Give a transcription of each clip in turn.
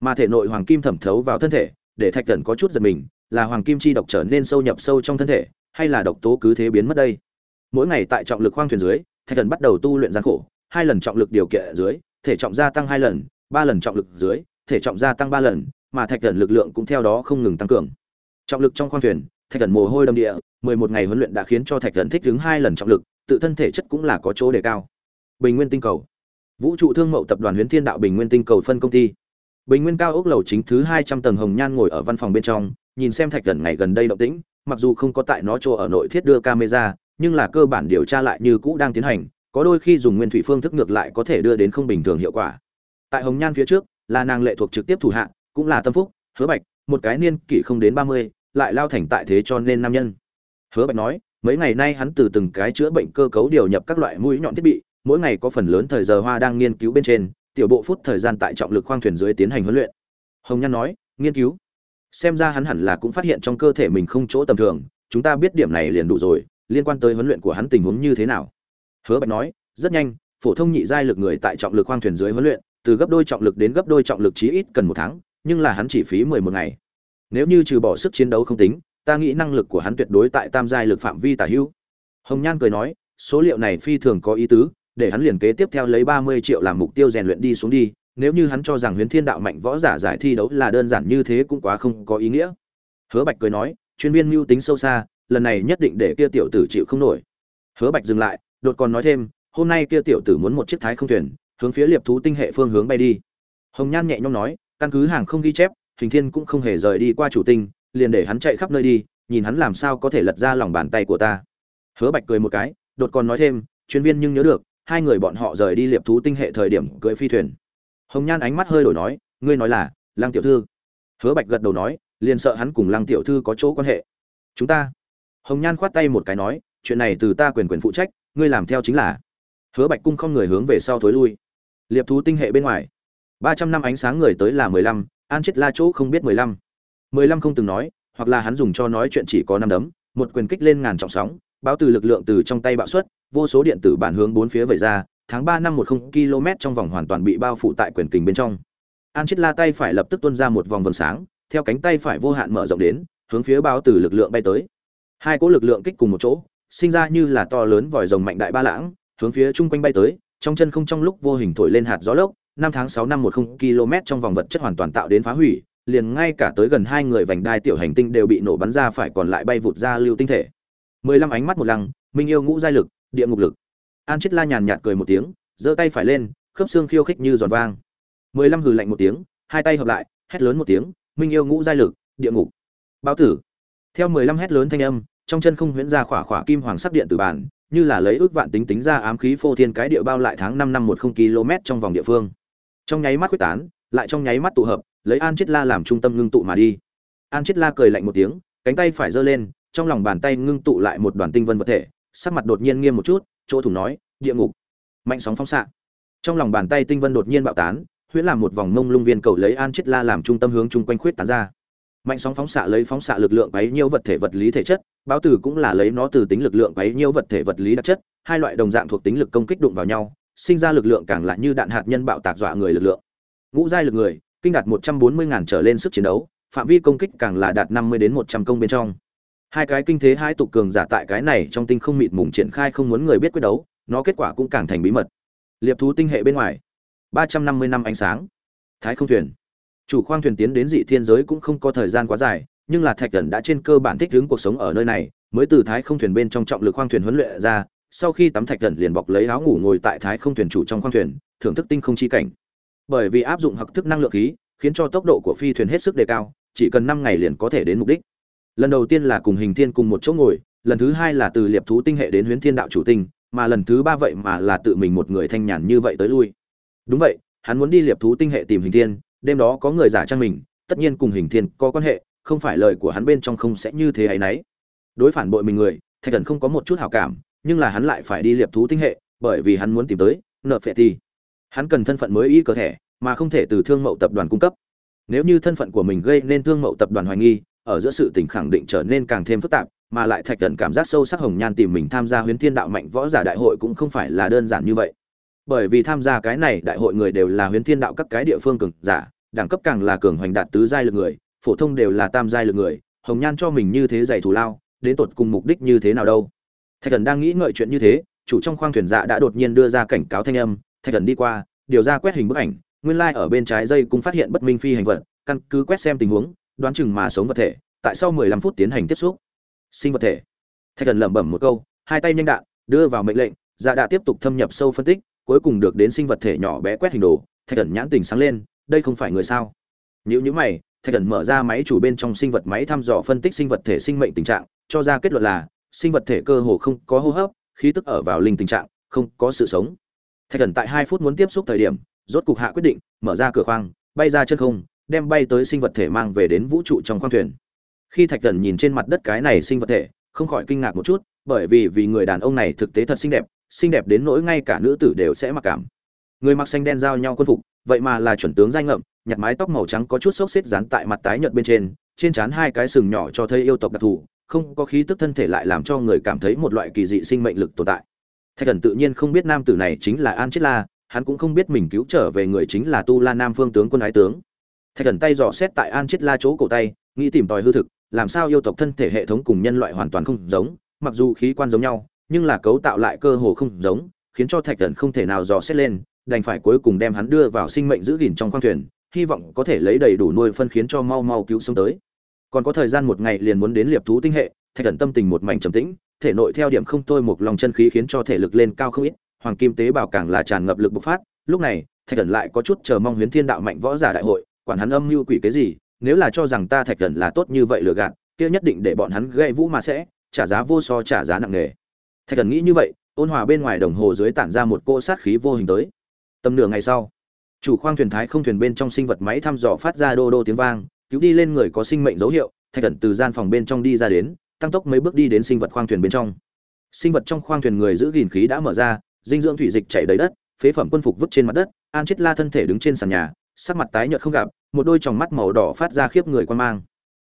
mà thể nội hoàng kim thẩm thấu vào thân thể, để thạch thần có chút giật mình, là hoàng kim chi độc trở nên sâu nhập sâu trong thân thể, hay là độc tố cứ thế biến mất đây? Mỗi ngày tại trọng lực khoang thuyền dưới, thạch thần bắt đầu tu luyện gian khổ, hai lần trọng lực điều kiện ở dưới, thể trọng gia tăng hai lần, ba lần trọng lực dưới, thể trọng gia tăng ba lần, mà thạch thần lực lượng cũng theo đó không ngừng tăng cường. Trọng lực trong khoang thuyền, thạch thần mồ hôi đầm địa, mười một ngày huấn luyện đã khiến cho thạch thần thích ứng hai lần trọng lực, tự thân thể chất cũng là có chỗ đề cao. Bình nguyên tinh cầu. Vũ trụ thương mậu tập đoàn huyến thiên đạo bình nguyên tinh cầu phân công ty bình nguyên cao ốc lầu chính thứ hai trăm tầng hồng nhan ngồi ở văn phòng bên trong, nhìn xem thạch Cẩn ngày gần đây động tĩnh, mặc dù không có tại nó chỗ ở nội thiết đưa camera, nhưng là cơ bản điều tra lại như cũ đang tiến hành, có đôi khi dùng nguyên thủy phương thức ngược lại có thể đưa đến không bình thường hiệu quả. Tại hồng nhan phía trước, là nàng lệ thuộc trực tiếp thủ hạ, cũng là tâm phúc, hứa bạch, một cái niên kỷ không đến ba mươi, lại lao thành tại thế cho nên nam nhân. Hứa bạch nói, mấy ngày nay hắn từ từng cái chữa bệnh cơ cấu điều nhập các loại mũi nhọn thiết bị, mỗi ngày có phần lớn thời giờ hoa đang nghiên cứu bên trên tiểu bộ phút thời gian tại trọng lực khoang thuyền dưới tiến hành huấn luyện. Hồng nhan nói, nghiên cứu. Xem ra hắn hẳn là cũng phát hiện trong cơ thể mình không chỗ tầm thường, chúng ta biết điểm này liền đủ rồi, liên quan tới huấn luyện của hắn tình huống như thế nào. Hứa bạch nói, rất nhanh, phổ thông nhị giai lực người tại trọng lực khoang thuyền dưới huấn luyện, từ gấp đôi trọng lực đến gấp đôi trọng lực chí ít cần một tháng, nhưng là hắn chỉ phí mười một ngày. Nếu như trừ bỏ sức chiến đấu không tính, ta nghĩ năng lực của hắn tuyệt đối tại tam giai lực phạm vi tả hữu. Hồng nhan cười nói, số liệu này phi thường có ý tứ để hắn liền kế tiếp theo lấy ba mươi triệu làm mục tiêu rèn luyện đi xuống đi, nếu như hắn cho rằng huyền thiên đạo mạnh võ giả giải thi đấu là đơn giản như thế cũng quá không có ý nghĩa. Hứa bạch cười nói, chuyên viên mưu tính sâu xa, lần này nhất định để kia tiểu tử chịu không nổi. Hứa bạch dừng lại, đột còn nói thêm, hôm nay kia tiểu tử muốn một chiếc thái không thuyền, hướng phía liệp thú tinh hệ phương hướng bay đi. Hồng nhan nhẹ nhõm nói, căn cứ hàng không ghi chép, hình thiên cũng không hề rời đi qua chủ tinh, liền để hắn chạy khắp nơi đi, nhìn hắn làm sao có thể lật ra lòng bàn tay của ta. Hứa bạch cười một cái, đột còn nói thêm, chuyên viên nhưng nhớ được hai người bọn họ rời đi liệp thú tinh hệ thời điểm cưỡi phi thuyền. Hồng nhan ánh mắt hơi đổi nói, ngươi nói là, lăng tiểu thư. Hứa bạch gật đầu nói, liền sợ hắn cùng lăng tiểu thư có chỗ quan hệ. Chúng ta? Hồng nhan khoát tay một cái nói, chuyện này từ ta quyền quyền phụ trách, ngươi làm theo chính là. Hứa bạch cung không người hướng về sau thối lui. Liệp thú tinh hệ bên ngoài. Ba trăm năm ánh sáng người tới là mười lăm, an chết la chỗ không biết mười lăm. Mười lăm không từng nói, hoặc là hắn dùng cho nói chuyện chỉ có năm đấm, một quyền kích lên ngàn trọng sóng, báo từ lực lượng từ trong tay bạo xuất vô số điện tử bản hướng bốn phía vẩy ra, tháng ba năm một không km trong vòng hoàn toàn bị bao phủ tại quyền kình bên trong. An chết la tay phải lập tức tuôn ra một vòng vầng sáng, theo cánh tay phải vô hạn mở rộng đến, hướng phía báo tử lực lượng bay tới. Hai cỗ lực lượng kích cùng một chỗ, sinh ra như là to lớn vòi rồng mạnh đại ba lãng, hướng phía chung quanh bay tới, trong chân không trong lúc vô hình thổi lên hạt gió lốc, năm tháng sáu năm một không km trong vòng vật chất hoàn toàn tạo đến phá hủy, liền ngay cả tới gần hai người vành đai tiểu hành tinh đều bị nổ bắn ra phải còn lại bay vụt ra lưu tinh thể. Mười lăm ánh mắt một lăng, minh yêu ngũ giai lực địa ngục lực. An chết la nhàn nhạt cười một tiếng, giơ tay phải lên, khớp xương khiêu khích như giòn vang. Mười lăm hừ lạnh một tiếng, hai tay hợp lại, hét lớn một tiếng, minh yêu ngũ giai lực, địa ngục. Báo tử. Theo mười lăm hét lớn thanh âm, trong chân không huyễn ra khỏa khỏa kim hoàng sắc điện tử bản, như là lấy ước vạn tính tính ra ám khí phô thiên cái địa bao lại tháng năm năm một không km trong vòng địa phương. Trong nháy mắt quyết tán, lại trong nháy mắt tụ hợp, lấy an chết la làm trung tâm ngưng tụ mà đi. An chết la cười lạnh một tiếng, cánh tay phải giơ lên, trong lòng bàn tay ngưng tụ lại một đoàn tinh vân vật thể sắc mặt đột nhiên nghiêm một chút, chỗ thủ nói, địa ngục. Mạnh sóng phóng xạ. Trong lòng bàn tay tinh vân đột nhiên bạo tán, huyễn làm một vòng mông lung viên cầu lấy an chết la làm trung tâm hướng chung quanh khuyết tán ra. Mạnh sóng phóng xạ lấy phóng xạ lực lượng bấy nhiêu vật thể vật lý thể chất, báo tử cũng là lấy nó từ tính lực lượng bấy nhiêu vật thể vật lý đặc chất, hai loại đồng dạng thuộc tính lực công kích đụng vào nhau, sinh ra lực lượng càng lại như đạn hạt nhân bạo tạc dọa người lực lượng. Ngũ giai lực người, kinh đạt một trăm bốn mươi ngàn trở lên sức chiến đấu, phạm vi công kích càng là đạt năm mươi đến một trăm công bên trong hai cái kinh thế hai tục cường giả tại cái này trong tinh không mịt mùng triển khai không muốn người biết quyết đấu, nó kết quả cũng càng thành bí mật. Liệp thú tinh hệ bên ngoài, ba trăm năm mươi năm ánh sáng. Thái không thuyền. Chủ khoang thuyền tiến đến dị thiên giới cũng không có thời gian quá dài, nhưng là thạch thần đã trên cơ bản thích ứng cuộc sống ở nơi này, mới từ thái không thuyền bên trong trọng lực khoang thuyền huấn luyện ra, sau khi tắm thạch thần liền bọc lấy áo ngủ ngồi tại thái không thuyền chủ trong khoang thuyền, thưởng thức tinh không chi cảnh. Bởi vì áp dụng học thức năng lượng khí, khiến cho tốc độ của phi thuyền hết sức đề cao, chỉ cần năm ngày liền có thể đến mục đích lần đầu tiên là cùng hình thiên cùng một chỗ ngồi, lần thứ hai là từ liệp thú tinh hệ đến huyến thiên đạo chủ tinh, mà lần thứ ba vậy mà là tự mình một người thanh nhàn như vậy tới lui. Đúng vậy, hắn muốn đi liệp thú tinh hệ tìm hình thiên, đêm đó có người giả trang mình, tất nhiên cùng hình thiên có quan hệ, không phải lời của hắn bên trong không sẽ như thế ấy nấy. Đối phản bội mình người, thạch thần không có một chút hảo cảm, nhưng là hắn lại phải đi liệp thú tinh hệ, bởi vì hắn muốn tìm tới nợ phệ thì hắn cần thân phận mới y cơ thể, mà không thể từ thương mậu tập đoàn cung cấp. Nếu như thân phận của mình gây nên thương mậu tập đoàn hoài nghi ở giữa sự tình khẳng định trở nên càng thêm phức tạp, mà lại thạch Cẩn cảm giác sâu sắc hồng nhan tìm mình tham gia Huyền thiên đạo mạnh võ giả đại hội cũng không phải là đơn giản như vậy. Bởi vì tham gia cái này đại hội người đều là Huyền thiên đạo các cái địa phương cường giả, đẳng cấp càng là cường hoành đạt tứ giai lực người, phổ thông đều là tam giai lực người, hồng nhan cho mình như thế dày thù lao, đến tột cùng mục đích như thế nào đâu. Thạch Cẩn đang nghĩ ngợi chuyện như thế, chủ trong khoang thuyền dạ đã đột nhiên đưa ra cảnh cáo thanh âm, thạch Cẩn đi qua, điều ra quét hình bức ảnh, nguyên lai ở bên trái dây cũng phát hiện bất minh phi hành vật, căn cứ quét xem tình huống đoán chừng mà sống vật thể, tại sau 15 phút tiến hành tiếp xúc. Sinh vật thể. Thạch thần lẩm bẩm một câu, hai tay nhanh đạn, đưa vào mệnh lệnh dạ đạ tiếp tục thâm nhập sâu phân tích, cuối cùng được đến sinh vật thể nhỏ bé quét hình đồ. Thạch thần nhãn tình sáng lên, đây không phải người sao? Nếu như mày, thạch thần mở ra máy chủ bên trong sinh vật máy thăm dò phân tích sinh vật thể sinh mệnh tình trạng, cho ra kết luận là, sinh vật thể cơ hồ không có hô hấp, khí tức ở vào linh tình trạng, không có sự sống. Thạch thần tại hai phút muốn tiếp xúc thời điểm, rốt cục hạ quyết định, mở ra cửa khoang, bay ra chân không đem bay tới sinh vật thể mang về đến vũ trụ trong khoang thuyền. Khi thạch thần nhìn trên mặt đất cái này sinh vật thể, không khỏi kinh ngạc một chút, bởi vì vì người đàn ông này thực tế thật xinh đẹp xinh đẹp đến nỗi ngay cả nữ tử đều sẽ mặc cảm. Người mặc xanh đen giao nhau quân phục, vậy mà là chuẩn tướng danh ngậm, nhặt mái tóc màu trắng có chút xốc xếp dán tại mặt tái nhợt bên trên trên trán hai cái sừng nhỏ cho thấy yêu tộc đặc thù, không có khí tức thân thể lại làm cho người cảm thấy một loại kỳ dị sinh mệnh lực tồn tại. Thạch thần tự nhiên không biết nam tử này chính là an chết la, hắn cũng không biết mình cứu trở về người chính là tu la nam phương tướng quân ái tướng thạch thần tay dò xét tại an chết la chỗ cổ tay, nghĩ tìm tòi hư thực, làm sao yêu tộc thân thể hệ thống cùng nhân loại hoàn toàn không giống, mặc dù khí quan giống nhau, nhưng là cấu tạo lại cơ hồ không giống, khiến cho thạch thần không thể nào dò xét lên, đành phải cuối cùng đem hắn đưa vào sinh mệnh giữ gìn trong khoang thuyền, hy vọng có thể lấy đầy đủ nuôi phân khiến cho mau mau cứu sống tới. Còn có thời gian một ngày liền muốn đến liệp thú tinh hệ, thạch thần tâm tình một mảnh trầm tĩnh, thể nội theo điểm không thôi một lòng chân khí khiến cho thể lực lên cao không ít, hoàng kim tế bào càng là tràn ngập lực bộc phát, lúc này, thạch thần lại có chút chờ mong huyến thiên đạo mạnh võ giả đại hội quản hắn âm mưu quỷ cái gì, nếu là cho rằng ta thạch thần là tốt như vậy lừa gạt, kia nhất định để bọn hắn gây vũ mà sẽ, trả giá vô so trả giá nặng nề. Thạch thần nghĩ như vậy, ôn hòa bên ngoài đồng hồ dưới tản ra một cỗ sát khí vô hình tới. Tầm nửa ngày sau, chủ khoang thuyền thái không thuyền bên trong sinh vật máy thăm dò phát ra đô đô tiếng vang, cứu đi lên người có sinh mệnh dấu hiệu, thạch thần từ gian phòng bên trong đi ra đến, tăng tốc mấy bước đi đến sinh vật khoang thuyền bên trong. Sinh vật trong khoang thuyền người giữ gìn khí đã mở ra, dinh dưỡng thủy dịch chảy đầy đất, phế phẩm quân phục vứt trên mặt đất, an chết la thân thể đứng trên sàn nhà sắc mặt tái nhợt không gặp, một đôi tròng mắt màu đỏ phát ra khiếp người quan mang.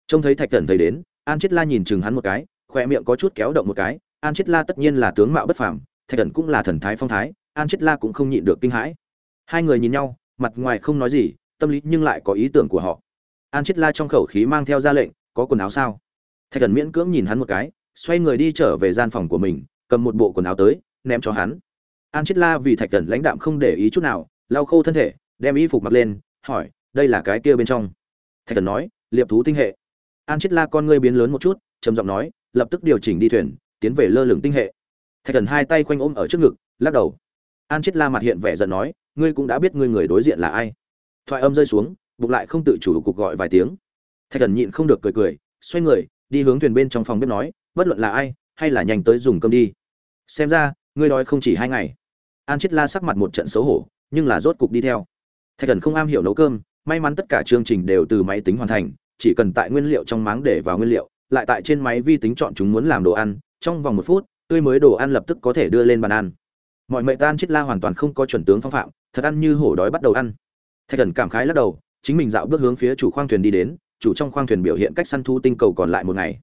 Trông thấy thạch Cẩn thấy đến, an chết la nhìn chừng hắn một cái khoe miệng có chút kéo động một cái, an chết la tất nhiên là tướng mạo bất phàm, thạch Cẩn cũng là thần thái phong thái, an chết la cũng không nhịn được kinh hãi. Hai người nhìn nhau, mặt ngoài không nói gì, tâm lý nhưng lại có ý tưởng của họ. An chết la trong khẩu khí mang theo ra lệnh, có quần áo sao? Thạch Cẩn miễn cưỡng nhìn hắn một cái, xoay người đi trở về gian phòng của mình, cầm một bộ quần áo tới, ném cho hắn. An chết la vì thạch Cẩn lãnh đạm không để ý chút nào, lau khô thân thể đem y phục mặc lên, hỏi, đây là cái kia bên trong? Thạch thần nói, liệp thú tinh hệ. An chết la con ngươi biến lớn một chút, trầm giọng nói, lập tức điều chỉnh đi thuyền, tiến về lơ lửng tinh hệ. Thạch thần hai tay khoanh ôm ở trước ngực, lắc đầu. An chết la mặt hiện vẻ giận nói, ngươi cũng đã biết ngươi người đối diện là ai. Thoại âm rơi xuống, bụng lại không tự chủ cuộc gọi vài tiếng. Thạch thần nhịn không được cười cười, xoay người, đi hướng thuyền bên trong phòng bếp nói, bất luận là ai, hay là nhanh tới dùng cơm đi. Xem ra, ngươi đói không chỉ hai ngày. An chết la sắc mặt một trận xấu hổ, nhưng là rốt cục đi theo thạch thần không am hiểu nấu cơm, may mắn tất cả chương trình đều từ máy tính hoàn thành, chỉ cần tại nguyên liệu trong máng để vào nguyên liệu, lại tại trên máy vi tính chọn chúng muốn làm đồ ăn, trong vòng một phút, tươi mới đồ ăn lập tức có thể đưa lên bàn ăn. Mọi mệnh tan chết la hoàn toàn không có chuẩn tướng phong phạm, thật ăn như hổ đói bắt đầu ăn. Thạch thần cảm khái lắc đầu, chính mình dạo bước hướng phía chủ khoang thuyền đi đến, chủ trong khoang thuyền biểu hiện cách săn thu tinh cầu còn lại một ngày.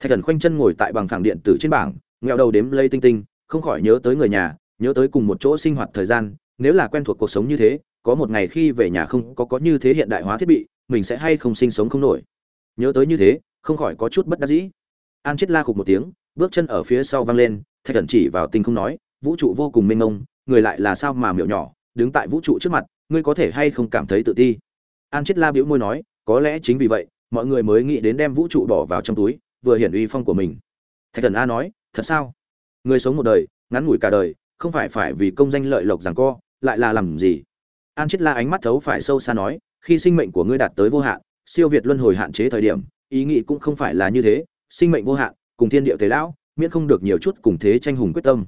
Thạch thần khoanh chân ngồi tại bằng phẳng điện tử trên bảng nghèo đầu đếm lây tinh tinh, không khỏi nhớ tới người nhà, nhớ tới cùng một chỗ sinh hoạt thời gian, nếu là quen thuộc cuộc sống như thế có một ngày khi về nhà không có có như thế hiện đại hóa thiết bị, mình sẽ hay không sinh sống không nổi. Nhớ tới như thế, không khỏi có chút bất đắc dĩ. An chết la khục một tiếng, bước chân ở phía sau vang lên, thạch thần chỉ vào tinh không nói, vũ trụ vô cùng mênh mông, người lại là sao mà miểu nhỏ, đứng tại vũ trụ trước mặt, ngươi có thể hay không cảm thấy tự ti? An chết la biểu môi nói, có lẽ chính vì vậy, mọi người mới nghĩ đến đem vũ trụ bỏ vào trong túi, vừa hiển uy phong của mình. Thạch thần a nói, thật sao? Người sống một đời, ngắn ngủi cả đời, không phải phải vì công danh lợi lộc rằng co, lại là làm gì? An chết la ánh mắt thấu phải sâu xa nói, khi sinh mệnh của ngươi đạt tới vô hạn, siêu việt luân hồi hạn chế thời điểm, ý nghĩ cũng không phải là như thế, sinh mệnh vô hạn, cùng thiên địa thế lão, miễn không được nhiều chút cùng thế tranh hùng quyết tâm.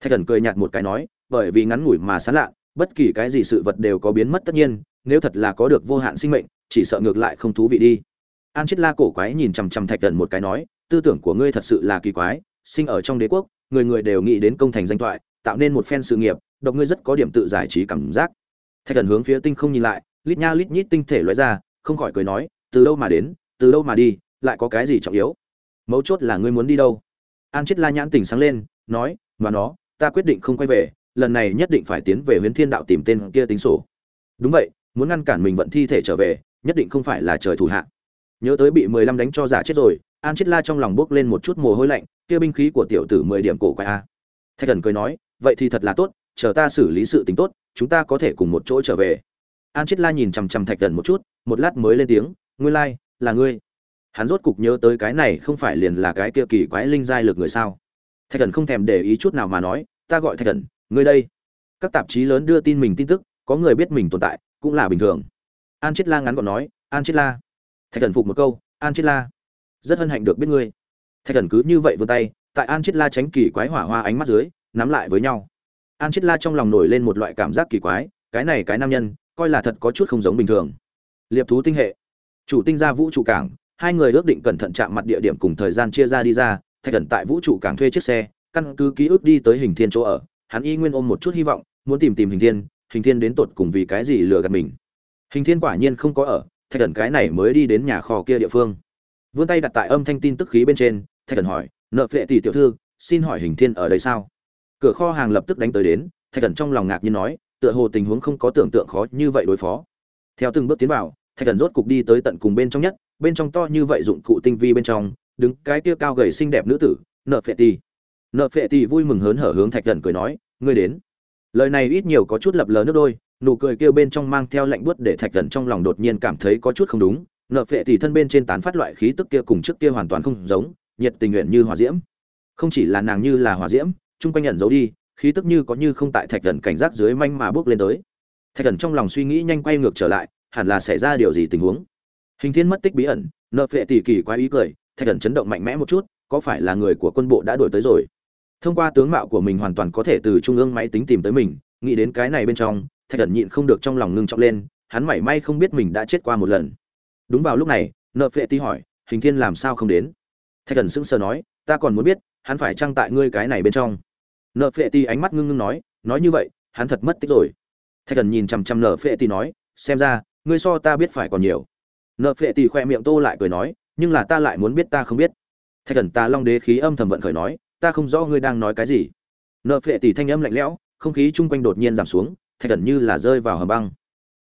Thạch thần cười nhạt một cái nói, bởi vì ngắn ngủi mà sán lạ bất kỳ cái gì sự vật đều có biến mất tất nhiên, nếu thật là có được vô hạn sinh mệnh, chỉ sợ ngược lại không thú vị đi. An chết la cổ quái nhìn chằm chằm thạch thần một cái nói, tư tưởng của ngươi thật sự là kỳ quái, sinh ở trong đế quốc, người người đều nghĩ đến công thành danh thoại, tạo nên một phen sự nghiệp, độc ngươi rất có điểm tự giải trí cảm giác thạch thần hướng phía tinh không nhìn lại, lít nha lít nhít tinh thể loại ra, không khỏi cười nói, từ đâu mà đến, từ đâu mà đi, lại có cái gì trọng yếu? Mấu chốt là ngươi muốn đi đâu? An chết la nhãn tỉnh sáng lên, nói và nó, ta quyết định không quay về, lần này nhất định phải tiến về huyến thiên đạo tìm tên kia tính sổ. Đúng vậy, muốn ngăn cản mình vận thi thể trở về, nhất định không phải là trời thủ hạ. Nhớ tới bị mười lăm đánh cho giả chết rồi, an chết la trong lòng bước lên một chút mồ hôi lạnh, kia binh khí của tiểu tử mười điểm cổ quay a. Thạch thần cười nói, vậy thì thật là tốt chờ ta xử lý sự tính tốt chúng ta có thể cùng một chỗ trở về. An chết la nhìn chằm chằm thạch thần một chút một lát mới lên tiếng ngươi lai、like, là ngươi. Hắn rốt cục nhớ tới cái này không phải liền là cái kia kỳ quái linh giai lực người sao. Thạch thần không thèm để ý chút nào mà nói ta gọi thạch thần ngươi đây. Các tạp chí lớn đưa tin mình tin tức có người biết mình tồn tại cũng là bình thường. An chết la ngắn gọn nói an chết la. Thạch thần phục một câu an chết la rất hân hạnh được biết ngươi. Thạch thần cứ như vậy vươn tay tại an chết la tránh kỳ quái hỏa hoa ánh mắt dưới nắm lại với nhau an chết la trong lòng nổi lên một loại cảm giác kỳ quái, cái này cái nam nhân, coi là thật có chút không giống bình thường. Liệp thú tinh hệ. Chủ tinh ra vũ trụ cảng, hai người ước định cẩn thận chạm mặt địa điểm cùng thời gian chia ra đi ra, thạch thần tại vũ trụ cảng thuê chiếc xe, căn cứ ký ức đi tới hình thiên chỗ ở. Hắn y nguyên ôm một chút hy vọng, muốn tìm tìm hình thiên hình thiên đến tột cùng vì cái gì lừa gạt mình. Hình thiên quả nhiên không có ở, thạch thần cái này mới đi đến nhà kho kia địa phương. Vươn tay đặt tại âm thanh tin tức khí bên trên, thạch thần hỏi, nợ vệ tỷ tiểu thư, xin hỏi hình thiên ở đây sao? Cửa kho hàng lập tức đánh tới đến, thạch thần trong lòng ngạc nhiên nói, tựa hồ tình huống không có tưởng tượng khó như vậy đối phó. Theo từng bước tiến vào, thạch thần rốt cục đi tới tận cùng bên trong nhất, bên trong to như vậy dụng cụ tinh vi bên trong, đứng cái kia cao gầy xinh đẹp nữ tử, nợ phệ tỷ nợ phệ tỷ vui mừng hớn hở hướng thạch thần cười nói, ngươi đến. Lời này ít nhiều có chút lập lờ nước đôi, nụ cười kêu bên trong mang theo lạnh buốt để thạch thần trong lòng đột nhiên cảm thấy có chút không đúng. Nợ phệ tỷ thân bên trên tán phát loại khí tức kia cùng trước kia hoàn toàn không giống, nhiệt tình nguyện như hỏa diễm. Không chỉ là nàng như là hỏa diễm chung quanh nhận giấu đi, khí tức như có như không tại thạch thần cảnh giác dưới manh mà bước lên tới. Thạch thần trong lòng suy nghĩ nhanh quay ngược trở lại, hẳn là xảy ra điều gì tình huống. Hình thiên mất tích bí ẩn, nợ phệ tỷ kỳ quá ý cười, thạch thần chấn động mạnh mẽ một chút, có phải là người của quân bộ đã đổi tới rồi? Thông qua tướng mạo của mình hoàn toàn có thể từ trung ương máy tính tìm tới mình, nghĩ đến cái này bên trong, thạch thần nhịn không được trong lòng ngưng trọng lên, hắn mảy may không biết mình đã chết qua một lần. Đúng vào lúc này, nợ phệ tí hỏi, hình thiên làm sao không đến? Thạch thần sững sờ nói, ta còn muốn biết hắn phải trăng tại ngươi cái này bên trong. Nợ phệ ti ánh mắt ngưng ngưng nói nói như vậy, hắn thật mất tích rồi. Thạch thần nhìn chằm chằm nợ phệ ti nói, xem ra, ngươi so ta biết phải còn nhiều. Nợ phệ ti khoe miệng tô lại cười nói, nhưng là ta lại muốn biết ta không biết. Thạch thần ta long đế khí âm thầm vận khởi nói, ta không rõ ngươi đang nói cái gì. Nợ phệ tỷ thanh âm lạnh lẽo, không khí chung quanh đột nhiên giảm xuống, thạch thần như là rơi vào hầm băng.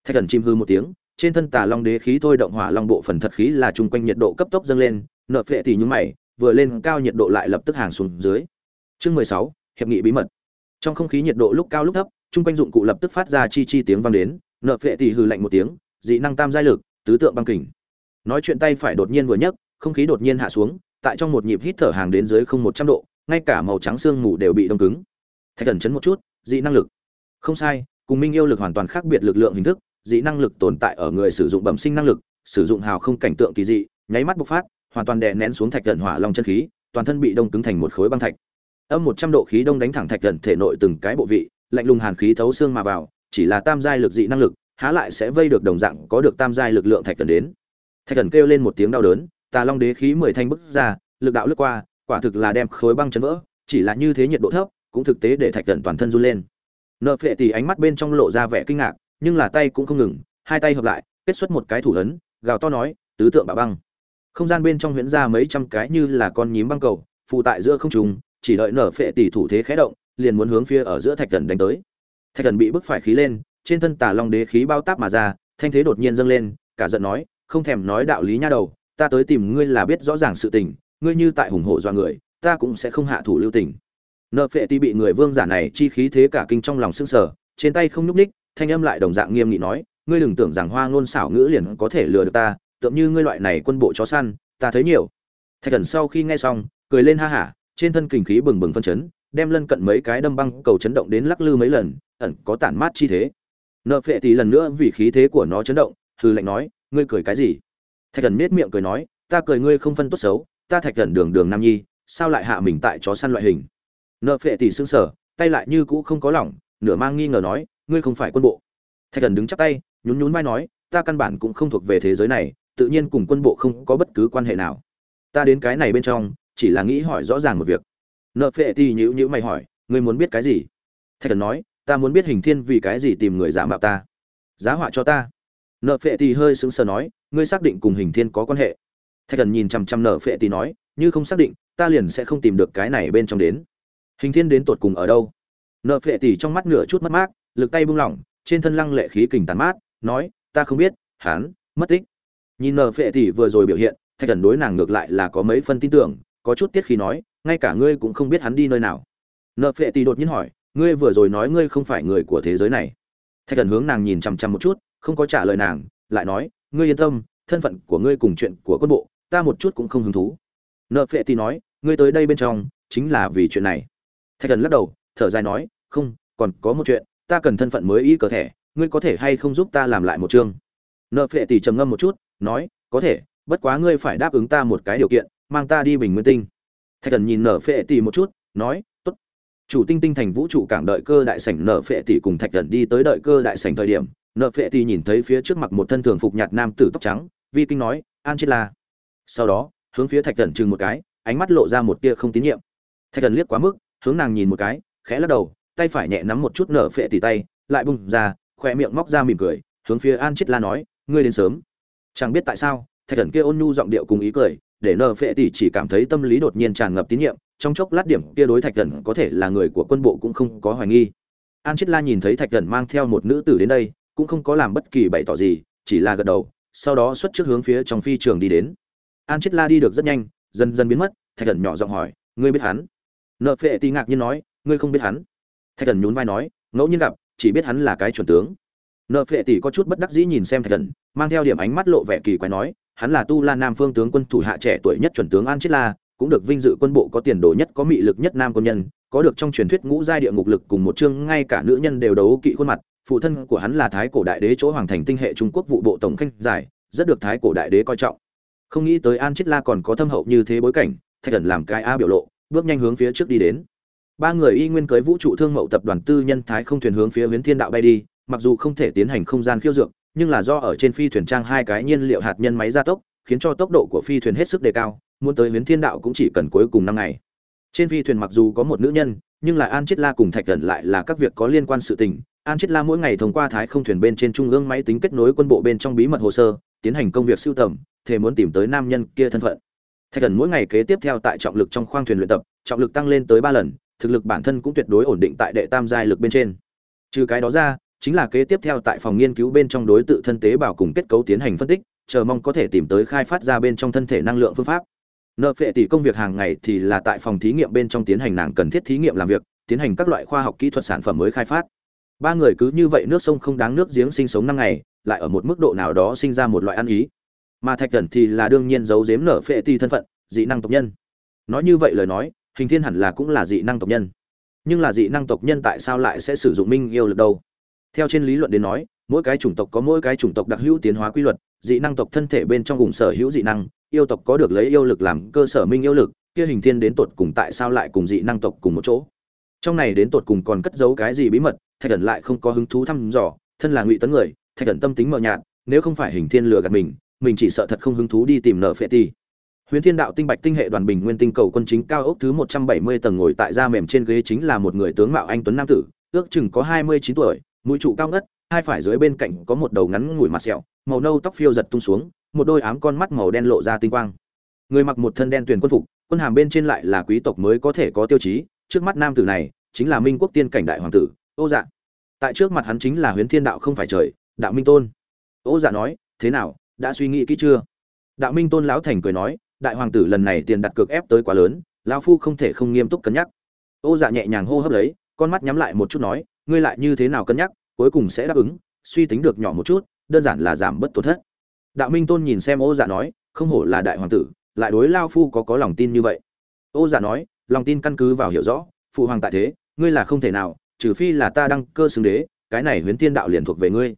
Thạch thần chim hư một tiếng, trên thân tà long đế khí thôi động hỏa long bộ phần thật khí là chung quanh nhiệt độ cấp tốc dâng lên, nợ phệ tỷ nhúng mày vừa lên cao nhiệt độ lại lập tức hàng xuống dưới. Chương mười sáu, hiệp nghị bí mật. Trong không khí nhiệt độ lúc cao lúc thấp trung quanh dụng cụ lập tức phát ra chi chi tiếng vang đến, nợ phệ tỷ hừ lạnh một tiếng, dị năng tam giai lực, tứ tượng băng kình. Nói chuyện tay phải đột nhiên vừa nhấc, không khí đột nhiên hạ xuống, tại trong một nhịp hít thở hàng đến dưới không một trăm độ, ngay cả màu trắng xương mù đều bị đông cứng. Thạch thần chấn một chút, dị năng lực. Không sai, cùng minh yêu lực hoàn toàn khác biệt lực lượng hình thức, dị năng lực tồn tại ở người sử dụng bẩm sinh năng lực, sử dụng hào không cảnh tượng kỳ dị, nháy mắt bộc phát hoàn toàn đè nén xuống thạch cận hỏa long chân khí, toàn thân bị đông cứng thành một khối băng thạch. Âm một trăm độ khí đông đánh thẳng thạch cận thể nội từng cái bộ vị, lạnh lùng hàn khí thấu xương mà vào, chỉ là tam giai lực dị năng lực, há lại sẽ vây được đồng dạng có được tam giai lực lượng thạch cận đến. Thạch cận kêu lên một tiếng đau đớn, tà long đế khí mười thanh bức ra, lực đạo lướt qua, quả thực là đem khối băng chấn vỡ, chỉ là như thế nhiệt độ thấp, cũng thực tế để thạch cận toàn thân run lên. Nợ phệ tỷ ánh mắt bên trong lộ ra vẻ kinh ngạc, nhưng là tay cũng không ngừng, hai tay hợp lại, kết xuất một cái thủ ấn, gào to nói, tứ tượng bạo băng không gian bên trong huyễn ra mấy trăm cái như là con nhím băng cầu phụ tại giữa không trùng chỉ đợi nở phệ tỷ thủ thế khẽ động, liền muốn hướng phía ở giữa thạch thần đánh tới. Thạch thần bị bức phải khí lên, trên thân tà long đế khí bao táp mà ra, thanh thế đột nhiên dâng lên, cả giận nói, không thèm nói đạo lý nha đầu, ta tới tìm ngươi là biết rõ ràng sự tình, ngươi như tại hùng hổ do người, ta cũng sẽ không hạ thủ lưu tình. Nợ phệ ti bị người vương giả này chi khí thế cả kinh trong lòng sưng sờ, trên tay không nhúc ních thanh âm lại đồng dạng nghiêm nghị nói, ngươi đừng tưởng rằng hoa ngôn xảo ngữ liền có thể lừa được ta tựa như ngươi loại này quân bộ chó săn ta thấy nhiều. Thạch Cẩn sau khi nghe xong cười lên ha hả trên thân kình khí bừng bừng phân chấn đem lân cận mấy cái đâm băng cầu chấn động đến lắc lư mấy lần ẩn có tản mát chi thế. Nợ phệ thì lần nữa vì khí thế của nó chấn động hừ lạnh nói ngươi cười cái gì? Thạch Cẩn miết miệng cười nói ta cười ngươi không phân tốt xấu ta thạch Cẩn đường đường nam nhi sao lại hạ mình tại chó săn loại hình? Nợ phệ tỷ sững sờ, tay lại như cũ không có lỏng nửa mang nghi ngờ nói ngươi không phải quân bộ. Thạch Cẩn đứng chắp tay nhún nhún vai nói ta căn bản cũng không thuộc về thế giới này tự nhiên cùng quân bộ không có bất cứ quan hệ nào. Ta đến cái này bên trong, chỉ là nghĩ hỏi rõ ràng một việc. Nợ phệ tỷ nhữ nhữ mày hỏi, ngươi muốn biết cái gì? Thạch thần nói, ta muốn biết hình thiên vì cái gì tìm người giả mạo ta? Giá họa cho ta. Nợ phệ tỷ hơi sững sờ nói, ngươi xác định cùng hình thiên có quan hệ? Thạch thần nhìn chằm chằm nợ phệ tỷ nói, như không xác định, ta liền sẽ không tìm được cái này bên trong đến. Hình thiên đến tột cùng ở đâu? Nợ phệ tỷ trong mắt nửa chút mất mát, lực tay buông lỏng, trên thân lăng lệ khí kình tàn mát, nói, ta không biết, hắn, mất tích nhìn nợ phệ tỷ vừa rồi biểu hiện, thạch thần đối nàng ngược lại là có mấy phân tin tưởng, có chút tiết khi nói, ngay cả ngươi cũng không biết hắn đi nơi nào. Nợ phệ tỷ đột nhiên hỏi, ngươi vừa rồi nói ngươi không phải người của thế giới này? Thạch thần hướng nàng nhìn chằm chằm một chút, không có trả lời nàng, lại nói, ngươi yên tâm, thân phận của ngươi cùng chuyện của quân bộ, ta một chút cũng không hứng thú. Nợ phệ tỷ nói, ngươi tới đây bên trong, chính là vì chuyện này. Thạch thần lắc đầu, thở dài nói, không, còn có một chuyện, ta cần thân phận mới y cơ thể, ngươi có thể hay không giúp ta làm lại một chương? Nợ phệ tỷ trầm ngâm một chút, nói, có thể, bất quá ngươi phải đáp ứng ta một cái điều kiện, mang ta đi bình nguyên tinh. Thạch thần nhìn nợ phệ tỷ một chút, nói, tốt. Chủ tinh tinh thành vũ trụ cảng đợi cơ đại sảnh nợ phệ tỷ cùng thạch thần đi tới đợi cơ đại sảnh thời điểm, nợ phệ tỷ nhìn thấy phía trước mặt một thân thường phục nhạt nam tử tóc trắng, vi kinh nói an chết la sau đó, hướng phía thạch thần chừng một cái, ánh mắt lộ ra một tia không tín nhiệm. Thạch thần liếc quá mức, hướng nàng nhìn một cái, khẽ lắc đầu, tay phải nhẹ nắm một chút nở phệ tỷ tay, lại bung ra, khỏe miệng móc ra mỉm cười, hướng phía an chết la nói ngươi đến sớm. Chẳng biết tại sao, thạch thần kia ôn nhu giọng điệu cùng ý cười, để Nợ phệ tỷ chỉ cảm thấy tâm lý đột nhiên tràn ngập tín nhiệm, trong chốc lát điểm kia đối thạch thần có thể là người của quân bộ cũng không có hoài nghi. An chết la nhìn thấy thạch thần mang theo một nữ tử đến đây, cũng không có làm bất kỳ bày tỏ gì, chỉ là gật đầu, sau đó xuất trước hướng phía trong phi trường đi đến. An chết la đi được rất nhanh, dần dần biến mất, thạch thần nhỏ giọng hỏi, ngươi biết hắn? Nợ phệ tỷ ngạc nhiên nói, ngươi không biết hắn. Thạch thần nhún vai nói, ngẫu nhiên gặp, chỉ biết hắn là cái chuẩn tướng nợ phệ tỷ có chút bất đắc dĩ nhìn xem thạch thần, mang theo điểm ánh mắt lộ vẻ kỳ quái nói, hắn là tu la nam phương tướng quân thủ hạ trẻ tuổi nhất chuẩn tướng an chết la, cũng được vinh dự quân bộ có tiền đồ nhất, có mị lực nhất nam quân nhân, có được trong truyền thuyết ngũ giai địa ngục lực cùng một chương, ngay cả nữ nhân đều đấu kỵ khuôn mặt. Phụ thân của hắn là thái cổ đại đế chỗ hoàng thành tinh hệ trung quốc vụ bộ tổng khanh giải, rất được thái cổ đại đế coi trọng. Không nghĩ tới an chết la còn có thâm hậu như thế bối cảnh, thạch thần làm cái a biểu lộ, bước nhanh hướng phía trước đi đến. Ba người y nguyên cưới vũ trụ thương mậu tập đoàn tư nhân thái không thuyền hướng phía huyến thiên đạo bay đi mặc dù không thể tiến hành không gian khiêu dược, nhưng là do ở trên phi thuyền trang hai cái nhiên liệu hạt nhân máy gia tốc, khiến cho tốc độ của phi thuyền hết sức đề cao, muốn tới huyến thiên đạo cũng chỉ cần cuối cùng năm ngày. Trên phi thuyền mặc dù có một nữ nhân, nhưng là an chết la cùng thạch thần lại là các việc có liên quan sự tình. An chết la mỗi ngày thông qua thái không thuyền bên trên trung ương máy tính kết nối quân bộ bên trong bí mật hồ sơ, tiến hành công việc sưu tầm thế muốn tìm tới nam nhân kia thân phận. Thạch thần mỗi ngày kế tiếp theo tại trọng lực trong khoang thuyền luyện tập, trọng lực tăng lên tới ba lần, thực lực bản thân cũng tuyệt đối ổn định tại đệ tam giai lực bên trên. Trừ cái đó ra chính là kế tiếp theo tại phòng nghiên cứu bên trong đối tự thân tế bào cùng kết cấu tiến hành phân tích, chờ mong có thể tìm tới khai phát ra bên trong thân thể năng lượng phương pháp. Nợ phệ tỷ công việc hàng ngày thì là tại phòng thí nghiệm bên trong tiến hành nàng cần thiết thí nghiệm làm việc, tiến hành các loại khoa học kỹ thuật sản phẩm mới khai phát. Ba người cứ như vậy nước sông không đáng nước giếng sinh sống năm ngày, lại ở một mức độ nào đó sinh ra một loại ăn ý. Mà thạch Cẩn thì là đương nhiên giấu giếm nợ phệ tỷ thân phận, dị năng tộc nhân. Nói như vậy lời nói, hình thiên hẳn là cũng là dị năng tộc nhân. Nhưng là dị năng tộc nhân tại sao lại sẽ sử dụng minh yêu lực đâu? Theo trên lý luận đến nói, mỗi cái chủng tộc có mỗi cái chủng tộc đặc hữu tiến hóa quy luật, dị năng tộc thân thể bên trong vùng sở hữu dị năng, yêu tộc có được lấy yêu lực làm cơ sở minh yêu lực, kia hình thiên đến tột cùng tại sao lại cùng dị năng tộc cùng một chỗ? Trong này đến tột cùng còn cất giấu cái gì bí mật, thạch thần lại không có hứng thú thăm dò, thân là ngụy tấn người, thạch thần tâm tính mờ nhạt, nếu không phải hình thiên lừa gạt mình mình chỉ sợ thật không hứng thú đi tìm nợ phệ ti. Huyền thiên đạo tinh bạch tinh hệ đoàn bình nguyên tinh cầu quân chính cao ốc thứ một trăm bảy mươi tầng ngồi tại da mềm trên ghế chính là một người tướng mạo anh tuấn nam tử, ước chừng có hai mươi chín tuổi mũi trụ cao ngất, hai phải dưới bên cạnh có một đầu ngắn ngủi mặt sẹo, màu nâu tóc phiêu giật tung xuống, một đôi ám con mắt màu đen lộ ra tinh quang. Người mặc một thân đen tuyển quân phục, quân hàm bên trên lại là quý tộc mới có thể có tiêu chí, trước mắt nam tử này chính là minh quốc tiên cảnh đại hoàng tử, ô dạ. Tại trước mặt hắn chính là huyền thiên đạo không phải trời, đạo minh tôn. Ô dạ nói, thế nào, đã suy nghĩ kỹ chưa? Đạo minh tôn lão thành cười nói, đại hoàng tử lần này tiền đặt cược ép tới quá lớn, lão phu không thể không nghiêm túc cân nhắc. Ô dạ nhẹ nhàng hô hấp lấy, con mắt nhắm lại một chút nói ngươi lại như thế nào cân nhắc, cuối cùng sẽ đáp ứng, suy tính được nhỏ một chút, đơn giản là giảm bất tổn thất. Đạo minh tôn nhìn xem ô dạ nói, không hổ là đại hoàng tử, lại đối lao phu có có lòng tin như vậy. Ô dạ nói, lòng tin căn cứ vào hiểu rõ, phụ hoàng tại thế, ngươi là không thể nào, trừ phi là ta đăng cơ xưng đế, cái này huyến tiên đạo liền thuộc về ngươi.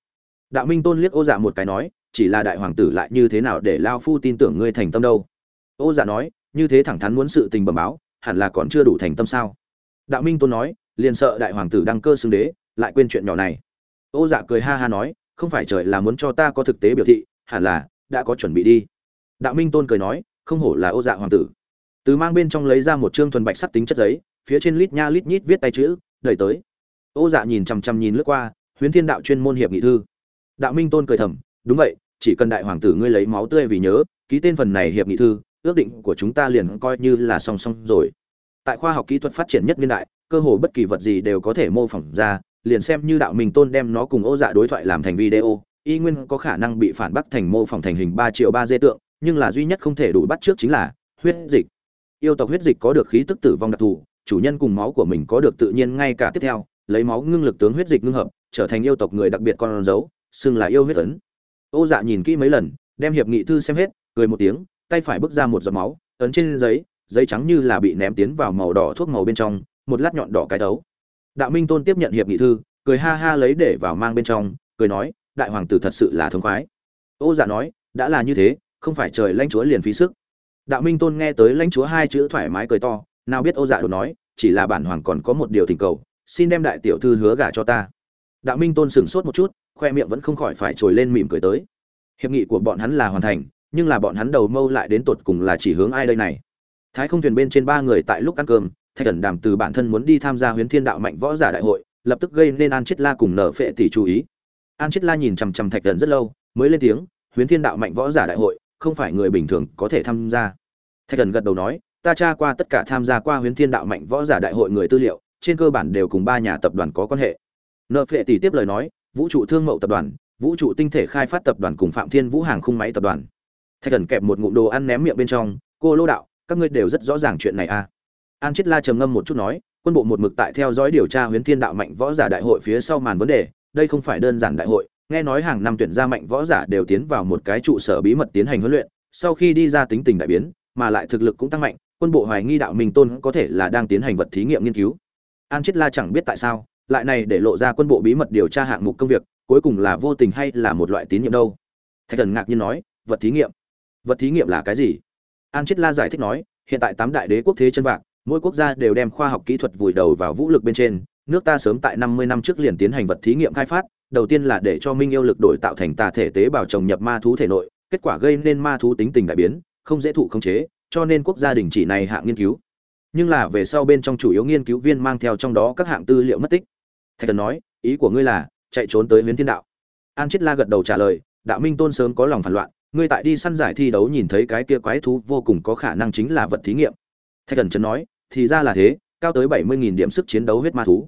Đạo minh tôn liếc ô dạ một cái nói, chỉ là đại hoàng tử lại như thế nào để lao phu tin tưởng ngươi thành tâm đâu? Ô dạ nói, như thế thẳng thắn muốn sự tình bẩm báo, hẳn là còn chưa đủ thành tâm sao? Đạo minh tôn nói liền sợ đại hoàng tử đăng cơ xưng đế, lại quên chuyện nhỏ này. Ô dạ cười ha ha nói, không phải trời là muốn cho ta có thực tế biểu thị, hẳn là đã có chuẩn bị đi. Đạo minh tôn cười nói, không hổ là ô dạ hoàng tử. Từ mang bên trong lấy ra một chương thuần bạch sắc tính chất giấy, phía trên lít nha lít nhít viết tay chữ, đẩy tới. Ô dạ nhìn chằm chằm nhìn lướt qua huyễn thiên đạo chuyên môn hiệp nghị thư. Đạo minh tôn cười thầm, đúng vậy, chỉ cần đại hoàng tử ngươi lấy máu tươi vì nhớ, ký tên phần này hiệp nghị thư, ước định của chúng ta liền coi như là song song rồi. Tại khoa học kỹ thuật phát triển nhất niên đại cơ hồ bất kỳ vật gì đều có thể mô phỏng ra, liền xem như đạo minh tôn đem nó cùng ô dạ đối thoại làm thành video, y nguyên có khả năng bị phản bác thành mô phỏng thành hình ba triệu ba dê tượng, nhưng là duy nhất không thể đủ bắt trước chính là huyết dịch. Yêu tộc huyết dịch có được khí tức tử vong đặc thù, chủ nhân cùng máu của mình có được tự nhiên ngay cả tiếp theo, lấy máu ngưng lực tướng huyết dịch ngưng hợp, trở thành yêu tộc người đặc biệt con dấu, xưng là yêu huyết ấn. Ô dạ nhìn kỹ mấy lần, đem hiệp nghị thư xem hết, cười một tiếng, tay phải bước ra một giọt máu, ấn trên giấy giấy trắng như là bị ném tiến vào màu đỏ thuốc màu bên trong một lát nhọn đỏ cái đấu đạo minh tôn tiếp nhận hiệp nghị thư, cười ha ha lấy để vào mang bên trong, cười nói, đại hoàng tử thật sự là thông khoái. Ô dạ nói, đã là như thế, không phải trời lãnh chúa liền phí sức. Đạo minh tôn nghe tới lãnh chúa hai chữ thoải mái cười to, nào biết ô dạ đột nói, chỉ là bản hoàng còn có một điều thỉnh cầu, xin đem đại tiểu thư hứa gả cho ta. Đạo minh tôn sững sốt một chút, khoe miệng vẫn không khỏi phải trồi lên mỉm cười tới. Hiệp nghị của bọn hắn là hoàn thành, nhưng là bọn hắn đầu mâu lại đến tột cùng là chỉ hướng ai đây này? Thái không thuyền bên trên ba người tại lúc ăn cơm thạch thần đàm từ bản thân muốn đi tham gia huyến thiên đạo mạnh võ giả đại hội, lập tức gây nên an chết la cùng nở phệ tỷ chú ý. An chết la nhìn chằm chằm thạch thần rất lâu, mới lên tiếng huyến thiên đạo mạnh võ giả đại hội, không phải người bình thường có thể tham gia. Thạch thần gật đầu nói, ta tra qua tất cả tham gia qua huyến thiên đạo mạnh võ giả đại hội người tư liệu, trên cơ bản đều cùng ba nhà tập đoàn có quan hệ. Nợ phệ tỷ tiếp lời nói, vũ trụ thương mậu tập đoàn, vũ trụ tinh thể khai phát tập đoàn cùng phạm thiên vũ hàng khung máy tập đoàn. Thạch thần kẹp một ngụm đồ ăn ném miệng bên trong, cô lô đạo, các ngươi đều rất rõ ràng chuyện này à an chết la trầm ngâm một chút nói, quân bộ một mực tại theo dõi điều tra huyến thiên đạo mạnh võ giả đại hội phía sau màn vấn đề, đây không phải đơn giản đại hội, nghe nói hàng năm tuyển ra mạnh võ giả đều tiến vào một cái trụ sở bí mật tiến hành huấn luyện, sau khi đi ra tính tình đại biến, mà lại thực lực cũng tăng mạnh, quân bộ hoài nghi đạo minh tôn có thể là đang tiến hành vật thí nghiệm nghiên cứu. An chết la chẳng biết tại sao, lại này để lộ ra quân bộ bí mật điều tra hạng mục công việc, cuối cùng là vô tình hay là một loại tín nhiệm đâu? Thạch thần ngạc nhiên nói, vật thí nghiệm? Vật thí nghiệm là cái gì? An chết la giải thích nói, hiện tại tám đại đế quốc thế chân vạc mỗi quốc gia đều đem khoa học kỹ thuật vùi đầu vào vũ lực bên trên. Nước ta sớm tại năm mươi năm trước liền tiến hành vật thí nghiệm khai phát, đầu tiên là để cho minh yêu lực đổi tạo thành tà thể tế bào trồng nhập ma thú thể nội, kết quả gây nên ma thú tính tình đại biến, không dễ thụ khống chế, cho nên quốc gia đình chỉ này hạng nghiên cứu. Nhưng là về sau bên trong chủ yếu nghiên cứu viên mang theo trong đó các hạng tư liệu mất tích. Thạch thần nói, ý của ngươi là, chạy trốn tới huyến thiên đạo. An chết la gật đầu trả lời, đạo minh tôn sớm có lòng phản loạn, ngươi tại đi săn giải thi đấu nhìn thấy cái kia quái thú vô cùng có khả năng chính là vật thí nghiệm. Thạch thần chấn nói thì ra là thế, cao tới bảy mươi nghìn điểm sức chiến đấu huyết ma thú.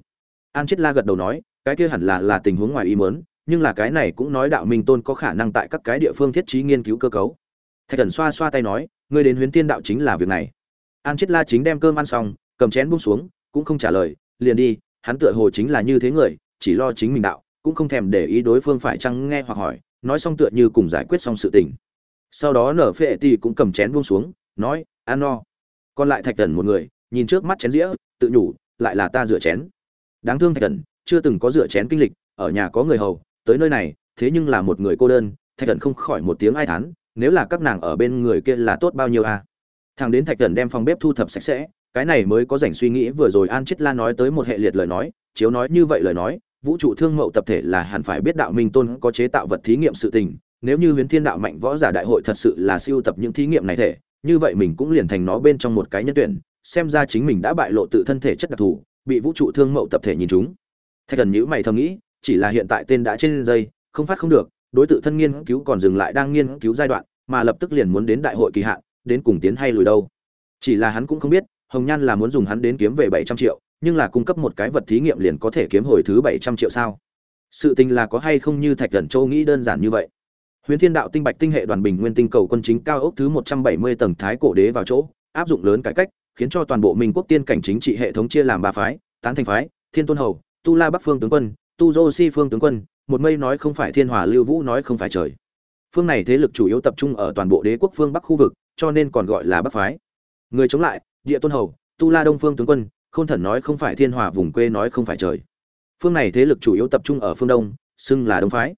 An chết la gật đầu nói, cái kia hẳn là là tình huống ngoài ý mớn nhưng là cái này cũng nói đạo minh tôn có khả năng tại các cái địa phương thiết trí nghiên cứu cơ cấu. Thạch thần xoa xoa tay nói, ngươi đến huyến tiên đạo chính là việc này. An chết la chính đem cơm ăn xong, cầm chén buông xuống, cũng không trả lời, liền đi, hắn tựa hồ chính là như thế người, chỉ lo chính mình đạo, cũng không thèm để ý đối phương phải chăng nghe hoặc hỏi, nói xong tựa như cùng giải quyết xong sự tình. Sau đó nở phệ tỷ cũng cầm chén buông xuống, nói ăn no còn lại thạch thần một người nhìn trước mắt chén dĩa, tự nhủ, lại là ta rửa chén. Đáng thương thạch thần chưa từng có rửa chén kinh lịch, ở nhà có người hầu, tới nơi này, thế nhưng là một người cô đơn, thạch thần không khỏi một tiếng ai thán, nếu là các nàng ở bên người kia là tốt bao nhiêu à thằng đến thạch thần đem phòng bếp thu thập sạch sẽ, cái này mới có dành suy nghĩ vừa rồi an chết la nói tới một hệ liệt lời nói, chiếu nói như vậy lời nói, vũ trụ thương mậu tập thể là hẳn phải biết đạo minh tôn có chế tạo vật thí nghiệm sự tình, nếu như huyền thiên đạo mạnh võ giả đại hội thật sự là siêu tập những thí nghiệm này thể, như vậy mình cũng liền thành nó bên trong một cái nhân tuyển xem ra chính mình đã bại lộ tự thân thể chất đặc thù, bị vũ trụ thương mậu tập thể nhìn chúng. Thạch thần nhữ mày thầm nghĩ, chỉ là hiện tại tên đã trên dây, không phát không được, đối tượng thân nghiên cứu còn dừng lại đang nghiên cứu giai đoạn, mà lập tức liền muốn đến đại hội kỳ hạn, đến cùng tiến hay lùi đâu. Chỉ là hắn cũng không biết, hồng nhan là muốn dùng hắn đến kiếm về bảy trăm triệu, nhưng là cung cấp một cái vật thí nghiệm liền có thể kiếm hồi thứ bảy trăm triệu sao? Sự tình là có hay không như thạch thần châu nghĩ đơn giản như vậy? Huyền thiên đạo tinh bạch tinh hệ đoàn bình nguyên tinh cầu quân chính cao ốc thứ một trăm bảy mươi tầng thái cổ đế vào chỗ, áp dụng lớn cải cách khiến cho toàn bộ minh quốc tiên cảnh chính trị hệ thống chia làm ba phái, tán thành phái, thiên tôn hầu, tu la bắc phương tướng quân, tu dô si phương tướng quân, một mây nói không phải thiên hòa lưu vũ nói không phải trời. Phương này thế lực chủ yếu tập trung ở toàn bộ đế quốc phương bắc khu vực, cho nên còn gọi là bắc phái. Người chống lại, địa tôn hầu, tu la đông phương tướng quân, khôn thần nói không phải thiên hòa vùng quê nói không phải trời. Phương này thế lực chủ yếu tập trung ở phương đông, xưng là đông phái.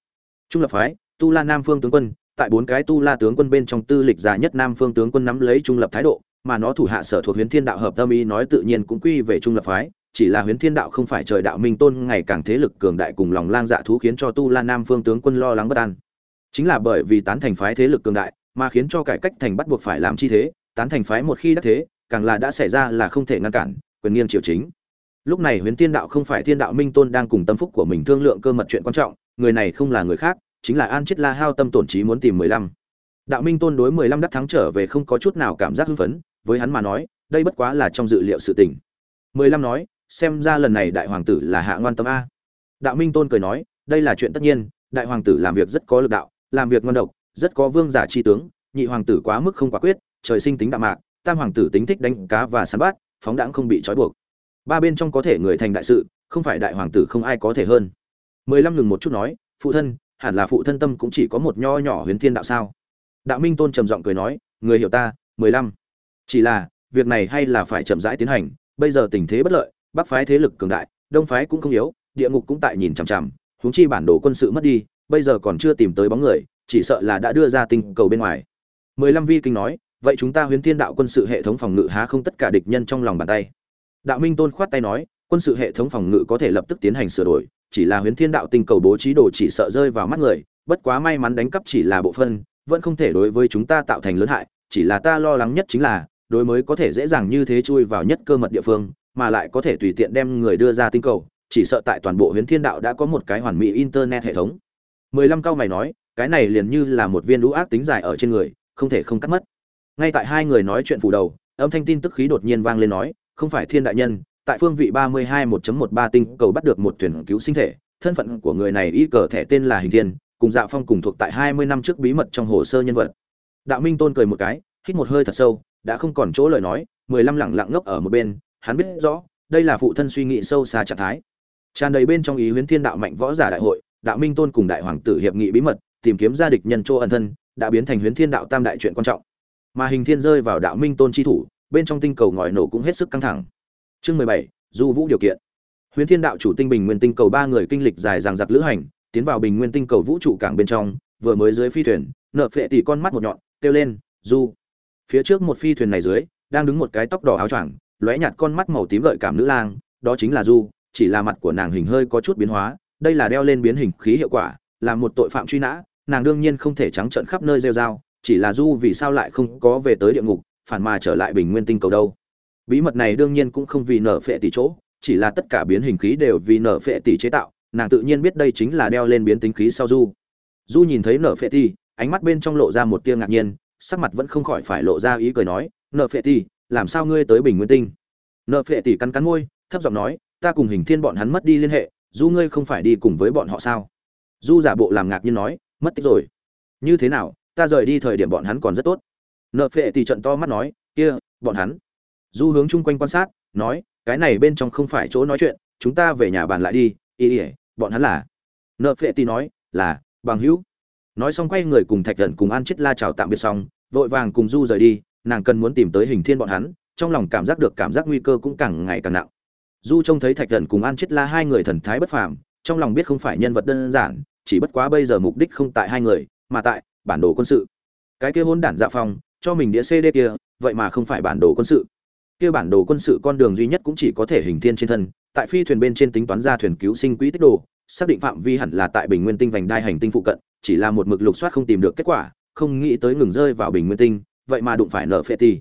Trung lập phái, tu la nam phương tướng quân, tại bốn cái tu la tướng quân bên trong tư lịch già nhất nam phương tướng quân nắm lấy trung lập thái độ mà nó thủ hạ sở thuộc huyền thiên đạo hợp tâm ý nói tự nhiên cũng quy về trung lập phái, chỉ là huyền thiên đạo không phải trời đạo minh tôn, ngày càng thế lực cường đại cùng lòng lang dạ thú khiến cho tu la nam phương tướng quân lo lắng bất an. Chính là bởi vì tán thành phái thế lực cường đại, mà khiến cho cải cách thành bắt buộc phải làm chi thế, tán thành phái một khi đắc thế, càng là đã xảy ra là không thể ngăn cản, quyền nghiêng triều chính. Lúc này huyền thiên đạo không phải thiên đạo minh tôn đang cùng tâm phúc của mình thương lượng cơ mật chuyện quan trọng, người này không là người khác, chính là an chết la hao tâm tổn trí muốn tìm mười lăm. Đạo minh tôn đối mười lăm đắc thắng trở về không có chút nào cảm giác hưng phấn với hắn mà nói, đây bất quá là trong dự liệu sự tình. Mười lăm nói, xem ra lần này đại hoàng tử là hạ ngoan tâm a. Đạo minh tôn cười nói, đây là chuyện tất nhiên, đại hoàng tử làm việc rất có lực đạo, làm việc ngon độc, rất có vương giả chi tướng, nhị hoàng tử quá mức không quả quyết, trời sinh tính đạm mạc, tam hoàng tử tính thích đánh cá và săn bắt, phóng đãng không bị trói buộc. Ba bên trong có thể người thành đại sự, không phải đại hoàng tử không ai có thể hơn. Mười lăm ngừng một chút nói, phụ thân, hẳn là phụ thân tâm cũng chỉ có một nho nhỏ huyền thiên đạo sao? Đạo minh tôn trầm giọng cười nói, người hiểu ta, mười lăm chỉ là, việc này hay là phải chậm rãi tiến hành, bây giờ tình thế bất lợi, bắc phái thế lực cường đại, đông phái cũng không yếu, địa ngục cũng tại nhìn chằm chằm, huống chi bản đồ quân sự mất đi, bây giờ còn chưa tìm tới bóng người, chỉ sợ là đã đưa ra tinh cầu bên ngoài. Mười lăm vi kinh nói, vậy chúng ta huyễn thiên đạo quân sự hệ thống phòng ngự há không tất cả địch nhân trong lòng bàn tay? Đạo minh tôn khoát tay nói, quân sự hệ thống phòng ngự có thể lập tức tiến hành sửa đổi, chỉ là huyễn thiên đạo tinh cầu bố trí đồ chỉ sợ rơi vào mắt người, bất quá may mắn đánh cắp chỉ là bộ phân, vẫn không thể đối với chúng ta tạo thành lớn hại, chỉ là ta lo lắng nhất chính là đối mới có thể dễ dàng như thế chui vào nhất cơ mật địa phương, mà lại có thể tùy tiện đem người đưa ra tinh cầu, chỉ sợ tại toàn bộ Huyền thiên đạo đã có một cái hoàn mỹ internet hệ thống. Mười lăm cao mày nói, cái này liền như là một viên đũa ác tính dài ở trên người, không thể không cắt mất. Ngay tại hai người nói chuyện phủ đầu, âm thanh tin tức khí đột nhiên vang lên nói, không phải thiên đại nhân, tại phương vị ba mươi hai 1 ba tinh cầu bắt được một thuyền cứu sinh thể, thân phận của người này y cờ thẻ tên là hình thiên, cùng dạ phong cùng thuộc tại hai mươi năm trước bí mật trong hồ sơ nhân vật. Đạo minh tôn cười một cái, hít một hơi thật sâu đã không còn chỗ lời nói, mười lăm lẳng lặng ngốc ở một bên, hắn biết rõ, đây là phụ thân suy nghĩ sâu xa trạng thái. Tràn đầy bên trong ý huyễn thiên đạo mạnh võ giả đại hội, đạo minh tôn cùng đại hoàng tử hiệp nghị bí mật, tìm kiếm gia địch nhân chỗ ẩn thân, đã biến thành huyễn thiên đạo tam đại chuyện quan trọng. Mà hình thiên rơi vào đạo minh tôn chi thủ, bên trong tinh cầu ngòi nổ cũng hết sức căng thẳng. Chương mười bảy, du vũ điều kiện. Huyễn thiên đạo chủ tinh bình nguyên tinh cầu ba người kinh lịch dài dằng dặc lữ hành, tiến vào bình nguyên tinh cầu vũ trụ cảng bên trong, vừa mới dưới phi thuyền, nợ phệ tỷ con mắt một nhọn, kêu lên, du phía trước một phi thuyền này dưới, đang đứng một cái tóc đỏ áo choàng, lóe nhạt con mắt màu tím gợi cảm nữ lang, đó chính là du, chỉ là mặt của nàng hình hơi có chút biến hóa, đây là đeo lên biến hình khí hiệu quả, là một tội phạm truy nã, nàng đương nhiên không thể trắng trợn khắp nơi rêu rao, chỉ là du vì sao lại không có về tới địa ngục, phản mà trở lại bình nguyên tinh cầu đâu. Bí mật này đương nhiên cũng không vì nở phệ tỷ chỗ, chỉ là tất cả biến hình khí đều vì nở phệ tỷ chế tạo, nàng tự nhiên biết đây chính là đeo lên biến tính khí sau du. Du nhìn thấy nở phệ tỷ, ánh mắt bên trong lộ ra một tia ngạc nhiên sắc mặt vẫn không khỏi phải lộ ra ý cười nói, nợ phệ tỷ, làm sao ngươi tới bình nguyên tinh? Nợ phệ tỷ cắn cắn môi, thấp giọng nói, ta cùng hình thiên bọn hắn mất đi liên hệ du ngươi không phải đi cùng với bọn họ sao? Du giả bộ làm ngạc nhiên nói, mất tích rồi. Như thế nào, ta rời đi thời điểm bọn hắn còn rất tốt. Nợ phệ tỷ trận to mắt nói, kia, bọn hắn. Du hướng chung quanh quan sát, nói, cái này bên trong không phải chỗ nói chuyện, chúng ta về nhà bàn lại đi, ý ỉa bọn hắn là. Nợ phệ tỷ nói, là, bằng hữu nói xong quay người cùng thạch thần cùng an chết la chào tạm biệt xong, vội vàng cùng du rời đi, nàng cần muốn tìm tới hình thiên bọn hắn, trong lòng cảm giác được cảm giác nguy cơ cũng càng ngày càng nặng. Du trông thấy thạch thần cùng an chết la hai người thần thái bất phàm, trong lòng biết không phải nhân vật đơn giản, chỉ bất quá bây giờ mục đích không tại hai người, mà tại bản đồ quân sự. Cái kia hôn đản dạ phong, cho mình đĩa cd kia, vậy mà không phải bản đồ quân sự. Kia bản đồ quân sự con đường duy nhất cũng chỉ có thể hình thiên trên thân, tại phi thuyền bên trên tính toán ra thuyền cứu sinh quỹ tích đồ, xác định phạm vi hẳn là tại bình nguyên tinh vành đai hành tinh phụ cận chỉ là một mực lục soát không tìm được kết quả, không nghĩ tới ngừng rơi vào bình nguyên tinh, vậy mà đụng phải nợ phệ tỷ.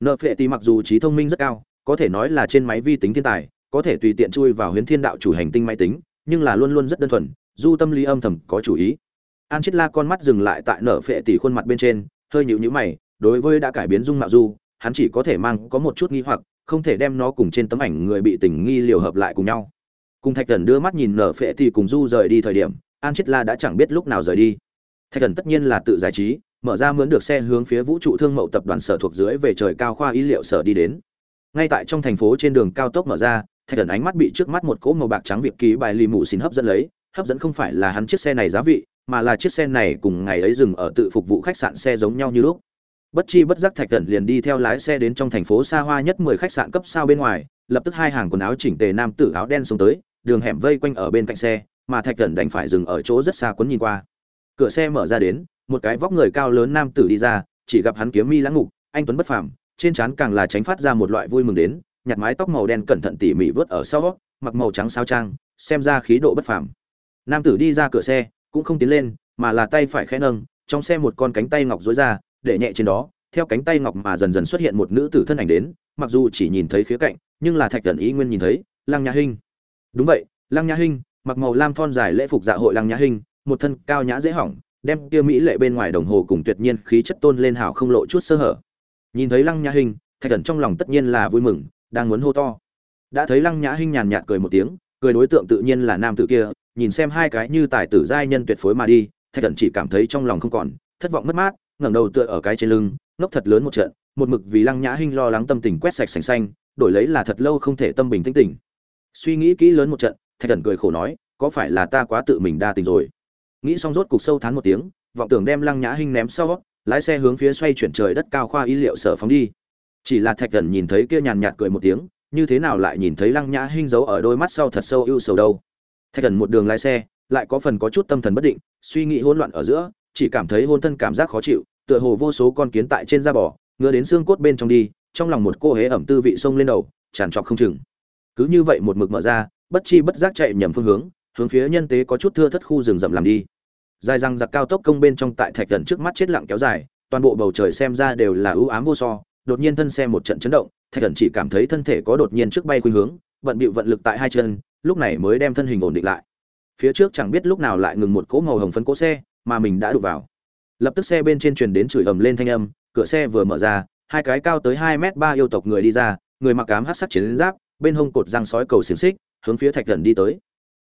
nợ phệ tỷ mặc dù trí thông minh rất cao, có thể nói là trên máy vi tính thiên tài, có thể tùy tiện chui vào huyến thiên đạo chủ hành tinh máy tính, nhưng là luôn luôn rất đơn thuần, du tâm lý âm thầm có chủ ý an chết la con mắt dừng lại tại nở phệ tỷ khuôn mặt bên trên, hơi nhịu nhữ mày, đối với đã cải biến dung mạo du, hắn chỉ có thể mang có một chút nghi hoặc, không thể đem nó cùng trên tấm ảnh người bị tình nghi liều hợp lại cùng nhau cùng thạch thần đưa mắt nhìn nở phệ tỷ cùng du rời đi thời điểm an chết la đã chẳng biết lúc nào rời đi. Thạch thần tất nhiên là tự giải trí, mở ra mướn được xe hướng phía vũ trụ thương mậu tập đoàn sở thuộc dưới về trời cao khoa y liệu sở đi đến. Ngay tại trong thành phố trên đường cao tốc mở ra, thạch thần ánh mắt bị trước mắt một cỗ màu bạc trắng việc ký bài lì mù xin hấp dẫn lấy, hấp dẫn không phải là hắn chiếc xe này giá vị, mà là chiếc xe này cùng ngày ấy dừng ở tự phục vụ khách sạn xe giống nhau như lúc. Bất chi bất giác thạch thần liền đi theo lái xe đến trong thành phố xa hoa nhất mười khách sạn cấp sao bên ngoài, lập tức hai hàng quần áo chỉnh tề nam tử áo đen xuống tới, đường hẻm vây quanh ở bên cạnh xe mà thạch thần đành phải dừng ở chỗ rất xa quấn nhìn qua. Cửa xe mở ra đến, một cái vóc người cao lớn nam tử đi ra, chỉ gặp hắn kiếm mi lãng ngục anh tuấn bất phàm, trên trán càng là tránh phát ra một loại vui mừng đến, nhặt mái tóc màu đen cẩn thận tỉ mỉ vớt ở sau mặc màu trắng sao trang, xem ra khí độ bất phàm. Nam tử đi ra cửa xe, cũng không tiến lên, mà là tay phải khẽ nâng, trong xe một con cánh tay ngọc dối ra, để nhẹ trên đó, theo cánh tay ngọc mà dần dần xuất hiện một nữ tử thân ảnh đến, mặc dù chỉ nhìn thấy khía cạnh, nhưng là thạch thần ý nguyên nhìn thấy, lăng nhã hinh. Đúng vậy, lăng nhã hinh mặc màu lam thon dài lễ phục dạ hội lăng nhã hình, một thân cao nhã dễ hỏng, đem kia mỹ lệ bên ngoài đồng hồ cùng tuyệt nhiên khí chất tôn lên hào không lộ chút sơ hở. Nhìn thấy lăng nhã hình, thạch thần trong lòng tất nhiên là vui mừng, đang muốn hô to. Đã thấy lăng nhã hình nhàn nhạt cười một tiếng, cười đối tượng tự nhiên là nam tử kia, nhìn xem hai cái như tài tử giai nhân tuyệt phối mà đi, thạch thần chỉ cảm thấy trong lòng không còn, thất vọng mất mát, ngẩng đầu tựa ở cái trên lưng, ngốc thật lớn một trận, một mực vì lăng nhã hinh lo lắng tâm tình quét sạch sành xanh, đổi lấy là thật lâu không thể tâm bình tĩnh tỉnh. Suy nghĩ kỹ lớn một trận thạch thần cười khổ nói, có phải là ta quá tự mình đa tình rồi? Nghĩ xong rốt cục sâu thán một tiếng, vọng tưởng đem lăng nhã hinh ném sau, lái xe hướng phía xoay chuyển trời đất cao khoa y liệu sở phóng đi. Chỉ là thạch thần nhìn thấy kia nhàn nhạt cười một tiếng, như thế nào lại nhìn thấy lăng nhã hinh giấu ở đôi mắt sau thật sâu ưu sầu đâu? Thạch thần một đường lái xe, lại có phần có chút tâm thần bất định, suy nghĩ hỗn loạn ở giữa, chỉ cảm thấy hôn thân cảm giác khó chịu, tựa hồ vô số con kiến tại trên da bò, ngứa đến xương cốt bên trong đi, trong lòng một cô hế ẩm tư vị sông lên đầu, tràn trọc không chừng. Cứ như vậy một mực mở ra bất chi bất giác chạy nhầm phương hướng hướng phía nhân tế có chút thưa thất khu rừng rậm làm đi. Dài răng giặc cao tốc công bên trong tại thạch gần trước mắt chết lặng kéo dài, toàn bộ bầu trời xem ra đều là ưu ám vô so, đột nhiên thân xe một trận chấn động, thạch gần chỉ cảm thấy thân thể có đột nhiên trước bay khuynh hướng, vận bịu vận lực tại hai chân, lúc này mới đem thân hình ổn định lại. Phía trước chẳng biết lúc nào lại ngừng một cỗ màu hồng phấn cỗ xe, mà mình đã đụng vào. Lập tức xe bên trên truyền đến chửi ầm lên thanh âm, cửa xe vừa mở ra, hai cái cao tới hai m ba yêu tộc người đi ra, người mặc cám hát sắc chiến giáp, bên hông cột răng sói cầu xiềng xích hướng phía thạch thần đi tới.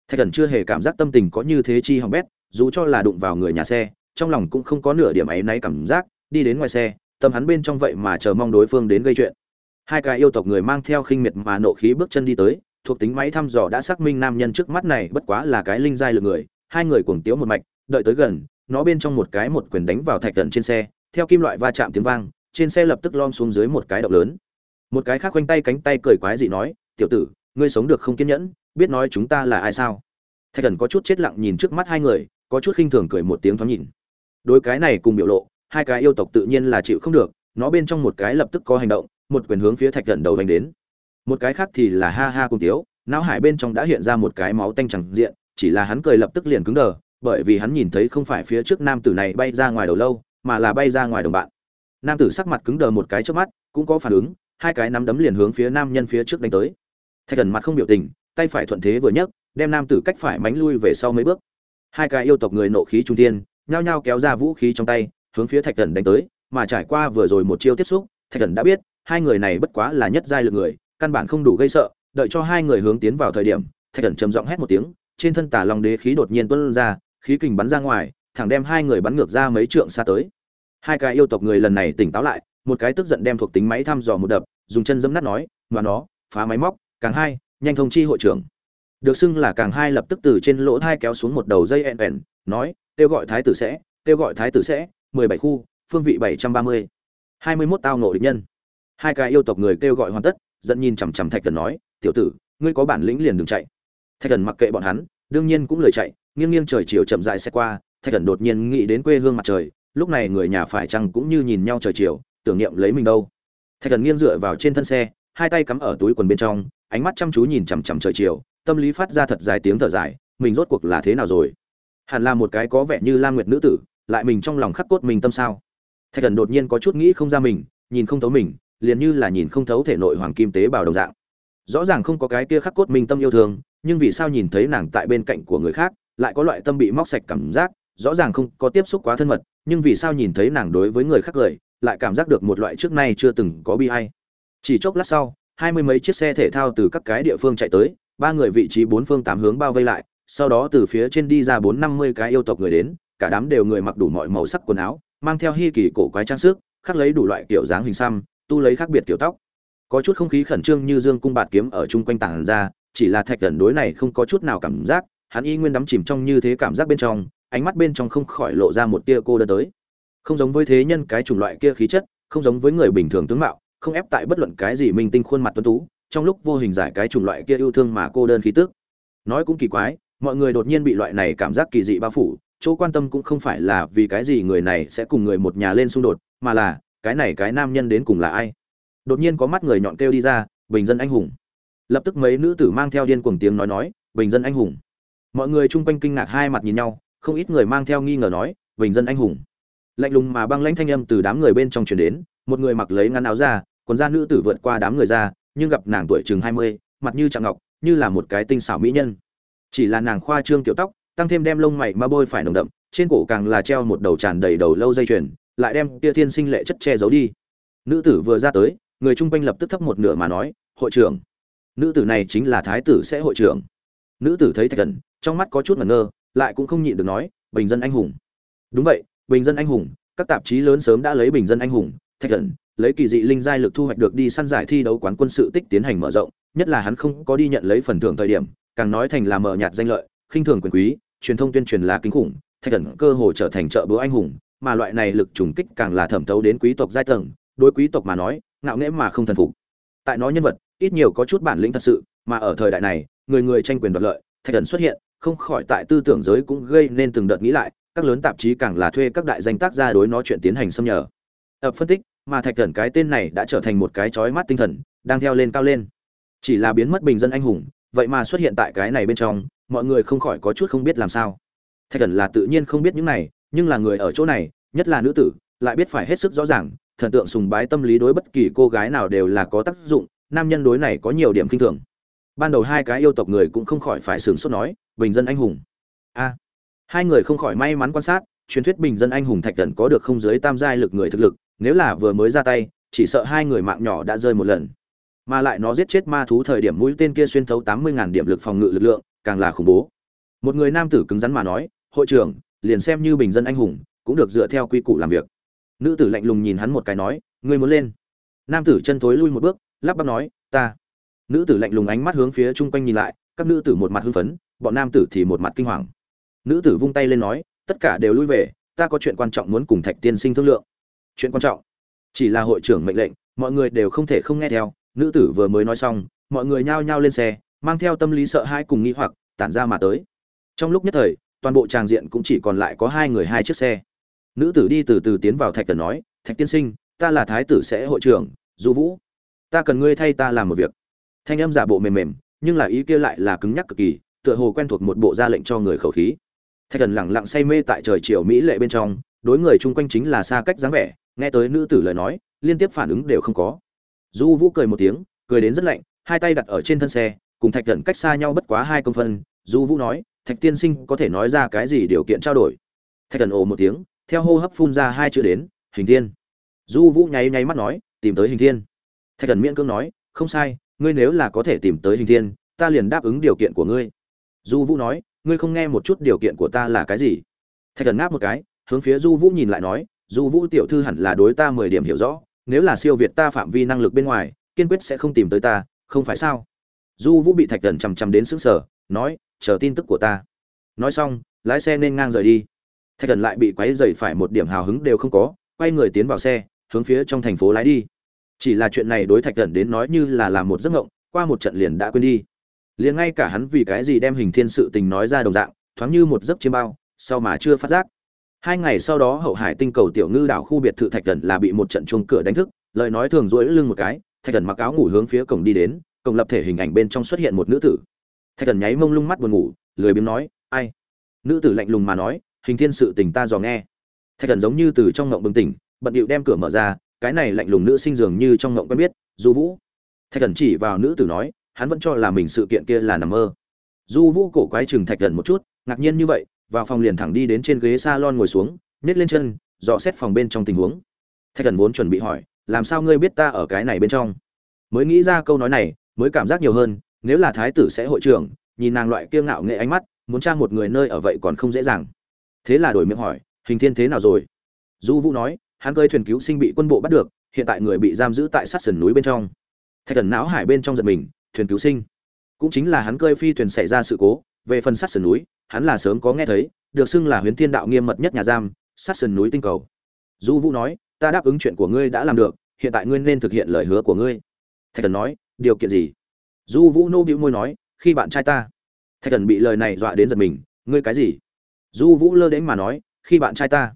Thạch thần chưa hề cảm giác tâm tình có như thế chi hỏng bét, dù cho là đụng vào người nhà xe, trong lòng cũng không có nửa điểm ấy náy cảm giác, đi đến ngoài xe, tâm hắn bên trong vậy mà chờ mong đối phương đến gây chuyện. Hai cái yêu tộc người mang theo khinh miệt mà nộ khí bước chân đi tới, thuộc tính máy thăm dò đã xác minh nam nhân trước mắt này bất quá là cái linh giai lượng người, hai người cuồng tiếu một mạch, đợi tới gần, nó bên trong một cái một quyền đánh vào thạch thần trên xe, theo kim loại va chạm tiếng vang, trên xe lập tức lom xuống dưới một cái động lớn. Một cái khác quanh tay cánh tay cười quái dị nói, tiểu tử ngươi sống được không kiên nhẫn, biết nói chúng ta là ai sao? Thạch thần có chút chết lặng nhìn trước mắt hai người, có chút khinh thường cười một tiếng thoáng nhìn. Đối cái này cùng biểu lộ, hai cái yêu tộc tự nhiên là chịu không được, nó bên trong một cái lập tức có hành động, một quyền hướng phía thạch thần đầu đánh đến. Một cái khác thì là ha ha cùng tiếu, não hải bên trong đã hiện ra một cái máu tanh chẳng diện, chỉ là hắn cười lập tức liền cứng đờ, bởi vì hắn nhìn thấy không phải phía trước nam tử này bay ra ngoài đầu lâu, mà là bay ra ngoài đồng bạn. Nam tử sắc mặt cứng đờ một cái trước mắt, cũng có phản ứng, hai cái nắm đấm liền hướng phía nam nhân phía trước đánh tới thạch thần mặt không biểu tình, tay phải thuận thế vừa nhấc, đem nam tử cách phải mánh lui về sau mấy bước. Hai cái yêu tộc người nộ khí trung tiên nhao nhao kéo ra vũ khí trong tay, hướng phía thạch thần đánh tới, mà trải qua vừa rồi một chiêu tiếp xúc, thạch thần đã biết, hai người này bất quá là nhất giai lượng người, căn bản không đủ gây sợ, đợi cho hai người hướng tiến vào thời điểm, thạch thần trầm giọng hét một tiếng, trên thân tả long đế khí đột nhiên tuôn ra, khí kình bắn ra ngoài, thẳng đem hai người bắn ngược ra mấy trượng xa tới. Hai cái yêu tộc người lần này tỉnh táo lại, một cái tức giận đem thuộc tính máy thăm dò một đập, dùng chân dẫm nát nói mà nó, phá máy móc càng hai, nhanh thông chi hội trưởng. Được xưng là càng hai lập tức từ trên lỗ thai kéo xuống một đầu dây ẹn ẹn nói, kêu gọi thái tử sẽ, kêu gọi thái tử sẽ, mười bảy khu, phương vị bảy trăm ba mươi. Hai mươi mốt tao nộ địch nhân. Hai cái yêu tộc người kêu gọi hoàn tất dẫn nhìn chằm chằm thạch thần nói, tiểu tử, ngươi có bản lĩnh liền đừng chạy. Thạch thần mặc kệ bọn hắn, đương nhiên cũng lời chạy, nghiêng nghiêng trời chiều chậm dại xe qua, thạch thần đột nhiên nghĩ đến quê hương mặt trời, lúc này người nhà phải chăng cũng như nhìn nhau trời chiều, tưởng niệm lấy mình đâu. Thạch thần nghiêng dựa vào trên thân xe, hai tay cắm ở túi quần bên trong ánh mắt chăm chú nhìn chằm chằm trời chiều, tâm lý phát ra thật dài tiếng thở dài, mình rốt cuộc là thế nào rồi? Hẳn là một cái có vẻ như lam nguyệt nữ tử, lại mình trong lòng khắc cốt mình tâm sao? Thạch thần đột nhiên có chút nghĩ không ra mình, nhìn không thấu mình, liền như là nhìn không thấu thể nội hoàng kim tế bào đồng dạng. Rõ ràng không có cái kia khắc cốt mình tâm yêu thương, nhưng vì sao nhìn thấy nàng tại bên cạnh của người khác, lại có loại tâm bị móc sạch cảm giác, rõ ràng không có tiếp xúc quá thân mật, nhưng vì sao nhìn thấy nàng đối với người khác cười lại cảm giác được một loại trước nay chưa từng có bi hay chỉ chốc lát sau hai mươi mấy chiếc xe thể thao từ các cái địa phương chạy tới, ba người vị trí bốn phương tám hướng bao vây lại, sau đó từ phía trên đi ra bốn năm mươi cái yêu tộc người đến, cả đám đều người mặc đủ mọi màu sắc quần áo, mang theo hi kỳ cổ quái trang sức, khắc lấy đủ loại kiểu dáng hình xăm, tu lấy khác biệt kiểu tóc. Có chút không khí khẩn trương như dương cung bạt kiếm ở chung quanh tảng ra, chỉ là thạch thần đối này không có chút nào cảm giác, hắn y nguyên đắm chìm trong như thế cảm giác bên trong, ánh mắt bên trong không khỏi lộ ra một tia cô đơn tới. Không giống với thế nhân cái chủng loại kia khí chất, không giống với người bình thường tướng mạo không ép tại bất luận cái gì minh tinh khuôn mặt tuấn tú, trong lúc vô hình giải cái chủng loại kia yêu thương mà cô đơn khí tức. Nói cũng kỳ quái, mọi người đột nhiên bị loại này cảm giác kỳ dị bao phủ, chỗ quan tâm cũng không phải là vì cái gì người này sẽ cùng người một nhà lên xung đột, mà là, cái này cái nam nhân đến cùng là ai? Đột nhiên có mắt người nhọn kêu đi ra, bình dân anh hùng. Lập tức mấy nữ tử mang theo điên cuồng tiếng nói nói, bình dân anh hùng. Mọi người chung quanh kinh ngạc hai mặt nhìn nhau, không ít người mang theo nghi ngờ nói, bình dân anh hùng. Lạnh lùng mà băng lãnh thanh âm từ đám người bên trong truyền đến, một người mặc lấy ngắn áo ra còn ra nữ tử vượt qua đám người ra, nhưng gặp nàng tuổi chừng hai mươi, mặt như trạng ngọc, như là một cái tinh xảo mỹ nhân. Chỉ là nàng khoa trương kiểu tóc, tăng thêm đem lông mày ma bôi phải nồng đậm, trên cổ càng là treo một đầu tràn đầy đầu lâu dây chuyền, lại đem tia thiên sinh lệ chất che giấu đi. Nữ tử vừa ra tới, người chung quanh lập tức thấp một nửa mà nói, hội trưởng. Nữ tử này chính là thái tử sẽ hội trưởng. Nữ tử thấy thạch thần trong mắt có chút ngẩn ngơ, lại cũng không nhịn được nói, bình dân anh hùng. Đúng vậy, bình dân anh hùng, các tạp chí lớn sớm đã lấy bình dân anh hùng. Thạch thần lấy kỳ dị linh giai lực thu hoạch được đi săn giải thi đấu quán quân sự tích tiến hành mở rộng, nhất là hắn không có đi nhận lấy phần thưởng thời điểm, càng nói thành là mở nhạt danh lợi, khinh thường quyền quý, truyền thông tuyên truyền là kinh khủng, thạch thần cơ hồ trở thành trợ búa anh hùng, mà loại này lực trùng kích càng là thẩm thấu đến quý tộc giai tầng, đối quý tộc mà nói, ngạo nghễ mà không thần phục. Tại nói nhân vật, ít nhiều có chút bản lĩnh thật sự, mà ở thời đại này, người người tranh quyền đoạt lợi, thạch thần xuất hiện, không khỏi tại tư tưởng giới cũng gây nên từng đợt nghĩ lại, các lớn tạp chí càng là thuê các đại danh tác ra đối nó chuyện tiến hành xâm nhờ. Ập phân tích mà thạch thần cái tên này đã trở thành một cái chói mắt tinh thần, đang theo lên cao lên. Chỉ là biến mất bình dân anh hùng, vậy mà xuất hiện tại cái này bên trong, mọi người không khỏi có chút không biết làm sao. Thạch thần là tự nhiên không biết những này, nhưng là người ở chỗ này, nhất là nữ tử, lại biết phải hết sức rõ ràng, thần tượng sùng bái tâm lý đối bất kỳ cô gái nào đều là có tác dụng, nam nhân đối này có nhiều điểm kinh thường. Ban đầu hai cái yêu tộc người cũng không khỏi phải sửng sốt nói, bình dân anh hùng. A. Hai người không khỏi may mắn quan sát, truyền thuyết bình dân anh hùng thạch thần có được không giới tam giai lực người thực lực nếu là vừa mới ra tay, chỉ sợ hai người mạng nhỏ đã rơi một lần. Mà lại nó giết chết ma thú thời điểm mũi tên kia xuyên thấu tám mươi điểm lực phòng ngự lực lượng, càng là khủng bố. Một người nam tử cứng rắn mà nói, hội trưởng, liền xem như bình dân anh hùng, cũng được dựa theo quy củ làm việc. Nữ tử lạnh lùng nhìn hắn một cái nói, ngươi muốn lên? Nam tử chân thối lui một bước, lắp bắp nói, ta. Nữ tử lạnh lùng ánh mắt hướng phía chung quanh nhìn lại, các nữ tử một mặt hưng phấn, bọn nam tử thì một mặt kinh hoàng. Nữ tử vung tay lên nói, tất cả đều lui về, ta có chuyện quan trọng muốn cùng thạch tiên sinh thương lượng chuyện quan trọng. Chỉ là hội trưởng mệnh lệnh, mọi người đều không thể không nghe theo. Nữ tử vừa mới nói xong, mọi người nhao nhao lên xe, mang theo tâm lý sợ hãi cùng nghĩ hoặc, tản ra mà tới. Trong lúc nhất thời, toàn bộ tràng diện cũng chỉ còn lại có hai người hai chiếc xe. Nữ tử đi từ từ tiến vào thạch tần nói, thạch tiên sinh, ta là thái tử sẽ hội trưởng, du vũ. Ta cần ngươi thay ta làm một việc. Thanh âm giả bộ mềm mềm, nhưng là ý kia lại là cứng nhắc cực kỳ, tựa hồ quen thuộc một bộ ra lệnh cho người khẩu khí. Thạch thần lẳng lặng say mê tại trời chiều mỹ lệ bên trong đối người chung quanh chính là xa cách dáng vẻ, nghe tới nữ tử lời nói, liên tiếp phản ứng đều không có. Du vũ cười một tiếng, cười đến rất lạnh, hai tay đặt ở trên thân xe, cùng thạch thần cách xa nhau bất quá hai công phân, du vũ nói, thạch tiên sinh có thể nói ra cái gì điều kiện trao đổi? Thạch thần ồ một tiếng, theo hô hấp phun ra hai chữ đến, hình thiên. Du vũ nháy nháy mắt nói, tìm tới hình thiên. Thạch thần miễn cưỡng nói, không sai, ngươi nếu là có thể tìm tới hình thiên, ta liền đáp ứng điều kiện của ngươi. Du vũ nói, ngươi không nghe một chút điều kiện của ta là cái gì? Thạch thần ngáp một cái hướng phía du vũ nhìn lại nói, du vũ tiểu thư hẳn là đối ta mười điểm hiểu rõ, nếu là siêu việt ta phạm vi năng lực bên ngoài, kiên quyết sẽ không tìm tới ta, không phải sao? Du vũ bị thạch thần chằm chằm đến xứng sở nói, chờ tin tức của ta. Nói xong, lái xe nên ngang rời đi. Thạch thần lại bị quấy dày phải một điểm hào hứng đều không có, quay người tiến vào xe, hướng phía trong thành phố lái đi. Chỉ là chuyện này đối thạch thần đến nói như là làm một giấc ngộng qua một trận liền đã quên đi. Liền ngay cả hắn vì cái gì đem hình thiên sự tình nói ra đồng dạng, thoáng như một giấc chiêm bao, sau mà chưa phát giác hai ngày sau đó hậu hải tinh cầu tiểu ngư đảo khu biệt thự thạch thần là bị một trận chuông cửa đánh thức, lời nói thường rỗi lưng một cái, thạch thần mặc áo ngủ hướng phía cổng đi đến, cổng lập thể hình ảnh bên trong xuất hiện một nữ tử. Thạch thần nháy mông lung mắt buồn ngủ, lười biếng nói, ai? Nữ tử lạnh lùng mà nói, hình thiên sự tình ta dò nghe. Thạch thần giống như từ trong ngộng bừng tỉnh, bận điệu đem cửa mở ra, cái này lạnh lùng nữ sinh dường như trong ngộng quen biết, du vũ. Thạch thần chỉ vào nữ tử nói, hắn vẫn cho là mình sự kiện kia là nằm mơ. Du vũ cổ quái chừng thạch thần một chút, ngạc nhiên như vậy vào phòng liền thẳng đi đến trên ghế salon ngồi xuống nhét lên chân, dò xét phòng bên trong tình huống. Thạch thần vốn chuẩn bị hỏi, làm sao ngươi biết ta ở cái này bên trong? Mới nghĩ ra câu nói này, mới cảm giác nhiều hơn, nếu là thái tử sẽ hội trưởng, nhìn nàng loại kiêu ngạo nghệ ánh mắt, muốn trang một người nơi ở vậy còn không dễ dàng. Thế là đổi miệng hỏi, hình thiên thế nào rồi? Du vũ nói, hắn cơi thuyền cứu sinh bị quân bộ bắt được, hiện tại người bị giam giữ tại sát sườn núi bên trong. Thạch thần não hải bên trong giật mình, thuyền cứu sinh? Cũng chính là hắn cơi phi thuyền xảy ra sự cố về phần sát sườn núi, hắn là sớm có nghe thấy, được xưng là huyền thiên đạo nghiêm mật nhất nhà giam, sát sườn núi tinh cầu. Du vũ nói, ta đáp ứng chuyện của ngươi đã làm được, hiện tại ngươi nên thực hiện lời hứa của ngươi. Thạch thần nói, điều kiện gì? Du vũ nô bĩu môi nói, khi bạn trai ta. Thạch thần bị lời này dọa đến giật mình, ngươi cái gì? Du vũ lơ đến mà nói, khi bạn trai ta.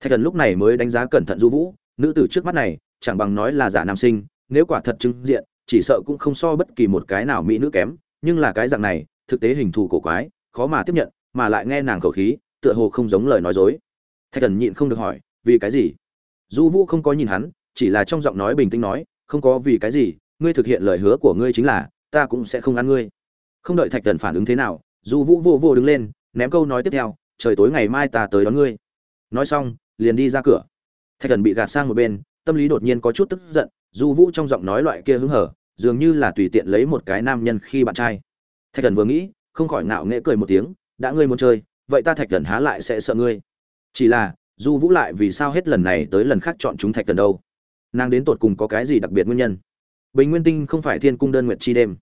Thạch thần lúc này mới đánh giá cẩn thận du vũ, nữ tử trước mắt này, chẳng bằng nói là giả nam sinh, nếu quả thật chứng diện, chỉ sợ cũng không so bất kỳ một cái nào mỹ nữ kém, nhưng là cái dạng này thực tế hình thù cổ quái, khó mà tiếp nhận, mà lại nghe nàng khẩu khí, tựa hồ không giống lời nói dối. Thạch thần nhịn không được hỏi, vì cái gì? Du vũ không có nhìn hắn, chỉ là trong giọng nói bình tĩnh nói, không có vì cái gì, ngươi thực hiện lời hứa của ngươi chính là, ta cũng sẽ không ăn ngươi. Không đợi thạch thần phản ứng thế nào du vũ vô vô đứng lên, ném câu nói tiếp theo, trời tối ngày mai ta tới đón ngươi. Nói xong, liền đi ra cửa. Thạch thần bị gạt sang một bên, tâm lý đột nhiên có chút tức giận du vũ trong giọng nói loại kia hứng hở, dường như là tùy tiện lấy một cái nam nhân khi bạn trai thạch thần vừa nghĩ không khỏi ngạo nghễ cười một tiếng đã ngươi muốn chơi vậy ta thạch thần há lại sẽ sợ ngươi. Chỉ là du vũ lại vì sao hết lần này tới lần khác chọn chúng thạch thần đâu? Nàng đến tột cùng có cái gì đặc biệt nguyên nhân? Bình nguyên tinh không phải thiên cung đơn nguyệt chi đêm.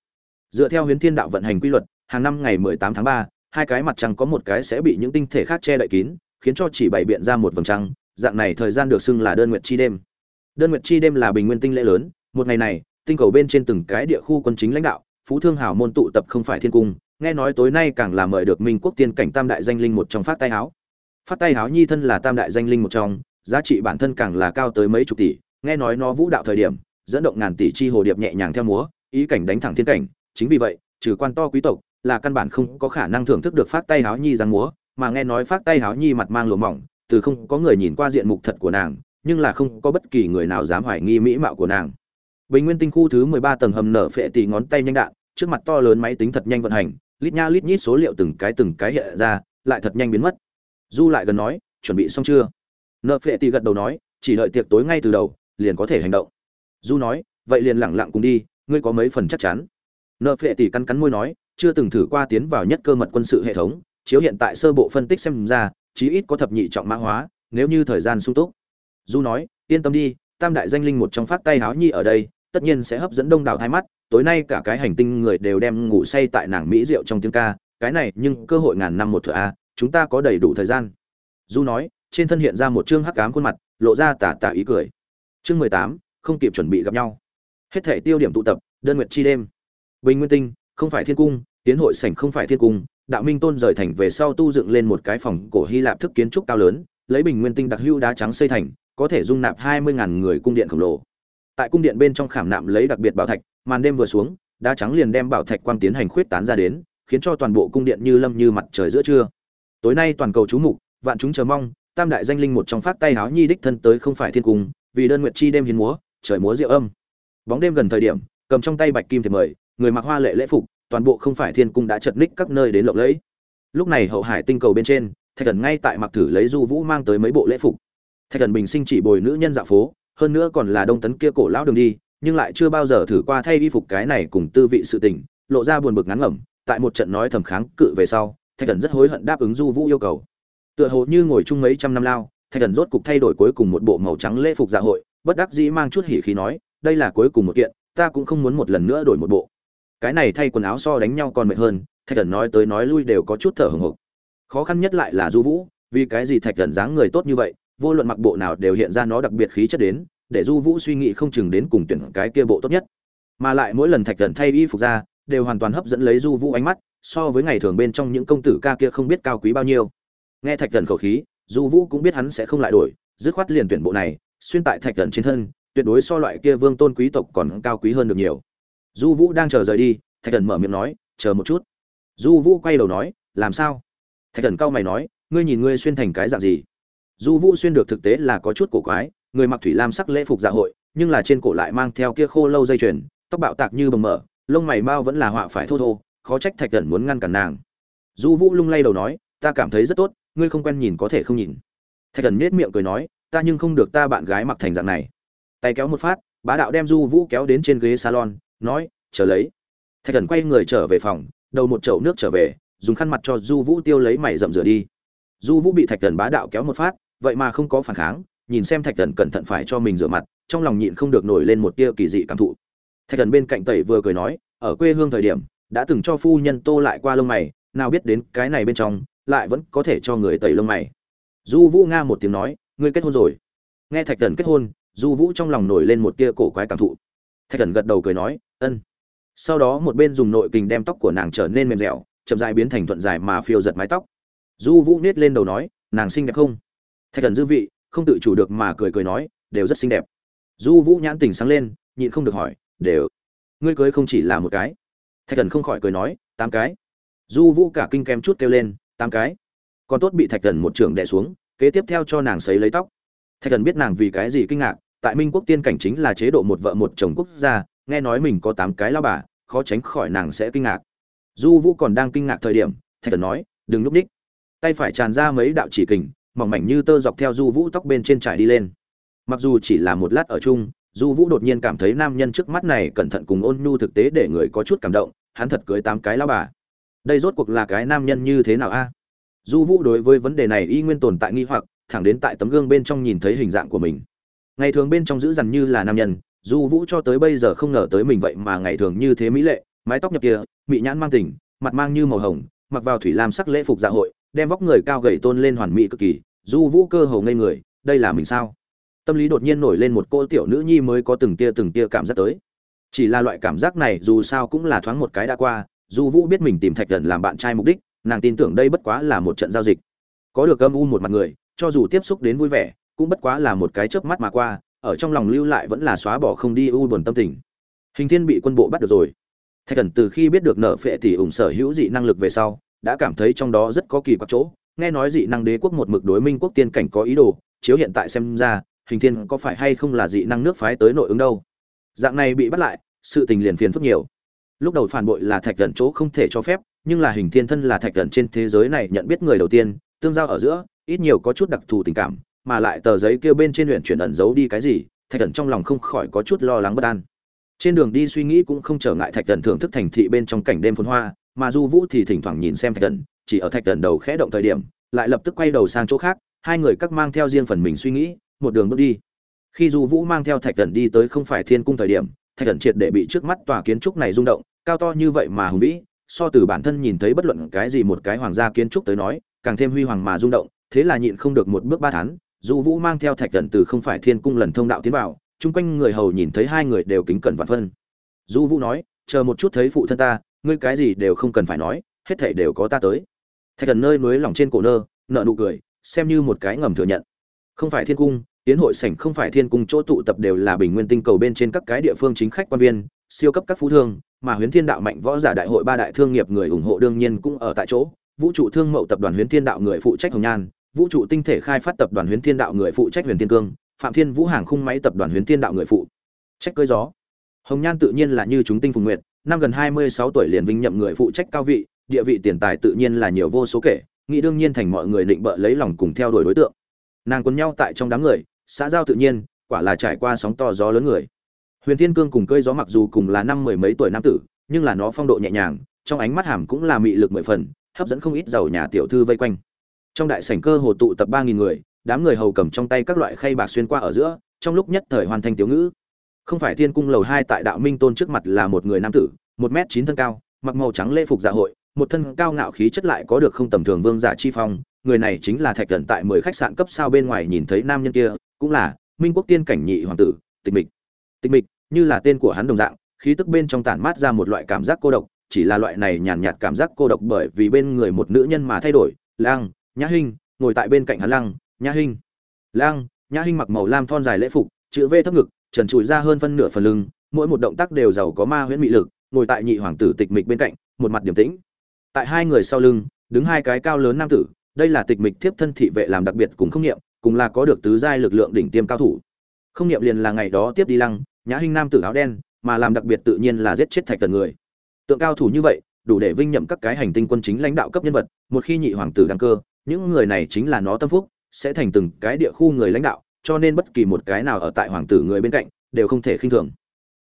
Dựa theo huyến thiên đạo vận hành quy luật hàng năm ngày 18 tháng 3, hai cái mặt trăng có một cái sẽ bị những tinh thể khác che đậy kín khiến cho chỉ bảy biện ra một vầng trăng dạng này thời gian được xưng là đơn nguyệt chi đêm. Đơn nguyệt chi đêm là bình nguyên tinh lễ lớn một ngày này tinh cầu bên trên từng cái địa khu quân chính lãnh đạo phú thương hào môn tụ tập không phải thiên cung, nghe nói tối nay càng là mời được minh quốc tiên cảnh tam đại danh linh một trong phát tay háo. Phát tay háo nhi thân là tam đại danh linh một trong, giá trị bản thân càng là cao tới mấy chục tỷ, nghe nói nó vũ đạo thời điểm, dẫn động ngàn tỷ chi hồ điệp nhẹ nhàng theo múa, ý cảnh đánh thẳng thiên cảnh, chính vì vậy, trừ quan to quý tộc, là căn bản không có khả năng thưởng thức được phát tay háo nhi giáng múa, mà nghe nói phát tay háo nhi mặt mang lùa mỏng, từ không có người nhìn qua diện mục thật của nàng, nhưng là không có bất kỳ người nào dám hoài nghi mỹ mạo của nàng bình nguyên tinh khu thứ mười ba tầng hầm nở phệ tỷ ngón tay nhanh đạn, trước mặt to lớn máy tính thật nhanh vận hành, lít nha lít nhít số liệu từng cái từng cái hiện ra, lại thật nhanh biến mất. Du lại gần nói, chuẩn bị xong chưa? Nợ phệ tỷ gật đầu nói, chỉ đợi tiệc tối ngay từ đầu, liền có thể hành động. Du nói, vậy liền lẳng lặng cùng đi, ngươi có mấy phần chắc chắn? Nợ phệ tỷ cắn cắn môi nói, chưa từng thử qua tiến vào nhất cơ mật quân sự hệ thống, chiếu hiện tại sơ bộ phân tích xem ra, chí ít có thập nhị trọng mã hóa, nếu như thời gian sung túc. Du nói, yên tâm đi, tam đại danh linh một trong phát tay háo nhi ở đây tất nhiên sẽ hấp dẫn đông đảo hai mắt, tối nay cả cái hành tinh người đều đem ngủ say tại nàng mỹ rượu trong tiếng ca, cái này nhưng cơ hội ngàn năm một thửa a, chúng ta có đầy đủ thời gian. Du nói, trên thân hiện ra một chương hắc ám khuôn mặt, lộ ra tà tà ý cười. Chương mười tám, không kịp chuẩn bị gặp nhau. Hết thể tiêu điểm tụ tập, đơn nguyệt chi đêm. Bình nguyên tinh, không phải thiên cung, tiến hội sảnh không phải thiên cung, đạo minh tôn rời thành về sau tu dựng lên một cái phòng cổ hy lạp thức kiến trúc cao lớn, lấy bình nguyên tinh đặc hữu đá trắng xây thành, có thể dung nạp hai mươi ngàn người cung điện khổng lồ tại cung điện bên trong khảm nạm lấy đặc biệt bảo thạch, màn đêm vừa xuống, đá trắng liền đem bảo thạch quang tiến hành khuyết tán ra đến, khiến cho toàn bộ cung điện như lâm như mặt trời giữa trưa. Tối nay toàn cầu chú mục, vạn chúng chờ mong, tam đại danh linh một trong phát tay háo nhi đích thân tới không phải thiên cung, vì đơn nguyệt chi đêm hiến múa, trời múa rượu âm. Bóng đêm gần thời điểm, cầm trong tay bạch kim thì mời, người mặc hoa lệ lễ phục, toàn bộ không phải thiên cung đã chật ních các nơi đến lộng lẫy. Lúc này hậu hải tinh cầu bên trên, thạch thần ngay tại mặc thử lấy du vũ mang tới mấy bộ lễ phục. Thạch thần bình sinh chỉ bồi nữ nhân dạo phố hơn nữa còn là đông tấn kia cổ lão đường đi, nhưng lại chưa bao giờ thử qua thay y phục cái này cùng tư vị sự tình, lộ ra buồn bực ngắn ngẩm, tại một trận nói thầm kháng cự về sau, thạch thần rất hối hận đáp ứng du vũ yêu cầu. Tựa hồ như ngồi chung mấy trăm năm lao, thạch thần rốt cục thay đổi cuối cùng một bộ màu trắng lễ phục dạ hội, bất đắc dĩ mang chút hỉ khí nói, đây là cuối cùng một kiện, ta cũng không muốn một lần nữa đổi một bộ. Cái này thay quần áo so đánh nhau còn mệt hơn, thạch thần nói tới nói lui đều có chút thở hồng hộc khó khăn nhất lại là du vũ, vì cái gì thạch thần dáng người tốt như vậy vô luận mặc bộ nào đều hiện ra nó đặc biệt khí chất đến, để du vũ suy nghĩ không chừng đến cùng tuyển cái kia bộ tốt nhất. Mà lại mỗi lần thạch thần thay y phục ra, đều hoàn toàn hấp dẫn lấy du vũ ánh mắt, so với ngày thường bên trong những công tử ca kia không biết cao quý bao nhiêu. Nghe thạch thần khẩu khí, du vũ cũng biết hắn sẽ không lại đổi, dứt khoát liền tuyển bộ này, xuyên tại thạch thần trên thân, tuyệt đối so loại kia vương tôn quý tộc còn cao quý hơn được nhiều. Du vũ đang chờ rời đi, thạch thần mở miệng nói, chờ một chút. Du vũ quay đầu nói, làm sao? Thạch thần cau mày nói, ngươi nhìn ngươi xuyên thành cái dạng gì? Du vũ xuyên được thực tế là có chút cổ quái, người mặc thủy lam sắc lễ phục dạ hội, nhưng là trên cổ lại mang theo kia khô lâu dây chuyền, tóc bạo tạc như bầm mở lông mày bao vẫn là họa phải thô thô, khó trách thạch cẩn muốn ngăn cản nàng. Du vũ lung lay đầu nói, ta cảm thấy rất tốt, ngươi không quen nhìn có thể không nhìn. Thạch cẩn nết miệng cười nói, ta nhưng không được ta bạn gái mặc thành dạng này. Tay kéo một phát, bá đạo đem du vũ kéo đến trên ghế salon, nói, chờ lấy. Thạch cẩn quay người trở về phòng, đầu một chậu nước trở về, dùng khăn mặt cho du vũ tiêu lấy mày rậm rửa đi du vũ bị thạch thần bá đạo kéo một phát, vậy mà không có phản kháng, nhìn xem thạch thần cẩn thận phải cho mình rửa mặt, trong lòng nhịn không được nổi lên một tia kỳ dị cảm thụ. Thạch thần bên cạnh tẩy vừa cười nói, ở quê hương thời điểm, đã từng cho phu nhân tô lại qua lông mày, nào biết đến cái này bên trong, lại vẫn có thể cho người tẩy lông mày. Du vũ nga một tiếng nói, ngươi kết hôn rồi. Nghe thạch thần kết hôn, du vũ trong lòng nổi lên một tia cổ quái cảm thụ. Thạch thần gật đầu cười nói, ân. Sau đó một bên dùng nội kình đem tóc của nàng trở nên mềm dẻo, chậm dài biến thành thuận dài mà phiêu giật mái tóc du vũ nết lên đầu nói, nàng xinh đẹp không? Thạch thần dư vị, không tự chủ được mà cười cười nói, đều rất xinh đẹp. Du vũ nhãn tình sáng lên, nhịn không được hỏi, đều? Ngươi cưới không chỉ là một cái? Thạch thần không khỏi cười nói, tám cái. Du vũ cả kinh kem chút kêu lên, tám cái? Còn tốt bị thạch thần một trưởng đè xuống, kế tiếp theo cho nàng sấy lấy tóc. Thạch thần biết nàng vì cái gì kinh ngạc, tại minh quốc tiên cảnh chính là chế độ một vợ một chồng quốc gia, nghe nói mình có tám cái lao bà, khó tránh khỏi nàng sẽ kinh ngạc. Du vũ còn đang kinh ngạc thời điểm, thạch thần nói, đừng núp ních tay phải tràn ra mấy đạo chỉ kình, mỏng mảnh như tơ dọc theo du vũ tóc bên trên trải đi lên. Mặc dù chỉ là một lát ở chung, du vũ đột nhiên cảm thấy nam nhân trước mắt này cẩn thận cùng ôn nhu thực tế để người có chút cảm động, hắn thật cưới tám cái lao bà. Đây rốt cuộc là cái nam nhân như thế nào a? Du vũ đối với vấn đề này y nguyên tồn tại nghi hoặc, thẳng đến tại tấm gương bên trong nhìn thấy hình dạng của mình. Ngày thường bên trong giữ dằn như là nam nhân, du vũ cho tới bây giờ không ngờ tới mình vậy mà ngày thường như thế mỹ lệ, mái tóc nhập kia, mị nhãn mang tình, mặt mang như màu hồng, mặc vào thủy lam sắc lễ phục dạ hội đem vóc người cao gầy tôn lên hoàn mỹ cực kỳ, du vũ cơ hồ ngây người, đây là mình sao? Tâm lý đột nhiên nổi lên một cô tiểu nữ nhi mới có từng tia từng tia cảm giác tới. Chỉ là loại cảm giác này dù sao cũng là thoáng một cái đã qua, du vũ biết mình tìm thạch thần làm bạn trai mục đích, nàng tin tưởng đây bất quá là một trận giao dịch. Có được âm u một mặt người, cho dù tiếp xúc đến vui vẻ, cũng bất quá là một cái chớp mắt mà qua, ở trong lòng lưu lại vẫn là xóa bỏ không đi u buồn tâm tình. Hình thiên bị quân bộ bắt được rồi. Thạch thần từ khi biết được nợ phệ tỷ ủng sở hữu dị năng lực về sau đã cảm thấy trong đó rất có kỳ quặc chỗ. Nghe nói dị năng đế quốc một mực đối minh quốc tiên cảnh có ý đồ, chiếu hiện tại xem ra, hình thiên có phải hay không là dị năng nước phái tới nội ứng đâu? Dạng này bị bắt lại, sự tình liền phiền phức nhiều. Lúc đầu phản bội là thạch gần chỗ không thể cho phép, nhưng là hình thiên thân là thạch gần trên thế giới này nhận biết người đầu tiên, tương giao ở giữa, ít nhiều có chút đặc thù tình cảm, mà lại tờ giấy kêu bên trên luyện chuyển ẩn giấu đi cái gì, thạch thần trong lòng không khỏi có chút lo lắng bất an. Trên đường đi suy nghĩ cũng không trở ngại thạch thần thưởng thức thành thị bên trong cảnh đêm phồn hoa mà du vũ thì thỉnh thoảng nhìn xem thạch thần, chỉ ở thạch thần đầu khẽ động thời điểm, lại lập tức quay đầu sang chỗ khác, hai người các mang theo riêng phần mình suy nghĩ, một đường bước đi. Khi du vũ mang theo thạch thần đi tới không phải thiên cung thời điểm, thạch thần triệt để bị trước mắt tòa kiến trúc này rung động, cao to như vậy mà hùng vĩ, so từ bản thân nhìn thấy bất luận cái gì một cái hoàng gia kiến trúc tới nói, càng thêm huy hoàng mà rung động, thế là nhịn không được một bước ba tháng du vũ mang theo thạch thần từ không phải thiên cung lần thông đạo tiến vào, chung quanh người hầu nhìn thấy hai người đều kính cẩn vạn phân. Du vũ nói, chờ một chút thấy phụ thân ta ngươi cái gì đều không cần phải nói, hết thảy đều có ta tới. Thạch thần nơi núi lỏng trên cổ nơ nợ nụ cười, xem như một cái ngầm thừa nhận. Không phải thiên cung tiến hội sảnh không phải thiên cung, chỗ tụ tập đều là bình nguyên tinh cầu bên trên các cái địa phương chính khách quan viên, siêu cấp các phú thương, mà huyến thiên đạo mạnh võ giả đại hội ba đại thương nghiệp người ủng hộ đương nhiên cũng ở tại chỗ. Vũ trụ thương mậu tập đoàn huyến thiên đạo người phụ trách hồng nhan, vũ trụ tinh thể khai phát tập đoàn huyến thiên đạo người phụ trách huyền thiên cương, phạm thiên vũ hàng khung máy tập đoàn huyến thiên đạo người phụ. Trách cơi gió. Hồng nhan tự nhiên là như chúng tinh phùng nguyệt năm gần hai mươi sáu tuổi liền vinh nhậm người phụ trách cao vị, địa vị tiền tài tự nhiên là nhiều vô số kể, nghĩ đương nhiên thành mọi người định bợ lấy lòng cùng theo đuổi đối tượng. Nàng quấn nhau tại trong đám người, xã giao tự nhiên, quả là trải qua sóng to gió lớn người. Huyền thiên cương cùng cơi gió mặc dù cùng là năm mười mấy tuổi nam tử, nhưng là nó phong độ nhẹ nhàng, trong ánh mắt hàm cũng là mị lực mười phần, hấp dẫn không ít giàu nhà tiểu thư vây quanh. Trong đại sảnh cơ hồ tụ tập ba nghìn người, đám người hầu cầm trong tay các loại khay bạc xuyên qua ở giữa, trong lúc nhất thời hoàn thành tiểu ngữ không phải thiên cung lầu hai tại đạo minh tôn trước mặt là một người nam tử, một m chín thân cao, mặc màu trắng lễ phục dạ hội, một thân cao ngạo khí chất lại có được không tầm thường vương giả chi phong. Người này chính là thạch thần tại mười khách sạn cấp sao bên ngoài nhìn thấy nam nhân kia, cũng là minh quốc tiên cảnh nhị hoàng tử, tịch mịch. Tịch mịch, như là tên của hắn đồng dạng, khí tức bên trong tản mát ra một loại cảm giác cô độc, chỉ là loại này nhàn nhạt cảm giác cô độc bởi vì bên người một nữ nhân mà thay đổi. Lang nhã hinh, ngồi tại bên cạnh hắn lăng, nhã hinh. Lang nhã hinh mặc màu lam thon dài lễ phục, chữ v thấp ngực trần trụi ra hơn phân nửa phần lưng, mỗi một động tác đều giàu có ma huyễn mị lực, ngồi tại nhị hoàng tử tịch mịch bên cạnh, một mặt điềm tĩnh. Tại hai người sau lưng, đứng hai cái cao lớn nam tử, đây là tịch mịch tiếp thân thị vệ làm đặc biệt cùng không niệm, cùng là có được tứ giai lực lượng đỉnh tiêm cao thủ. Không niệm liền là ngày đó tiếp đi lăng, nhã hinh nam tử áo đen, mà làm đặc biệt tự nhiên là giết chết thạch tần người. Tượng cao thủ như vậy, đủ để vinh nhậm các cái hành tinh quân chính lãnh đạo cấp nhân vật, một khi nhị hoàng tử đăng cơ, những người này chính là nó tâm phúc, sẽ thành từng cái địa khu người lãnh đạo cho nên bất kỳ một cái nào ở tại hoàng tử người bên cạnh đều không thể khinh thường.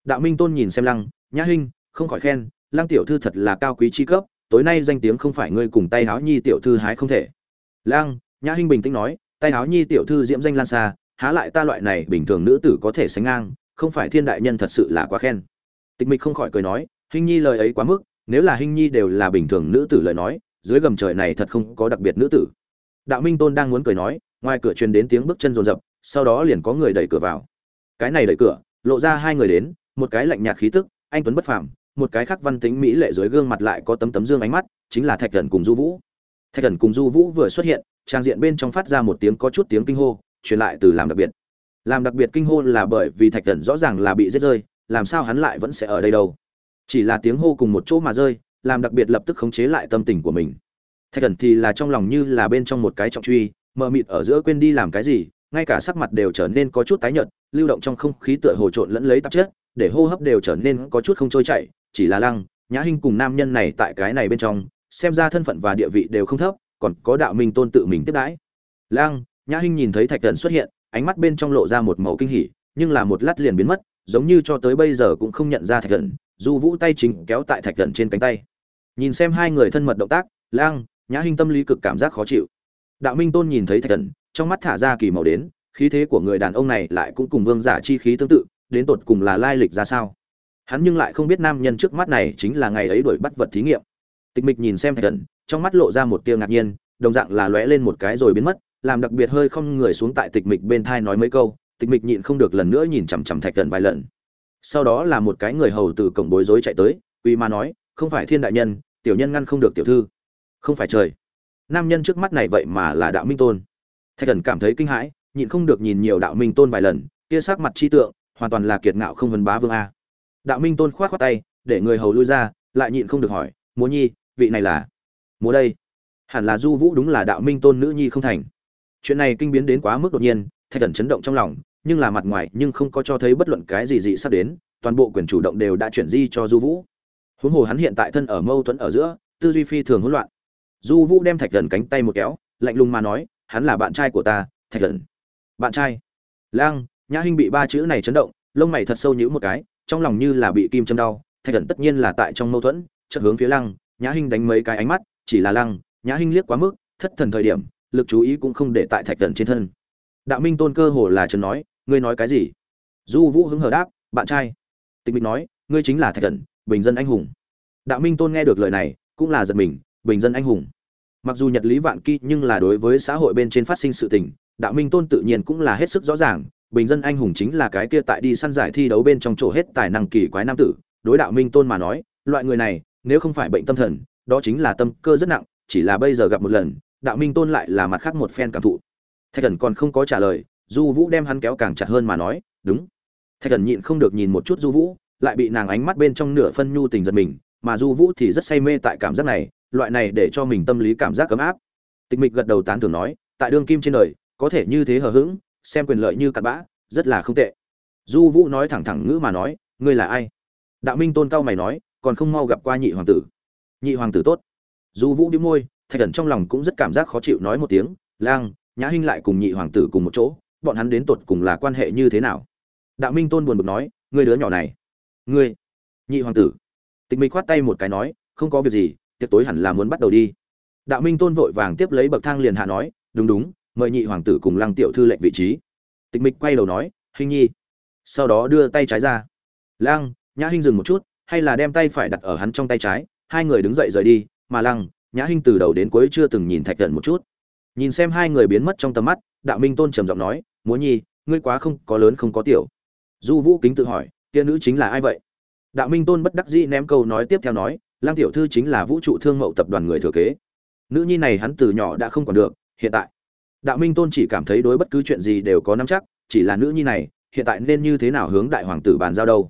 Đạo minh tôn nhìn xem lăng, nhã hinh không khỏi khen, lăng tiểu thư thật là cao quý chi cấp, tối nay danh tiếng không phải ngươi cùng tay háo nhi tiểu thư hái không thể. Lăng, nhã hinh bình tĩnh nói, tay háo nhi tiểu thư diễm danh lan xa, há lại ta loại này bình thường nữ tử có thể sánh ngang, không phải thiên đại nhân thật sự là quá khen. Tịch mịch không khỏi cười nói, huynh nhi lời ấy quá mức, nếu là huynh nhi đều là bình thường nữ tử lời nói, dưới gầm trời này thật không có đặc biệt nữ tử. Đạo minh tôn đang muốn cười nói, ngoài cửa truyền đến tiếng bước chân rồn rập sau đó liền có người đẩy cửa vào. Cái này đẩy cửa, lộ ra hai người đến, một cái lạnh nhạt khí tức, anh tuấn bất phàm, một cái khác văn tính mỹ lệ dưới gương mặt lại có tấm tấm dương ánh mắt, chính là thạch thần cùng du vũ. Thạch thần cùng du vũ vừa xuất hiện, trang diện bên trong phát ra một tiếng có chút tiếng kinh hô, truyền lại từ làm đặc biệt. Làm đặc biệt kinh hô là bởi vì thạch thần rõ ràng là bị giết rơi, làm sao hắn lại vẫn sẽ ở đây đâu? Chỉ là tiếng hô cùng một chỗ mà rơi, làm đặc biệt lập tức khống chế lại tâm tình của mình. Thạch thần thì là trong lòng như là bên trong một cái trọng truy, mờ mịt ở giữa quên đi làm cái gì ngay cả sắc mặt đều trở nên có chút tái nhợt lưu động trong không khí tựa hồ trộn lẫn lấy tạp chất để hô hấp đều trở nên có chút không trôi chảy chỉ là lăng nhã hinh cùng nam nhân này tại cái này bên trong xem ra thân phận và địa vị đều không thấp còn có đạo minh tôn tự mình tiếp đãi. Lăng nhã hinh nhìn thấy thạch Cẩn xuất hiện ánh mắt bên trong lộ ra một màu kinh hỉ nhưng là một lát liền biến mất giống như cho tới bây giờ cũng không nhận ra thạch Cẩn, du vũ tay chính kéo tại thạch Cẩn trên cánh tay. Nhìn xem hai người thân mật động tác lang nhã hinh tâm lý cực cảm giác khó chịu. Đạo minh tôn nhìn thấy thạch Cẩn, trong mắt thả ra kỳ màu đến, khí thế của người đàn ông này lại cũng cùng vương giả chi khí tương tự, đến tột cùng là lai lịch ra sao? Hắn nhưng lại không biết nam nhân trước mắt này chính là ngày ấy đuổi bắt vật thí nghiệm. Tịch mịch nhìn xem thạch thần trong mắt lộ ra một tia ngạc nhiên, đồng dạng là lóe lên một cái rồi biến mất, làm đặc biệt hơi không người xuống tại tịch mịch bên thai nói mấy câu, tịch mịch nhịn không được lần nữa nhìn chằm chằm thạch thần vài lần. Sau đó là một cái người hầu từ cổng bối rối chạy tới, uy mà nói, không phải thiên đại nhân, tiểu nhân ngăn không được tiểu thư. Không phải trời. Nam nhân trước mắt này vậy mà là đạo minh tôn thạch thần cảm thấy kinh hãi, nhịn không được nhìn nhiều đạo minh tôn vài lần, kia sắc mặt chi tượng, hoàn toàn là kiệt ngạo không vấn bá vương a. Đạo minh tôn khoát khoát tay, để người hầu lui ra, lại nhịn không được hỏi, múa nhi, vị này là? Múa đây. Hẳn là du vũ đúng là đạo minh tôn nữ nhi không thành. Chuyện này kinh biến đến quá mức đột nhiên, thạch thần chấn động trong lòng, nhưng là mặt ngoài nhưng không có cho thấy bất luận cái gì dị sắp đến, toàn bộ quyền chủ động đều đã chuyển di cho du vũ. Huống hồ hắn hiện tại thân ở mâu thuẫn ở giữa, tư duy phi thường hỗn loạn. Du vũ đem thạch thần cánh tay một kéo, lạnh lùng mà nói hắn là bạn trai của ta, thạch thần bạn trai? Lang, nhã hinh bị ba chữ này chấn động, lông mày thật sâu nhữ một cái, trong lòng như là bị kim châm đau, thạch thần tất nhiên là tại trong mâu thuẫn, chợt hướng phía lăng nhã hinh đánh mấy cái ánh mắt, chỉ là lăng nhã hinh liếc quá mức, thất thần thời điểm, lực chú ý cũng không để tại thạch thần trên thân. Đạo minh tôn cơ hồ là trần nói, ngươi nói cái gì? Du vũ hứng hờ đáp, bạn trai. Tịch mịch nói, ngươi chính là thạch thần bình dân anh hùng. Đạo minh tôn nghe được lời này, cũng là giật mình, bình dân anh hùng mặc dù nhật lý vạn kỳ nhưng là đối với xã hội bên trên phát sinh sự tình, đạo minh tôn tự nhiên cũng là hết sức rõ ràng, bình dân anh hùng chính là cái kia tại đi săn giải thi đấu bên trong chỗ hết tài năng kỳ quái nam tử. Đối đạo minh tôn mà nói, loại người này, nếu không phải bệnh tâm thần, đó chính là tâm cơ rất nặng, chỉ là bây giờ gặp một lần, đạo minh tôn lại là mặt khác một phen cảm thụ. Thạch thần còn không có trả lời, du vũ đem hắn kéo càng chặt hơn mà nói, đúng. Thạch thần nhịn không được nhìn một chút du vũ, lại bị nàng ánh mắt bên trong nửa phân nhu tình giật mình, mà du vũ thì rất say mê tại cảm giác này loại này để cho mình tâm lý cảm giác cấm áp. Tịch mịch gật đầu tán thưởng nói, tại đương kim trên đời, có thể như thế hờ hững, xem quyền lợi như cặn bã, rất là không tệ. Du vũ nói thẳng thẳng ngữ mà nói, ngươi là ai? Đạo minh tôn cao mày nói, còn không mau gặp qua nhị hoàng tử. Nhị hoàng tử tốt. Du vũ đĩu môi, thạch thần trong lòng cũng rất cảm giác khó chịu nói một tiếng, lang, nhã hinh lại cùng nhị hoàng tử cùng một chỗ, bọn hắn đến tột cùng là quan hệ như thế nào? Đạo minh tôn buồn bực nói, ngươi đứa nhỏ này, ngươi, nhị hoàng tử. Tịch mịch khoát tay một cái nói, không có việc gì tiệc tối hẳn là muốn bắt đầu đi. Đạo minh tôn vội vàng tiếp lấy bậc thang liền hạ nói, đúng đúng, mời nhị hoàng tử cùng lăng tiểu thư lệnh vị trí. Tịch mịch quay đầu nói, hình nhi. Sau đó đưa tay trái ra. Lăng, nhã hinh dừng một chút, hay là đem tay phải đặt ở hắn trong tay trái, hai người đứng dậy rời đi, mà lăng, nhã hinh từ đầu đến cuối chưa từng nhìn thạch thần một chút. Nhìn xem hai người biến mất trong tầm mắt, đạo minh tôn trầm giọng nói, múa nhi, ngươi quá không có lớn không có tiểu. Du vũ kính tự hỏi, kia nữ chính là ai vậy? Đạo minh tôn bất đắc dĩ ném câu nói tiếp theo nói lang tiểu thư chính là vũ trụ thương mậu tập đoàn người thừa kế. Nữ nhi này hắn từ nhỏ đã không còn được, hiện tại. Đạo minh tôn chỉ cảm thấy đối bất cứ chuyện gì đều có nắm chắc, chỉ là nữ nhi này, hiện tại nên như thế nào hướng đại hoàng tử bàn giao đâu.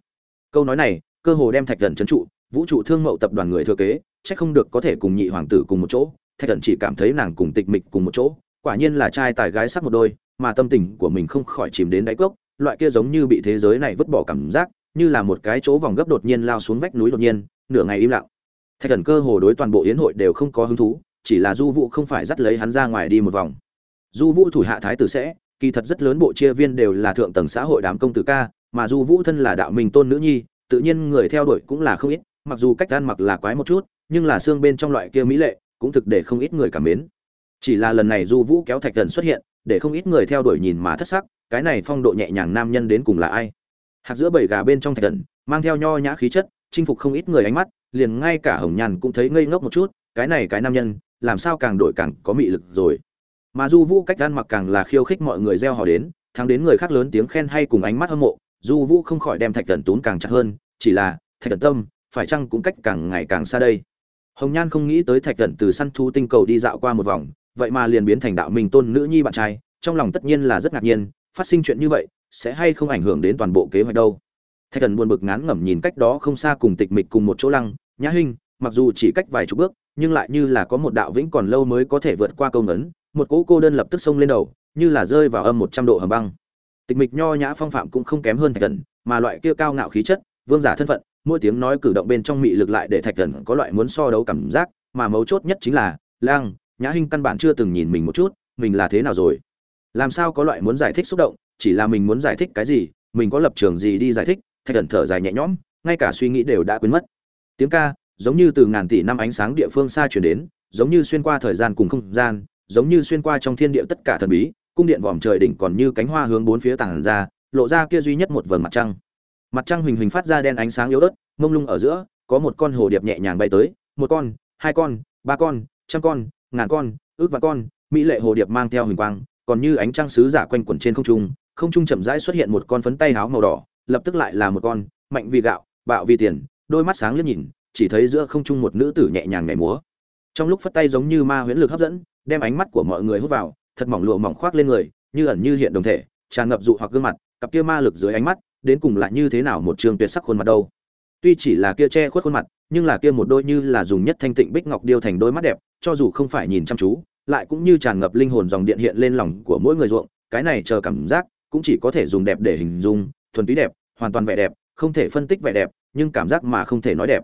Câu nói này, cơ hồ đem thạch thần trấn trụ, vũ trụ thương mậu tập đoàn người thừa kế, chắc không được có thể cùng nhị hoàng tử cùng một chỗ. Thạch thần chỉ cảm thấy nàng cùng tịch mịch cùng một chỗ, quả nhiên là trai tài gái sắc một đôi, mà tâm tình của mình không khỏi chìm đến đáy cốc, loại kia giống như bị thế giới này vứt bỏ cảm giác, như là một cái chỗ vòng gấp đột nhiên lao xuống vách núi đột nhiên, nửa ngày im lặng thạch thần cơ hồ đối toàn bộ yến hội đều không có hứng thú, chỉ là du vũ không phải dắt lấy hắn ra ngoài đi một vòng. Du vũ thủ hạ thái tử sẽ, kỳ thật rất lớn bộ chia viên đều là thượng tầng xã hội đám công tử ca, mà du vũ thân là đạo minh tôn nữ nhi, tự nhiên người theo đuổi cũng là không ít, mặc dù cách ăn mặc là quái một chút, nhưng là xương bên trong loại kia mỹ lệ, cũng thực để không ít người cảm mến. Chỉ là lần này du vũ kéo thạch thần xuất hiện, để không ít người theo đuổi nhìn mà thất sắc, cái này phong độ nhẹ nhàng nam nhân đến cùng là ai? Hạt giữa bầy gà bên trong thạch thần, mang theo nho nhã khí chất, chinh phục không ít người ánh mắt liền ngay cả hồng nhàn cũng thấy ngây ngốc một chút, cái này cái nam nhân, làm sao càng đổi càng có mị lực rồi. Mà du vũ cách ăn mặc càng là khiêu khích mọi người gieo hò đến, thắng đến người khác lớn tiếng khen hay cùng ánh mắt hâm mộ, du vũ không khỏi đem thạch thần tún càng chặt hơn, chỉ là, thạch thần tâm, phải chăng cũng cách càng ngày càng xa đây? Hồng nhan không nghĩ tới thạch thần từ săn thu tinh cầu đi dạo qua một vòng, vậy mà liền biến thành đạo minh tôn nữ nhi bạn trai, trong lòng tất nhiên là rất ngạc nhiên, phát sinh chuyện như vậy, sẽ hay không ảnh hưởng đến toàn bộ kế hoạch đâu? Thạch thần buồn bực ngán ngẩm nhìn cách đó không xa cùng tịch mịch cùng một chỗ lăng, nhã hinh, mặc dù chỉ cách vài chục bước, nhưng lại như là có một đạo vĩnh còn lâu mới có thể vượt qua câu ngấn, một cỗ cô đơn lập tức xông lên đầu, như là rơi vào âm một trăm độ hầm băng. Tịch mịch nho nhã phong phạm cũng không kém hơn thạch thần, mà loại kia cao ngạo khí chất, vương giả thân phận, mỗi tiếng nói cử động bên trong mị lực lại để thạch thần có loại muốn so đấu cảm giác, mà mấu chốt nhất chính là lang nhã hinh căn bản chưa từng nhìn mình một chút, mình là thế nào rồi? Làm sao có loại muốn giải thích xúc động, chỉ là mình muốn giải thích cái gì, mình có lập trường gì đi giải thích thạch thần thở dài nhẹ nhõm, ngay cả suy nghĩ đều đã quên mất. Tiếng ca, giống như từ ngàn tỷ năm ánh sáng địa phương xa chuyển đến, giống như xuyên qua thời gian cùng không gian, giống như xuyên qua trong thiên địa tất cả thần bí, cung điện vòm trời đỉnh còn như cánh hoa hướng bốn phía tảng ra, lộ ra kia duy nhất một vầng mặt trăng. Mặt trăng huỳnh huỳnh phát ra đen ánh sáng yếu ớt, mông lung ở giữa, có một con hồ điệp nhẹ nhàng bay tới, một con, hai con, ba con, trăm con, ngàn con, ước vạn con, mỹ lệ hồ điệp mang theo huỳnh quang, còn như ánh trăng sứ giả quanh quẩn trên không trung không trung chậm rãi xuất hiện một con phấn tay áo màu đỏ lập tức lại là một con, mạnh vì gạo, bạo vì tiền, đôi mắt sáng liếc nhìn, chỉ thấy giữa không trung một nữ tử nhẹ nhàng nhảy múa. Trong lúc phất tay giống như ma huyễn lực hấp dẫn, đem ánh mắt của mọi người hút vào, thật mỏng lụa mỏng khoác lên người, như ẩn như hiện đồng thể, tràn ngập dụ hoặc gương mặt, cặp kia ma lực dưới ánh mắt, đến cùng lại như thế nào một trường tuyệt sắc khuôn mặt đâu. Tuy chỉ là kia che khuất khuôn mặt, nhưng là kia một đôi như là dùng nhất thanh tịnh bích ngọc điêu thành đôi mắt đẹp, cho dù không phải nhìn chăm chú, lại cũng như tràn ngập linh hồn dòng điện hiện lên lòng của mỗi người ruộng, cái này chờ cảm giác, cũng chỉ có thể dùng đẹp để hình dung thuần túy đẹp, hoàn toàn vẻ đẹp, không thể phân tích vẻ đẹp, nhưng cảm giác mà không thể nói đẹp.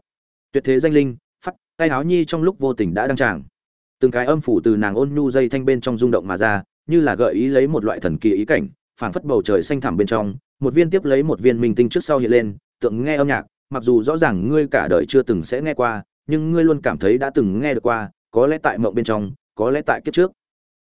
Tuyệt thế danh linh phát tay áo nhi trong lúc vô tình đã đăng tràng. Từng cái âm phủ từ nàng ôn nhu dây thanh bên trong rung động mà ra, như là gợi ý lấy một loại thần kỳ ý cảnh, phảng phất bầu trời xanh thẳm bên trong, một viên tiếp lấy một viên minh tinh trước sau hiện lên, tượng nghe âm nhạc, mặc dù rõ ràng ngươi cả đời chưa từng sẽ nghe qua, nhưng ngươi luôn cảm thấy đã từng nghe được qua, có lẽ tại mộng bên trong, có lẽ tại kiếp trước.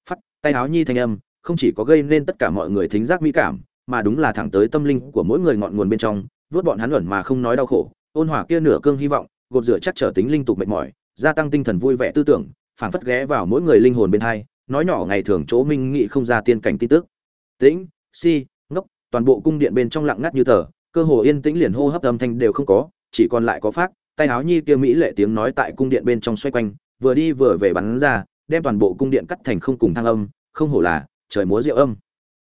Phát tay áo nhi thanh âm, không chỉ có gây nên tất cả mọi người thính giác mỹ cảm mà đúng là thẳng tới tâm linh của mỗi người ngọn nguồn bên trong vớt bọn hắn luẩn mà không nói đau khổ, ôn hòa kia nửa cương hy vọng, gột rửa chắc trở tính linh tục mệt mỏi, gia tăng tinh thần vui vẻ tư tưởng, phảng phất ghé vào mỗi người linh hồn bên hai, nói nhỏ ngày thường chỗ minh nghị không ra tiên cảnh tin tức. Tĩnh, si, ngốc, toàn bộ cung điện bên trong lặng ngắt như tờ, cơ hồ yên tĩnh liền hô hấp âm thanh đều không có, chỉ còn lại có phát tay áo nhi kia mỹ lệ tiếng nói tại cung điện bên trong xoay quanh, vừa đi vừa về bắn ra, đem toàn bộ cung điện cắt thành không cùng thăng âm, không hổ là trời múa rượu âm.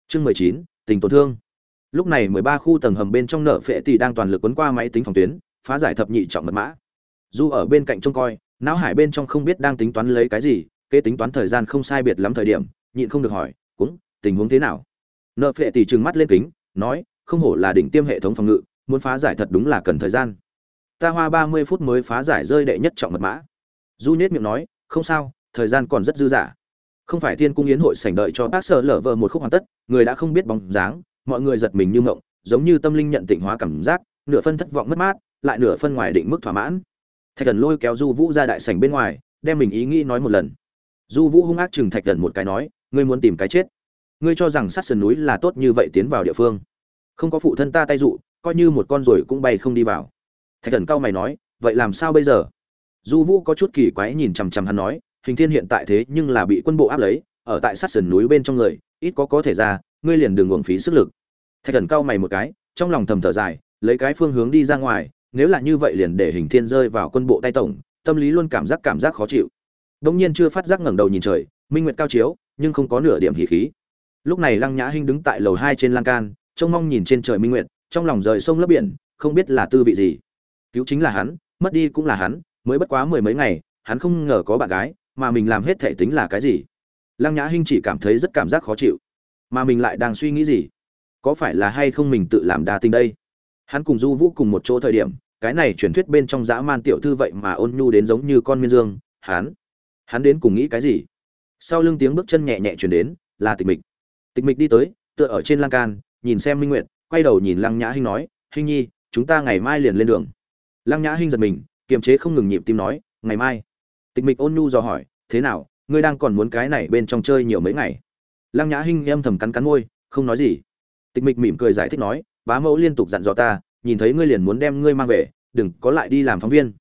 Chương mười chín tình tổn thương. Lúc này mười ba khu tầng hầm bên trong nợ phệ tỷ đang toàn lực quấn qua máy tính phòng tuyến, phá giải thập nhị trọng mật mã. Du ở bên cạnh trông coi, não hải bên trong không biết đang tính toán lấy cái gì, kế tính toán thời gian không sai biệt lắm thời điểm, nhịn không được hỏi, cũng, tình huống thế nào? Nợ phệ tỷ trừng mắt lên kính, nói, không hổ là đỉnh tiêm hệ thống phòng ngự, muốn phá giải thật đúng là cần thời gian. Ta hoa ba mươi phút mới phá giải rơi đệ nhất trọng mật mã. Du nhét miệng nói, không sao, thời gian còn rất dư dả không phải thiên cung yến hội sảnh đợi cho bác sở lở vợ một khúc hoàn tất, người đã không biết bóng dáng, mọi người giật mình như mộng giống như tâm linh nhận tịnh hóa cảm giác, nửa phân thất vọng mất mát, lại nửa phân ngoài định mức thỏa mãn. Thạch thần lôi kéo du vũ ra đại sảnh bên ngoài, đem mình ý nghĩ nói một lần. Du vũ hung ác chừng thạch thần một cái nói, ngươi muốn tìm cái chết. Ngươi cho rằng sát sườn núi là tốt như vậy tiến vào địa phương. Không có phụ thân ta tay dụ, coi như một con rồi cũng bay không đi vào. Thạch thần cao mày nói, vậy làm sao bây giờ? Du vũ có chút kỳ quái nhìn chằm chằm hắn nói hình thiên hiện tại thế nhưng là bị quân bộ áp lấy, ở tại sát sườn núi bên trong người, ít có có thể ra, ngươi liền đừng uổng phí sức lực. Thạch thần cao mày một cái, trong lòng thầm thở dài, lấy cái phương hướng đi ra ngoài, nếu là như vậy liền để hình thiên rơi vào quân bộ tay tổng, tâm lý luôn cảm giác cảm giác khó chịu. Đông nhiên chưa phát giác ngẩng đầu nhìn trời, minh nguyệt cao chiếu, nhưng không có nửa điểm hỉ khí. Lúc này lăng nhã hinh đứng tại lầu hai trên lan can, trông mong nhìn trên trời minh nguyệt, trong lòng rời sông lấp biển, không biết là tư vị gì. Cứu chính là hắn, mất đi cũng là hắn, mới bất quá mười mấy ngày, hắn không ngờ có bạn gái mà mình làm hết thể tính là cái gì? Lăng nhã hinh chỉ cảm thấy rất cảm giác khó chịu. Mà mình lại đang suy nghĩ gì? Có phải là hay không mình tự làm đa tình đây? Hắn cùng du vũ cùng một chỗ thời điểm, cái này truyền thuyết bên trong dã man tiểu thư vậy mà ôn nhu đến giống như con miên dương. Hắn hắn đến cùng nghĩ cái gì? Sau lưng tiếng bước chân nhẹ nhẹ chuyển đến, là tịch mịch. Tịch mịch đi tới, tựa ở trên lan can, nhìn xem minh nguyệt, quay đầu nhìn lăng nhã hinh nói, hinh nhi, chúng ta ngày mai liền lên đường. Lăng nhã hinh giật mình, kiềm chế không ngừng nhịp tim nói, ngày mai tịch mịch ôn nhu dò hỏi, thế nào, ngươi đang còn muốn cái này bên trong chơi nhiều mấy ngày? Lăng nhã hinh em thầm cắn cắn môi, không nói gì. Tịch mịch mỉm cười giải thích nói, bá mẫu liên tục dặn dò ta, nhìn thấy ngươi liền muốn đem ngươi mang về, đừng có lại đi làm phóng viên.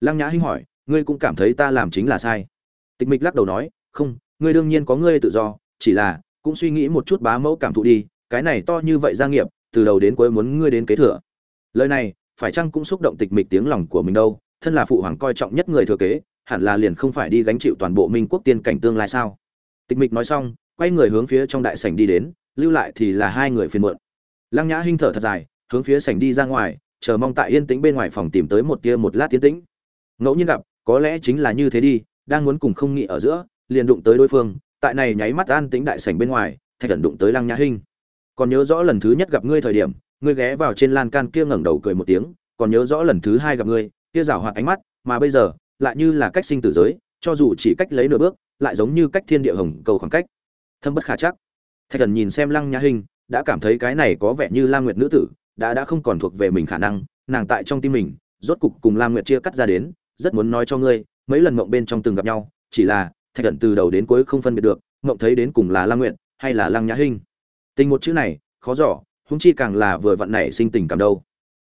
Lăng nhã hinh hỏi, ngươi cũng cảm thấy ta làm chính là sai? Tịch mịch lắc đầu nói, không, ngươi đương nhiên có ngươi tự do, chỉ là cũng suy nghĩ một chút bá mẫu cảm thụ đi, cái này to như vậy gia nghiệp, từ đầu đến cuối muốn ngươi đến kế thừa. Lời này, phải chăng cũng xúc động tịch mịch tiếng lòng của mình đâu, thân là phụ hoàng coi trọng nhất người thừa kế hẳn là liền không phải đi gánh chịu toàn bộ minh quốc tiên cảnh tương lai sao? Tịch mịch nói xong, quay người hướng phía trong đại sảnh đi đến, lưu lại thì là hai người phiền muộn. Lăng nhã hinh thở thật dài, hướng phía sảnh đi ra ngoài, chờ mong tại yên tĩnh bên ngoài phòng tìm tới một tia một lát tiến tĩnh. Ngẫu nhiên gặp, có lẽ chính là như thế đi, đang muốn cùng không nghĩ ở giữa, liền đụng tới đối phương, tại này nháy mắt an tĩnh đại sảnh bên ngoài, thạch thần đụng tới lăng nhã hinh. Còn nhớ rõ lần thứ nhất gặp ngươi thời điểm, ngươi ghé vào trên lan can kia ngẩng đầu cười một tiếng, còn nhớ rõ lần thứ hai gặp ngươi, kia rảo hoạt ánh mắt, mà bây giờ lại như là cách sinh tử giới, cho dù chỉ cách lấy nửa bước, lại giống như cách thiên địa hồng cầu khoảng cách. Thâm bất khả chắc. Thạch thần nhìn xem lăng nhã hinh đã cảm thấy cái này có vẻ như lam nguyệt nữ tử, đã đã không còn thuộc về mình khả năng, nàng tại trong tim mình, rốt cục cùng lam nguyệt chia cắt ra đến, rất muốn nói cho ngươi, mấy lần mộng bên trong từng gặp nhau, chỉ là thạch thần từ đầu đến cuối không phân biệt được, mộng thấy đến cùng là lam nguyệt hay là lăng nhã hinh tình một chữ này, khó giỏ húng chi càng là vừa vặn nảy sinh tình cảm đâu.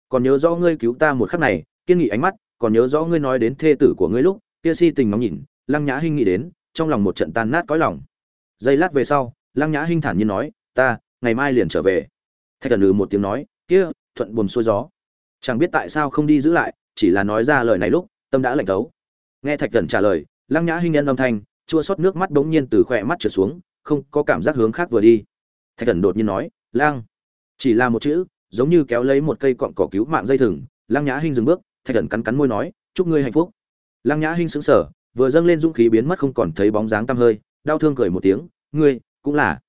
Còn nhớ rõ ngươi cứu ta một khắc này, kiên nghị ánh mắt còn nhớ rõ ngươi nói đến thê tử của ngươi lúc, kia si tình nóng nhìn, lăng nhã hinh nghĩ đến, trong lòng một trận tan nát cõi lòng. Giây lát về sau, lăng nhã hinh thản nhiên nói, ta, ngày mai liền trở về. Thạch thần ừ một tiếng nói, kia, thuận buồm xuôi gió. Chẳng biết tại sao không đi giữ lại, chỉ là nói ra lời này lúc, tâm đã lạnh thấu. Nghe thạch thần trả lời, lăng nhã hinh nhân âm thanh, chua xót nước mắt bỗng nhiên từ khỏe mắt trở xuống, không có cảm giác hướng khác vừa đi. Thạch thần đột nhiên nói lang chỉ là một chữ, giống như kéo lấy một cây cọn cỏ cứu mạng dây thừng. Lăng nhã hinh dừng bước thạch thần cắn cắn môi nói, chúc ngươi hạnh phúc. Lăng nhã hinh sững sờ, vừa dâng lên dũng khí biến mất không còn thấy bóng dáng tăm hơi, đau thương cười một tiếng, ngươi, cũng là.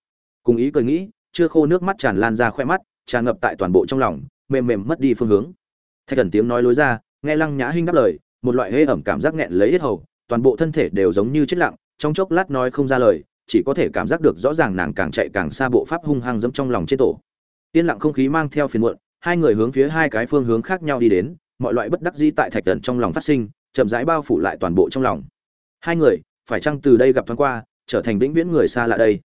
Cùng ý cười nghĩ, chưa khô nước mắt tràn lan ra khoe mắt, tràn ngập tại toàn bộ trong lòng, mềm mềm mất đi phương hướng. Thạch thần tiếng nói lối ra, nghe lăng nhã hinh đáp lời, một loại hê ẩm cảm giác nghẹn lấy hết hầu, toàn bộ thân thể đều giống như chết lặng, trong chốc lát nói không ra lời, chỉ có thể cảm giác được rõ ràng nàng càng chạy càng xa bộ pháp hung hăng dẫm trong lòng trên tổ. Yên lặng không khí mang theo phiền muộn, hai người hướng phía hai cái phương hướng khác nhau đi đến mọi loại bất đắc dĩ tại thạch thần trong lòng phát sinh, chậm rãi bao phủ lại toàn bộ trong lòng. Hai người, phải chăng từ đây gặp thoáng qua, trở thành vĩnh viễn người xa lạ đây?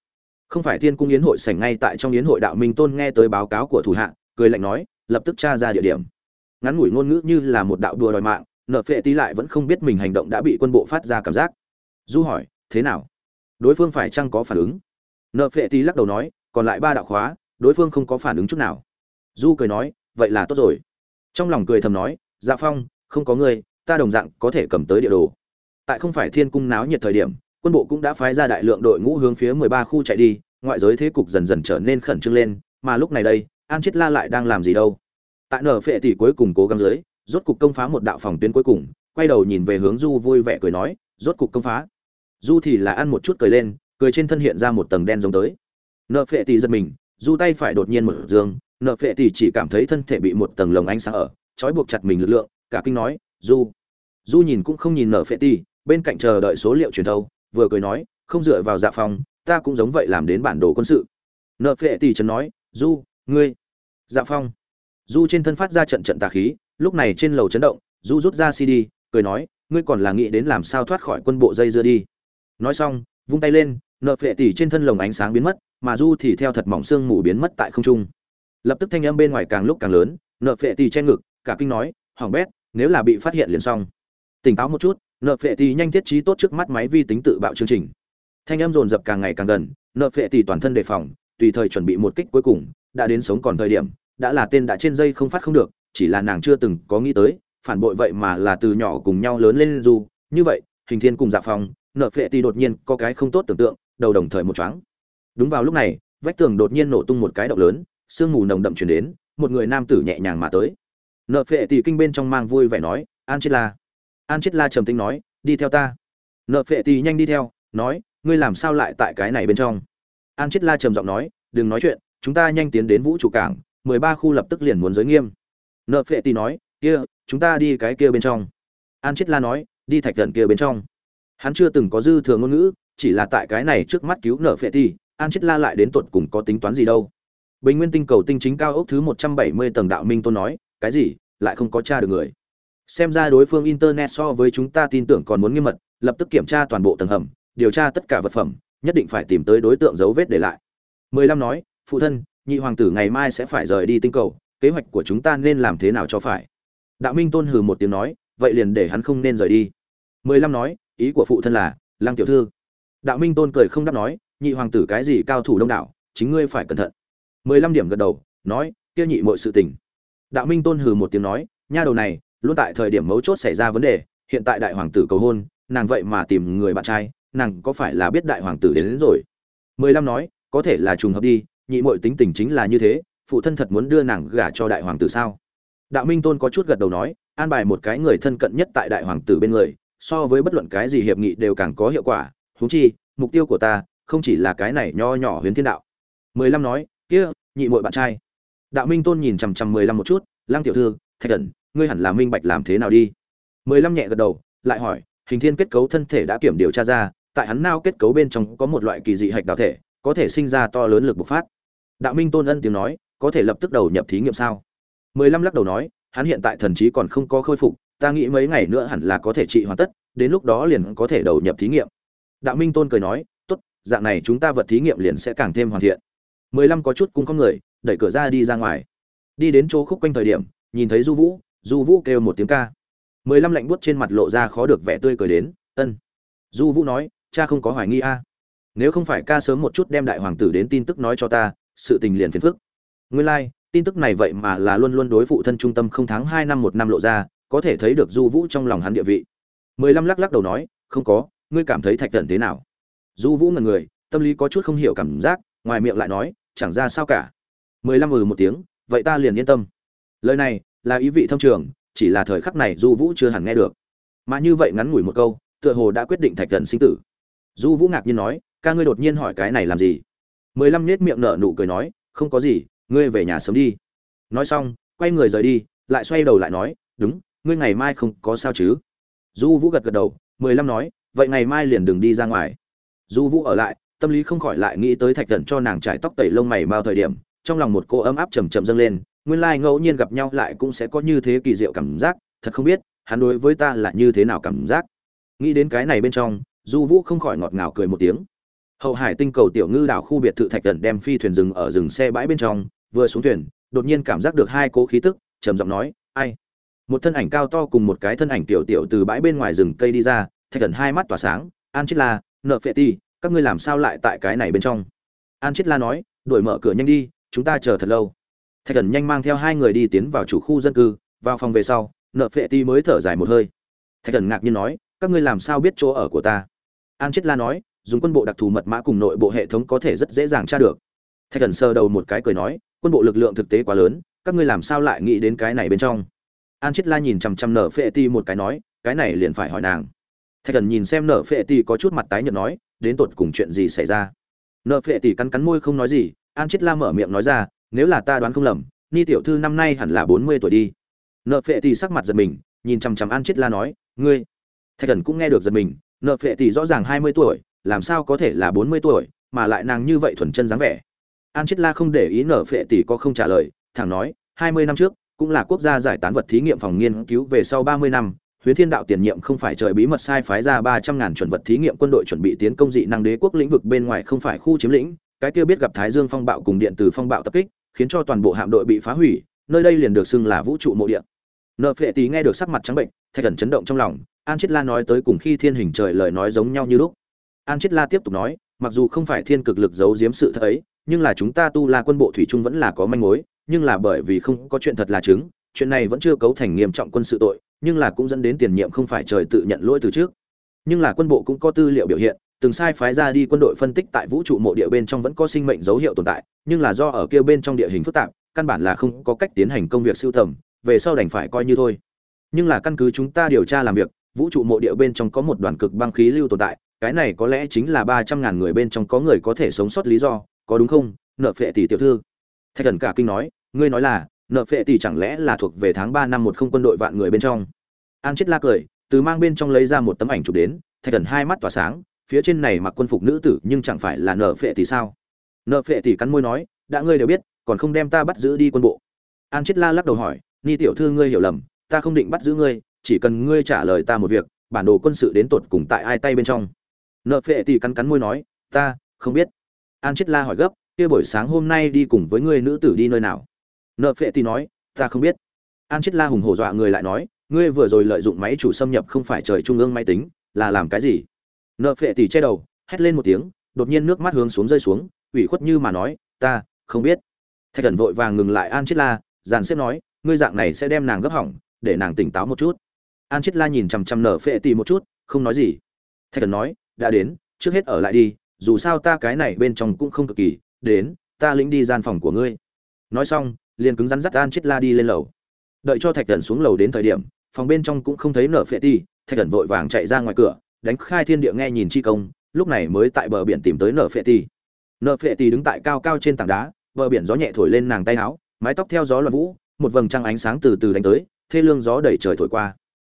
Không phải thiên cung yến hội sảnh ngay tại trong yến hội đạo minh tôn nghe tới báo cáo của thủ hạ, cười lạnh nói, lập tức tra ra địa điểm. Ngắn ngủi ngôn ngữ như là một đạo đùa đòi mạng, nợ phệ tí lại vẫn không biết mình hành động đã bị quân bộ phát ra cảm giác. Du hỏi, thế nào? Đối phương phải chăng có phản ứng? Nợ phệ tí lắc đầu nói, còn lại ba đạo khóa, đối phương không có phản ứng chút nào. Du cười nói, vậy là tốt rồi trong lòng cười thầm nói dạ phong, không có ngươi, ta đồng dạng có thể cầm tới địa đồ. Tại không phải thiên cung náo nhiệt thời điểm, quân bộ cũng đã phái ra đại lượng đội ngũ hướng phía 13 khu chạy đi, ngoại giới thế cục dần dần trở nên khẩn trương lên, mà lúc này đây, an chết la lại đang làm gì đâu? Tại nở phệ tỷ cuối cùng cố gắng dưới, rốt cục công phá một đạo phòng tuyến cuối cùng, quay đầu nhìn về hướng du vui vẻ cười nói, rốt cục công phá. Du thì là ăn một chút cười lên, cười trên thân hiện ra một tầng đen giống tới. Nợ phệ tỷ giật mình, du tay phải đột nhiên mở dương nợ phệ tỷ chỉ cảm thấy thân thể bị một tầng lồng ánh sáng ở, trói buộc chặt mình lực lượng, cả kinh nói, du. Du nhìn cũng không nhìn nợ phệ tỷ, bên cạnh chờ đợi số liệu truyền thâu, vừa cười nói, không dựa vào dạ phòng, ta cũng giống vậy làm đến bản đồ quân sự. Nợ phệ tỷ chấn nói, du, ngươi. Dạ phong du trên thân phát ra trận trận tà khí, lúc này trên lầu chấn động, du rút ra cd, cười nói, ngươi còn là nghĩ đến làm sao thoát khỏi quân bộ dây dưa đi. Nói xong, vung tay lên, nợ phệ tỷ trên thân lồng ánh sáng biến mất, mà du thì theo thật mỏng xương mù biến mất tại không trung lập tức thanh âm bên ngoài càng lúc càng lớn nợ phệ tì che ngực cả kinh nói hỏng bét nếu là bị phát hiện liền xong. Tỉnh táo một chút nợ phệ tì nhanh thiết trí tốt trước mắt máy vi tính tự bạo chương trình. Thanh âm dồn dập càng ngày càng gần nợ phệ tì toàn thân đề phòng tùy thời chuẩn bị một kích cuối cùng đã đến sống còn thời điểm đã là tên đã trên dây không phát không được chỉ là nàng chưa từng có nghĩ tới phản bội vậy mà là từ nhỏ cùng nhau lớn lên du. Như vậy hình thiên cùng dạ phòng, nợ phệ tì đột nhiên có cái không tốt tưởng tượng đầu đồng thời một choáng. Đúng vào lúc này vách tường đột nhiên nổ tung một cái động lớn sương mù nồng đậm chuyển đến, một người nam tử nhẹ nhàng mà tới. Nợ phệ tỷ kinh bên trong mang vui vẻ nói an chết la an chết la trầm tính nói, đi theo ta. Nợ phệ tỷ nhanh đi theo, nói, ngươi làm sao lại tại cái này bên trong? An chết la trầm giọng nói, đừng nói chuyện, chúng ta nhanh tiến đến vũ trụ cảng, mười ba khu lập tức liền muốn giới nghiêm. Nợ phệ tỷ nói, kia, chúng ta đi cái kia bên trong. An chết la nói, đi thạch thần kia bên trong. Hắn chưa từng có dư thừa ngôn ngữ, chỉ là tại cái này trước mắt cứu nợ phệ tỷ an chết la lại đến tuột cùng có tính toán gì đâu bình nguyên tinh cầu tinh chính cao ốc thứ một trăm bảy mươi tầng đạo minh tôn nói, cái gì? Lại không có tra được người? Xem ra đối phương internet so với chúng ta tin tưởng còn muốn nghiêm mật, lập tức kiểm tra toàn bộ tầng hầm, điều tra tất cả vật phẩm, nhất định phải tìm tới đối tượng dấu vết để lại. Mười lăm nói, phụ thân, nhị hoàng tử ngày mai sẽ phải rời đi tinh cầu, kế hoạch của chúng ta nên làm thế nào cho phải? Đạo minh tôn hừ một tiếng nói, vậy liền để hắn không nên rời đi. Mười lăm nói, ý của phụ thân là, lăng tiểu thư. Đạo minh tôn cười không đáp nói, nhị hoàng tử cái gì cao thủ đông đảo, chính ngươi phải cẩn thận mười lăm điểm gật đầu nói kia nhị mọi sự tình. Đạo minh tôn hừ một tiếng nói nha đầu này luôn tại thời điểm mấu chốt xảy ra vấn đề hiện tại đại hoàng tử cầu hôn nàng vậy mà tìm người bạn trai nàng có phải là biết đại hoàng tử đến, đến rồi? mười lăm nói có thể là trùng hợp đi nhị mọi tính tình chính là như thế phụ thân thật muốn đưa nàng gả cho đại hoàng tử sao? Đạo minh tôn có chút gật đầu nói an bài một cái người thân cận nhất tại đại hoàng tử bên người so với bất luận cái gì hiệp nghị đều càng có hiệu quả. Huống chi mục tiêu của ta không chỉ là cái này nho nhỏ huyền thiên đạo. mười lăm nói kia, nhị muội bạn trai. Đạo minh tôn nhìn chằm chằm mười lăm một chút lang tiểu thư, thạch cẩn, ngươi hẳn là minh bạch làm thế nào đi. Mười lăm nhẹ gật đầu, lại hỏi, hình thiên kết cấu thân thể đã kiểm điều tra ra, tại hắn nao kết cấu bên trong có một loại kỳ dị hạch đạo thể, có thể sinh ra to lớn lực bộc phát. Đạo minh tôn ân tiếng nói, có thể lập tức đầu nhập thí nghiệm sao? Mười lăm lắc đầu nói, hắn hiện tại thần trí còn không có khôi phục, ta nghĩ mấy ngày nữa hẳn là có thể trị hoàn tất, đến lúc đó liền có thể đầu nhập thí nghiệm. Đạo minh tôn cười nói, tốt, dạng này chúng ta vật thí nghiệm liền sẽ càng thêm hoàn thiện mười lăm có chút cung không người đẩy cửa ra đi ra ngoài. Đi đến chỗ khúc quanh thời điểm nhìn thấy du vũ du vũ kêu một tiếng ca. mười lăm lạnh buốt trên mặt lộ ra khó được vẻ tươi cười đến ân. Du vũ nói cha không có hoài nghi a. Nếu không phải ca sớm một chút đem đại hoàng tử đến tin tức nói cho ta sự tình liền phiền phức. Nguyên lai、like, tin tức này vậy mà là luôn luôn đối phụ thân trung tâm không tháng hai năm một năm lộ ra có thể thấy được du vũ trong lòng hắn địa vị. mười lăm lắc lắc đầu nói không có ngươi cảm thấy thạch thần thế nào? Du vũ ngần người tâm lý có chút không hiểu cảm giác ngoài miệng lại nói chẳng ra sao cả. Mười lăm ừ một tiếng, vậy ta liền yên tâm. Lời này là ý vị thông trường, chỉ là thời khắc này du vũ chưa hẳn nghe được. Mà như vậy ngắn ngủi một câu, tựa hồ đã quyết định thạch thần sinh tử. Du vũ ngạc nhiên nói, ca ngươi đột nhiên hỏi cái này làm gì? Mười lăm nết miệng nở nụ cười nói, không có gì, ngươi về nhà sớm đi. Nói xong, quay người rời đi, lại xoay đầu lại nói, đúng, ngươi ngày mai không có sao chứ? Du vũ gật gật đầu, mười lăm nói, vậy ngày mai liền đừng đi ra ngoài. Du vũ ở lại tâm lý không khỏi lại nghĩ tới thạch thần cho nàng trải tóc tẩy lông mày bao thời điểm, trong lòng một cô ấm áp chầm chậm dâng lên, nguyên lai ngẫu nhiên gặp nhau lại cũng sẽ có như thế kỳ diệu cảm giác, thật không biết, hắn đối với ta là như thế nào cảm giác. Nghĩ đến cái này bên trong, du vũ không khỏi ngọt ngào cười một tiếng. Hậu hải tinh cầu tiểu ngư đảo khu biệt thự thạch thần đem phi thuyền dừng ở rừng xe bãi bên trong, vừa xuống thuyền, đột nhiên cảm giác được hai cố khí tức, trầm giọng nói, ai? Một thân ảnh cao to cùng một cái thân ảnh tiểu tiểu từ bãi bên ngoài rừng cây đi ra, thạch thần hai mắt tỏa sáng an chết la nợ phệ ti các ngươi làm sao lại tại cái này bên trong? An chết la nói, đuổi mở cửa nhanh đi, chúng ta chờ thật lâu. Thạch thần nhanh mang theo hai người đi tiến vào chủ khu dân cư, vào phòng về sau, nợ phệ ti mới thở dài một hơi. Thạch thần ngạc nhiên nói, các ngươi làm sao biết chỗ ở của ta? An chết la nói, dùng quân bộ đặc thù mật mã cùng nội bộ hệ thống có thể rất dễ dàng tra được. Thạch thần sờ đầu một cái cười nói, quân bộ lực lượng thực tế quá lớn, các ngươi làm sao lại nghĩ đến cái này bên trong? An chết la nhìn chằm chằm nở phệ ti một cái nói, cái này liền phải hỏi nàng. Thạch thần nhìn xem nở phệ ti có chút mặt tái nhợt nói đến tột cùng chuyện gì xảy ra. Nợ phệ Tỷ cắn cắn môi không nói gì, an chết la mở miệng nói ra, nếu là ta đoán không lầm, ni tiểu thư năm nay hẳn là bốn mươi tuổi đi. Nợ phệ Tỷ sắc mặt giật mình, nhìn chằm chằm an chết la nói, ngươi. Thạch thần cũng nghe được giật mình, nợ phệ Tỷ rõ ràng hai mươi tuổi, làm sao có thể là bốn mươi tuổi, mà lại nàng như vậy thuần chân dáng vẻ. An chết la không để ý nợ phệ tỷ có không trả lời, thẳng nói, hai mươi năm trước, cũng là quốc gia giải tán vật thí nghiệm phòng nghiên cứu về sau ba mươi năm Huyền Thiên Đạo tiền nhiệm không phải trời bí mật sai phái ra ba trăm ngàn chuẩn vật thí nghiệm quân đội chuẩn bị tiến công dị năng đế quốc lĩnh vực bên ngoài không phải khu chiếm lĩnh, cái kia biết gặp Thái Dương phong bạo cùng điện từ phong bạo tập kích, khiến cho toàn bộ hạm đội bị phá hủy, nơi đây liền được xưng là vũ trụ mộ địa. Nợ Phệ Tỷ nghe được sắc mặt trắng bệnh, thay thần chấn động trong lòng, An Chiết La nói tới cùng khi thiên hình trời lời nói giống nhau như lúc. An Chiết La tiếp tục nói, mặc dù không phải thiên cực lực giấu giếm sự thật ấy, nhưng là chúng ta tu la quân bộ thủy chung vẫn là có manh mối, nhưng là bởi vì không có chuyện thật là chứng, chuyện này vẫn chưa cấu thành nghiêm trọng quân sự tội, nhưng là cũng dẫn đến tiền nhiệm không phải trời tự nhận lỗi từ trước. Nhưng là quân bộ cũng có tư liệu biểu hiện, từng sai phái ra đi quân đội phân tích tại vũ trụ mộ địa bên trong vẫn có sinh mệnh dấu hiệu tồn tại, nhưng là do ở kia bên trong địa hình phức tạp, căn bản là không có cách tiến hành công việc siêu tầm, về sau đành phải coi như thôi. Nhưng là căn cứ chúng ta điều tra làm việc, vũ trụ mộ địa bên trong có một đoàn cực băng khí lưu tồn tại, cái này có lẽ chính là ba trăm ngàn người bên trong có người có thể sống sót lý do, có đúng không? Nợ phệ tỷ tiểu thư. Thạch Cẩn cả kinh nói, ngươi nói là, nợ phệ tỷ chẳng lẽ là thuộc về tháng ba năm một không quân đội vạn người bên trong? An chết la cười, từ mang bên trong lấy ra một tấm ảnh chụp đến, Thạch Thần hai mắt tỏa sáng, phía trên này mặc quân phục nữ tử nhưng chẳng phải là nợ phệ tỷ sao? Nợ phệ tỷ cắn môi nói, đã ngươi đều biết, còn không đem ta bắt giữ đi quân bộ. An chết la lắc đầu hỏi, Ni tiểu thư ngươi hiểu lầm, ta không định bắt giữ ngươi, chỉ cần ngươi trả lời ta một việc, bản đồ quân sự đến tột cùng tại ai tay bên trong? Nợ phệ tỷ cắn cắn môi nói, ta không biết. An chết la hỏi gấp, kia buổi sáng hôm nay đi cùng với ngươi nữ tử đi nơi nào? Nợ phệ Tì nói, ta không biết. An chết la hùng hổ dọa người lại nói, ngươi vừa rồi lợi dụng máy chủ xâm nhập không phải trời trung ương máy tính, là làm cái gì? Nợ phệ Tì che đầu, hét lên một tiếng, đột nhiên nước mắt hướng xuống rơi xuống, ủy khuất như mà nói, ta không biết. Thạch Thần vội vàng ngừng lại An chết la, dàn xếp nói, ngươi dạng này sẽ đem nàng gấp hỏng, để nàng tỉnh táo một chút. An chết la nhìn chằm chằm nở phệ Tì một chút, không nói gì. Thạch Thần nói, đã đến, trước hết ở lại đi, dù sao ta cái này bên trong cũng không cực kỳ, đến, ta lĩnh đi gian phòng của ngươi. Nói xong, liền cứng rắn dắt An chết la đi lên lầu. Đợi cho Thạch Thần xuống lầu đến thời điểm, phòng bên trong cũng không thấy nở phệ ti Thạch Thần vội vàng chạy ra ngoài cửa, đánh khai thiên địa nghe nhìn chi công, lúc này mới tại bờ biển tìm tới nở phệ ti Nở phệ ti đứng tại cao cao trên tảng đá, bờ biển gió nhẹ thổi lên nàng tay áo, mái tóc theo gió loạn vũ, một vầng trăng ánh sáng từ từ đánh tới, thê lương gió đẩy trời thổi qua.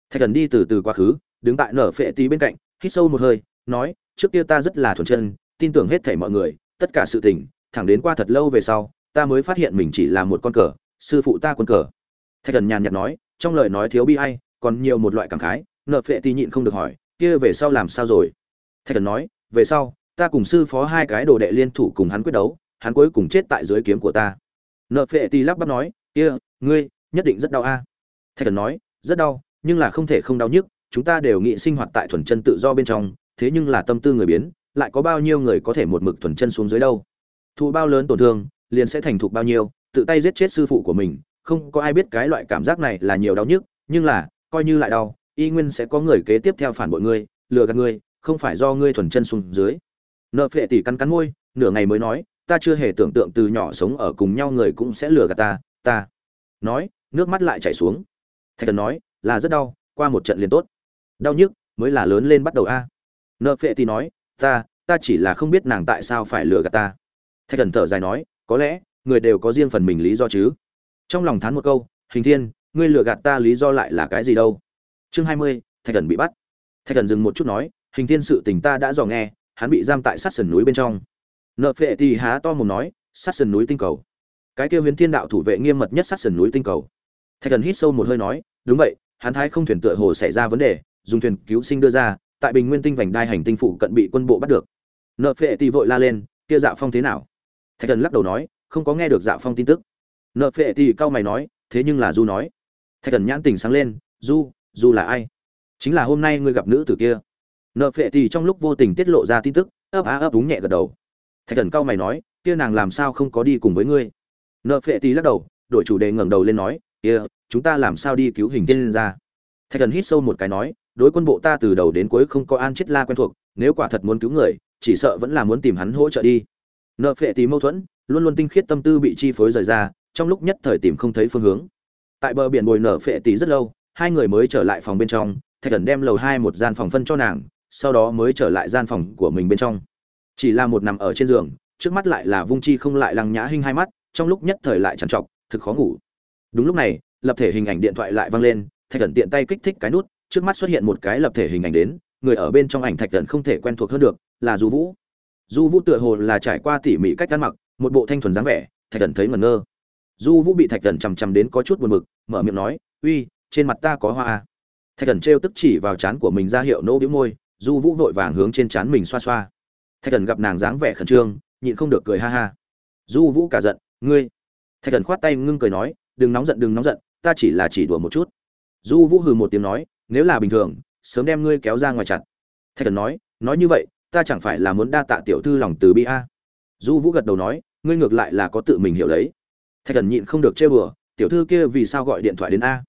Thạch Thần đi từ từ quá khứ, đứng tại nở phệ ti bên cạnh, hít sâu một hơi, nói, trước kia ta rất là thuần chân, tin tưởng hết thảy mọi người, tất cả sự tình, thẳng đến qua thật lâu về sau, ta mới phát hiện mình chỉ là một con cờ, sư phụ ta quân cờ. Thạch Thần nhàn nhạt nói, trong lời nói thiếu bi ai, còn nhiều một loại cảm khái nợ phệ thì nhịn không được hỏi kia về sau làm sao rồi? Thạch thần nói về sau ta cùng sư phó hai cái đồ đệ liên thủ cùng hắn quyết đấu hắn cuối cùng chết tại dưới kiếm của ta. Nợ phệ thì lắp bắp nói kia ngươi nhất định rất đau a. Thạch thần nói rất đau nhưng là không thể không đau nhức chúng ta đều nghĩ sinh hoạt tại thuần chân tự do bên trong thế nhưng là tâm tư người biến lại có bao nhiêu người có thể một mực thuần chân xuống dưới đâu? Thụ bao lớn tổn thương liền sẽ thành thục bao nhiêu, tự tay giết chết sư phụ của mình, không có ai biết cái loại cảm giác này là nhiều đau nhức, nhưng là, coi như lại đau, y nguyên sẽ có người kế tiếp theo phản bội ngươi, lừa gạt ngươi, không phải do ngươi thuần chân xuống dưới. Nợ phệ tỷ cắn cắn môi, nửa ngày mới nói, ta chưa hề tưởng tượng từ nhỏ sống ở cùng nhau người cũng sẽ lừa gạt ta ta. Nói, nước mắt lại chảy xuống. Thạch thần nói, là rất đau, qua một trận liền tốt. Đau nhức, mới là lớn lên bắt đầu a. Nợ phệ tỷ nói, ta ta chỉ là không biết nàng tại sao phải lừa gạt ta. Thạch thần thở dài nói có lẽ, người đều có riêng phần mình lý do chứ. Trong lòng thán một câu, hình thiên, ngươi lừa gạt ta lý do lại là cái gì đâu? Chương hai mươi, thạch thần bị bắt. Thạch thần dừng một chút nói, hình thiên sự tình ta đã dò nghe, hắn bị giam tại sát sườn núi bên trong. Nợ phệ thì há to mồm nói, sát sườn núi tinh cầu. Cái kêu huyền thiên đạo thủ vệ nghiêm mật nhất sát sườn núi tinh cầu. Thạch thần hít sâu một hơi nói, đúng vậy, hắn thái không thuyền tựa hồ xảy ra vấn đề, dùng thuyền cứu sinh đưa ra, tại bình nguyên tinh vành đai hành tinh phụ cận bị quân bộ bắt được. Nợ phệ thì vội la lên, kia dạo phong thế nào? Thạch thần lắc đầu nói, không có nghe được dạ phong tin tức. Nợ phệ thì cao mày nói, thế nhưng là du nói. Thạch thần nhãn tình sáng lên, du du là ai? Chính là hôm nay ngươi gặp nữ tử kia. Nợ phệ thì trong lúc vô tình tiết lộ ra tin tức, ấp á ấp đúng nhẹ gật đầu. Thạch thần cao mày nói, kia nàng làm sao không có đi cùng với ngươi? Nợ phệ thì lắc đầu, đổi chủ đề ngẩng đầu lên nói, kia, chúng ta làm sao đi cứu hình tiên ra? Thạch thần hít sâu một cái nói, đối quân bộ ta từ đầu đến cuối không có an chết la quen thuộc, nếu quả thật muốn cứu người, chỉ sợ vẫn là muốn tìm hắn hỗ trợ đi nợ phệ tí mâu thuẫn, luôn luôn tinh khiết tâm tư bị chi phối rời ra, trong lúc nhất thời tìm không thấy phương hướng. Tại bờ biển bồi nở phệ tí rất lâu, hai người mới trở lại phòng bên trong, thạch thần đem lầu hai một gian phòng phân cho nàng, sau đó mới trở lại gian phòng của mình bên trong. Chỉ là một nằm ở trên giường, trước mắt lại là vung chi không lại lăng nhã hinh hai mắt, trong lúc nhất thời lại trằn trọc, thực khó ngủ. Đúng lúc này, lập thể hình ảnh điện thoại lại vang lên, thạch thần tiện tay kích thích cái nút, trước mắt xuất hiện một cái lập thể hình ảnh đến, người ở bên trong ảnh thạch thần không thể quen thuộc hơn được, là du vũ du vũ tựa hồ là trải qua tỉ mỉ cách ăn mặc, một bộ thanh thuần dáng vẻ, thạch thần thấy ngẩn ngơ. Du vũ bị thạch thần chằm chằm đến có chút buồn bực, mở miệng nói, uy, trên mặt ta có hoa à. thạch thần trêu tức chỉ vào trán của mình ra hiệu nỗ bĩu môi, du vũ vội vàng hướng trên trán mình xoa xoa. Thạch thần gặp nàng dáng vẻ khẩn trương, nhịn không được cười ha ha. Du vũ cả giận, ngươi? Thạch thần khoát tay ngưng cười nói, đừng nóng giận, đừng nóng giận, ta chỉ là chỉ đùa một chút. Du vũ hừ một tiếng nói, nếu là bình thường, sớm đem ngươi kéo ra ngoài chặt. Thạch thần nói nói như vậy ta chẳng phải là muốn đa tạ tiểu thư lòng từ bi a? Du vũ gật đầu nói, ngươi ngược lại là có tự mình hiểu lấy. Thạch thần nhịn không được chơi bừa tiểu thư kia vì sao gọi điện thoại đến a?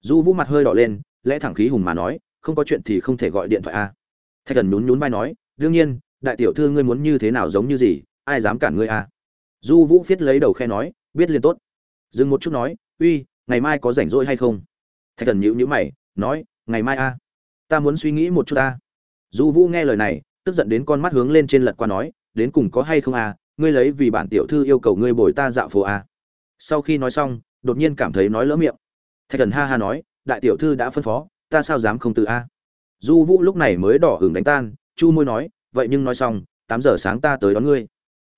Du vũ mặt hơi đỏ lên, lẽ thẳng khí hùng mà nói, không có chuyện thì không thể gọi điện thoại a. Thạch thần nhún nhún vai nói, đương nhiên, đại tiểu thư ngươi muốn như thế nào giống như gì, ai dám cản ngươi a? Du vũ viết lấy đầu khe nói, biết liền tốt. Dừng một chút nói, uy, ngày mai có rảnh rỗi hay không? Thạch thần nhíu nhíu mày, nói, ngày mai a. Ta muốn suy nghĩ một chút ta. du vũ nghe lời này tức giận đến con mắt hướng lên trên lật qua nói, đến cùng có hay không à ngươi lấy vì bản tiểu thư yêu cầu ngươi bồi ta dạo phố à. Sau khi nói xong, đột nhiên cảm thấy nói lỡ miệng. Thạch thần ha ha nói, đại tiểu thư đã phân phó, ta sao dám không từ a. Du vũ lúc này mới đỏ hửng đánh tan, chu môi nói, vậy nhưng nói xong, tám giờ sáng ta tới đón ngươi.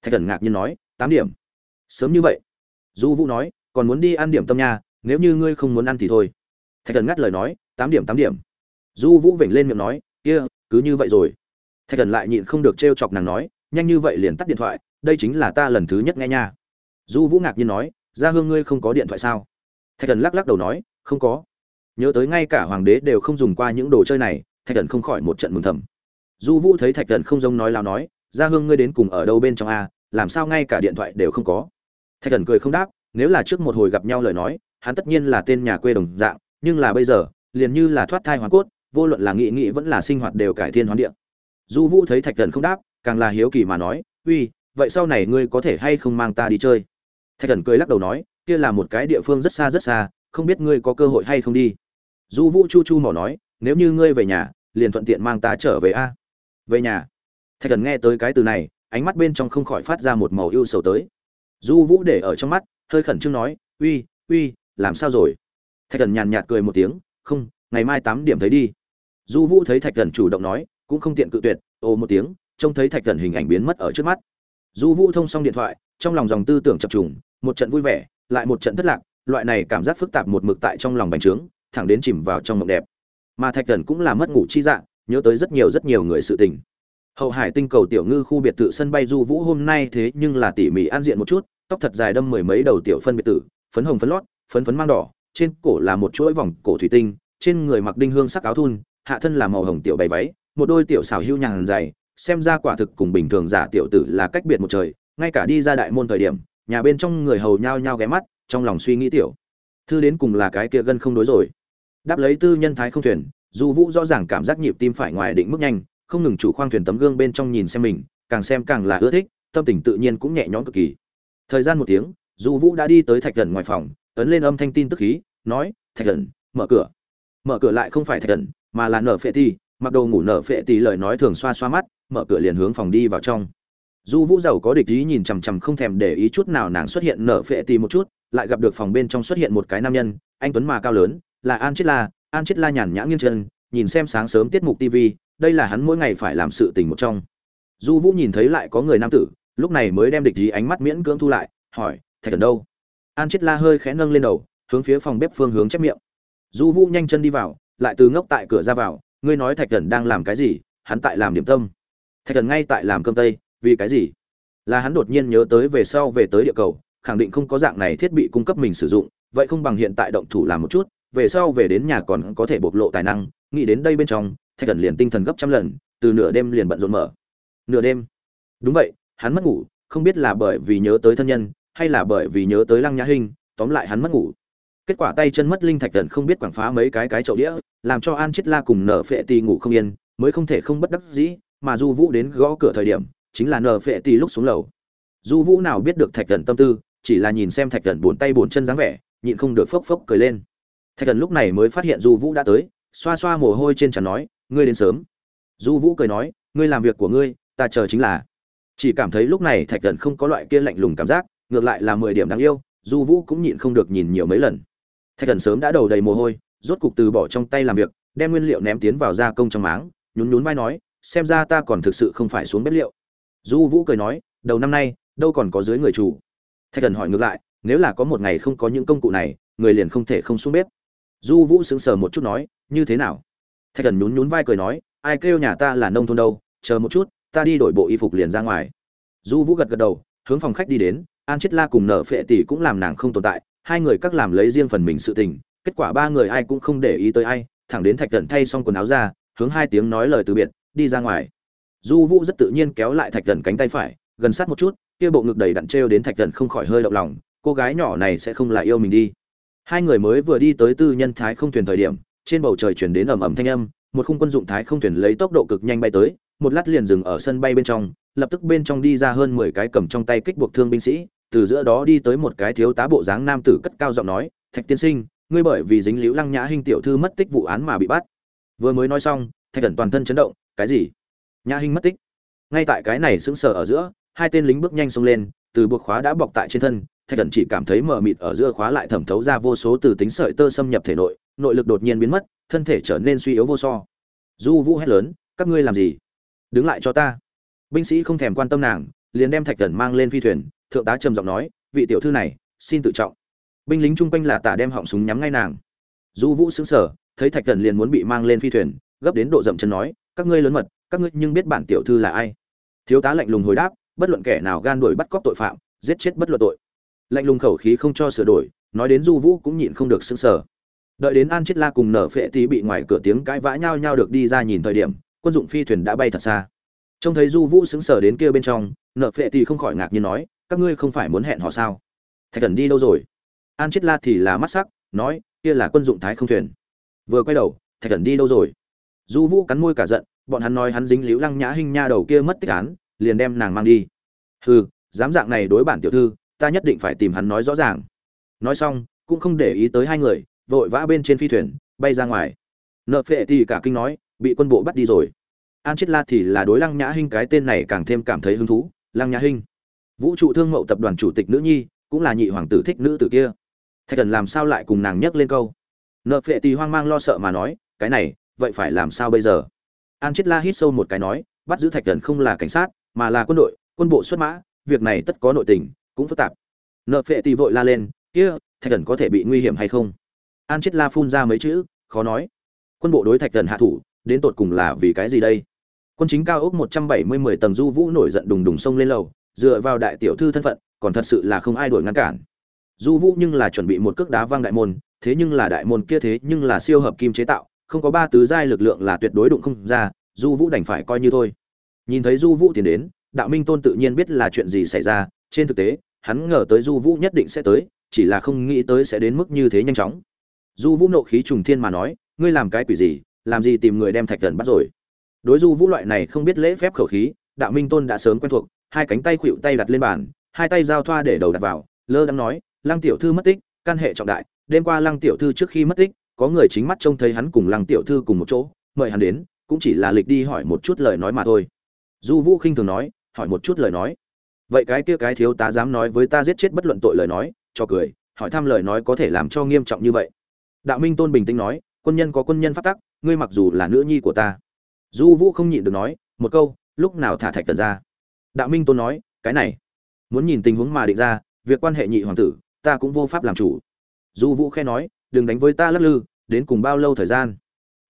Thạch thần ngạc nhiên nói, tám điểm. Sớm như vậy. Du vũ nói, còn muốn đi ăn điểm tâm nha, nếu như ngươi không muốn ăn thì thôi. Thạch thần ngắt lời nói, tám điểm tám điểm. Du vũ vểnh lên miệng nói, kia, cứ như vậy rồi thạch thần lại nhịn không được t chọc nàng nói, nhanh như vậy liền tắt điện thoại, đây chính là ta lần thứ nhất nghe nha. Du vũ ngạc nhiên nói ra hương ngươi không có điện thoại sao? Thạch thần lắc lắc đầu nói, không có. Nhớ tới ngay cả hoàng đế đều không dùng qua những đồ chơi này, thạch thần không khỏi một trận mừng thầm. Du vũ thấy thạch thần không giống nói lao nói ra hương ngươi đến cùng ở đâu bên trong a, làm sao ngay cả điện thoại đều không có? Thạch thần cười không đáp, nếu là trước một hồi gặp nhau lời nói, hắn tất nhiên là tên nhà quê đồng dạng, nhưng là bây giờ, liền như là thoát thai hoàn cốt, vô luận là nghị nghị vẫn là sinh hoạt đều cải thiên hoán địa du vũ thấy thạch thần không đáp, càng là hiếu kỳ mà nói, uy, vậy sau này ngươi có thể hay không mang ta đi chơi? Thạch thần cười lắc đầu nói, kia là một cái địa phương rất xa rất xa, không biết ngươi có cơ hội hay không đi? Du vũ chu chu mỏ nói, nếu như ngươi về nhà, liền thuận tiện mang ta trở về a. Về nhà? Thạch thần nghe tới cái từ này, ánh mắt bên trong không khỏi phát ra một màu ưu sầu tới. Du vũ để ở trong mắt, hơi khẩn trương nói, uy uy, làm sao rồi? Thạch thần nhàn nhạt cười một tiếng, không, ngày mai tám điểm thấy đi. Du vũ thấy thạch thần chủ động nói cũng không tiện cự tuyệt, ồ một tiếng, trông thấy thạch thần hình ảnh biến mất ở trước mắt. Du vũ thông xong điện thoại, trong lòng dòng tư tưởng chập trùng, một trận vui vẻ, lại một trận thất lạc, loại này cảm giác phức tạp một mực tại trong lòng bành trướng, thẳng đến chìm vào trong mộng đẹp. Mà thạch thần cũng là mất ngủ chi dạng, nhớ tới rất nhiều rất nhiều người sự tình. Hậu hải tinh cầu tiểu ngư khu biệt thự sân bay du vũ hôm nay thế nhưng là tỉ mỉ an diện một chút, tóc thật dài đâm mười mấy đầu tiểu phân biệt tử, phấn hồng phấn lót, phấn phấn mang đỏ, trên cổ là một chuỗi vòng cổ thủy tinh, trên người mặc đinh hương sắc áo thun, hạ thân là màu hồng tiểu bày váy một đôi tiểu xảo hưu nhàn dày, xem ra quả thực cùng bình thường giả tiểu tử là cách biệt một trời, ngay cả đi ra đại môn thời điểm, nhà bên trong người hầu nhao nhao ghé mắt, trong lòng suy nghĩ tiểu, thư đến cùng là cái kia gân không đối rồi. Đáp lấy tư nhân thái không thuyền, du vũ rõ ràng cảm giác nhịp tim phải ngoài định mức nhanh, không ngừng chủ khoang thuyền tấm gương bên trong nhìn xem mình, càng xem càng là ưa thích, tâm tình tự nhiên cũng nhẹ nhõm cực kỳ. Thời gian một tiếng, du vũ đã đi tới thạch thần ngoài phòng, ấn lên âm thanh tin tức khí, nói, thạch thần, mở cửa. Mở cửa lại không phải thạch thần, mà là nở phệ thi mặc đồ ngủ nở phệ tỷ lời nói thường xoa xoa mắt, mở cửa liền hướng phòng đi vào trong. Du vũ giàu có địch ý nhìn chằm chằm không thèm để ý chút nào nàng xuất hiện nở phệ tỷ một chút, lại gặp được phòng bên trong xuất hiện một cái nam nhân, anh tuấn mà cao lớn, là an chết la, an chết la nhàn nhã nghiêng chân, nhìn xem sáng sớm tiết mục tv đây là hắn mỗi ngày phải làm sự tình một trong. Du vũ nhìn thấy lại có người nam tử, lúc này mới đem địch ý ánh mắt miễn cưỡng thu lại, hỏi, thạch thần đâu? An chết la hơi khẽ nâng lên đầu, hướng phía phòng bếp phương hướng chép miệng. Du vũ nhanh chân đi vào, lại từ ngốc tại cửa ra vào ngươi nói thạch thần đang làm cái gì, hắn tại làm điểm tâm. Thạch thần ngay tại làm cơm tây, vì cái gì? Là hắn đột nhiên nhớ tới về sau về tới địa cầu, khẳng định không có dạng này thiết bị cung cấp mình sử dụng, vậy không bằng hiện tại động thủ làm một chút, về sau về đến nhà còn có thể bộc lộ tài năng, nghĩ đến đây bên trong, thạch thần liền tinh thần gấp trăm lần, từ nửa đêm liền bận rộn mở. Nửa đêm. Đúng vậy, hắn mất ngủ, không biết là bởi vì nhớ tới thân nhân, hay là bởi vì nhớ tới lăng nhã hinh, tóm lại hắn mất ngủ kết quả tay chân mất linh thạch tần không biết quảng phá mấy cái cái chậu đĩa, làm cho an chết la cùng nở phệ tì ngủ không yên, mới không thể không bất đắc dĩ, mà du vũ đến gõ cửa thời điểm, chính là nở phệ tì lúc xuống lầu. Du vũ nào biết được thạch tần tâm tư, chỉ là nhìn xem thạch tần buồn tay buồn chân dáng vẻ, nhịn không được phốc phốc cười lên. Thạch tần lúc này mới phát hiện du vũ đã tới, xoa xoa mồ hôi trên trán nói, ngươi đến sớm. Du vũ cười nói, ngươi làm việc của ngươi, ta chờ chính là. Chỉ cảm thấy lúc này thạch tần không có loại kia lạnh lùng cảm giác, ngược lại là mười điểm đáng yêu, du vũ cũng nhịn không được nhìn nhiều mấy lần thạch thần sớm đã đầu đầy mồ hôi, rốt cục từ bỏ trong tay làm việc, đem nguyên liệu ném tiến vào gia công trong máng, nhún nhún vai nói, xem ra ta còn thực sự không phải xuống bếp liệu. Du vũ cười nói, đầu năm nay, đâu còn có dưới người chủ. Thạch thần hỏi ngược lại, nếu là có một ngày không có những công cụ này, người liền không thể không xuống bếp. Du vũ sững sờ một chút nói, như thế nào? Thạch thần nhún nhún vai cười nói, ai kêu nhà ta là nông thôn đâu, chờ một chút, ta đi đổi bộ y phục liền ra ngoài. Du vũ gật gật đầu, hướng phòng khách đi đến, an chết la cùng nở phệ tỷ cũng làm nàng không tồn tại hai người các làm lấy riêng phần mình sự tình, kết quả ba người ai cũng không để ý tới ai, thẳng đến thạch Cẩn thay xong quần áo ra, hướng hai tiếng nói lời từ biệt, đi ra ngoài. Du vũ rất tự nhiên kéo lại thạch Cẩn cánh tay phải, gần sát một chút, kia bộ ngực đầy đặn trêu đến thạch Cẩn không khỏi hơi động lòng, cô gái nhỏ này sẽ không lại yêu mình đi. Hai người mới vừa đi tới tư nhân thái không thuyền thời điểm, trên bầu trời truyền đến ầm ầm thanh âm, một khung quân dụng thái không thuyền lấy tốc độ cực nhanh bay tới, một lát liền dừng ở sân bay bên trong, lập tức bên trong đi ra hơn mười cái cầm trong tay kích buộc thương binh sĩ từ giữa đó đi tới một cái thiếu tá bộ dáng nam tử cất cao giọng nói, thạch tiên sinh, ngươi bởi vì dính liễu lăng nhã hinh tiểu thư mất tích vụ án mà bị bắt. Vừa mới nói xong, thạch thần toàn thân chấn động, cái gì? Nhã hinh mất tích? Ngay tại cái này sững sờ ở giữa, hai tên lính bước nhanh xông lên, từ buộc khóa đã bọc tại trên thân, thạch thần chỉ cảm thấy mờ mịt ở giữa khóa lại thẩm thấu ra vô số từ tính sợi tơ xâm nhập thể nội nội lực đột nhiên biến mất, thân thể trở nên suy yếu vô so. Du vũ hét lớn, các ngươi làm gì? Đứng lại cho ta. Binh sĩ không thèm quan tâm nàng, liền đem thạch thần mang lên phi thuyền thượng tá trầm giọng nói, vị tiểu thư này, xin tự trọng. Binh lính chung quanh là tả đem họng súng nhắm ngay nàng. Du vũ xứng sở thấy thạch thần liền muốn bị mang lên phi thuyền, gấp đến độ dậm chân nói, các ngươi lớn mật, các ngươi nhưng biết bản tiểu thư là ai? Thiếu tá lạnh lùng hồi đáp, bất luận kẻ nào gan đuổi bắt cóc tội phạm, giết chết bất luận tội. Lạnh lùng khẩu khí không cho sửa đổi, nói đến du vũ cũng nhịn không được sững sờ. đợi đến an chết la cùng nở phệ tí bị ngoài cửa tiếng cãi vã nhau nhau được đi ra nhìn thời điểm, quân dụng phi thuyền đã bay thật xa. Trông thấy du vũ sững sờ đến kia bên trong, nở phệ thì không khỏi ngạc nhiên nói các ngươi không phải muốn hẹn họ sao? Thạch thần đi đâu rồi? An chết la thì là mắt sắc, nói, kia là quân dụng thái không thuyền. Vừa quay đầu, thạch thần đi đâu rồi? Du vũ cắn môi cả giận, bọn hắn nói hắn dính liễu lăng nhã hinh nha đầu kia mất tích án, liền đem nàng mang đi. Hừ, dám dạng này đối bản tiểu thư, ta nhất định phải tìm hắn nói rõ ràng. Nói xong, cũng không để ý tới hai người, vội vã bên trên phi thuyền, bay ra ngoài. Nợ phệ thì cả kinh nói, bị quân bộ bắt đi rồi. An chết la thì là đối lăng nhã hinh cái tên này càng thêm cảm thấy hứng thú, lăng nhã hinh vũ trụ thương mậu tập đoàn chủ tịch nữ nhi, cũng là nhị hoàng tử thích nữ tử kia. Thạch thần làm sao lại cùng nàng nhắc lên câu? Nợ phệ tì hoang mang lo sợ mà nói, cái này, vậy phải làm sao bây giờ? An chết la hít sâu một cái nói, bắt giữ thạch thần không là cảnh sát, mà là quân đội, quân bộ xuất mã, việc này tất có nội tình, cũng phức tạp. Nợ phệ tì vội la lên, kia, thạch thần có thể bị nguy hiểm hay không? An chết la phun ra mấy chữ, khó nói. Quân bộ đối thạch thần hạ thủ, đến tột cùng là vì cái gì đây? Quân chính cao ốc một trăm bảy mươi mười tầng du vũ nổi giận đùng đùng sông lên lầu dựa vào đại tiểu thư thân phận, còn thật sự là không ai đuổi ngăn cản. Du vũ nhưng là chuẩn bị một cước đá vang đại môn, thế nhưng là đại môn kia thế nhưng là siêu hợp kim chế tạo, không có ba tứ giai lực lượng là tuyệt đối đụng không ra du vũ đành phải coi như thôi. Nhìn thấy du vũ tiến đến, đạo minh tôn tự nhiên biết là chuyện gì xảy ra, trên thực tế, hắn ngờ tới du vũ nhất định sẽ tới, chỉ là không nghĩ tới sẽ đến mức như thế nhanh chóng. Du vũ nộ khí trùng thiên mà nói, ngươi làm cái quỷ gì, làm gì tìm người đem thạch thần bắt rồi? Đối du vũ loại này không biết lễ phép khẩu khí, đạo minh tôn đã sớm quen thuộc hai cánh tay khuỵu tay đặt lên bàn, hai tay giao thoa để đầu đặt vào, lơ đang nói, lăng tiểu thư mất tích, căn hệ trọng đại, đêm qua lăng tiểu thư trước khi mất tích, có người chính mắt trông thấy hắn cùng lăng tiểu thư cùng một chỗ, mời hắn đến, cũng chỉ là lịch đi hỏi một chút lời nói mà thôi. Du vũ khinh thường nói, hỏi một chút lời nói. Vậy cái kia cái thiếu tá dám nói với ta giết chết bất luận tội lời nói, cho cười, hỏi thăm lời nói có thể làm cho nghiêm trọng như vậy. Đạo minh tôn bình tĩnh nói, quân nhân có quân nhân pháp tắc, ngươi mặc dù là nữ nhi của ta. Du vũ không nhịn được nói, một câu, lúc nào thả thạch tần ra? Đạo minh tôn nói, cái này, muốn nhìn tình huống mà định ra, việc quan hệ nhị hoàng tử, ta cũng vô pháp làm chủ. Du vũ khe nói, đừng đánh với ta lắc lư, đến cùng bao lâu thời gian?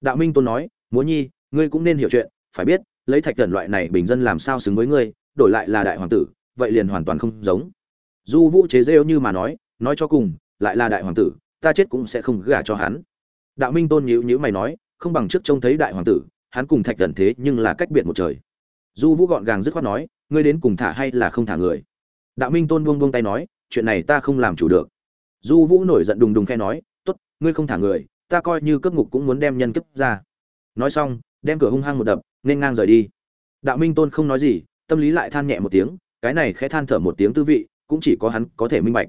Đạo minh tôn nói, múa nhi, ngươi cũng nên hiểu chuyện, phải biết, lấy thạch thần loại này bình dân làm sao xứng với ngươi, đổi lại là đại hoàng tử, vậy liền hoàn toàn không giống. Du vũ chế rêu như mà nói nói cho cùng, lại là đại hoàng tử, ta chết cũng sẽ không gả cho hắn. Đạo minh tôn nhíu nhíu mày nói, không bằng trước trông thấy đại hoàng tử, hắn cùng thạch thần thế nhưng là cách biệt một trời. Du vũ gọn gàng dứt khoát nói ngươi đến cùng thả hay là không thả người? Đạo minh tôn buông buông tay nói, chuyện này ta không làm chủ được. Du vũ nổi giận đùng đùng khe nói, tốt, ngươi không thả người, ta coi như cấp ngục cũng muốn đem nhân cấp ra. Nói xong, đem cửa hung hăng một đập, nên ngang rời đi. Đạo minh tôn không nói gì, tâm lý lại than nhẹ một tiếng, cái này khẽ than thở một tiếng tư vị, cũng chỉ có hắn có thể minh bạch.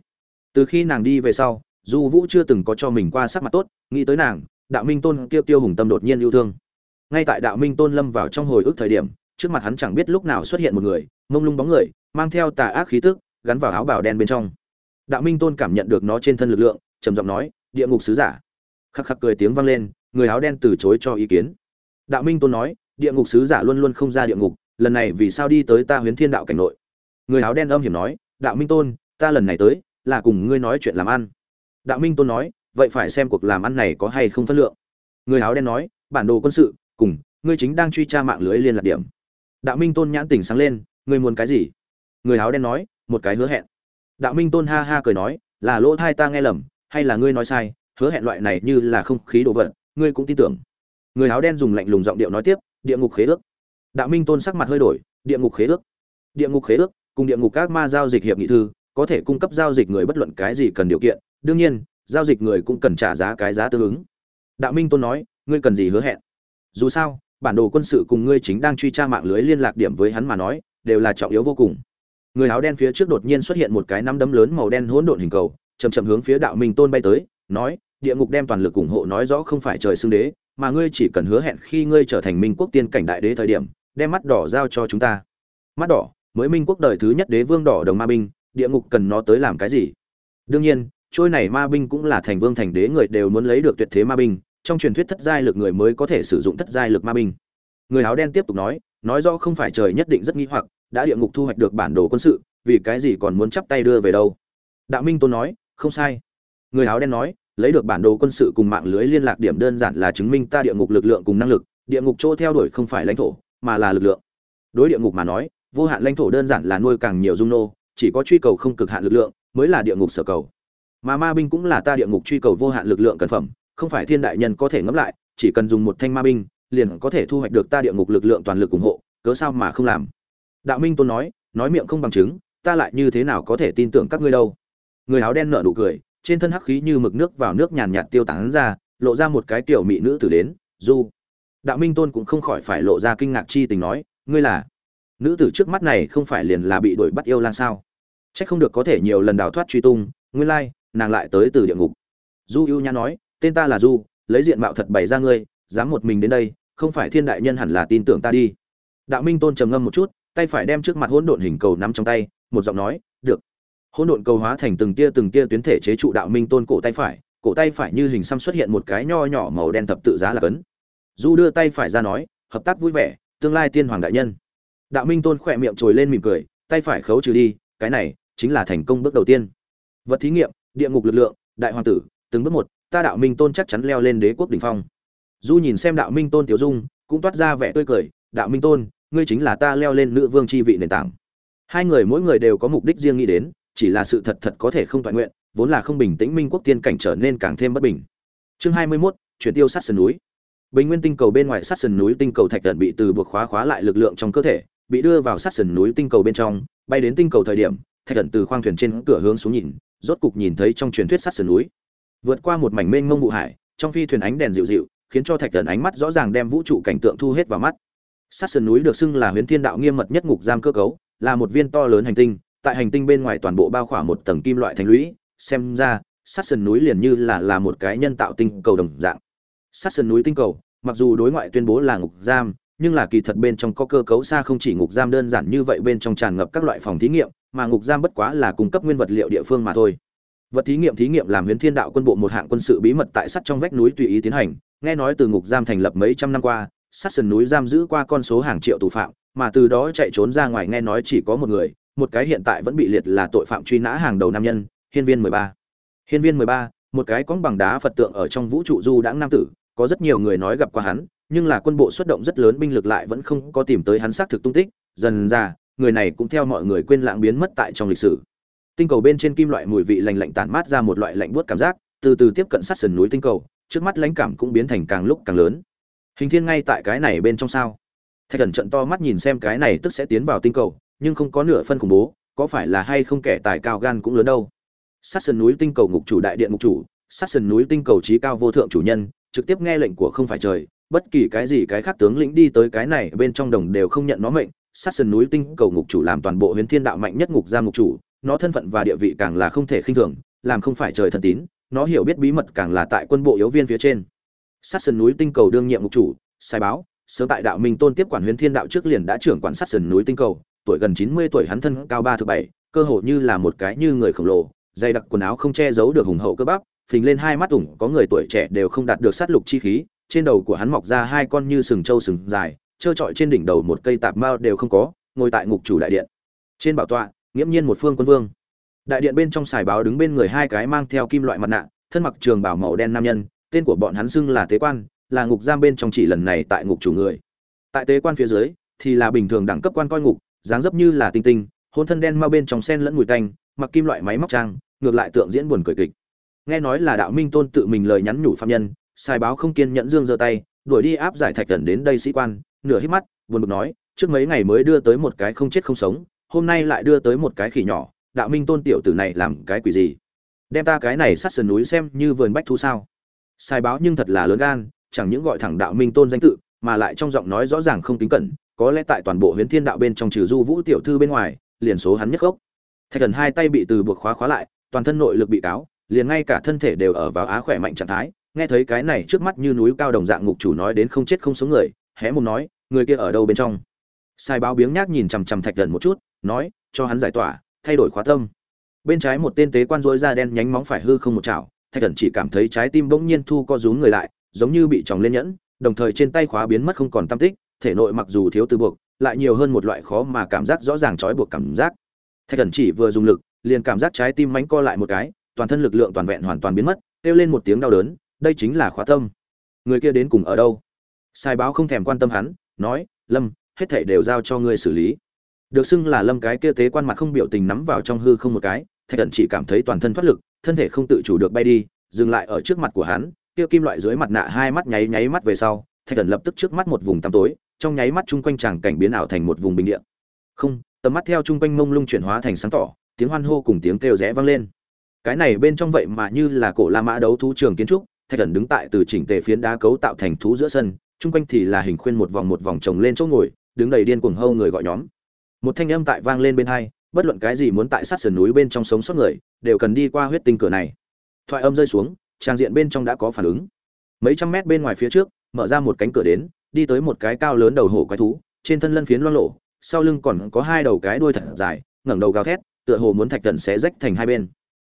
Từ khi nàng đi về sau, du vũ chưa từng có cho mình qua sắc mặt tốt, nghĩ tới nàng, đạo minh tôn kêu tiêu hùng tâm đột nhiên yêu thương. Ngay tại đạo minh tôn lâm vào trong hồi ức thời điểm trước mặt hắn chẳng biết lúc nào xuất hiện một người, mông lung bóng người, mang theo tà ác khí tức, gắn vào áo bào đen bên trong. Đạo minh tôn cảm nhận được nó trên thân lực lượng, trầm giọng nói, địa ngục sứ giả. Khắc khắc cười tiếng vang lên, người áo đen từ chối cho ý kiến. Đạo minh tôn nói, địa ngục sứ giả luôn luôn không ra địa ngục, lần này vì sao đi tới ta huyến thiên đạo cảnh nội? Người áo đen âm hiểm nói, đạo minh tôn, ta lần này tới, là cùng ngươi nói chuyện làm ăn. Đạo minh tôn nói, vậy phải xem cuộc làm ăn này có hay không phân lượng. Người áo đen nói, bản đồ quân sự, cùng, ngươi chính đang truy tra mạng lưới liên lạc điểm đạo minh tôn nhãn tỉnh sáng lên, ngươi muốn cái gì? Người áo đen nói, một cái hứa hẹn. Đạo minh tôn ha ha cười nói, là lỗ thai ta nghe lầm, hay là ngươi nói sai, hứa hẹn loại này như là không khí đồ vật, ngươi cũng tin tưởng. Người áo đen dùng lạnh lùng giọng điệu nói tiếp, địa ngục khế ước. Đạo minh tôn sắc mặt hơi đổi, địa ngục khế ước. Địa ngục khế ước, cùng địa ngục các ma giao dịch hiệp nghị thư, có thể cung cấp giao dịch người bất luận cái gì cần điều kiện, đương nhiên, giao dịch người cũng cần trả giá cái giá tương ứng. Đạo minh tôn nói, ngươi cần gì hứa hẹn? Dù sao bản đồ quân sự cùng ngươi chính đang truy tra mạng lưới liên lạc điểm với hắn mà nói, đều là trọng yếu vô cùng. Người áo đen phía trước đột nhiên xuất hiện một cái nắm đấm lớn màu đen hỗn độn hình cầu chầm chậm hướng phía đạo minh tôn bay tới, nói, địa ngục đem toàn lực ủng hộ nói rõ không phải trời xưng đế, mà ngươi chỉ cần hứa hẹn khi ngươi trở thành minh quốc tiên cảnh đại đế thời điểm, đem mắt đỏ giao cho chúng ta. Mắt đỏ, mới minh quốc đời thứ nhất đế vương đỏ đồng ma binh, địa ngục cần nó tới làm cái gì? Đương nhiên, trôi này ma binh cũng là thành vương thành đế người đều muốn lấy được tuyệt thế ma binh trong truyền thuyết thất giai lực người mới có thể sử dụng thất giai lực ma binh. Người áo đen tiếp tục nói nói rõ không phải trời nhất định rất nghi hoặc, đã địa ngục thu hoạch được bản đồ quân sự, vì cái gì còn muốn chắp tay đưa về đâu? Đạo minh tôn nói, không sai. Người áo đen nói, lấy được bản đồ quân sự cùng mạng lưới liên lạc điểm đơn giản là chứng minh ta địa ngục lực lượng cùng năng lực, địa ngục chỗ theo đuổi không phải lãnh thổ, mà là lực lượng. Đối địa ngục mà nói, vô hạn lãnh thổ đơn giản là nuôi càng nhiều dung nô, chỉ có truy cầu không cực hạn lực lượng mới là địa ngục sở cầu. Mà ma binh cũng là ta địa ngục truy cầu vô hạn lực lượng cần phẩm không phải thiên đại nhân có thể ngẫm lại, chỉ cần dùng một thanh ma binh, liền có thể thu hoạch được ta địa ngục lực lượng toàn lực ủng hộ, cớ sao mà không làm? Đạo minh tôn nói nói miệng không bằng chứng, ta lại như thế nào có thể tin tưởng các ngươi đâu? Người áo đen nở nụ cười, trên thân hắc khí như mực nước vào nước nhàn nhạt tiêu tán ra, lộ ra một cái tiểu mỹ nữ tử đến, du. Đạo minh tôn cũng không khỏi phải lộ ra kinh ngạc chi tình nói, ngươi là? Nữ tử trước mắt này không phải liền là bị đuổi bắt yêu lang sao? Chắc không được có thể nhiều lần đào thoát truy tung, nguyên lai, nàng lại tới từ địa ngục. Du ưu nhã nói tên ta là du, lấy diện mạo thật bày ra ngươi, dám một mình đến đây, không phải thiên đại nhân hẳn là tin tưởng ta đi. Đạo minh tôn trầm ngâm một chút, tay phải đem trước mặt hỗn độn hình cầu nắm trong tay, một giọng nói, được. Hỗn độn cầu hóa thành từng tia từng tia tuyến thể chế trụ đạo minh tôn cổ tay phải, cổ tay phải như hình xăm xuất hiện một cái nho nhỏ màu đen thập tự giá là cấn. Du đưa tay phải ra nói, hợp tác vui vẻ, tương lai tiên hoàng đại nhân. Đạo minh tôn khỏe miệng trồi lên mỉm cười, tay phải khấu trừ đi, cái này chính là thành công bước đầu tiên. Vật thí nghiệm, địa ngục lực lượng, đại hoàng tử, từng bước một ta đạo minh tôn chắc chắn leo lên đế quốc đỉnh phong. Du nhìn xem đạo minh tôn tiểu dung cũng toát ra vẻ tươi cười đạo minh tôn ngươi chính là ta leo lên nữ vương chi vị nền tảng. Hai người mỗi người đều có mục đích riêng nghĩ đến chỉ là sự thật thật có thể không toàn nguyện vốn là không bình tĩnh minh quốc tiên cảnh trở nên càng thêm bất bình. Chương hai mươi 21, chuyển tiêu sát sườn núi. Bình nguyên tinh cầu bên ngoài sát sườn núi tinh cầu thạch tận bị từ buộc khóa khóa lại lực lượng trong cơ thể bị đưa vào sát sườn núi tinh cầu bên trong bay đến tinh cầu thời điểm thạch tận từ khoang thuyền trên cửa hướng xuống nhìn rốt cục nhìn thấy trong truyền thuyết sát sườn núi vượt qua một mảnh mênh mông vụ hải, trong phi thuyền ánh đèn dịu dịu, khiến cho thạch thần ánh mắt rõ ràng đem vũ trụ cảnh tượng thu hết vào mắt. Sát sườn núi được xưng là huyễn thiên đạo nghiêm mật nhất ngục giam cơ cấu, là một viên to lớn hành tinh, tại hành tinh bên ngoài toàn bộ bao khỏa một tầng kim loại thành lũy, xem ra, sát sườn núi liền như là là một cái nhân tạo tinh cầu đồng dạng. Sát sườn núi tinh cầu, mặc dù đối ngoại tuyên bố là ngục giam, nhưng là kỳ thật bên trong có cơ cấu xa không chỉ ngục giam đơn giản như vậy bên trong tràn ngập các loại phòng thí nghiệm, mà ngục giam bất quá là cung cấp nguyên vật liệu địa phương mà thôi vật thí nghiệm thí nghiệm làm huyền thiên đạo quân bộ một hạng quân sự bí mật tại sắt trong vách núi tùy ý tiến hành. Nghe nói từ ngục giam thành lập mấy trăm năm qua sát sườn núi giam giữ qua con số hàng triệu tù phạm, mà từ đó chạy trốn ra ngoài nghe nói chỉ có một người, một cái hiện tại vẫn bị liệt là tội phạm truy nã hàng đầu nam nhân, hiên viên mười ba. Hiên viên mười ba, một cái cóng bằng đá phật tượng ở trong vũ trụ du đãng nam tử, có rất nhiều người nói gặp qua hắn, nhưng là quân bộ xuất động rất lớn binh lực lại vẫn không có tìm tới hắn xác thực tung tích. Dần ra, người này cũng theo mọi người quên lãng biến mất tại trong lịch sử tinh cầu bên trên kim loại mùi vị lạnh lạnh tản mát ra một loại lạnh buốt cảm giác, từ từ tiếp cận sát sườn núi tinh cầu, trước mắt lãnh cảm cũng biến thành càng lúc càng lớn. Hình thiên ngay tại cái này bên trong sao? Thạch thần trận to mắt nhìn xem cái này tức sẽ tiến vào tinh cầu, nhưng không có nửa phân khủng bố, có phải là hay không kẻ tài cao gan cũng lớn đâu? Sát sườn núi tinh cầu ngục chủ đại điện ngục chủ, sát sườn núi tinh cầu trí cao vô thượng chủ nhân, trực tiếp nghe lệnh của không phải trời, bất kỳ cái gì cái khác tướng lĩnh đi tới cái này bên trong đồng đều không nhận nó mệnh. Sát sườn núi tinh cầu ngục chủ làm toàn bộ huyền thiên đạo mạnh nhất ngục giam ngục chủ nó thân phận và địa vị càng là không thể khinh thường, làm không phải trời thần tín, nó hiểu biết bí mật càng là tại quân bộ yếu viên phía trên. Sát sườn núi tinh cầu đương nhiệm ngục chủ, sai báo, sớm tại đạo minh tôn tiếp quản huyền thiên đạo trước liền đã trưởng quản sát sườn núi tinh cầu, tuổi gần chín mươi tuổi hắn thân cao ba thứ bảy, cơ hồ như là một cái như người khổng lồ, dày đặc quần áo không che giấu được hùng hậu cơ bắp, phình lên hai mắt ủng, có người tuổi trẻ đều không đạt được sát lục chi khí, trên đầu của hắn mọc ra hai con như sừng trâu sừng dài, trơ trọi trên đỉnh đầu một cây tạp mao đều không có, ngồi tại ngục chủ đại điện. Trên bảo tọa nghiễm nhiên một phương quân vương. Đại điện bên trong xài báo đứng bên người hai cái mang theo kim loại mặt nạ, thân mặc trường bảo màu đen nam nhân, tên của bọn hắn xưng là tế quan, là ngục giam bên trong chỉ lần này tại ngục chủ người. Tại tế quan phía dưới, thì là bình thường đẳng cấp quan coi ngục, dáng dấp như là tinh tinh, hôn thân đen mau bên trong sen lẫn mùi tanh, mặc kim loại máy móc trang, ngược lại tượng diễn buồn cười kịch. Nghe nói là đạo minh tôn tự mình lời nhắn nhủ phạm nhân sai báo không kiên nhẫn dương giơ tay, đuổi đi áp giải thạch thần đến đây sĩ quan, nửa hít mắt, buồn bực nói, trước mấy ngày mới đưa tới một cái không chết không sống hôm nay lại đưa tới một cái khỉ nhỏ, đạo minh tôn tiểu tử này làm cái quỷ gì? Đem ta cái này sát sườn núi xem như vườn bách thu sao? Sai báo nhưng thật là lớn gan, chẳng những gọi thẳng đạo minh tôn danh tự, mà lại trong giọng nói rõ ràng không tính cẩn, có lẽ tại toàn bộ huyến thiên đạo bên trong trừ du vũ tiểu thư bên ngoài, liền số hắn nhất gốc. Thạch thần hai tay bị từ buộc khóa khóa lại, toàn thân nội lực bị cáo, liền ngay cả thân thể đều ở vào á khỏe mạnh trạng thái. Nghe thấy cái này trước mắt như núi cao đồng dạng ngục chủ nói đến không chết không sống người, hé mồm nói, người kia ở đâu bên trong? Sai báo biếng nhác nhìn chằm chằm thạch thần một chút nói, cho hắn giải tỏa, thay đổi khóa tâm. Bên trái một tên tế quan rối da đen nhánh móng phải hư không một chảo, thạch thần chỉ cảm thấy trái tim bỗng nhiên thu co rúm người lại, giống như bị tròng lên nhẫn, đồng thời trên tay khóa biến mất không còn tâm tích, thể nội mặc dù thiếu từ buộc, lại nhiều hơn một loại khó mà cảm giác rõ ràng trói buộc cảm giác. Thạch thần chỉ vừa dùng lực, liền cảm giác trái tim mánh co lại một cái, toàn thân lực lượng toàn vẹn hoàn toàn biến mất, kêu lên một tiếng đau đớn, đây chính là khóa tâm. Người kia đến cùng ở đâu? Sai báo không thèm quan tâm hắn, nói, lâm, hết thảy đều giao cho ngươi xử lý được xưng là lâm cái kia tế quan mặt không biểu tình nắm vào trong hư không một cái, thạch thần chỉ cảm thấy toàn thân thoát lực, thân thể không tự chủ được bay đi, dừng lại ở trước mặt của hắn, kia kim loại dưới mặt nạ hai mắt nháy nháy mắt về sau, thạch thần lập tức trước mắt một vùng tăm tối, trong nháy mắt chung quanh chàng cảnh biến ảo thành một vùng bình địa. Không, tầm mắt theo chung quanh mông lung chuyển hóa thành sáng tỏ, tiếng hoan hô cùng tiếng kêu rẽ vang lên. Cái này bên trong vậy mà như là cổ la mã đấu thú trường kiến trúc, thạch thần đứng tại từ chỉnh tề phiến đá cấu tạo thành thú giữa sân, chung quanh thì là hình khuyên một vòng một vòng trồng lên chỗ ngồi, đứng đầy điên cuồng hâu người gọi nhóm một thanh âm tại vang lên bên hai, bất luận cái gì muốn tại sát sườn núi bên trong sống sót người, đều cần đi qua huyết tinh cửa này. Thoại âm rơi xuống, trang diện bên trong đã có phản ứng. Mấy trăm mét bên ngoài phía trước, mở ra một cánh cửa đến, đi tới một cái cao lớn đầu hổ quái thú, trên thân lân phiến loang lộ sau lưng còn có hai đầu cái đuôi thật dài, ngẩng đầu gào thét, tựa hồ muốn thạch thần sẽ rách thành hai bên.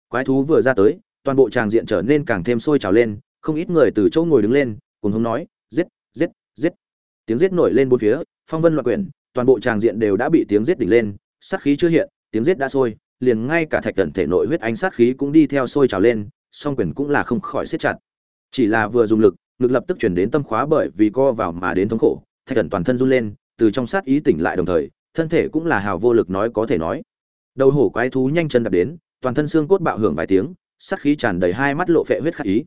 Quái thú vừa ra tới, toàn bộ tràng diện trở nên càng thêm sôi trào lên, không ít người từ chỗ ngồi đứng lên cùng hống nói, giết giết giết. Tiếng giết nổi lên bốn phía, phong vân loạn quyển toàn bộ tràng diện đều đã bị tiếng giết đỉnh lên, sát khí chưa hiện, tiếng giết đã sôi, liền ngay cả thạch cẩn thể nội huyết ánh sát khí cũng đi theo sôi trào lên, song quyền cũng là không khỏi siết chặt. Chỉ là vừa dùng lực lực lập tức chuyển đến tâm khóa bởi vì co vào mà đến thống khổ, thạch cẩn toàn thân run lên, từ trong sát ý tỉnh lại đồng thời, thân thể cũng là hào vô lực nói có thể nói. Đầu hổ quái thú nhanh chân đạp đến, toàn thân xương cốt bạo hưởng vài tiếng, sát khí tràn đầy hai mắt lộ phệ huyết khát ý.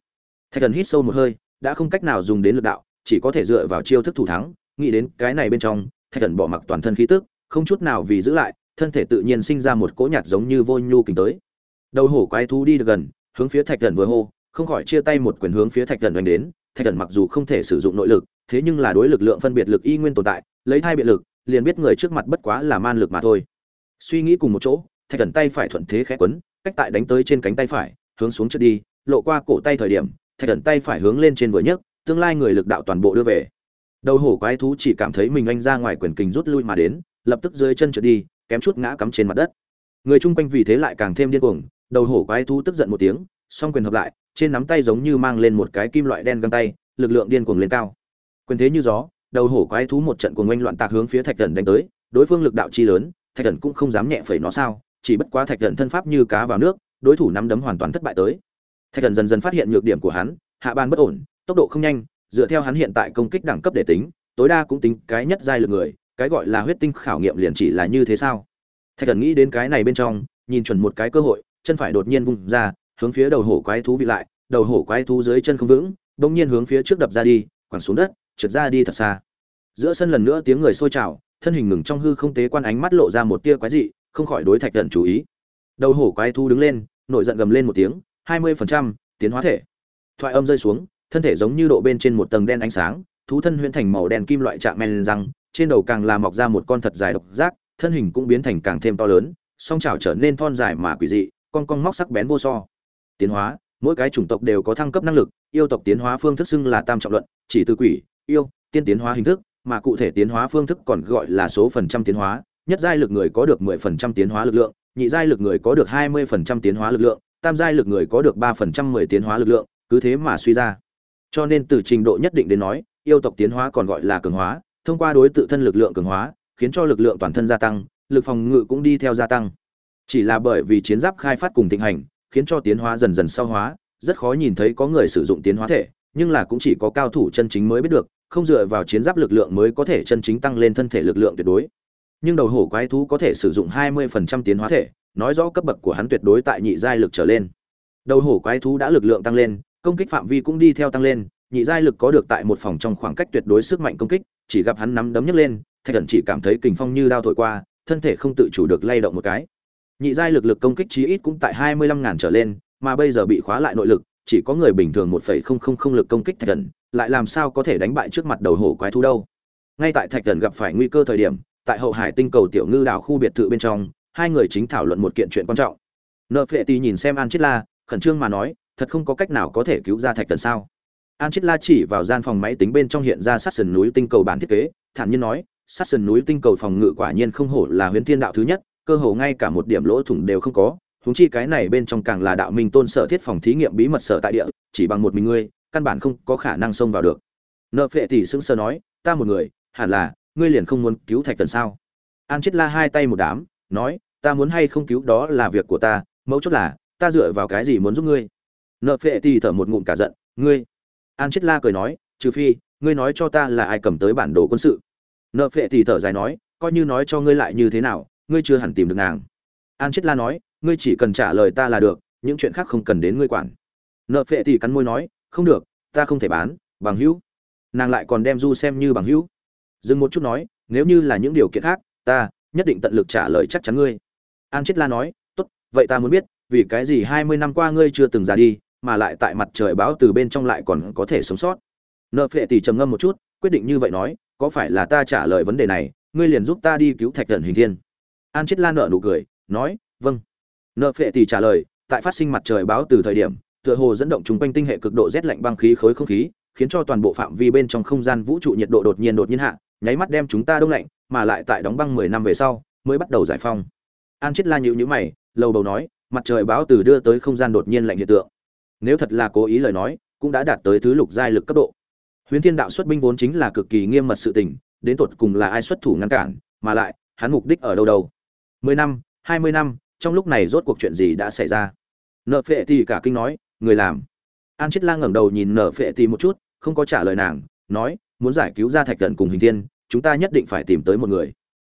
Thạch thần hít sâu một hơi, đã không cách nào dùng đến lực đạo, chỉ có thể dựa vào chiêu thức thủ thắng, nghĩ đến cái này bên trong thạch thần bỏ mặc toàn thân khí tức, không chút nào vì giữ lại, thân thể tự nhiên sinh ra một cỗ nhạt giống như vô nhu kính tới. Đầu hổ quái thú đi được gần, hướng phía thạch thần vừa hô, không khỏi chia tay một quyền hướng phía thạch thần đánh đến. Thạch thần mặc dù không thể sử dụng nội lực, thế nhưng là đối lực lượng phân biệt lực y nguyên tồn tại, lấy thai biện lực, liền biết người trước mặt bất quá là man lực mà thôi. Suy nghĩ cùng một chỗ, thạch thần tay phải thuận thế khẽ quấn, cách tại đánh tới trên cánh tay phải, hướng xuống trước đi, lộ qua cổ tay thời điểm, thạch thần tay phải hướng lên trên vừa nhấc, tương lai người lực đạo toàn bộ đưa về đầu hổ quái thú chỉ cảm thấy mình anh ra ngoài quyền kình rút lui mà đến, lập tức dưới chân trượt đi, kém chút ngã cắm trên mặt đất. Người chung quanh vì thế lại càng thêm điên cuồng, đầu hổ quái thú tức giận một tiếng, song quyền hợp lại, trên nắm tay giống như mang lên một cái kim loại đen găng tay, lực lượng điên cuồng lên cao. Quyền thế như gió, đầu hổ quái thú một trận cuồng oanh loạn tạc hướng phía thạch thần đánh tới, đối phương lực đạo chi lớn, thạch thần cũng không dám nhẹ phẩy nó sao, chỉ bất quá thạch thần thân pháp như cá vào nước, đối thủ nắm đấm hoàn toàn thất bại tới. Thạch thần dần dần phát hiện nhược điểm của hắn, hạ ban bất ổn, tốc độ không nhanh dựa theo hắn hiện tại công kích đẳng cấp để tính, tối đa cũng tính cái nhất giai lực người, cái gọi là huyết tinh khảo nghiệm liền chỉ là như thế sao? Thạch thần nghĩ đến cái này bên trong, nhìn chuẩn một cái cơ hội, chân phải đột nhiên vung ra, hướng phía đầu hổ quái thú vị lại, đầu hổ quái thú dưới chân không vững, bỗng nhiên hướng phía trước đập ra đi, quẳng xuống đất, trượt ra đi thật xa. Giữa sân lần nữa tiếng người sôi trào, thân hình ngừng trong hư không tế quan ánh mắt lộ ra một tia quái dị, không khỏi đối thạch thần chú ý. Đầu hổ quái thú đứng lên, nổi giận gầm lên một tiếng, hai mươi phần trăm, tiến hóa thể. Thoại âm rơi xuống thân thể giống như độ bên trên một tầng đen ánh sáng, thú thân huyễn thành màu đen kim loại chạm men răng, trên đầu càng là mọc ra một con thật dài độc giác, thân hình cũng biến thành càng thêm to lớn, song chảo trở nên thon dài mà quỷ dị, con con móc sắc bén vô so. Tiến hóa, mỗi cái chủng tộc đều có thăng cấp năng lực, yêu tộc tiến hóa phương thức xưng là tam trọng luận, chỉ từ quỷ, yêu, tiên tiến hóa hình thức, mà cụ thể tiến hóa phương thức còn gọi là số phần trăm tiến hóa, nhất giai lực người có được mười phần trăm tiến hóa lực lượng, nhị giai lực người có được hai mươi phần trăm tiến hóa lực lượng, tam giai lực người có được ba phần trăm mười tiến hóa lực lượng, cứ thế mà suy ra cho nên từ trình độ nhất định đến nói, yêu tộc tiến hóa còn gọi là cường hóa, thông qua đối tự thân lực lượng cường hóa, khiến cho lực lượng toàn thân gia tăng, lực phòng ngự cũng đi theo gia tăng. Chỉ là bởi vì chiến giáp khai phát cùng thịnh hành, khiến cho tiến hóa dần dần sau hóa, rất khó nhìn thấy có người sử dụng tiến hóa thể, nhưng là cũng chỉ có cao thủ chân chính mới biết được, không dựa vào chiến giáp lực lượng mới có thể chân chính tăng lên thân thể lực lượng tuyệt đối. Nhưng đầu hổ quái thú có thể sử dụng 20% tiến hóa thể, nói rõ cấp bậc của hắn tuyệt đối tại nhị giai lực trở lên. Đầu hổ quái thú đã lực lượng tăng lên công kích phạm vi cũng đi theo tăng lên, nhị giai lực có được tại một phòng trong khoảng cách tuyệt đối sức mạnh công kích, chỉ gặp hắn nắm đấm nhấc lên, thạch thần chỉ cảm thấy kình phong như đao thổi qua, thân thể không tự chủ được lay động một cái. Nhị giai lực lực công kích chí ít cũng tại hai mươi lăm ngàn trở lên, mà bây giờ bị khóa lại nội lực, chỉ có người bình thường một phẩy không không không lực công kích thạch thần lại làm sao có thể đánh bại trước mặt đầu hổ quái thú đâu. Ngay tại thạch thần gặp phải nguy cơ thời điểm, tại hậu hải tinh cầu tiểu ngư đảo khu biệt thự bên trong, hai người chính thảo luận một kiện chuyện quan trọng. Nợ phệ tì nhìn xem an chết la, khẩn trương mà nói thật không có cách nào có thể cứu ra thạch thần sao? An chết la chỉ vào gian phòng máy tính bên trong hiện ra sát sườn núi tinh cầu bản thiết kế, thản nhiên nói, sát sườn núi tinh cầu phòng ngự quả nhiên không hổ là huyền thiên đạo thứ nhất, cơ hồ ngay cả một điểm lỗ thủng đều không có, huống chi cái này bên trong càng là đạo minh tôn sở thiết phòng thí nghiệm bí mật sở tại địa, chỉ bằng một mình ngươi, căn bản không có khả năng xông vào được. Nợ phệ tỷ sững sờ nói, ta một người, hẳn là, ngươi liền không muốn cứu thạch thần sao? An chết la hai tay một đám, nói, ta muốn hay không cứu đó là việc của ta mẫu chốt là, ta dựa vào cái gì muốn giúp ngươi? Nợ phệ Tì thở một ngụm cả giận, ngươi. An chết la cười nói, trừ phi, ngươi nói cho ta là ai cầm tới bản đồ quân sự. Nợ phệ Tì thở dài nói, coi như nói cho ngươi lại như thế nào, ngươi chưa hẳn tìm được nàng. An chết la nói, ngươi chỉ cần trả lời ta là được, những chuyện khác không cần đến ngươi quản. Nợ phệ Tì cắn môi nói, không được, ta không thể bán, bằng hữu. Nàng lại còn đem du xem như bằng hữu. Dừng một chút nói, nếu như là những điều kiện khác, ta nhất định tận lực trả lời chắc chắn ngươi. An chết la nói, tốt, vậy ta muốn biết, vì cái gì hai mươi năm qua ngươi chưa từng ra đi mà lại tại mặt trời báo từ bên trong lại còn có thể sống sót. Nợ phệ tỷ trầm ngâm một chút, quyết định như vậy nói, có phải là ta trả lời vấn đề này, ngươi liền giúp ta đi cứu thạch thần hình thiên. An chết lan nợ nụ cười, nói vâng. Nợ phệ tỷ trả lời, tại phát sinh mặt trời báo từ thời điểm, tựa hồ dẫn động chúng quanh tinh hệ cực độ rét lạnh băng khí khối không khí, khiến cho toàn bộ phạm vi bên trong không gian vũ trụ nhiệt độ đột nhiên đột nhiên hạ, nháy mắt đem chúng ta đông lạnh, mà lại tại đóng băng mười năm về sau, mới bắt đầu giải phong an chết la nhịu nhữ mày, lầu đầu nói, mặt trời báo từ đưa tới không gian đột nhiên lạnh hiện tượng nếu thật là cố ý lời nói, cũng đã đạt tới thứ lục giai lực cấp độ. Huyền thiên đạo xuất binh vốn chính là cực kỳ nghiêm mật sự tình, đến tột cùng là ai xuất thủ ngăn cản, mà lại, hắn mục đích ở đâu đâu? Mười năm, hai mươi năm, trong lúc này rốt cuộc chuyện gì đã xảy ra? Nợ phệ thì cả kinh nói, người làm. An chết la ngẩng đầu nhìn Nợ phệ tì một chút, không có trả lời nàng, nói, muốn giải cứu ra thạch thần cùng hình thiên, chúng ta nhất định phải tìm tới một người.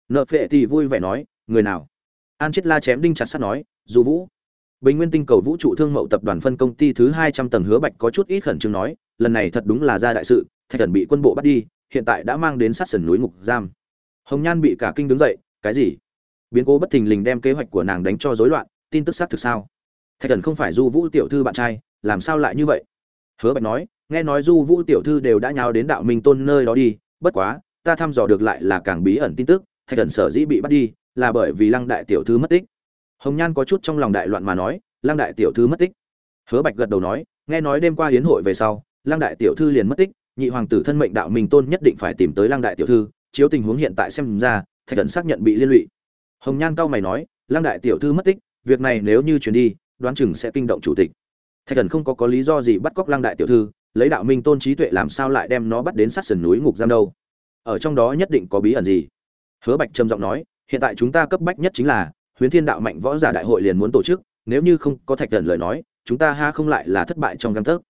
Nợ phệ tì vui vẻ nói, người nào? An chết la chém đinh chặt sắt nói, dù vũ bình nguyên tinh cầu vũ trụ thương mậu tập đoàn phân công ty thứ hai trăm tầng hứa bạch có chút ít khẩn trương nói, lần này thật đúng là ra đại sự, thạch thần bị quân bộ bắt đi, hiện tại đã mang đến sát sườn núi ngục giam. Hồng nhan bị cả kinh đứng dậy, cái gì? Biến cố bất thình lình đem kế hoạch của nàng đánh cho rối loạn, tin tức xác thực sao? Thạch thần không phải du vũ tiểu thư bạn trai, làm sao lại như vậy? Hứa bạch nói, nghe nói du vũ tiểu thư đều đã nhào đến đạo minh tôn nơi đó đi, bất quá, ta thăm dò được lại là càng bí ẩn tin tức, thạch thần sở dĩ bị bắt đi, là bởi vì lăng đại tiểu thư mất tích hồng nhan có chút trong lòng đại loạn mà nói, lăng đại tiểu thư mất tích. Hứa bạch gật đầu nói, nghe nói đêm qua hiến hội về sau, lăng đại tiểu thư liền mất tích, nhị hoàng tử thân mệnh đạo minh tôn nhất định phải tìm tới lăng đại tiểu thư, chiếu tình huống hiện tại xem ra, thạch thần xác nhận bị liên lụy. Hồng nhan cao mày nói, lăng đại tiểu thư mất tích, việc này nếu như chuyển đi, đoán chừng sẽ kinh động chủ tịch. Thạch thần không có có lý do gì bắt cóc lăng đại tiểu thư, lấy đạo minh tôn trí tuệ làm sao lại đem nó bắt đến sát sườn núi ngục giam đâu? Ở trong đó nhất định có bí ẩn gì? Hứa bạch trầm giọng nói, hiện tại chúng ta cấp bách nhất chính là huyến thiên đạo mạnh võ giả đại hội liền muốn tổ chức, nếu như không có thạch thần lời nói, chúng ta ha không lại là thất bại trong găng tấc.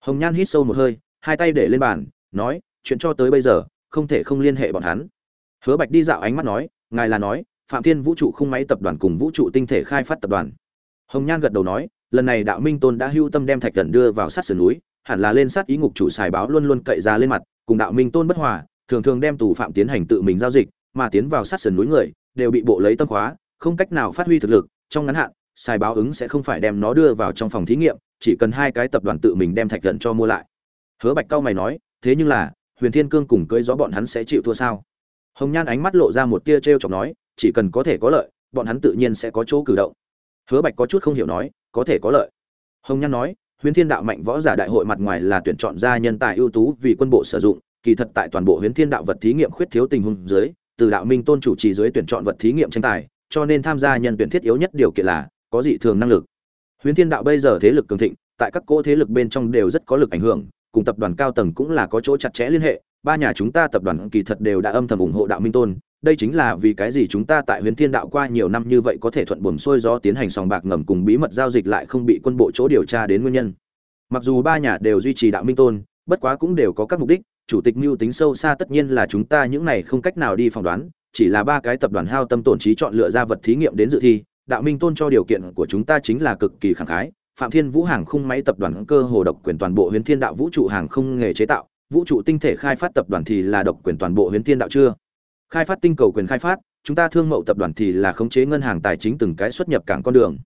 Hồng nhan hít sâu một hơi, hai tay để lên bàn, nói, chuyện cho tới bây giờ, không thể không liên hệ bọn hắn. Hứa bạch đi dạo ánh mắt nói, ngài là nói, phạm thiên vũ trụ khung máy tập đoàn cùng vũ trụ tinh thể khai phát tập đoàn. Hồng nhan gật đầu nói, lần này đạo minh tôn đã hưu tâm đem thạch thần đưa vào sát sườn núi, hẳn là lên sát ý ngục chủ xài báo luôn luôn cậy ra lên mặt, cùng đạo minh tôn bất hòa, thường thường đem tù phạm tiến hành tự mình giao dịch, mà tiến vào sát sườn núi người, đều bị bộ lấy tâm khóa không cách nào phát huy thực lực, trong ngắn hạn xài báo ứng sẽ không phải đem nó đưa vào trong phòng thí nghiệm, chỉ cần hai cái tập đoàn tự mình đem thạch gần cho mua lại. Hứa bạch cao mày nói, thế nhưng là, huyền thiên cương cùng cưỡi gió bọn hắn sẽ chịu thua sao? Hồng nhan ánh mắt lộ ra một tia t r e o chọc nói, chỉ cần có thể có lợi, bọn hắn tự nhiên sẽ có chỗ cử động. Hứa bạch có chút không hiểu nói, có thể có lợi. Hồng nhan nói, huyền thiên đạo mạnh võ giả đại hội mặt ngoài là tuyển chọn ra nhân tài ưu tú vì quân bộ sử dụng, kỳ thật tại toàn bộ huyền thiên đạo vật thí nghiệm khuyết thiếu tình huống dưới, từ đạo minh tôn chủ trì dưới tuyển chọn vật thí nghiệm tranh tài cho nên tham gia nhân tuyển thiết yếu nhất điều kiện là có dị thường năng lực. Huyền thiên đạo bây giờ thế lực cường thịnh, tại các cỗ thế lực bên trong đều rất có lực ảnh hưởng, cùng tập đoàn cao tầng cũng là có chỗ chặt chẽ liên hệ, ba nhà chúng ta tập đoàn kỳ thật đều đã âm thầm ủng hộ đạo minh tôn, đây chính là vì cái gì chúng ta tại huyền thiên đạo qua nhiều năm như vậy có thể thuận buồm xuôi gió tiến hành sòng bạc ngầm cùng bí mật giao dịch lại không bị quân bộ chỗ điều tra đến nguyên nhân. Mặc dù ba nhà đều duy trì đạo minh tôn, bất quá cũng đều có các mục đích, chủ tịch mưu tính sâu xa tất nhiên là chúng ta những này không cách nào đi phỏng đoán chỉ là ba cái tập đoàn hao tâm tổn trí chọn lựa ra vật thí nghiệm đến dự thi, đạo minh tôn cho điều kiện của chúng ta chính là cực kỳ khẳng khái, phạm thiên vũ hàng khung máy tập đoàn cơ hồ độc quyền toàn bộ huyền thiên đạo vũ trụ hàng không nghề chế tạo, vũ trụ tinh thể khai phát tập đoàn thì là độc quyền toàn bộ huyền thiên đạo chưa? Khai phát tinh cầu quyền khai phát, chúng ta thương mậu tập đoàn thì là khống chế ngân hàng tài chính từng cái xuất nhập cảng con đường.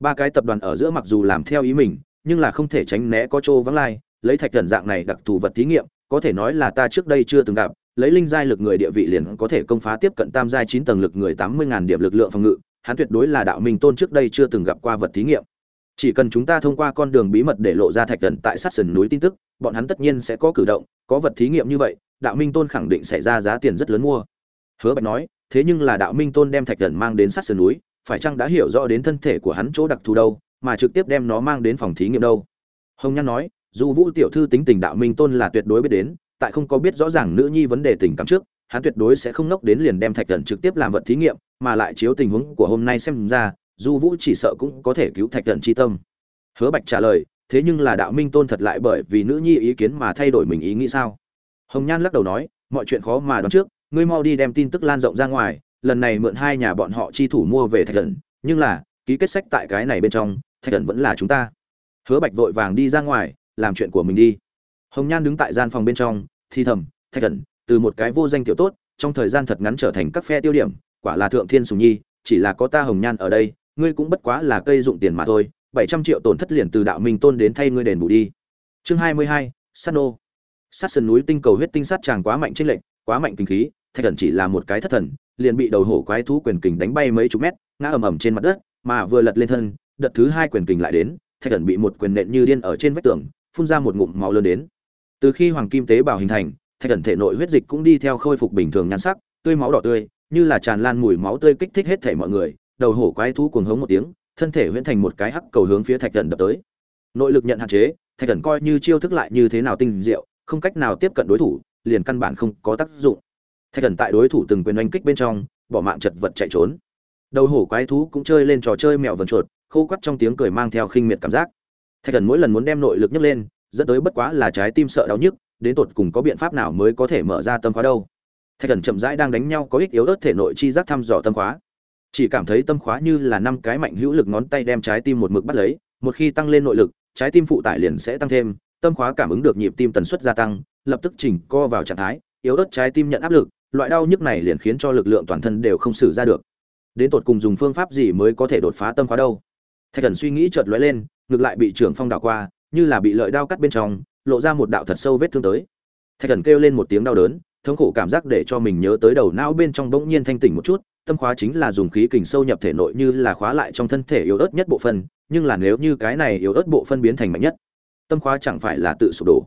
Ba cái tập đoàn ở giữa mặc dù làm theo ý mình, nhưng là không thể tránh né có chỗ vắng lai, lấy thạch thần dạng này đặc thù vật thí nghiệm, có thể nói là ta trước đây chưa từng gặp lấy linh giai lực người địa vị liền có thể công phá tiếp cận tam giai chín tầng lực người tám mươi ngàn điểm lực lượng phòng ngự, hắn tuyệt đối là đạo minh tôn trước đây chưa từng gặp qua vật thí nghiệm. Chỉ cần chúng ta thông qua con đường bí mật để lộ ra thạch tận tại sát sườn núi tin tức, bọn hắn tất nhiên sẽ có cử động, có vật thí nghiệm như vậy, đạo minh tôn khẳng định sẽ ra giá tiền rất lớn mua. Hứa bạch nói, thế nhưng là đạo minh tôn đem thạch tận mang đến sát sườn núi, phải chăng đã hiểu rõ đến thân thể của hắn chỗ đặc thù đâu, mà trực tiếp đem nó mang đến phòng thí nghiệm đâu? Hồng nhan nói, dù vũ tiểu thư tính tình đạo minh tôn là tuyệt đối biết đến tại không có biết rõ ràng nữ nhi vấn đề tình cảm trước, hắn tuyệt đối sẽ không nốc đến liền đem thạch thần trực tiếp làm vật thí nghiệm, mà lại chiếu tình huống của hôm nay xem ra du vũ chỉ sợ cũng có thể cứu thạch thần chi tâm. Hứa bạch trả lời, thế nhưng là đạo minh tôn thật lại bởi vì nữ nhi ý kiến mà thay đổi mình ý nghĩ sao? Hồng nhan lắc đầu nói, mọi chuyện khó mà đoán trước, ngươi mau đi đem tin tức lan rộng ra ngoài, lần này mượn hai nhà bọn họ chi thủ mua về thạch thần nhưng là, ký kết sách tại cái này bên trong, thạch thần vẫn là chúng ta. Hứa bạch vội vàng đi ra ngoài, làm chuyện của mình đi. Hồng nhan đứng tại gian phòng bên trong thi thầm, thạch thần từ một cái vô danh tiểu tốt, trong thời gian thật ngắn trở thành các phe tiêu điểm, quả là thượng thiên sùng nhi, chỉ là có ta hồng nhan ở đây, ngươi cũng bất quá là cây dụng tiền mà thôi, bảy trăm triệu tổn thất liền từ đạo minh tôn đến thay ngươi đền bù đi. Chương hai mươi hai sắt nô. Sát sườn núi tinh cầu huyết tinh sát chàng quá mạnh trên lệnh quá mạnh kinh khí, thạch thần chỉ là một cái thất thần, liền bị đầu hổ quái thú quyền kình đánh bay mấy chục mét, ngã ầm ầm trên mặt đất, mà vừa lật lên thân, đợt thứ hai quyền kình lại đến, thạch thần bị một quyền nện như điên ở trên vách tường, phun ra một ngụm máu lớn đến từ khi hoàng kim tế bào hình thành, thạch thần thể nội huyết dịch cũng đi theo khôi phục bình thường nhan sắc, tươi máu đỏ tươi, như là tràn lan mùi máu tươi kích thích hết thể mọi người, đầu hổ quái thú cuồng hống một tiếng, thân thể huyễn thành một cái hắc cầu hướng phía thạch thần đập tới. Nội lực nhận hạn chế, thạch thần coi như chiêu thức lại như thế nào tinh diệu, không cách nào tiếp cận đối thủ, liền căn bản không có tác dụng. Thạch thần tại đối thủ từng quyền oanh kích bên trong, bỏ mạng chật vật chạy trốn. Đầu hổ quái thú cũng chơi lên trò chơi mèo vần chuột, khô quắt trong tiếng cười mang theo khinh miệt cảm giác. Thạch thần mỗi lần muốn đem nội lực nhấc lên dẫn tới bất quá là trái tim sợ đau nhức, đến tột cùng có biện pháp nào mới có thể mở ra tâm khóa đâu. Thạch thần chậm rãi đang đánh nhau có ích yếu ớt thể nội chi giác thăm dò tâm khóa. Chỉ cảm thấy tâm khóa như là năm cái mạnh hữu lực ngón tay đem trái tim một mực bắt lấy, một khi tăng lên nội lực, trái tim phụ tải liền sẽ tăng thêm, tâm khóa cảm ứng được nhịp tim tần suất gia tăng, lập tức chỉnh co vào trạng thái, yếu ớt trái tim nhận áp lực, loại đau nhức này liền khiến cho lực lượng toàn thân đều không xử ra được. Đến tột cùng dùng phương pháp gì mới có thể đột phá tâm khóa đâu? Thạch thần suy nghĩ chợt lóe lên, ngược lại bị trưởng phong đảo qua như là bị lợi đao cắt bên trong, lộ ra một đạo thật sâu vết thương tới. Thạch thần kêu lên một tiếng đau đớn, thống khổ cảm giác để cho mình nhớ tới đầu não bên trong bỗng nhiên thanh tỉnh một chút, tâm khóa chính là dùng khí kình sâu nhập thể nội như là khóa lại trong thân thể yếu ớt nhất bộ phân nhưng là nếu như cái này yếu ớt bộ phân biến thành mạnh nhất, tâm khóa chẳng phải là tự sụp đổ.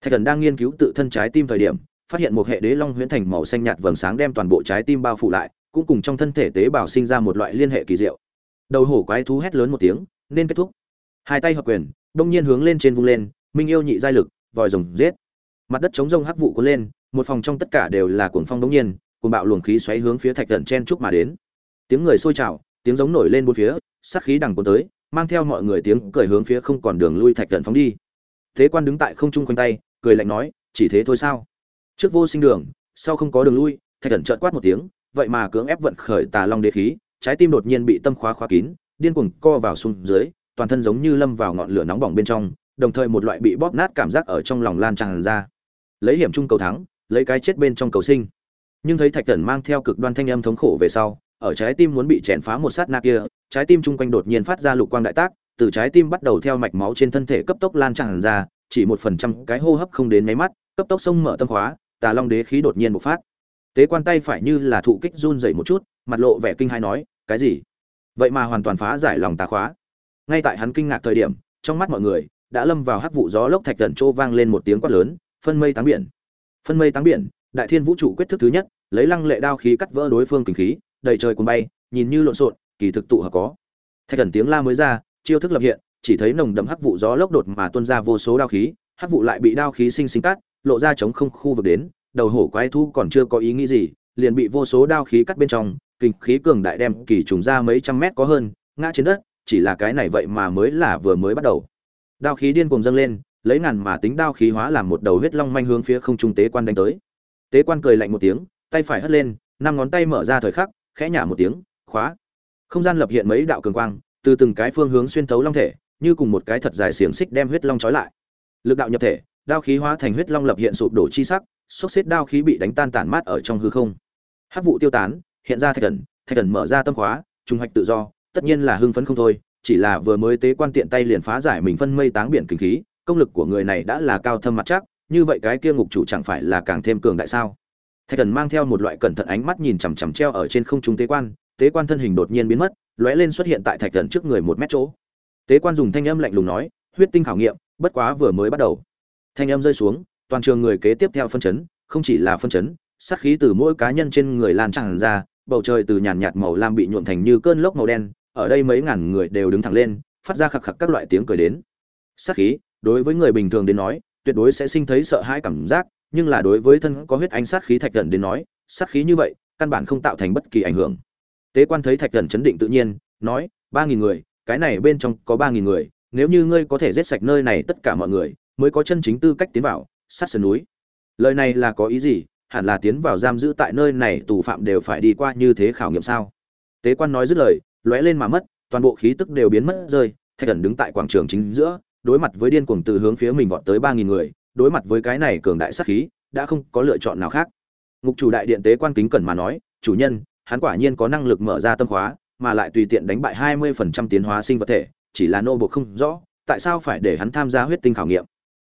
Thạch thần đang nghiên cứu tự thân trái tim thời điểm, phát hiện một hệ đế long huyễn thành màu xanh nhạt vầng sáng đem toàn bộ trái tim bao phủ lại, cũng cùng trong thân thể tế bào sinh ra một loại liên hệ kỳ diệu. Đầu hổ quái thú hét lớn một tiếng, nên kết thúc hai tay hợp quyền, đông nhiên hướng lên trên vung lên, minh yêu nhị giai lực, vòi rồng giết. Mặt đất chống rông hắc vụ cuốn lên, một phòng trong tất cả đều là cuồng phong đông nhiên, cuồng bạo luồng khí xoáy hướng phía thạch thần chen trúc mà đến. Tiếng người sôi trào, tiếng giống nổi lên bốn phía, sát khí đằng cuốn tới, mang theo mọi người tiếng cười hướng phía không còn đường lui thạch thần phóng đi. Thế quan đứng tại không trung quanh tay, cười lạnh nói, chỉ thế thôi sao? Trước vô sinh đường, sau không có đường lui. Thạch thần trợn quát một tiếng, vậy mà cưỡng ép vận khởi tà long đế khí, trái tim đột nhiên bị tâm khóa khóa kín, điên cuồng co vào xuống dưới toàn thân giống như lâm vào ngọn lửa nóng bỏng bên trong, đồng thời một loại bị bóp nát cảm giác ở trong lòng lan tràn ra. Lấy hiểm chung cầu thắng, lấy cái chết bên trong cầu sinh. Nhưng thấy thạch thần mang theo cực đoan thanh âm thống khổ về sau, ở trái tim muốn bị chèn phá một sát na kia, trái tim chung quanh đột nhiên phát ra lục quang đại tác, từ trái tim bắt đầu theo mạch máu trên thân thể cấp tốc lan tràn ra, chỉ một phần trăm cái hô hấp không đến máy mắt, cấp tốc sông mở tâm khóa, tà long đế khí đột nhiên bộc phát. Tế quan tay phải như là thụ kích run dậy một chút, mặt lộ vẻ kinh hai nói, cái gì? Vậy mà hoàn toàn phá giải lòng tà khóa ngay tại hắn kinh ngạc thời điểm, trong mắt mọi người đã lâm vào hắc vụ gió lốc thạch thần trô vang lên một tiếng quát lớn, phân mây táng biển. Phân mây táng biển, đại thiên vũ trụ quyết thức thứ nhất, lấy lăng lệ đao khí cắt vỡ đối phương kinh khí, đầy trời cuốn bay, nhìn như lộn xộn, kỳ thực tụ hợp có. Thạch thần tiếng la mới ra, chiêu thức lập hiện, chỉ thấy nồng đậm hắc vụ gió lốc đột mà tuôn ra vô số đao khí, hắc vụ lại bị đao khí sinh sinh cắt, lộ ra chống không khu vực đến, đầu hổ quái thu còn chưa có ý nghĩ gì, liền bị vô số đao khí cắt bên trong, kinh khí cường đại đem kỳ trùng ra mấy trăm mét có hơn, ngã trên đất chỉ là cái này vậy mà mới là vừa mới bắt đầu. Đao khí điên cuồng dâng lên, lấy ngàn mà tính đao khí hóa làm một đầu huyết long manh hướng phía không trung tế quan đánh tới. Tế quan cười lạnh một tiếng, tay phải hất lên, năm ngón tay mở ra thời khắc, khẽ nhả một tiếng, khóa. Không gian lập hiện mấy đạo cường quang, từ từng cái phương hướng xuyên thấu long thể, như cùng một cái thật dài xiềng xích đem huyết long trói lại. Lực đạo nhập thể, đao khí hóa thành huyết long lập hiện sụp đổ chi sắc xốc xếp đao khí bị đánh tan tản mát ở trong hư không. Hắc vụ tiêu tán, hiện ra thạch thần thạch thần mở ra tâm khóa trung hoạch tự do tất nhiên là hưng phấn không thôi, chỉ là vừa mới tế quan tiện tay liền phá giải mình phân mây táng biển kinh khí, công lực của người này đã là cao thâm mặt chắc, như vậy cái kia ngục chủ chẳng phải là càng thêm cường đại sao? Thạch thần mang theo một loại cẩn thận ánh mắt nhìn chằm chằm treo ở trên không trung tế quan tế quan thân hình đột nhiên biến mất, lóe lên xuất hiện tại thạch thần trước người một mét chỗ. Tế quan dùng thanh âm lạnh lùng nói, huyết tinh khảo nghiệm, bất quá vừa mới bắt đầu. Thanh âm rơi xuống, toàn trường người kế tiếp theo phân chấn, không chỉ là phân chấn, sát khí từ mỗi cá nhân trên người lan tràn ra, bầu trời từ nhàn nhạt màu lam bị nhuộm thành như cơn lốc màu đen ở đây mấy ngàn người đều đứng thẳng lên, phát ra khạc khạc các loại tiếng cười đến. Sát khí, đối với người bình thường đến nói, tuyệt đối sẽ sinh thấy sợ hãi cảm giác, nhưng là đối với thân có huyết ánh sát khí thạch thần đến nói, sát khí như vậy, căn bản không tạo thành bất kỳ ảnh hưởng. Tế quan thấy thạch thần chấn định tự nhiên, nói, ba nghìn người, cái này bên trong có ba nghìn người, nếu như ngươi có thể giết sạch nơi này tất cả mọi người, mới có chân chính tư cách tiến vào, sát sườn núi. Lời này là có ý gì? Hẳn là tiến vào giam giữ tại nơi này tù phạm đều phải đi qua như thế khảo nghiệm sao? Tế quan nói dứt lời lóe lên mà mất, toàn bộ khí tức đều biến mất rơi, thạch thần đứng tại quảng trường chính giữa, đối mặt với điên cuồng từ hướng phía mình vọt tới ba nghìn người, đối mặt với cái này cường đại sát khí, đã không có lựa chọn nào khác. Ngục chủ đại điện tế quan kính cẩn mà nói, chủ nhân, hắn quả nhiên có năng lực mở ra tâm khóa, mà lại tùy tiện đánh bại hai mươi phần trăm tiến hóa sinh vật thể, chỉ là nô buộc không rõ, tại sao phải để hắn tham gia huyết tinh khảo nghiệm?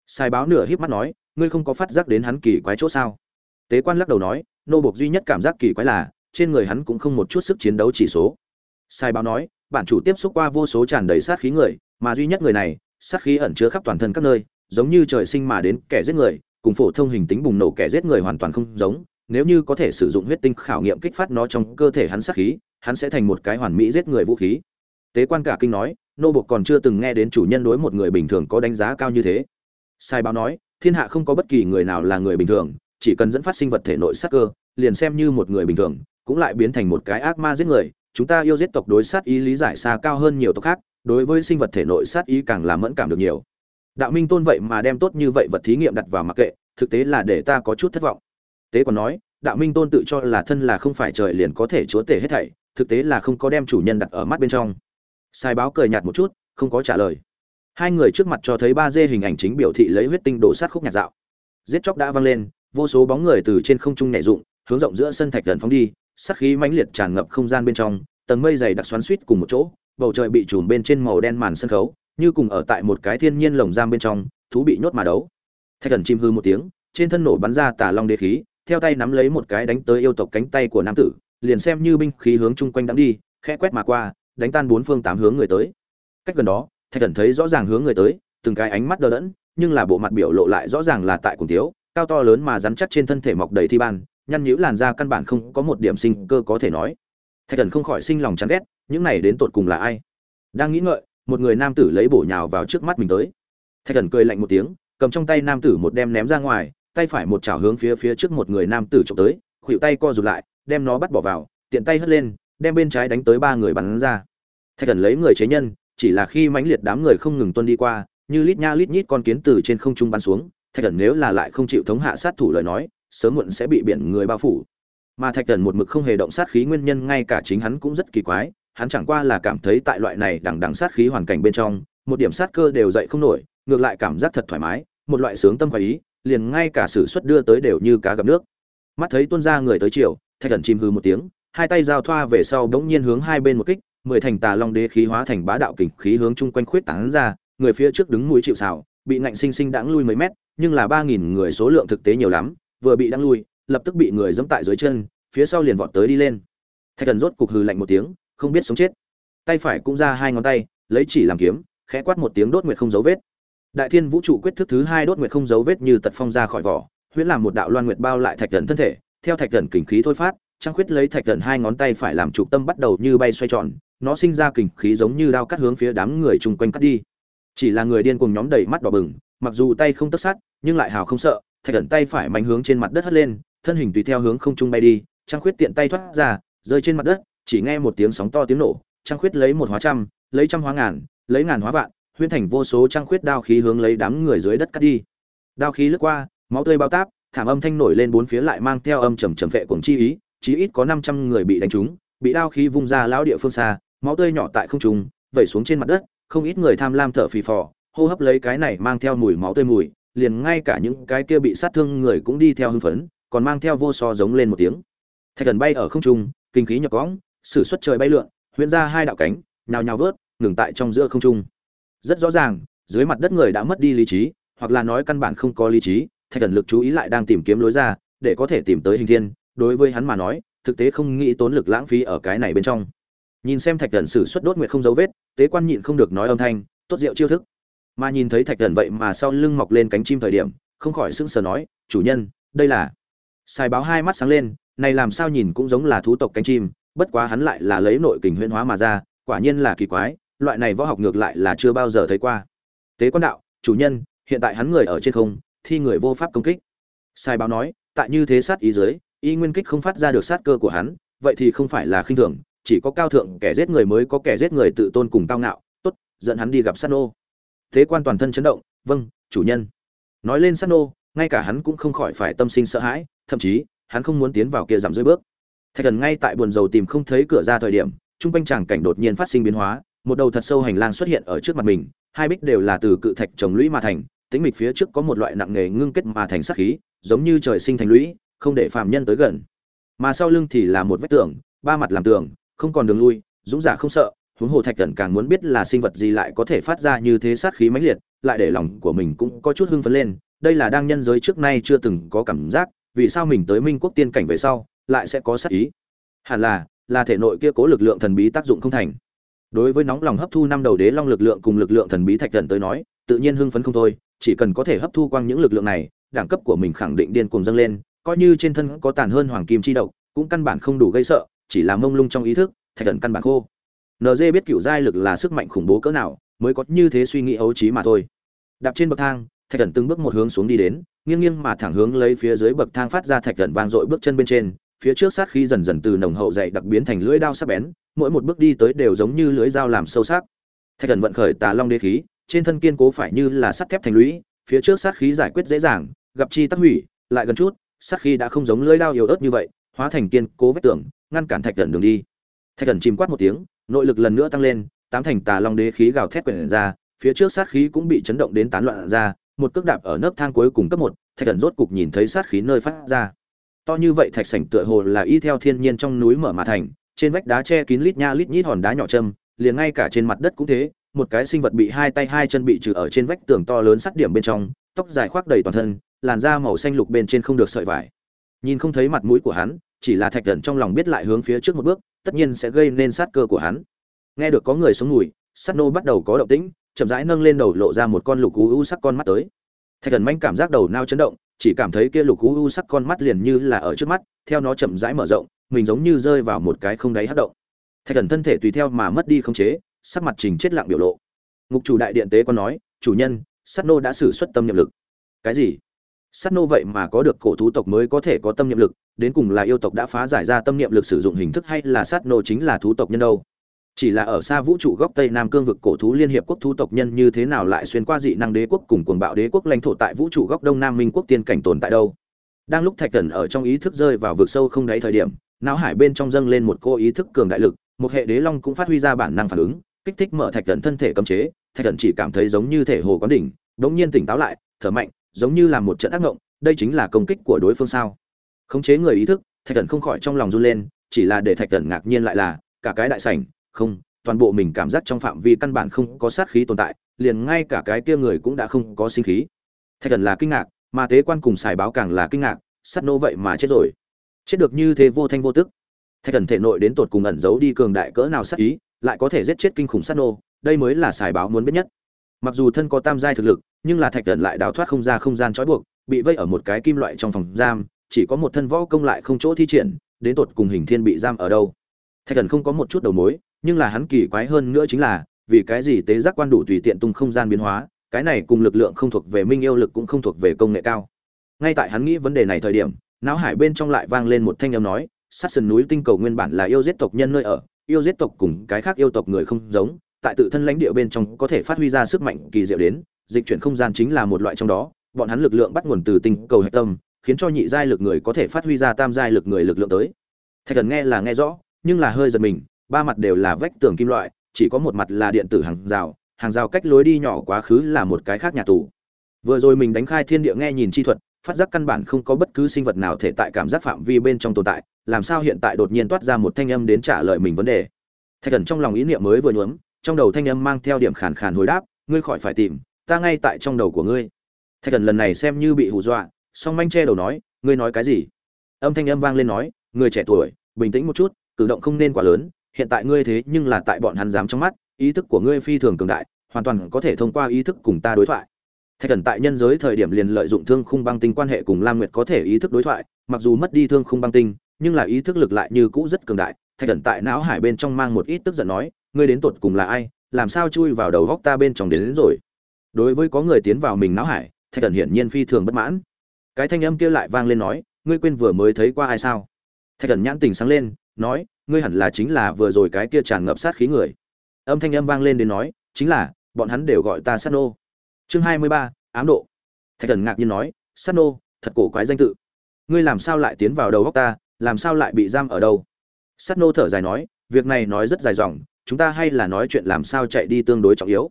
Sai báo nửa híp mắt nói, ngươi không có phát giác đến hắn kỳ quái chỗ sao? Tế quan lắc đầu nói, nô buộc duy nhất cảm giác kỳ quái là, trên người hắn cũng không một chút sức chiến đấu chỉ số sai báo nói, bản chủ tiếp xúc qua vô số tràn đầy sát khí người, mà duy nhất người này, sát khí ẩn chứa khắp toàn thân các nơi, giống như trời sinh mà đến kẻ giết người, cùng phổ thông hình tính bùng nổ kẻ giết người hoàn toàn không giống, nếu như có thể sử dụng huyết tinh khảo nghiệm kích phát nó trong cơ thể hắn sát khí, hắn sẽ thành một cái hoàn mỹ giết người vũ khí. Tế quan cả kinh nói, nô bộc còn chưa từng nghe đến chủ nhân đối một người bình thường có đánh giá cao như thế. Sai báo nói, thiên hạ không có bất kỳ người nào là người bình thường, chỉ cần dẫn phát sinh vật thể nội sát cơ, liền xem như một người bình thường, cũng lại biến thành một cái ác ma giết người chúng ta yêu giết tộc đối sát ý lý giải xa cao hơn nhiều tộc khác, đối với sinh vật thể nội sát ý càng làm mẫn cảm được nhiều. Đạo minh tôn vậy mà đem tốt như vậy vật thí nghiệm đặt vào mặc kệ, thực tế là để ta có chút thất vọng. Tế còn nói, đạo minh tôn tự cho là thân là không phải trời liền có thể chúa tể hết thảy, thực tế là không có đem chủ nhân đặt ở mắt bên trong. Sai báo cười nhạt một chút, không có trả lời. Hai người trước mặt cho thấy ba dê hình ảnh chính biểu thị lấy huyết tinh đổ sát khúc nhạc dạo. Giết chóc đã vang lên, vô số bóng người từ trên không trung nhảy dụng hướng rộng giữa sân thạch thần phóng đi sát khí mãnh liệt tràn ngập không gian bên trong, tầng mây dày đặc xoắn xuýt cùng một chỗ, bầu trời bị trùm bên trên màu đen màn sân khấu, như cùng ở tại một cái thiên nhiên lồng giam bên trong, thú bị nhốt mà đấu. Thạch thần chim hư một tiếng, trên thân nổ bắn ra tà long đế khí, theo tay nắm lấy một cái đánh tới yêu tộc cánh tay của nam tử, liền xem như binh khí hướng chung quanh đắm đi, khẽ quét mà qua, đánh tan bốn phương tám hướng người tới. Cách gần đó, thạch thần thấy rõ ràng hướng người tới, từng cái ánh mắt đờ đẫn, nhưng là bộ mặt biểu lộ lại rõ ràng là tại cùng thiếu, cao to lớn mà rắn chắc trên thân thể mọc đầy thi ban nhăn nhữ làn da căn bản không có một điểm sinh cơ có thể nói. Thạch thần không khỏi sinh lòng chán ghét, những này đến tột cùng là ai? Đang nghĩ ngợi, một người nam tử lấy bổ nhào vào trước mắt mình tới. Thạch thần cười lạnh một tiếng, cầm trong tay nam tử một đem ném ra ngoài, tay phải một chảo hướng phía phía trước một người nam tử trộm tới khuỵu tay co rụt lại, đem nó bắt bỏ vào, tiện tay hất lên, đem bên trái đánh tới ba người bắn ra. Thạch thần lấy người chế nhân, chỉ là khi mãnh liệt đám người không ngừng tuân đi qua, như lít nha lít nhít con kiến từ trên không trung bắn xuống, thạch thần nếu là lại không chịu thống hạ sát thủ lời nói sớm muộn sẽ bị biển người bao phủ. Mà thạch thần một mực không hề động sát khí nguyên nhân ngay cả chính hắn cũng rất kỳ quái, hắn chẳng qua là cảm thấy tại loại này đằng đằng sát khí hoàn cảnh bên trong, một điểm sát cơ đều dậy không nổi, ngược lại cảm giác thật thoải mái, một loại sướng tâm khoái ý, liền ngay cả sự xuất đưa tới đều như cá gặp nước. Mắt thấy tuôn ra người tới chiều thạch thần chìm hư một tiếng, hai tay giao thoa về sau bỗng nhiên hướng hai bên một kích, mười thành tà long đế khí hóa thành bá đạo kình khí hướng chung quanh khuyết tán ra, người phía trước đứng mũi chịu xào bị ngạnh sinh sinh đãng lui mấy mét, nhưng là ba nghìn người số lượng thực tế nhiều lắm vừa bị đăng lui, lập tức bị người dẫm tại dưới chân, phía sau liền vọt tới đi lên. Thạch thần rốt cục hừ lạnh một tiếng, không biết sống chết. Tay phải cũng ra hai ngón tay, lấy chỉ làm kiếm, khẽ quát một tiếng đốt nguyệt không dấu vết. Đại thiên vũ trụ quyết thức thứ hai đốt nguyệt không dấu vết như tật phong ra khỏi vỏ, huyễn làm một đạo loan nguyệt bao lại thạch thần thân thể, theo thạch thần kình khí thôi phát trang khuyết lấy thạch thần hai ngón tay phải làm trục tâm bắt đầu như bay xoay tròn, nó sinh ra kình khí giống như đao cắt hướng phía đám người chung quanh cắt đi. Chỉ là người điên cùng nhóm đầy mắt đỏ bừng, mặc dù tay không tất sát, nhưng lại hào không sợ thạch cẩn tay phải mạnh hướng trên mặt đất hất lên, thân hình tùy theo hướng không trung bay đi trang khuyết tiện tay thoát ra, rơi trên mặt đất, chỉ nghe một tiếng sóng to tiếng nổ trang khuyết lấy một hóa trăm, lấy trăm hóa ngàn, lấy ngàn hóa vạn huyên thành vô số trang khuyết đao khí hướng lấy đám người dưới đất cắt đi. Đao khí lướt qua, máu tươi bao táp, thảm âm thanh nổi lên bốn phía lại mang theo âm trầm trầm vệ cuồng chi ý, chí ít có năm trăm người bị đánh trúng, bị đao khí vung ra lão địa phương xa, máu tươi nhỏ tại không trung, vẩy xuống trên mặt đất, không ít người tham lam thở phì phò, hô hấp lấy cái này mang theo mùi máu tươi mùi liền ngay cả những cái kia bị sát thương người cũng đi theo hưng phấn, còn mang theo vô so giống lên một tiếng. Thạch thần bay ở không trung, kinh khí nhập cõng sử xuất trời bay lượn, huyễn ra hai đạo cánh, nhào nhào vớt, ngừng tại trong giữa không trung. Rất rõ ràng, dưới mặt đất người đã mất đi lý trí, hoặc là nói căn bản không có lý trí, thạch thần lực chú ý lại đang tìm kiếm lối ra, để có thể tìm tới hình thiên. Đối với hắn mà nói, thực tế không nghĩ tốn lực lãng phí ở cái này bên trong. Nhìn xem thạch thần sử xuất đốt nguyệt không dấu vết, tế quan nhịn không được nói âm thanh, tốt rượu chiêu thức mà nhìn thấy thạch thần vậy mà sau lưng mọc lên cánh chim thời điểm, không khỏi sững sờ nói, chủ nhân, đây là sai báo hai mắt sáng lên, này làm sao nhìn cũng giống là thú tộc cánh chim, bất quá hắn lại là lấy nội kình huyễn hóa mà ra, quả nhiên là kỳ quái, loại này võ học ngược lại là chưa bao giờ thấy qua. Tế quan đạo, chủ nhân, hiện tại hắn người ở trên không, thi người vô pháp công kích. Sai báo nói, tại như thế sát ý dưới, y nguyên kích không phát ra được sát cơ của hắn, vậy thì không phải là khinh thường, chỉ có cao thượng kẻ giết người mới có kẻ giết người tự tôn cùng cao ngạo, tốt, dẫn hắn đi gặp sát nô thế quan toàn thân chấn động vâng chủ nhân. Nói lên sát nô, ngay cả hắn cũng không khỏi phải tâm sinh sợ hãi, thậm chí, hắn không muốn tiến vào kia giảm dưới bước. Thạch thần ngay tại buồn dầu tìm không thấy cửa ra thời điểm trung quanh tràng cảnh đột nhiên phát sinh biến hóa, một đầu thật sâu hành lang xuất hiện ở trước mặt mình, hai bích đều là từ cự thạch trồng lũy mà thành, tính mịch phía trước có một loại nặng nghề ngưng kết mà thành sắc khí, giống như trời sinh thành lũy, không để phàm nhân tới gần. Mà sau lưng thì là một vách tường, ba mặt làm tường, không còn đường lui, dũng giả không sợ huống hồ thạch thần càng muốn biết là sinh vật gì lại có thể phát ra như thế sát khí mãnh liệt, lại để lòng của mình cũng có chút hưng phấn lên. Đây là đang nhân giới trước nay chưa từng có cảm giác, vì sao mình tới minh quốc tiên cảnh về sau, lại sẽ có sát ý? Hẳn là là thể nội kia cố lực lượng thần bí tác dụng không thành. Đối với nóng lòng hấp thu năm đầu đế long lực lượng cùng lực lượng thần bí thạch thần tới nói, tự nhiên hưng phấn không thôi, chỉ cần có thể hấp thu quang những lực lượng này, đẳng cấp của mình khẳng định điên cuồng dâng lên, coi như trên thân có tàn hơn hoàng kim chi độc, cũng căn bản không đủ gây sợ, chỉ là mông lung trong ý thức, thạch thần căn bản khô nd biết cựu giai lực là sức mạnh khủng bố cỡ nào, mới có như thế suy nghĩ ấu trí mà thôi. Đạp trên bậc thang, thạch thần từng bước một hướng xuống đi đến, nghiêng nghiêng mà thẳng hướng lấy phía dưới bậc thang phát ra thạch thần vang dội bước chân bên trên, phía trước sát khí dần dần từ nồng hậu dày đặc biến thành lưỡi đao sắc bén, mỗi một bước đi tới đều giống như lưỡi dao làm sâu sắc. Thạch thần vận khởi tà long đế khí, trên thân kiên cố phải như là sắt thép thành lũy, phía trước sát khí giải quyết dễ dàng, gặp chi tắc hủy, lại gần chút, sát khí đã không giống lưỡi đao yếu ớt như vậy, hóa thành kiên cố vết tường, ngăn cản thạch thần đường đi. Thạch thần chìm quát một tiếng nội lực lần nữa tăng lên, tám thành tà long đế khí gào thét quyển ra, phía trước sát khí cũng bị chấn động đến tán loạn ra, một cước đạp ở nấc thang cuối cùng cấp một, thạch thần rốt cục nhìn thấy sát khí nơi phát ra. To như vậy thạch sảnh tựa hồ là y theo thiên nhiên trong núi mở mà thành, trên vách đá che kín lít nha lít nhít hòn đá nhỏ châm, liền ngay cả trên mặt đất cũng thế, một cái sinh vật bị hai tay hai chân bị trừ ở trên vách tường to lớn sắt điểm bên trong, tóc dài khoác đầy toàn thân, làn da màu xanh lục bên trên không được sợi vải. Nhìn không thấy mặt mũi của hắn chỉ là thạch thần trong lòng biết lại hướng phía trước một bước, tất nhiên sẽ gây nên sát cơ của hắn. Nghe được có người sống mùi sắt nô bắt đầu có động tĩnh, chậm rãi nâng lên đầu lộ ra một con lục u u sắc con mắt tới. Thạch thần manh cảm giác đầu nao chấn động, chỉ cảm thấy kia lục u u sắc con mắt liền như là ở trước mắt, theo nó chậm rãi mở rộng, mình giống như rơi vào một cái không đáy hất động. Thạch thần thân thể tùy theo mà mất đi không chế, sắc mặt trình chết lặng biểu lộ. Ngục chủ đại điện tế có nói, chủ nhân sắt nô đã xử xuất tâm nhiệm lực. Cái gì? Sắt nô vậy mà có được cổ thú tộc mới có thể có tâm nhiệm lực đến cùng là yêu tộc đã phá giải ra tâm niệm lực sử dụng hình thức hay là sát nô chính là thú tộc nhân đâu? Chỉ là ở xa vũ trụ góc tây nam cương vực cổ thú liên hiệp quốc thú tộc nhân như thế nào lại xuyên qua dị năng đế quốc cùng cuồng bạo đế quốc lãnh thổ tại vũ trụ góc đông nam minh quốc tiên cảnh tồn tại đâu? Đang lúc thạch thần ở trong ý thức rơi vào vực sâu không đáy thời điểm, não hải bên trong dâng lên một cô ý thức cường đại lực, một hệ đế long cũng phát huy ra bản năng phản ứng, kích thích mở thạch thần thân thể cấm chế, thạch thần chỉ cảm thấy giống như thể hồ có đỉnh, đống nhiên tỉnh táo lại, thở mạnh, giống như là một trận ác ngộng, đây chính là công kích của đối phương sao? Khống chế người ý thức, thạch thần không khỏi trong lòng run lên, chỉ là để thạch thần ngạc nhiên lại là, cả cái đại sảnh, không, toàn bộ mình cảm giác trong phạm vi căn bản không có sát khí tồn tại, liền ngay cả cái kia người cũng đã không có sinh khí. Thạch thần là kinh ngạc, mà tế quan cùng xài báo càng là kinh ngạc, sắt nô vậy mà chết rồi. Chết được như thế vô thanh vô tức. Thạch thần thể nội đến tột cùng ẩn giấu đi cường đại cỡ nào sát ý, lại có thể giết chết kinh khủng sát nô, đây mới là xài báo muốn biết nhất. Mặc dù thân có tam giai thực lực, nhưng là thạch thần lại đào thoát không ra không gian trói buộc, bị vây ở một cái kim loại trong phòng giam chỉ có một thân võ công lại không chỗ thi triển, đến tột cùng hình thiên bị giam ở đâu. Thạch thần không có một chút đầu mối, nhưng là hắn kỳ quái hơn nữa chính là, vì cái gì tế giác quan đủ tùy tiện tung không gian biến hóa, cái này cùng lực lượng không thuộc về minh yêu lực cũng không thuộc về công nghệ cao. Ngay tại hắn nghĩ vấn đề này thời điểm, não hải bên trong lại vang lên một thanh âm nói, sát sườn núi tinh cầu nguyên bản là yêu giết tộc nhân nơi ở, yêu giết tộc cùng cái khác yêu tộc người không giống, tại tự thân lãnh địa bên trong có thể phát huy ra sức mạnh kỳ diệu đến, dịch chuyển không gian chính là một loại trong đó, bọn hắn lực lượng bắt nguồn từ tinh cầu hạch tâm khiến cho nhị giai lực người có thể phát huy ra tam giai lực người lực lượng tới. Thạch thần nghe là nghe rõ, nhưng là hơi giật mình, ba mặt đều là vách tường kim loại, chỉ có một mặt là điện tử hàng rào hàng rào cách lối đi nhỏ quá khứ là một cái khác nhà tù. Vừa rồi mình đánh khai thiên địa nghe nhìn chi thuật, phát giác căn bản không có bất cứ sinh vật nào thể tại cảm giác phạm vi bên trong tồn tại, làm sao hiện tại đột nhiên toát ra một thanh âm đến trả lời mình vấn đề. Thạch thần trong lòng ý niệm mới vừa nhuốm, trong đầu thanh âm mang theo điểm khàn khàn hồi đáp, ngươi khỏi phải tìm, ta ngay tại trong đầu của ngươi. Thạch thần lần này xem như bị hù dọa song manh che đầu nói ngươi nói cái gì? Âm thanh âm vang lên nói người trẻ tuổi bình tĩnh một chút cử động không nên quá lớn hiện tại ngươi thế nhưng là tại bọn hắn dám trong mắt ý thức của ngươi phi thường cường đại hoàn toàn có thể thông qua ý thức cùng ta đối thoại. Thạch thần tại nhân giới thời điểm liền lợi dụng thương khung băng tinh quan hệ cùng lam nguyệt có thể ý thức đối thoại mặc dù mất đi thương khung băng tinh nhưng là ý thức lực lại như cũ rất cường đại. Thạch thần tại não hải bên trong mang một ít tức giận nói ngươi đến tột cùng là ai làm sao chui vào đầu góc ta bên trong đến, đến rồi? Đối với có người tiến vào mình não hải thạch thần hiển nhiên phi thường bất mãn cái thanh âm kia lại vang lên nói, ngươi quên vừa mới thấy qua ai sao? Thạch thần nhãn tình sáng lên, nói, ngươi hẳn là chính là vừa rồi cái kia tràn ngập sát khí người. Âm thanh âm vang lên đến nói, chính là, bọn hắn đều gọi ta sát nô. Chương hai mươi ba, ám độ. Thạch thần ngạc nhiên nói, sát nô, thật cổ quái danh tự. Ngươi làm sao lại tiến vào đầu góc ta, làm sao lại bị giam ở đâu? Sát nô thở dài nói, việc này nói rất dài dòng, chúng ta hay là nói chuyện làm sao chạy đi tương đối trọng yếu.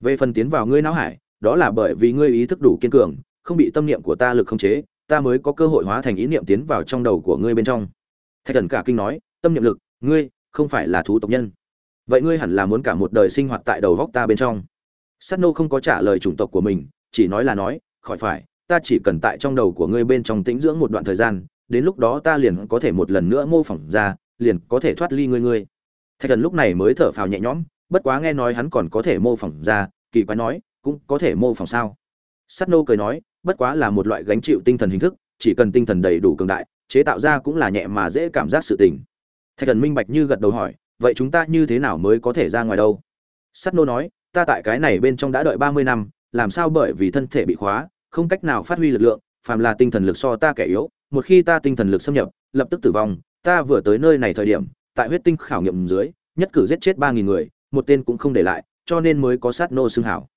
Về phần tiến vào ngươi não hải, đó là bởi vì ngươi ý thức đủ kiên cường không bị tâm niệm của ta lực khống chế, ta mới có cơ hội hóa thành ý niệm tiến vào trong đầu của ngươi bên trong. Thạch thần cả kinh nói, tâm niệm lực, ngươi không phải là thú tộc nhân. Vậy ngươi hẳn là muốn cả một đời sinh hoạt tại đầu góc ta bên trong. Sát nô không có trả lời chủng tộc của mình, chỉ nói là nói, khỏi phải, ta chỉ cần tại trong đầu của ngươi bên trong tĩnh dưỡng một đoạn thời gian, đến lúc đó ta liền có thể một lần nữa mô phỏng ra, liền có thể thoát ly ngươi ngươi. Thạch thần lúc này mới thở phào nhẹ nhõm, bất quá nghe nói hắn còn có thể mô phỏng ra, kỳ quái nói, cũng có thể mô phỏng sao? Sắt nô cười nói bất quá là một loại gánh chịu tinh thần hình thức, chỉ cần tinh thần đầy đủ cường đại, chế tạo ra cũng là nhẹ mà dễ cảm giác sự tình. Thạch thần minh bạch như gật đầu hỏi, vậy chúng ta như thế nào mới có thể ra ngoài đâu? Sắt nô nói, ta tại cái này bên trong đã đợi ba mươi năm, làm sao bởi vì thân thể bị khóa, không cách nào phát huy lực lượng, phàm là tinh thần lực so ta kẻ yếu, một khi ta tinh thần lực xâm nhập, lập tức tử vong, ta vừa tới nơi này thời điểm, tại huyết tinh khảo nghiệm dưới, nhất cử giết chết ba nghìn người, một tên cũng không để lại, cho nên mới có sát nô xưng hảo.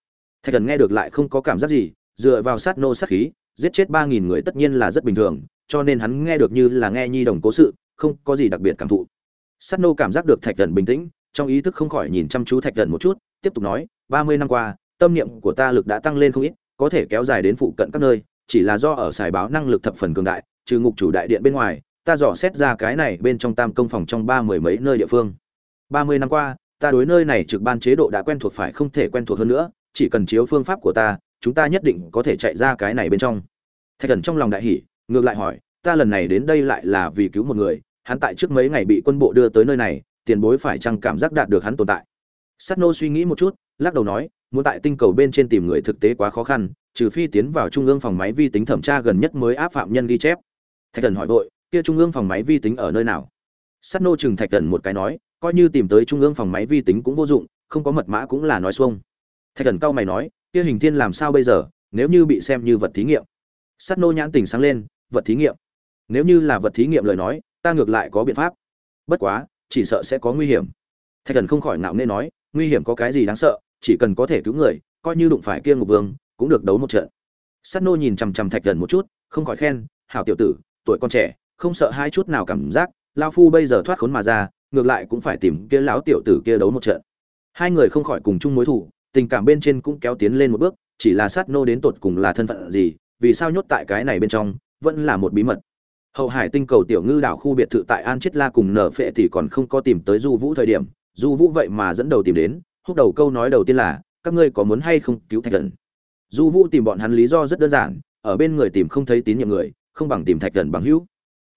Thạch thần nghe được lại không có cảm giác gì dựa vào sát nô sát khí, giết chết ba nghìn người tất nhiên là rất bình thường, cho nên hắn nghe được như là nghe nhi đồng cố sự, không có gì đặc biệt cảm thụ. Sát nô cảm giác được thạch thần bình tĩnh, trong ý thức không khỏi nhìn chăm chú thạch thần một chút, tiếp tục nói, ba mươi năm qua, tâm niệm của ta lực đã tăng lên không ít, có thể kéo dài đến phụ cận các nơi, chỉ là do ở xài báo năng lực thập phần cường đại, trừ ngục chủ đại điện bên ngoài, ta dò xét ra cái này bên trong tam công phòng trong ba mười mấy nơi địa phương. ba mươi năm qua, ta đối nơi này trực ban chế độ đã quen thuộc phải không thể quen thuộc hơn nữa, chỉ cần chiếu phương pháp của ta chúng ta nhất định có thể chạy ra cái này bên trong. Thạch thần trong lòng đại hỷ ngược lại hỏi, ta lần này đến đây lại là vì cứu một người, hắn tại trước mấy ngày bị quân bộ đưa tới nơi này, tiền bối phải chăng cảm giác đạt được hắn tồn tại? Sắt nô suy nghĩ một chút, lắc đầu nói, muốn tại tinh cầu bên trên tìm người thực tế quá khó khăn, trừ phi tiến vào trung ương phòng máy vi tính thẩm tra gần nhất mới áp phạm nhân ghi chép. Thạch thần hỏi vội, kia trung ương phòng máy vi tính ở nơi nào? Sắt nô chừng thạch thần một cái nói, coi như tìm tới trung ương phòng máy vi tính cũng vô dụng, không có mật mã cũng là nói xuông. Thạch thần cao mày nói kia hình thiên làm sao bây giờ, nếu như bị xem như vật thí nghiệm? Sắt nô nhãn tình sáng lên, vật thí nghiệm. Nếu như là vật thí nghiệm lời nói, ta ngược lại có biện pháp. Bất quá, chỉ sợ sẽ có nguy hiểm. Thạch thần không khỏi ngạo nghê nói, nguy hiểm có cái gì đáng sợ, chỉ cần có thể cứu người, coi như đụng phải kia ngục vương, cũng được đấu một trận. Sắt nô nhìn chằm chằm thạch thần một chút, không khỏi khen, hảo tiểu tử, tuổi con trẻ, không sợ hai chút nào cảm giác lao phu bây giờ thoát khốn mà ra, ngược lại cũng phải tìm kia lão tiểu tử kia đấu một trận. Hai người không khỏi cùng chung mối thủ tình cảm bên trên cũng kéo tiến lên một bước, chỉ là sát nô đến tột cùng là thân phận gì, vì sao nhốt tại cái này bên trong, vẫn là một bí mật. Hậu hải tinh cầu tiểu ngư đảo khu biệt thự tại an chết la cùng nở phệ thì còn không có tìm tới du vũ thời điểm, du vũ vậy mà dẫn đầu tìm đến, húc đầu câu nói đầu tiên là, các ngươi có muốn hay không cứu thạch thần? Du vũ tìm bọn hắn lý do rất đơn giản, ở bên người tìm không thấy tín nhiệm người, không bằng tìm thạch thần bằng hữu.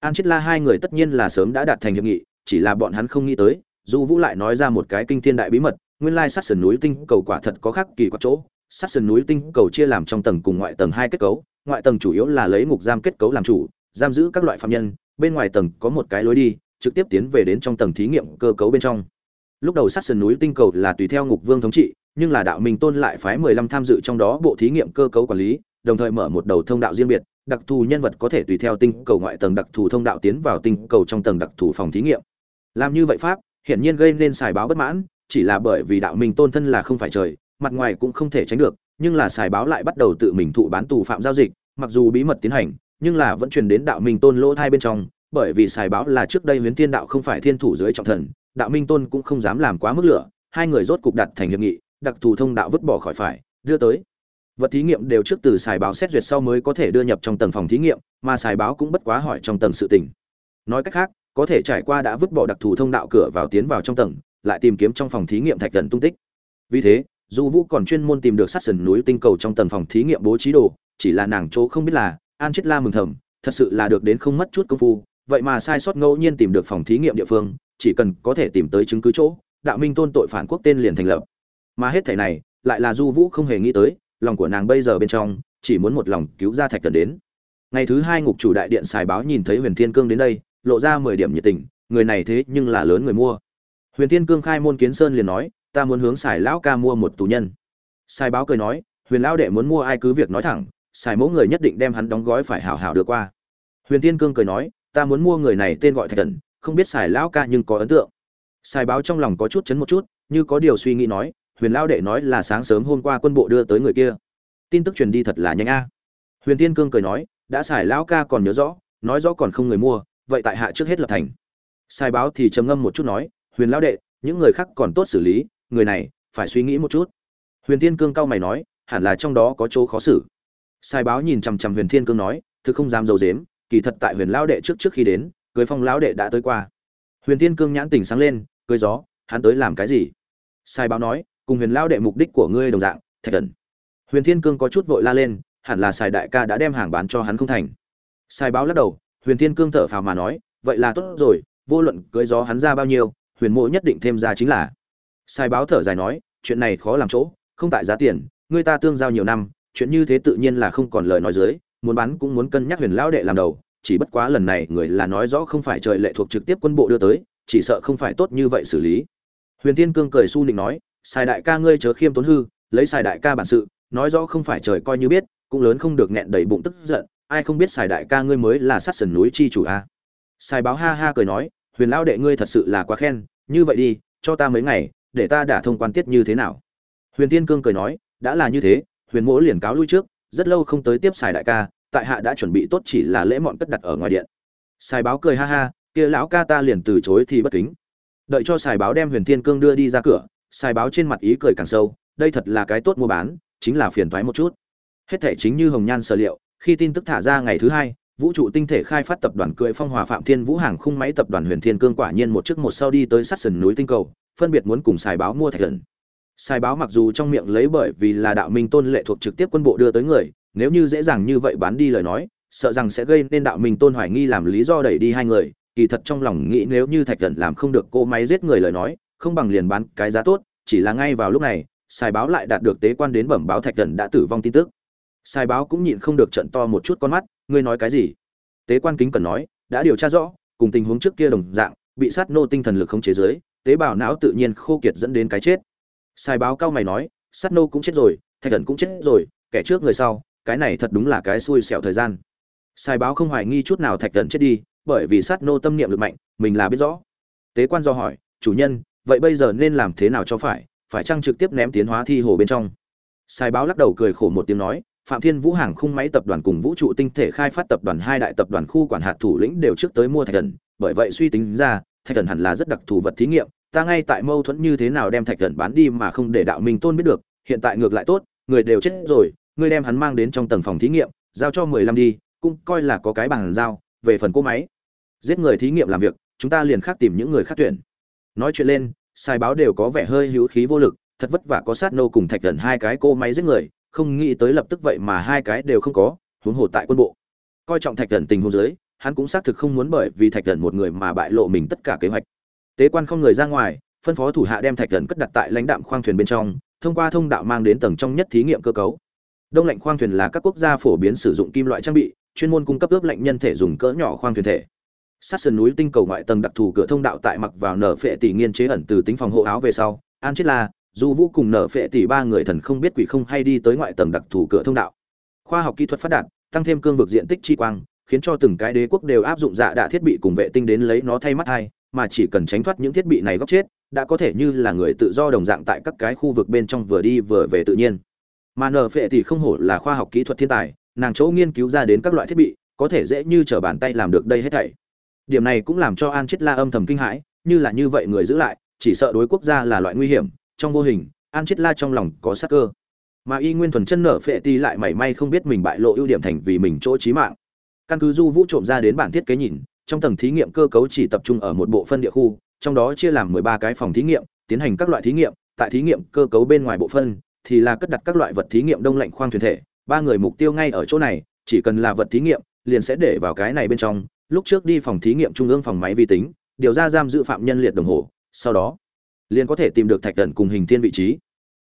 An chết la hai người tất nhiên là sớm đã đạt thành hiệp nghị, chỉ là bọn hắn không nghĩ tới, du vũ lại nói ra một cái kinh thiên đại bí mật nguyên lai sát sườn núi tinh cầu quả thật có khác kỳ quặc chỗ. Sát sườn núi tinh cầu chia làm trong tầng cùng ngoại tầng hai kết cấu. Ngoại tầng chủ yếu là lấy ngục giam kết cấu làm chủ, giam giữ các loại phạm nhân. Bên ngoài tầng có một cái lối đi, trực tiếp tiến về đến trong tầng thí nghiệm cơ cấu bên trong. Lúc đầu sát sườn núi tinh cầu là tùy theo ngục vương thống trị, nhưng là đạo minh tôn lại phái mười lăm tham dự trong đó bộ thí nghiệm cơ cấu quản lý, đồng thời mở một đầu thông đạo riêng biệt. Đặc thù nhân vật có thể tùy theo tinh cầu ngoại tầng đặc thù thông đạo tiến vào tinh cầu trong tầng đặc thù phòng thí nghiệm. Làm như vậy pháp, hiển nhiên gây nên xài báo bất mãn chỉ là bởi vì đạo minh tôn thân là không phải trời, mặt ngoài cũng không thể tránh được, nhưng là xài báo lại bắt đầu tự mình thụ bán tù phạm giao dịch, mặc dù bí mật tiến hành, nhưng là vẫn truyền đến đạo minh tôn lỗ thai bên trong, bởi vì xài báo là trước đây huyến thiên đạo không phải thiên thủ dưới trọng thần, đạo minh tôn cũng không dám làm quá mức lửa, hai người rốt cục đặt thành hiệp nghị, đặc thù thông đạo vứt bỏ khỏi phải, đưa tới. Vật thí nghiệm đều trước từ xài báo xét duyệt sau mới có thể đưa nhập trong tầng phòng thí nghiệm, mà xài báo cũng bất quá hỏi trong tầng sự tình. Nói cách khác, có thể trải qua đã vứt bỏ đặc thù thông đạo cửa vào tiến vào trong tầng lại tìm kiếm trong phòng thí nghiệm thạch thần tung tích. Vì thế, du vũ còn chuyên môn tìm được sát sườn núi tinh cầu trong tầng phòng thí nghiệm bố trí đồ, chỉ là nàng chỗ không biết là, an chết la mừng thầm, thật sự là được đến không mất chút công phu, vậy mà sai sót ngẫu nhiên tìm được phòng thí nghiệm địa phương, chỉ cần có thể tìm tới chứng cứ chỗ, đạo minh tôn tội phản quốc tên liền thành lập. Mà hết thảy này, lại là du vũ không hề nghĩ tới, lòng của nàng bây giờ bên trong, chỉ muốn một lòng cứu ra thạch cần đến. Ngày thứ hai ngục chủ đại điện xài báo nhìn thấy huyền thiên cương đến đây, lộ ra mười điểm nhiệt tình, người này thế nhưng là lớn người mua huyền thiên cương khai môn kiến sơn liền nói, ta muốn hướng sài lão ca mua một tù nhân. Sài báo cười nói, huyền lão đệ muốn mua ai cứ việc nói thẳng sài mẫu người nhất định đem hắn đóng gói phải hảo hảo được qua. Huyền thiên cương cười nói, ta muốn mua người này tên gọi thạch thần, không biết sài lão ca nhưng có ấn tượng. Sài báo trong lòng có chút chấn một chút, như có điều suy nghĩ nói, huyền lão đệ nói là sáng sớm hôm qua quân bộ đưa tới người kia. Tin tức truyền đi thật là nhanh a. Huyền thiên cương cười nói, đã xài lão ca còn nhớ rõ, nói rõ còn không người mua, vậy tại hạ trước hết lập thành. Sai báo thì trầm ngâm một chút nói huyền lão đệ, những người khác còn tốt xử lý, người này, phải suy nghĩ một chút. Huyền thiên cương cao mày nói, hẳn là trong đó có chỗ khó xử. Sai báo nhìn chằm chằm huyền thiên cương nói thực không dám dầu dếm kỳ thật tại huyền lão đệ trước trước khi đến, cưới phong lão đệ đã tới qua. Huyền thiên cương nhãn tỉnh sáng lên, cưới gió, hắn tới làm cái gì? Sai báo nói, cùng huyền lão đệ mục đích của ngươi đồng dạng, thạch thần. Huyền thiên cương có chút vội la lên, hẳn là sai đại ca đã đem hàng bán cho hắn không thành. Sai báo lắc đầu, huyền thiên cương thở phào mà nói, vậy là tốt rồi, vô luận cưới gió hắn ra bao nhiêu huyền mộ nhất định thêm ra chính là sai báo thở dài nói, chuyện này khó làm chỗ, không tại giá tiền, người ta tương giao nhiều năm, chuyện như thế tự nhiên là không còn lời nói dưới, muốn bán cũng muốn cân nhắc huyền lão đệ làm đầu, chỉ bất quá lần này người là nói rõ không phải trời lệ thuộc trực tiếp quân bộ đưa tới, chỉ sợ không phải tốt như vậy xử lý huyền thiên cương cười su nịnh nói, sai đại ca ngươi chớ khiêm tốn hư, lấy sai đại ca bản sự, nói rõ không phải trời coi như biết, cũng lớn không được nghẹn đầy bụng tức giận, ai không biết sai đại ca ngươi mới là sát sườn núi chi chủ a à? báo ha ha cười nói huyền lão đệ ngươi thật sự là quá khen, như vậy đi, cho ta mấy ngày, để ta đả thông quan tiết như thế nào? Huyền thiên cương cười nói, đã là như thế, huyền mỗ liền cáo lui trước, rất lâu không tới tiếp xài đại ca, tại hạ đã chuẩn bị tốt chỉ là lễ mọn cất đặt ở ngoài điện. Xài báo cười ha ha, kia lão ca ta liền từ chối thì bất kính. Đợi cho xài báo đem huyền thiên cương đưa đi ra cửa, xài báo trên mặt ý cười càng sâu, đây thật là cái tốt mua bán, chính là phiền thoái một chút. Hết thể chính như hồng nhan sở liệu, khi tin tức thả ra ngày thứ hai vũ trụ tinh thể khai phát tập đoàn cưỡi phong hòa phạm thiên vũ hàng khung máy tập đoàn huyền thiên cương quả nhiên một chiếc một sau đi tới sát sườn núi tinh cầu, phân biệt muốn cùng xài báo mua thạch thần xài báo mặc dù trong miệng lấy bởi vì là đạo minh tôn lệ thuộc trực tiếp quân bộ đưa tới người, nếu như dễ dàng như vậy bán đi lời nói, sợ rằng sẽ gây nên đạo minh tôn hoài nghi làm lý do đẩy đi hai người, kỳ thật trong lòng nghĩ nếu như thạch thần làm không được cô máy giết người lời nói, không bằng liền bán cái giá tốt, chỉ là ngay vào lúc này xài báo lại đạt được tế quan đến bẩm báo thạch thần đã tử vong tin tức. Sai báo cũng nhịn không được trận to một chút con mắt, ngươi nói cái gì? Tế quan kính cần nói, đã điều tra rõ, cùng tình huống trước kia đồng dạng, bị sát nô tinh thần lực không chế giới tế bào não tự nhiên khô kiệt dẫn đến cái chết. Sai báo cao mày nói, sát nô cũng chết rồi, thạch thần cũng chết rồi, kẻ trước người sau, cái này thật đúng là cái xui xẻo thời gian. Sai báo không hoài nghi chút nào thạch thần chết đi, bởi vì sát nô tâm niệm lực mạnh, mình là biết rõ. Tế quan do hỏi, chủ nhân, vậy bây giờ nên làm thế nào cho phải? Phải chăng trực tiếp ném tiến hóa thi hồ bên trong? Sai báo lắc đầu cười khổ một tiếng nói phạm thiên vũ hàng khung máy tập đoàn cùng vũ trụ tinh thể khai phát tập đoàn hai đại tập đoàn khu quản hạt thủ lĩnh đều trước tới mua thạch thần. Bởi vậy suy tính ra, thạch thần hẳn là rất đặc thù vật thí nghiệm. Ta ngay tại mâu thuẫn như thế nào đem thạch thần bán đi mà không để đạo minh tôn biết được. Hiện tại ngược lại tốt, người đều chết rồi ngươi đem hắn mang đến trong tầng phòng thí nghiệm, giao cho mười lăm đi, cũng coi là có cái bằng giao, về phần cỗ máy. Giết người thí nghiệm làm việc, chúng ta liền khác tìm những người khác tuyển. Nói chuyện lên, sai báo đều có vẻ hơi hữu khí vô lực, thật vất vả có sát nô cùng thạch thần hai cái cô máy giết người không nghĩ tới lập tức vậy mà hai cái đều không có, huống hồ tại quân bộ. Coi trọng thạch thần tình huống dưới, hắn cũng xác thực không muốn bởi vì thạch thần một người mà bại lộ mình tất cả kế hoạch. Tế quan không người ra ngoài, phân phó thủ hạ đem thạch thần cất đặt tại lãnh đạm khoang thuyền bên trong, thông qua thông đạo mang đến tầng trong nhất thí nghiệm cơ cấu. Đông lạnh khoang thuyền là các quốc gia phổ biến sử dụng kim loại trang bị, chuyên môn cung cấp ướp lạnh nhân thể dùng cỡ nhỏ khoang thuyền thể. Sát sườn núi tinh cầu ngoại tầng đặc thù cửa thông đạo tại mặc vào nở phệ tỷ nghiên chế ẩn từ tính phòng hộ áo về sau, an chết là dù vũ cùng nở phệ tỷ ba người thần không biết quỷ không hay đi tới ngoại tầng đặc thù cửa thông đạo. Khoa học kỹ thuật phát đạt, tăng thêm cương vực diện tích chi quang, khiến cho từng cái đế quốc đều áp dụng dạ đạ thiết bị cùng vệ tinh đến lấy nó thay mắt hai, mà chỉ cần tránh thoát những thiết bị này góc chết, đã có thể như là người tự do đồng dạng tại các cái khu vực bên trong vừa đi vừa về tự nhiên. Mà nở phệ tỷ không hổ là khoa học kỹ thuật thiên tài, nàng chỗ nghiên cứu ra đến các loại thiết bị, có thể dễ như trở bàn tay làm được đây hết thảy. Điểm này cũng làm cho an chết la âm thầm kinh hãi, như là như vậy người giữ lại, chỉ sợ đối quốc gia là loại nguy hiểm trong vô hình an chết la trong lòng có sắc cơ. Mà y nguyên thuần chân nở phệ ti lại mảy may không biết mình bại lộ ưu điểm thành vì mình chỗ trí mạng. Căn cứ du vũ trộm ra đến bản thiết kế nhìn, trong tầng thí nghiệm cơ cấu chỉ tập trung ở một bộ phân địa khu, trong đó chia làm 13 cái phòng thí nghiệm, tiến hành các loại thí nghiệm. Tại thí nghiệm cơ cấu bên ngoài bộ phân, thì là cất đặt các loại vật thí nghiệm đông lạnh khoang thuyền thể. Ba người mục tiêu ngay ở chỗ này, chỉ cần là vật thí nghiệm, liền sẽ để vào cái này bên trong. Lúc trước đi phòng thí nghiệm trung ương phòng máy vi tính, điều ra giam giữ phạm nhân liệt đồng hồ, sau đó liền có thể tìm được thạch thần cùng hình thiên vị trí.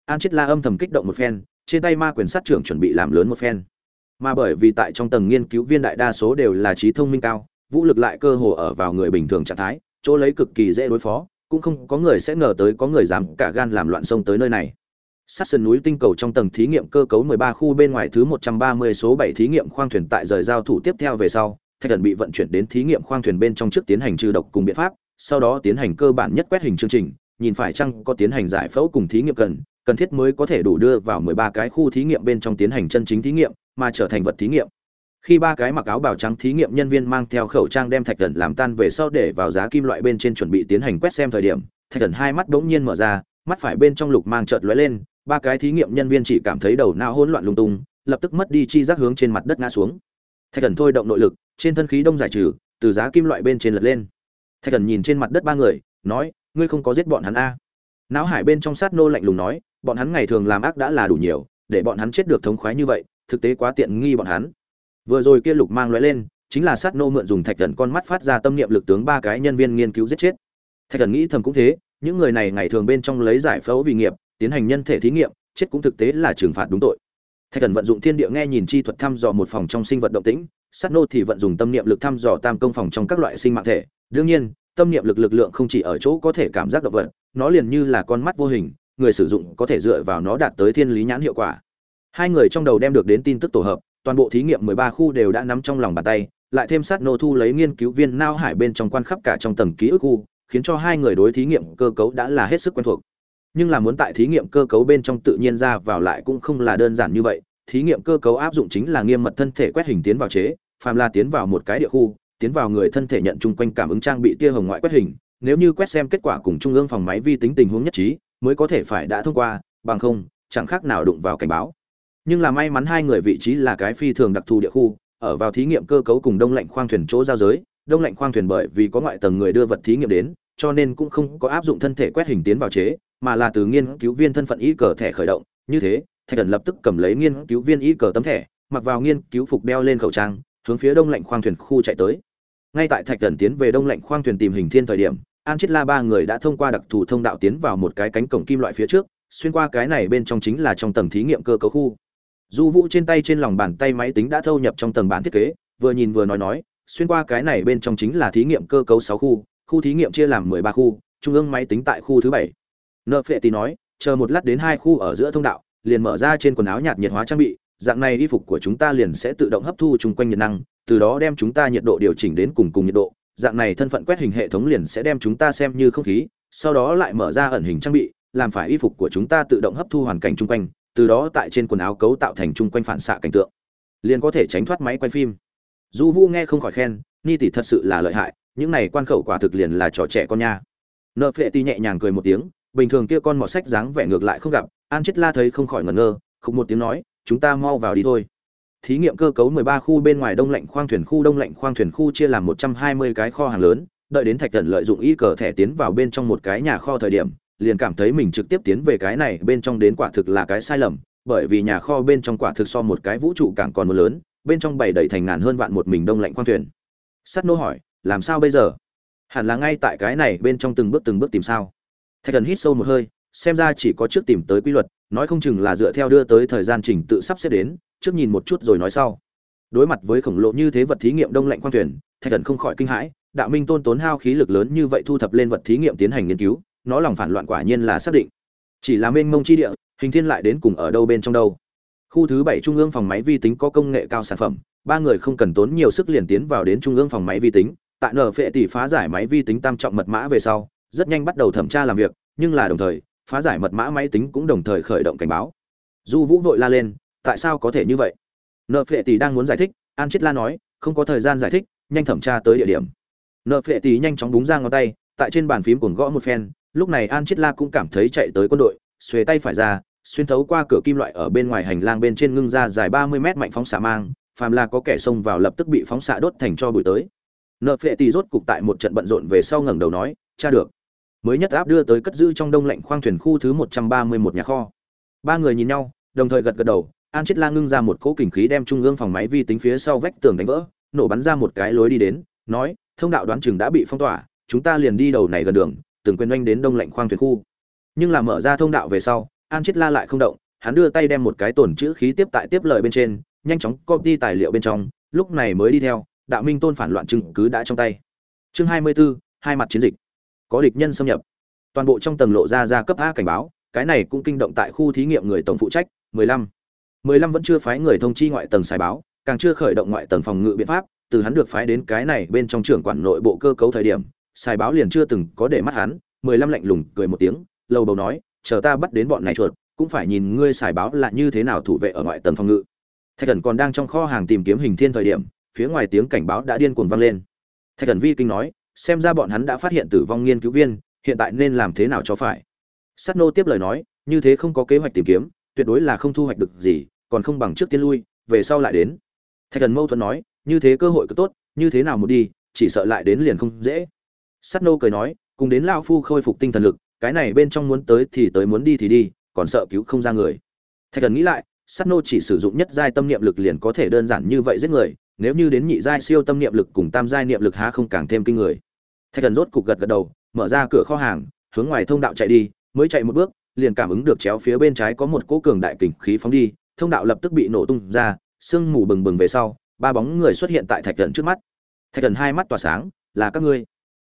An chết la âm thầm kích động một phen, trên tay ma quyền sát trưởng chuẩn bị làm lớn một phen. Mà bởi vì tại trong tầng nghiên cứu viên đại đa số đều là trí thông minh cao, vũ lực lại cơ hồ ở vào người bình thường trạng thái, chỗ lấy cực kỳ dễ đối phó, cũng không có người sẽ ngờ tới có người dám cả gan làm loạn sông tới nơi này. Sát sườn núi tinh cầu trong tầng thí nghiệm cơ cấu 13 khu bên ngoài thứ 130 số 7 thí nghiệm khoang thuyền tại rời giao thủ tiếp theo về sau, thạch thần bị vận chuyển đến thí nghiệm khoang thuyền bên trong trước tiến hành trừ độc cùng biện pháp, sau đó tiến hành cơ bản nhất quét hình chương trình nhìn phải chăng có tiến hành giải phẫu cùng thí nghiệm cần cần thiết mới có thể đủ đưa vào 13 cái khu thí nghiệm bên trong tiến hành chân chính thí nghiệm, mà trở thành vật thí nghiệm. Khi ba cái mặc áo bào trắng thí nghiệm nhân viên mang theo khẩu trang đem thạch thần làm tan về sau để vào giá kim loại bên trên chuẩn bị tiến hành quét xem thời điểm, thạch thần hai mắt đống nhiên mở ra, mắt phải bên trong lục mang chợt lóe lên, ba cái thí nghiệm nhân viên chỉ cảm thấy đầu não hỗn loạn lung tung, lập tức mất đi chi giác hướng trên mặt đất ngã xuống. Thạch thần thôi động nội lực, trên thân khí đông giải trừ, từ giá kim loại bên trên lật lên. Thạch thần nhìn trên mặt đất ba người, nói ngươi không có giết bọn hắn a? Não hải bên trong sát nô lạnh lùng nói, bọn hắn ngày thường làm ác đã là đủ nhiều, để bọn hắn chết được thống khoái như vậy, thực tế quá tiện nghi bọn hắn. Vừa rồi kia lục mang lóe lên, chính là sát nô mượn dùng thạch thần con mắt phát ra tâm niệm lực tướng ba cái nhân viên nghiên cứu giết chết. Thạch thần nghĩ thầm cũng thế, những người này ngày thường bên trong lấy giải phẫu vì nghiệp, tiến hành nhân thể thí nghiệm, chết cũng thực tế là trừng phạt đúng tội. Thạch thần vận dụng thiên địa nghe nhìn chi thuật thăm dò một phòng trong sinh vật động tĩnh, sát nô thì vận dụng tâm niệm lực thăm dò tam công phòng trong các loại sinh mạng thể. Đương nhiên tâm niệm lực lực lượng không chỉ ở chỗ có thể cảm giác động vật, nó liền như là con mắt vô hình, người sử dụng có thể dựa vào nó đạt tới thiên lý nhãn hiệu quả. Hai người trong đầu đem được đến tin tức tổ hợp, toàn bộ thí nghiệm 13 khu đều đã nắm trong lòng bàn tay, lại thêm sát nô thu lấy nghiên cứu viên nao hải bên trong quan khắp cả trong tầng ký ức khu, khiến cho hai người đối thí nghiệm cơ cấu đã là hết sức quen thuộc. Nhưng là muốn tại thí nghiệm cơ cấu bên trong tự nhiên ra vào lại cũng không là đơn giản như vậy, thí nghiệm cơ cấu áp dụng chính là nghiêm mật thân thể quét hình tiến vào chế, phàm là tiến vào một cái địa khu tiến vào người thân thể nhận chung quanh cảm ứng trang bị tia hồng ngoại quét hình, nếu như quét xem kết quả cùng trung ương phòng máy vi tính tình huống nhất trí, mới có thể phải đã thông qua, bằng không, chẳng khác nào đụng vào cảnh báo. Nhưng là may mắn hai người vị trí là cái phi thường đặc thù địa khu, ở vào thí nghiệm cơ cấu cùng đông lạnh khoang thuyền chỗ giao giới, đông lạnh khoang thuyền bởi vì có ngoại tầng người đưa vật thí nghiệm đến, cho nên cũng không có áp dụng thân thể quét hình tiến vào chế, mà là từ nghiên cứu viên thân phận y cờ thẻ khởi động, như thế, thạch thần lập tức cầm lấy nghiên cứu viên y cờ tấm thẻ, mặc vào nghiên cứu phục đeo lên khẩu trang, hướng phía đông lạnh khoang thuyền khu chạy tới ngay tại thạch thần tiến về đông lạnh khoang thuyền tìm hình thiên thời điểm, an chết la ba người đã thông qua đặc thù thông đạo tiến vào một cái cánh cổng kim loại phía trước, xuyên qua cái này bên trong chính là trong tầng thí nghiệm cơ cấu khu. Du vũ trên tay trên lòng bàn tay máy tính đã thâu nhập trong tầng bản thiết kế, vừa nhìn vừa nói nói, xuyên qua cái này bên trong chính là thí nghiệm cơ cấu sáu khu khu thí nghiệm chia làm mười ba khu, trung ương máy tính tại khu thứ bảy. Nợ phệ tì nói, chờ một lát đến hai khu ở giữa thông đạo, liền mở ra trên quần áo nhạt nhiệt hóa trang bị, dạng này y phục của chúng ta liền sẽ tự động hấp thu chung quanh nhiệt năng từ đó đem chúng ta nhiệt độ điều chỉnh đến cùng cùng nhiệt độ, dạng này thân phận quét hình hệ thống liền sẽ đem chúng ta xem như không khí, sau đó lại mở ra ẩn hình trang bị, làm phải y phục của chúng ta tự động hấp thu hoàn cảnh chung quanh, từ đó tại trên quần áo cấu tạo thành chung quanh phản xạ cảnh tượng, liền có thể tránh thoát máy quay phim. Du vũ nghe không khỏi khen, ni tỷ thật sự là lợi hại, những này quan khẩu quả thực liền là trò trẻ con nha. Nợ phệ ti nhẹ nhàng cười một tiếng, bình thường kia con mọt sách dáng vẻ ngược lại không gặp, an chết la thấy không khỏi ngẩn ngơ không một tiếng nói, chúng ta mau vào đi thôi thí nghiệm cơ cấu 13 khu bên ngoài đông lạnh khoang thuyền khu, đông lạnh khoang thuyền khu chia làm 120 cái kho hàng lớn, đợi đến thạch Cẩn lợi dụng y cờ thẻ tiến vào bên trong một cái nhà kho thời điểm, liền cảm thấy mình trực tiếp tiến về cái này bên trong đến quả thực là cái sai lầm, bởi vì nhà kho bên trong quả thực so một cái vũ trụ càng còn một lớn, bên trong bày đầy thành ngàn hơn vạn một mình đông lạnh khoang thuyền. Sắt nô hỏi, làm sao bây giờ? Hẳn là ngay tại cái này bên trong từng bước từng bước tìm sao? Thạch Cẩn hít sâu một hơi, xem ra chỉ có trước tìm tới quy luật, nói không chừng là dựa theo đưa tới thời gian trình tự sắp xếp đến trước nhìn một chút rồi nói sau. Đối mặt với khổng lồ như thế vật thí nghiệm đông lạnh khoang thuyền, thạch thần không khỏi kinh hãi, đạo minh tôn tốn hao khí lực lớn như vậy thu thập lên vật thí nghiệm tiến hành nghiên cứu, nó lòng phản loạn quả nhiên là xác định. Chỉ là mênh mông chi địa, hình thiên lại đến cùng ở đâu bên trong đâu. Khu thứ bảy trung ương phòng máy vi tính có công nghệ cao sản phẩm, ba người không cần tốn nhiều sức liền tiến vào đến trung ương phòng máy vi tính, tại nở phệ tỷ phá giải máy vi tính tam trọng mật mã về sau, rất nhanh bắt đầu thẩm tra làm việc, nhưng là đồng thời, phá giải mật mã máy tính cũng đồng thời khởi động cảnh báo. Du vũ vội la lên tại sao có thể như vậy? Nợ phệ tỷ đang muốn giải thích, an chết la nói, không có thời gian giải thích, nhanh thẩm tra tới địa điểm. Nợ phệ tỷ nhanh chóng búng ra ngón tay, tại trên bàn phím cuồng gõ một phen, lúc này an chết la cũng cảm thấy chạy tới quân đội, xuề tay phải ra, xuyên thấu qua cửa kim loại ở bên ngoài hành lang bên trên ngưng ra dài ba mươi mét mạnh phóng xạ mang, phàm là có kẻ xông vào lập tức bị phóng xạ đốt thành cho bụi tới. Nợ phệ tỷ rốt cục tại một trận bận rộn về sau ngẩng đầu nói, cha được. Mới nhất áp đưa tới cất giữ trong đông lạnh khoang thuyền khu thứ một trăm ba mươi một nhà kho. Ba người nhìn nhau, đồng thời gật gật đầu an chết la ngưng ra một cỗ kình khí đem trung ương phòng máy vi tính phía sau vách tường đánh vỡ nổ bắn ra một cái lối đi đến nói thông đạo đoán chừng đã bị phong tỏa chúng ta liền đi đầu này gần đường từng quên oanh đến đông lạnh khoang thuyền khu. Nhưng là mở ra thông đạo về sau an chết la lại không động hắn đưa tay đem một cái tổn chữ khí tiếp tại tiếp lời bên trên nhanh chóng copy tài liệu bên trong lúc này mới đi theo đạo minh tôn phản loạn chứng cứ đã trong tay. Chương hai mươi 24, hai mặt chiến dịch. Có địch nhân xâm nhập. Toàn bộ trong tầng lộ ra ra cấp a cảnh báo cái này cũng kinh động tại khu thí nghiệm người tổng phụ trách 15. 15 vẫn chưa phái người thông chi ngoại tầng xài báo, càng chưa khởi động ngoại tầng phòng ngự biện pháp, từ hắn được phái đến cái này bên trong trưởng quản nội bộ cơ cấu thời điểm xài báo liền chưa từng có để mắt hắn 15 lạnh lùng cười một tiếng lâu bầu nói, chờ ta bắt đến bọn này chuột, cũng phải nhìn ngươi xài báo là như thế nào thủ vệ ở ngoại tầng phòng ngự. Thạch thần còn đang trong kho hàng tìm kiếm hình thiên thời điểm, phía ngoài tiếng cảnh báo đã điên cuồng vang lên. Thạch thần vi kinh nói, xem ra bọn hắn đã phát hiện tử vong nghiên cứu viên, hiện tại nên làm thế nào cho phải? Sắt nô tiếp lời nói, như thế không có kế hoạch tìm kiếm tuyệt đối là không thu hoạch được gì, còn không bằng trước tiên lui, về sau lại đến. Thạch thần mâu thuẫn nói, như thế cơ hội cứ tốt, như thế nào một đi, chỉ sợ lại đến liền không dễ. Sắt nô cười nói, cùng đến lao phu khôi phục tinh thần lực, cái này bên trong muốn tới thì tới, muốn đi thì đi, còn sợ cứu không ra người. Thạch thần nghĩ lại sắt nô chỉ sử dụng nhất giai tâm niệm lực liền có thể đơn giản như vậy giết người, nếu như đến nhị giai siêu tâm niệm lực cùng tam giai niệm lực há không càng thêm kinh người. Thạch thần rốt cục gật gật đầu, mở ra cửa kho hàng, hướng ngoài thông đạo chạy đi, mới chạy một bước liền cảm ứng được chéo phía bên trái có một cỗ cường đại kình khí phóng đi, thông đạo lập tức bị nổ tung ra, sương mù bừng bừng về sau, ba bóng người xuất hiện tại thạch thần trước mắt. Thạch thần hai mắt tỏa sáng, là các ngươi.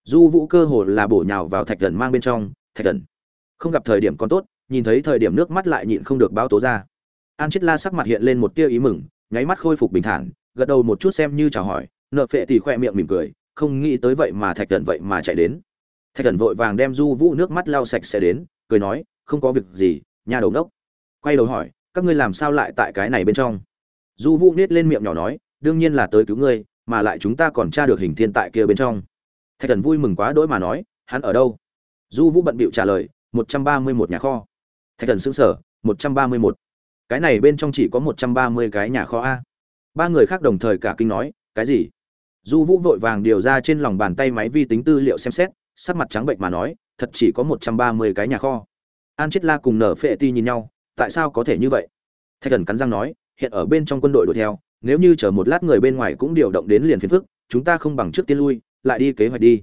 Du vũ cơ hồ là bổ nhào vào thạch thần mang bên trong, thạch thần, không gặp thời điểm còn tốt. Nhìn thấy thời điểm nước mắt lại nhịn không được báo tố ra. An chết la sắc mặt hiện lên một tia ý mừng, nháy mắt khôi phục bình thản, gật đầu một chút xem như chào hỏi, nợ phệ thì khoe miệng mỉm cười, không nghĩ tới vậy mà thạch thần vậy mà chạy đến. Thạch thần vội vàng đem du vũ nước mắt lau sạch sẽ đến, cười nói không có việc gì, nhà đầu đốc. Quay đầu hỏi, các ngươi làm sao lại tại cái này bên trong? Du vũ nết lên miệng nhỏ nói, đương nhiên là tới cứu ngươi, mà lại chúng ta còn tra được hình thiên tại kia bên trong. Thạch thần vui mừng quá đỗi mà nói, hắn ở đâu? Du vũ bận bịu trả lời, một trăm ba mươi một nhà kho. Thạch thần xứng sở một trăm ba mươi một cái này bên trong chỉ có một trăm ba mươi cái nhà kho a. Ba người khác đồng thời cả kinh nói, cái gì? Du vũ vội vàng điều ra trên lòng bàn tay máy vi tính tư liệu xem xét, sắc mặt trắng bệnh mà nói, thật chỉ có một trăm ba mươi cái nhà kho an chết la cùng nở phệ ti nhìn nhau, tại sao có thể như vậy? Thạch thần cắn răng nói, hiện ở bên trong quân đội đuổi theo, nếu như chờ một lát người bên ngoài cũng điều động đến liền phiền phức, chúng ta không bằng trước tiên lui, lại đi kế hoạch đi.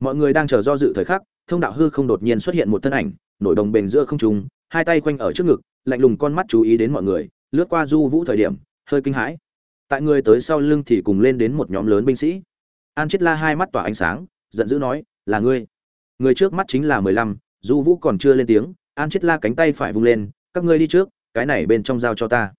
Mọi người đang chờ do dự thời khắc, thông đạo hư không đột nhiên xuất hiện một thân ảnh, nổi đồng bền giữa không trung, hai tay quanh ở trước ngực, lạnh lùng con mắt chú ý đến mọi người, lướt qua du vũ thời điểm, hơi kinh hãi. Tại người tới sau lưng thì cùng lên đến một nhóm lớn binh sĩ. An chết la hai mắt tỏa ánh sáng, giận dữ nói, là ngươi. Người trước mắt chính là mười lăm, du vũ còn chưa lên tiếng an chết la cánh tay phải vung lên, các ngươi đi trước, cái này bên trong giao cho ta.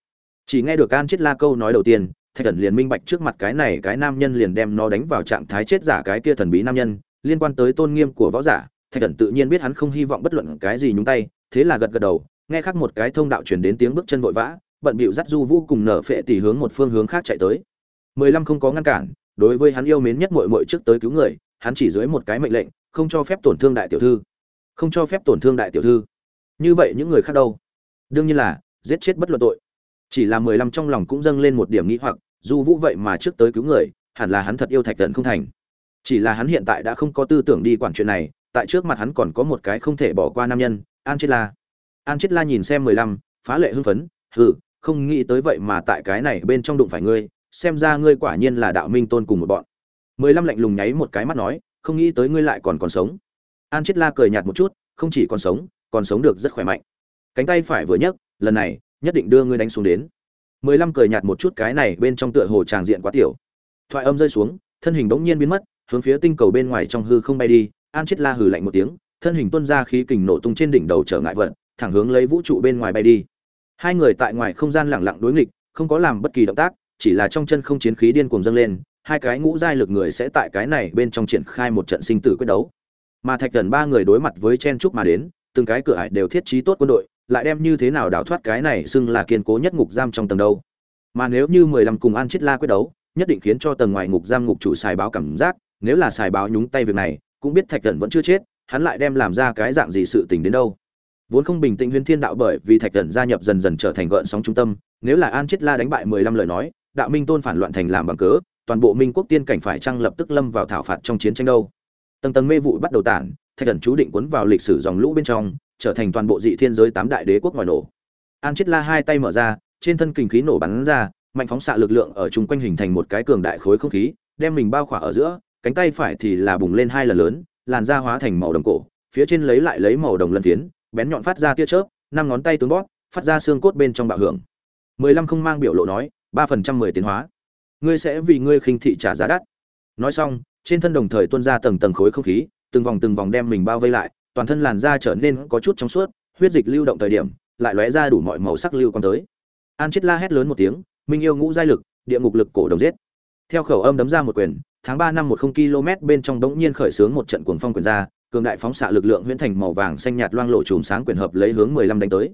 Chỉ nghe được an chết la câu nói đầu tiên, thạch thần liền minh bạch trước mặt cái này cái nam nhân liền đem nó đánh vào trạng thái chết giả cái kia thần bí nam nhân. Liên quan tới tôn nghiêm của võ giả, thạch thần tự nhiên biết hắn không hy vọng bất luận cái gì nhúng tay, thế là gật gật đầu, nghe khác một cái thông đạo truyền đến tiếng bước chân vội vã, bận bịu dắt du vũ cùng nở phệ tỷ hướng một phương hướng khác chạy tới. Mười lăm không có ngăn cản, đối với hắn yêu mến nhất muội muội trước tới cứu người, hắn chỉ dưới một cái mệnh lệnh, không cho phép tổn thương đại tiểu thư. Không cho phép tổn thương đại tiểu thư như vậy những người khác đâu? Đương nhiên là, giết chết bất luận tội. Chỉ là mười lăm trong lòng cũng dâng lên một điểm nghĩ hoặc, dù vũ vậy mà trước tới cứu người, hẳn là hắn thật yêu thạch thần không thành. Chỉ là hắn hiện tại đã không có tư tưởng đi quản chuyện này, tại trước mặt hắn còn có một cái không thể bỏ qua nam nhân an chết la an chết la nhìn xem mười lăm, phá lệ hưng phấn, hừ, không nghĩ tới vậy mà tại cái này bên trong đụng phải ngươi, xem ra ngươi quả nhiên là đạo minh tôn cùng một bọn. Mười lăm lạnh lùng nháy một cái mắt nói, không nghĩ tới ngươi lại còn còn sống. An chết la cười nhạt một chút, không chỉ còn sống còn sống được rất khỏe mạnh. Cánh tay phải vừa nhấc, lần này, nhất định đưa ngươi đánh xuống đến. Mười lăm cười nhạt một chút cái này bên trong tựa hồ tràng diện quá tiểu. Thoại âm rơi xuống, thân hình bỗng nhiên biến mất, hướng phía tinh cầu bên ngoài trong hư không bay đi, an chết la hừ lạnh một tiếng, thân hình tuôn ra khí kình nổ tung trên đỉnh đầu trở ngại vật, thẳng hướng lấy vũ trụ bên ngoài bay đi. Hai người tại ngoài không gian lẳng lặng đối nghịch, không có làm bất kỳ động tác, chỉ là trong chân không chiến khí điên cuồng dâng lên, hai cái ngũ giai lực người sẽ tại cái này bên trong triển khai một trận sinh tử quyết đấu. Mà thạch thần ba người đối mặt với chen trúc mà đến từng cái cửa ải đều thiết trí tốt quân đội, lại đem như thế nào đào thoát cái này xưng là kiên cố nhất ngục giam trong tầng đâu. Mà nếu như mười lăm cùng an chết la quyết đấu, nhất định khiến cho tầng ngoài ngục giam ngục chủ xài báo cảm giác, nếu là xài báo nhúng tay việc này, cũng biết thạch thần vẫn chưa chết, hắn lại đem làm ra cái dạng gì sự tình đến đâu. Vốn không bình tĩnh huyên thiên đạo bởi vì thạch thần gia nhập dần dần trở thành gợn sóng trung tâm, nếu là an chết la đánh bại mười lăm lời nói, đạo minh tôn phản loạn thành làm bằng cớ, toàn bộ minh quốc tiên cảnh phải chăng lập tức lâm vào thảo phạt trong chiến tranh đâu. Tầng tầng mê vụ bắt đầu tản thạch thần chú định cuốn vào lịch sử dòng lũ bên trong, trở thành toàn bộ dị thiên giới tám đại đế quốc ngoài nổ. An chết la hai tay mở ra, trên thân kinh khí nổ bắn ra, mạnh phóng xạ lực lượng ở chung quanh hình thành một cái cường đại khối không khí, đem mình bao khỏa ở giữa, cánh tay phải thì là bùng lên hai lần lớn, làn da hóa thành màu đồng cổ, phía trên lấy lại lấy màu đồng lân phiến, bén nhọn phát ra tia chớp, năm ngón tay tướng bóp, phát ra xương cốt bên trong bạo hưởng. Mười lăm không mang biểu lộ nói, ba phần trăm mười tiến hóa. Ngươi sẽ vì ngươi khinh thị trả giá đắt. Nói xong, trên thân đồng thời tuôn ra tầng tầng khối không khí từng vòng từng vòng đem mình bao vây lại, toàn thân làn da trở nên có chút trong suốt, huyết dịch lưu động thời điểm, lại lóe ra đủ mọi màu sắc lưu quan tới. An chết la hét lớn một tiếng, minh yêu ngũ giai lực, địa ngục lực cổ đồng giết. Theo khẩu âm đấm ra một quyền, tháng ba năm một không km bên trong đống nhiên khởi sướng một trận cuồng phong quyền ra, cường đại phóng xạ lực lượng huyễn thành màu vàng xanh nhạt loang lộ chùm sáng quyền hợp lấy hướng mười lăm đánh tới.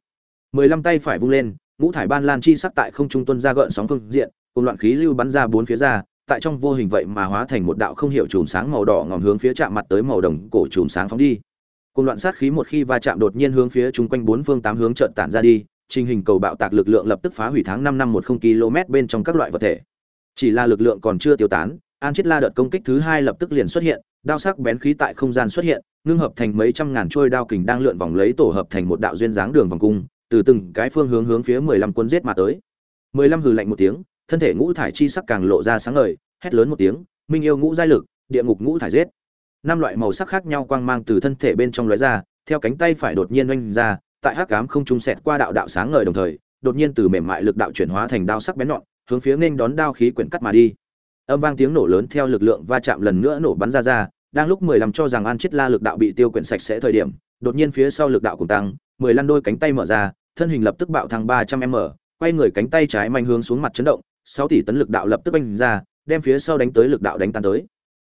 Mười lăm tay phải vung lên, ngũ thải ban lan chi sắc tại không trung tuân ra gợn sóng phương diện, cùng loạn khí lưu bắn ra bốn phía ra tại trong vô hình vậy mà hóa thành một đạo không hiểu chùm sáng màu đỏ ngòm hướng phía chạm mặt tới màu đồng cổ chùm sáng phóng đi. Cùng loạn sát khí một khi va chạm đột nhiên hướng phía chúng quanh bốn phương tám hướng chợt tản ra đi, trình hình cầu bạo tạc lực lượng lập tức phá hủy tháng năm năm một không km bên trong các loại vật thể. Chỉ là lực lượng còn chưa tiêu tán, an chết la đợt công kích thứ hai lập tức liền xuất hiện, đao sắc bén khí tại không gian xuất hiện, ngưng hợp thành mấy trăm ngàn trôi đao kình đang lượn vòng lấy tổ hợp thành một đạo duyên dáng đường vòng cung, từ từng cái phương hướng hướng phía mười lăm quân giết mà tới. Mười lăm hừ lạnh một tiếng thân thể ngũ thải chi sắc càng lộ ra sáng ngời, hét lớn một tiếng, minh yêu ngũ giai lực, địa ngục ngũ thải giết. Năm loại màu sắc khác nhau quang mang từ thân thể bên trong lóe ra, theo cánh tay phải đột nhiên oanh ra, tại hắc ám không trung xẹt qua đạo đạo sáng ngời đồng thời, đột nhiên từ mềm mại lực đạo chuyển hóa thành đao sắc bén nhọn, hướng phía nghênh đón đao khí quyển cắt mà đi. Âm vang tiếng nổ lớn theo lực lượng va chạm lần nữa nổ bắn ra ra, đang lúc mười lăm cho rằng an chết la lực đạo bị tiêu quyển sạch sẽ thời điểm, đột nhiên phía sau lực đạo cùng tăng, mười lăm đôi cánh tay mở ra, thân hình lập tức bạo thăng ba trăm m, quay người cánh tay trái mạnh hướng xuống mặt chấn động 6 tỷ tấn lực đạo lập tức bành ra, đem phía sau đánh tới lực đạo đánh tan tới.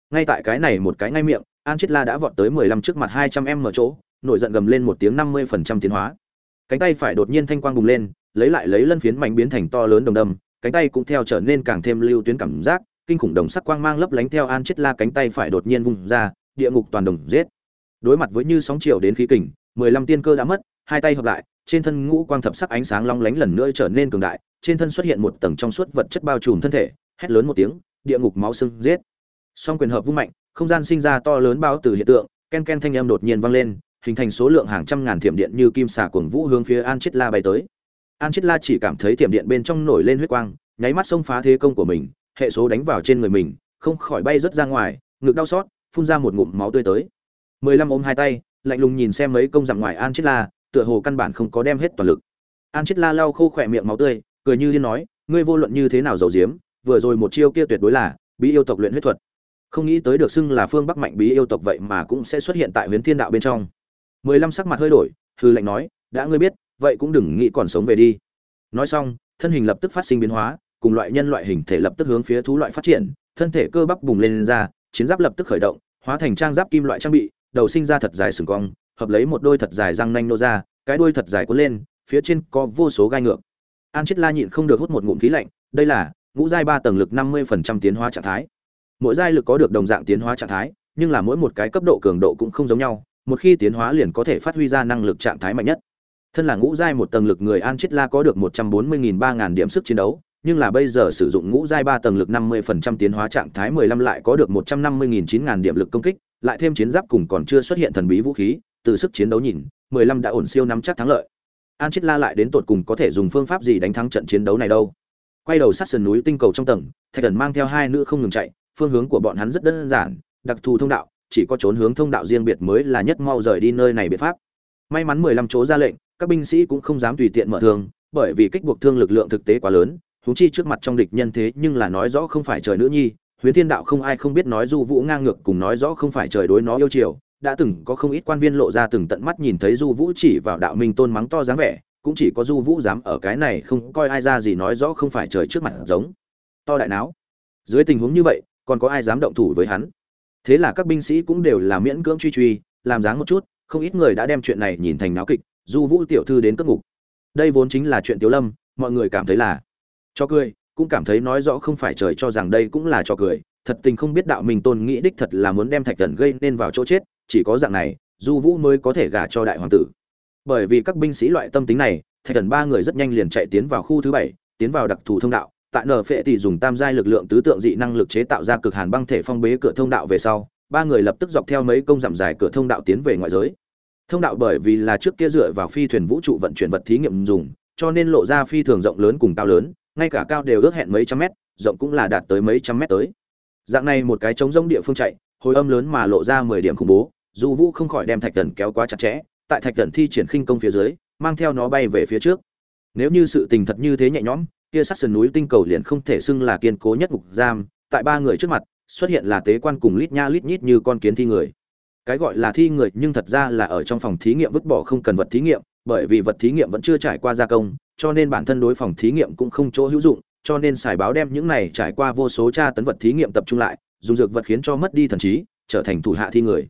Ngay tại cái này một cái ngay miệng, an chết la đã vọt tới mười lăm trước mặt hai trăm m chỗ, nổi giận gầm lên một tiếng năm mươi phần trăm tiến hóa. Cánh tay phải đột nhiên thanh quang bùng lên, lấy lại lấy lân phiến mạnh biến thành to lớn đồng đâm, cánh tay cũng theo trở nên càng thêm lưu tuyến cảm giác, kinh khủng đồng sắc quang mang lấp lánh theo an chết la cánh tay phải đột nhiên vung ra, địa ngục toàn đồng giết. Đối mặt với như sóng chiều đến khí kình, mười lăm tiên cơ đã mất, hai tay hợp lại trên thân ngũ quang thập sắc ánh sáng long lánh lần nữa trở nên cường đại, trên thân xuất hiện một tầng trong suốt vật chất bao trùm thân thể, hét lớn một tiếng, địa ngục máu sưng giết. Song quyền hợp vung mạnh, không gian sinh ra to lớn bao từ hiện tượng, ken ken thanh âm đột nhiên vang lên, hình thành số lượng hàng trăm ngàn thiểm điện như kim xà cuồng vũ hướng phía an chết la bay tới. An chết la chỉ cảm thấy thiểm điện bên trong nổi lên huyết quang, nháy mắt xông phá thế công của mình, hệ số đánh vào trên người mình, không khỏi bay rớt ra ngoài, ngực đau xót, phun ra một ngụm máu tươi tới. Mười lăm ôm hai tay, lạnh lùng nhìn xem mấy công dặm ngoài an chết la tựa hồ căn bản không có đem hết toàn lực. An chết la lau khô khỏe miệng máu tươi cười như điên nói ngươi vô luận như thế nào giàu diếm vừa rồi một chiêu kia tuyệt đối là bí yêu tộc luyện huyết thuật. Không nghĩ tới được xưng là phương bắc mạnh bí yêu tộc vậy mà cũng sẽ xuất hiện tại huyền thiên đạo bên trong. Mười lăm sắc mặt hơi đổi hư lệnh nói đã ngươi biết vậy cũng đừng nghĩ còn sống về đi. Nói xong thân hình lập tức phát sinh biến hóa cùng loại nhân loại hình thể lập tức hướng phía thú loại phát triển thân thể cơ bắp bùng lên, lên ra chiến giáp lập tức khởi động hóa thành trang giáp kim loại trang bị đầu sinh ra thật dài sừng cong hợp lấy một đôi thật dài răng nanh nô ra, cái đuôi thật dài cuốn lên, phía trên có vô số gai ngược. An chết la nhịn không được hút một ngụm khí lạnh, đây là ngũ giai ba tầng lực năm mươi phần trăm tiến hóa trạng thái. Mỗi giai lực có được đồng dạng tiến hóa trạng thái, nhưng là mỗi một cái cấp độ cường độ cũng không giống nhau, một khi tiến hóa liền có thể phát huy ra năng lực trạng thái mạnh nhất. Thân là ngũ giai một tầng lực người an chết la có được một trăm bốn mươi nghìn ba ngàn điểm sức chiến đấu, nhưng là bây giờ sử dụng ngũ giai ba tầng lực năm mươi phần trăm tiến hóa trạng thái mười lăm lại có được một trăm năm mươi nghìn chín ngàn điểm lực công kích, lại thêm chiến giáp cùng còn chưa xuất hiện thần bí vũ khí từ sức chiến đấu nhìn, mười lăm đã ổn siêu nắm chắc thắng lợi. An chết la lại đến tột cùng có thể dùng phương pháp gì đánh thắng trận chiến đấu này đâu? Quay đầu sát sườn núi tinh cầu trong tầng, thạch thần mang theo hai nữ không ngừng chạy, phương hướng của bọn hắn rất đơn giản, đặc thù thông đạo, chỉ có trốn hướng thông đạo riêng biệt mới là nhất mau rời đi nơi này biện pháp. May mắn mười lăm chỗ ra lệnh, các binh sĩ cũng không dám tùy tiện mở thương bởi vì kích buộc thương lực lượng thực tế quá lớn, huống chi trước mặt trong địch nhân thế nhưng là nói rõ không phải trời nữ nhi, huyền thiên đạo không ai không biết nói du vũ ngang ngược cùng nói rõ không phải trời đối nó yêu chiều đã từng có không ít quan viên lộ ra từng tận mắt nhìn thấy du vũ chỉ vào đạo minh tôn mắng to dáng vẻ, cũng chỉ có du vũ dám ở cái này không coi ai ra gì nói rõ không phải trời trước mặt giống. To đại não dưới tình huống như vậy, còn có ai dám động thủ với hắn? Thế là các binh sĩ cũng đều là miễn cưỡng truy truy, làm dáng một chút, không ít người đã đem chuyện này nhìn thành náo kịch, du vũ tiểu thư đến cất ngục. Đây vốn chính là chuyện tiểu lâm, mọi người cảm thấy là cho cười, cũng cảm thấy nói rõ không phải trời cho rằng đây cũng là cho cười. Thật tình không biết đạo minh tôn nghĩ đích thật là muốn đem thạch thần gây nên vào chỗ chết chỉ có dạng này, du vũ mới có thể gả cho đại hoàng tử. Bởi vì các binh sĩ loại tâm tính này, thạch thần ba người rất nhanh liền chạy tiến vào khu thứ bảy, tiến vào đặc thù thông đạo. Tại nở phệ thì dùng tam giai lực lượng tứ tượng dị năng lực chế tạo ra cực hàn băng thể phong bế cửa thông đạo về sau, ba người lập tức dọc theo mấy công dặm dài cửa thông đạo tiến về ngoại giới. Thông đạo bởi vì là trước kia dựa vào phi thuyền vũ trụ vận chuyển vật thí nghiệm dùng, cho nên lộ ra phi thường rộng lớn cùng cao lớn, ngay cả cao đều ước hẹn mấy trăm mét, rộng cũng là đạt tới mấy trăm mét tới. Dạng này một cái trống rỗng địa phương chạy, hồi âm lớn mà lộ ra mười điểm khủng bố dù vũ không khỏi đem thạch thần kéo quá chặt chẽ, tại thạch thần thi triển khinh công phía dưới, mang theo nó bay về phía trước. Nếu như sự tình thật như thế nhẹ nhõm, kia sát sườn núi tinh cầu liền không thể xưng là kiên cố nhất ngục giam, tại ba người trước mặt, xuất hiện là tế quan cùng lít nha lít nhít như con kiến thi người. Cái gọi là thi người nhưng thật ra là ở trong phòng thí nghiệm vứt bỏ không cần vật thí nghiệm, bởi vì vật thí nghiệm vẫn chưa trải qua gia công, cho nên bản thân đối phòng thí nghiệm cũng không chỗ hữu dụng, cho nên xài báo đem những này trải qua vô số tra tấn vật thí nghiệm tập trung lại, dùng dược vật khiến cho mất đi thần trí, trở thành thủ hạ thi người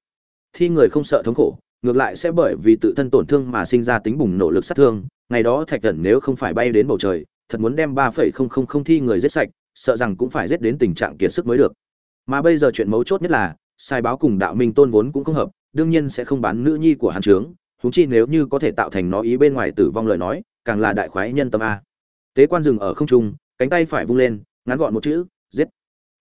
thi người không sợ thống khổ, ngược lại sẽ bởi vì tự thân tổn thương mà sinh ra tính bùng nổ lực sát thương. Ngày đó thạch thần nếu không phải bay đến bầu trời, thật muốn đem ba phẩy không không không thi người giết sạch, sợ rằng cũng phải giết đến tình trạng kiệt sức mới được. Mà bây giờ chuyện mấu chốt nhất là, sai báo cùng đạo minh tôn vốn cũng không hợp, đương nhiên sẽ không bán nữ nhi của hàn trướng. Húng chi nếu như có thể tạo thành nó ý bên ngoài tử vong lời nói, càng là đại khoái nhân tâm a. Tế quan dừng ở không trung, cánh tay phải vung lên, ngắn gọn một chữ, giết.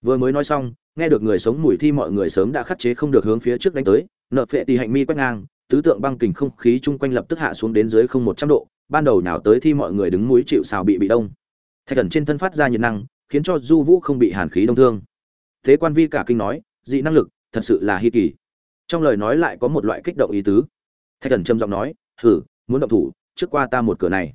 Vừa mới nói xong nghe được người sống mùi thi mọi người sớm đã khắc chế không được hướng phía trước đánh tới, nợ phệ tì hạnh mi quét ngang, tứ tượng băng kình không khí chung quanh lập tức hạ xuống đến dưới không một trăm độ, ban đầu nào tới thi mọi người đứng mũi chịu xào bị bị đông. Thạch thần trên thân phát ra nhiệt năng, khiến cho du vũ không bị hàn khí đông thương. Thế quan vi cả kinh nói, dị năng lực, thật sự là hi kỳ. Trong lời nói lại có một loại kích động ý tứ. Thạch thần trầm giọng nói, hử, muốn động thủ, trước qua ta một cửa này.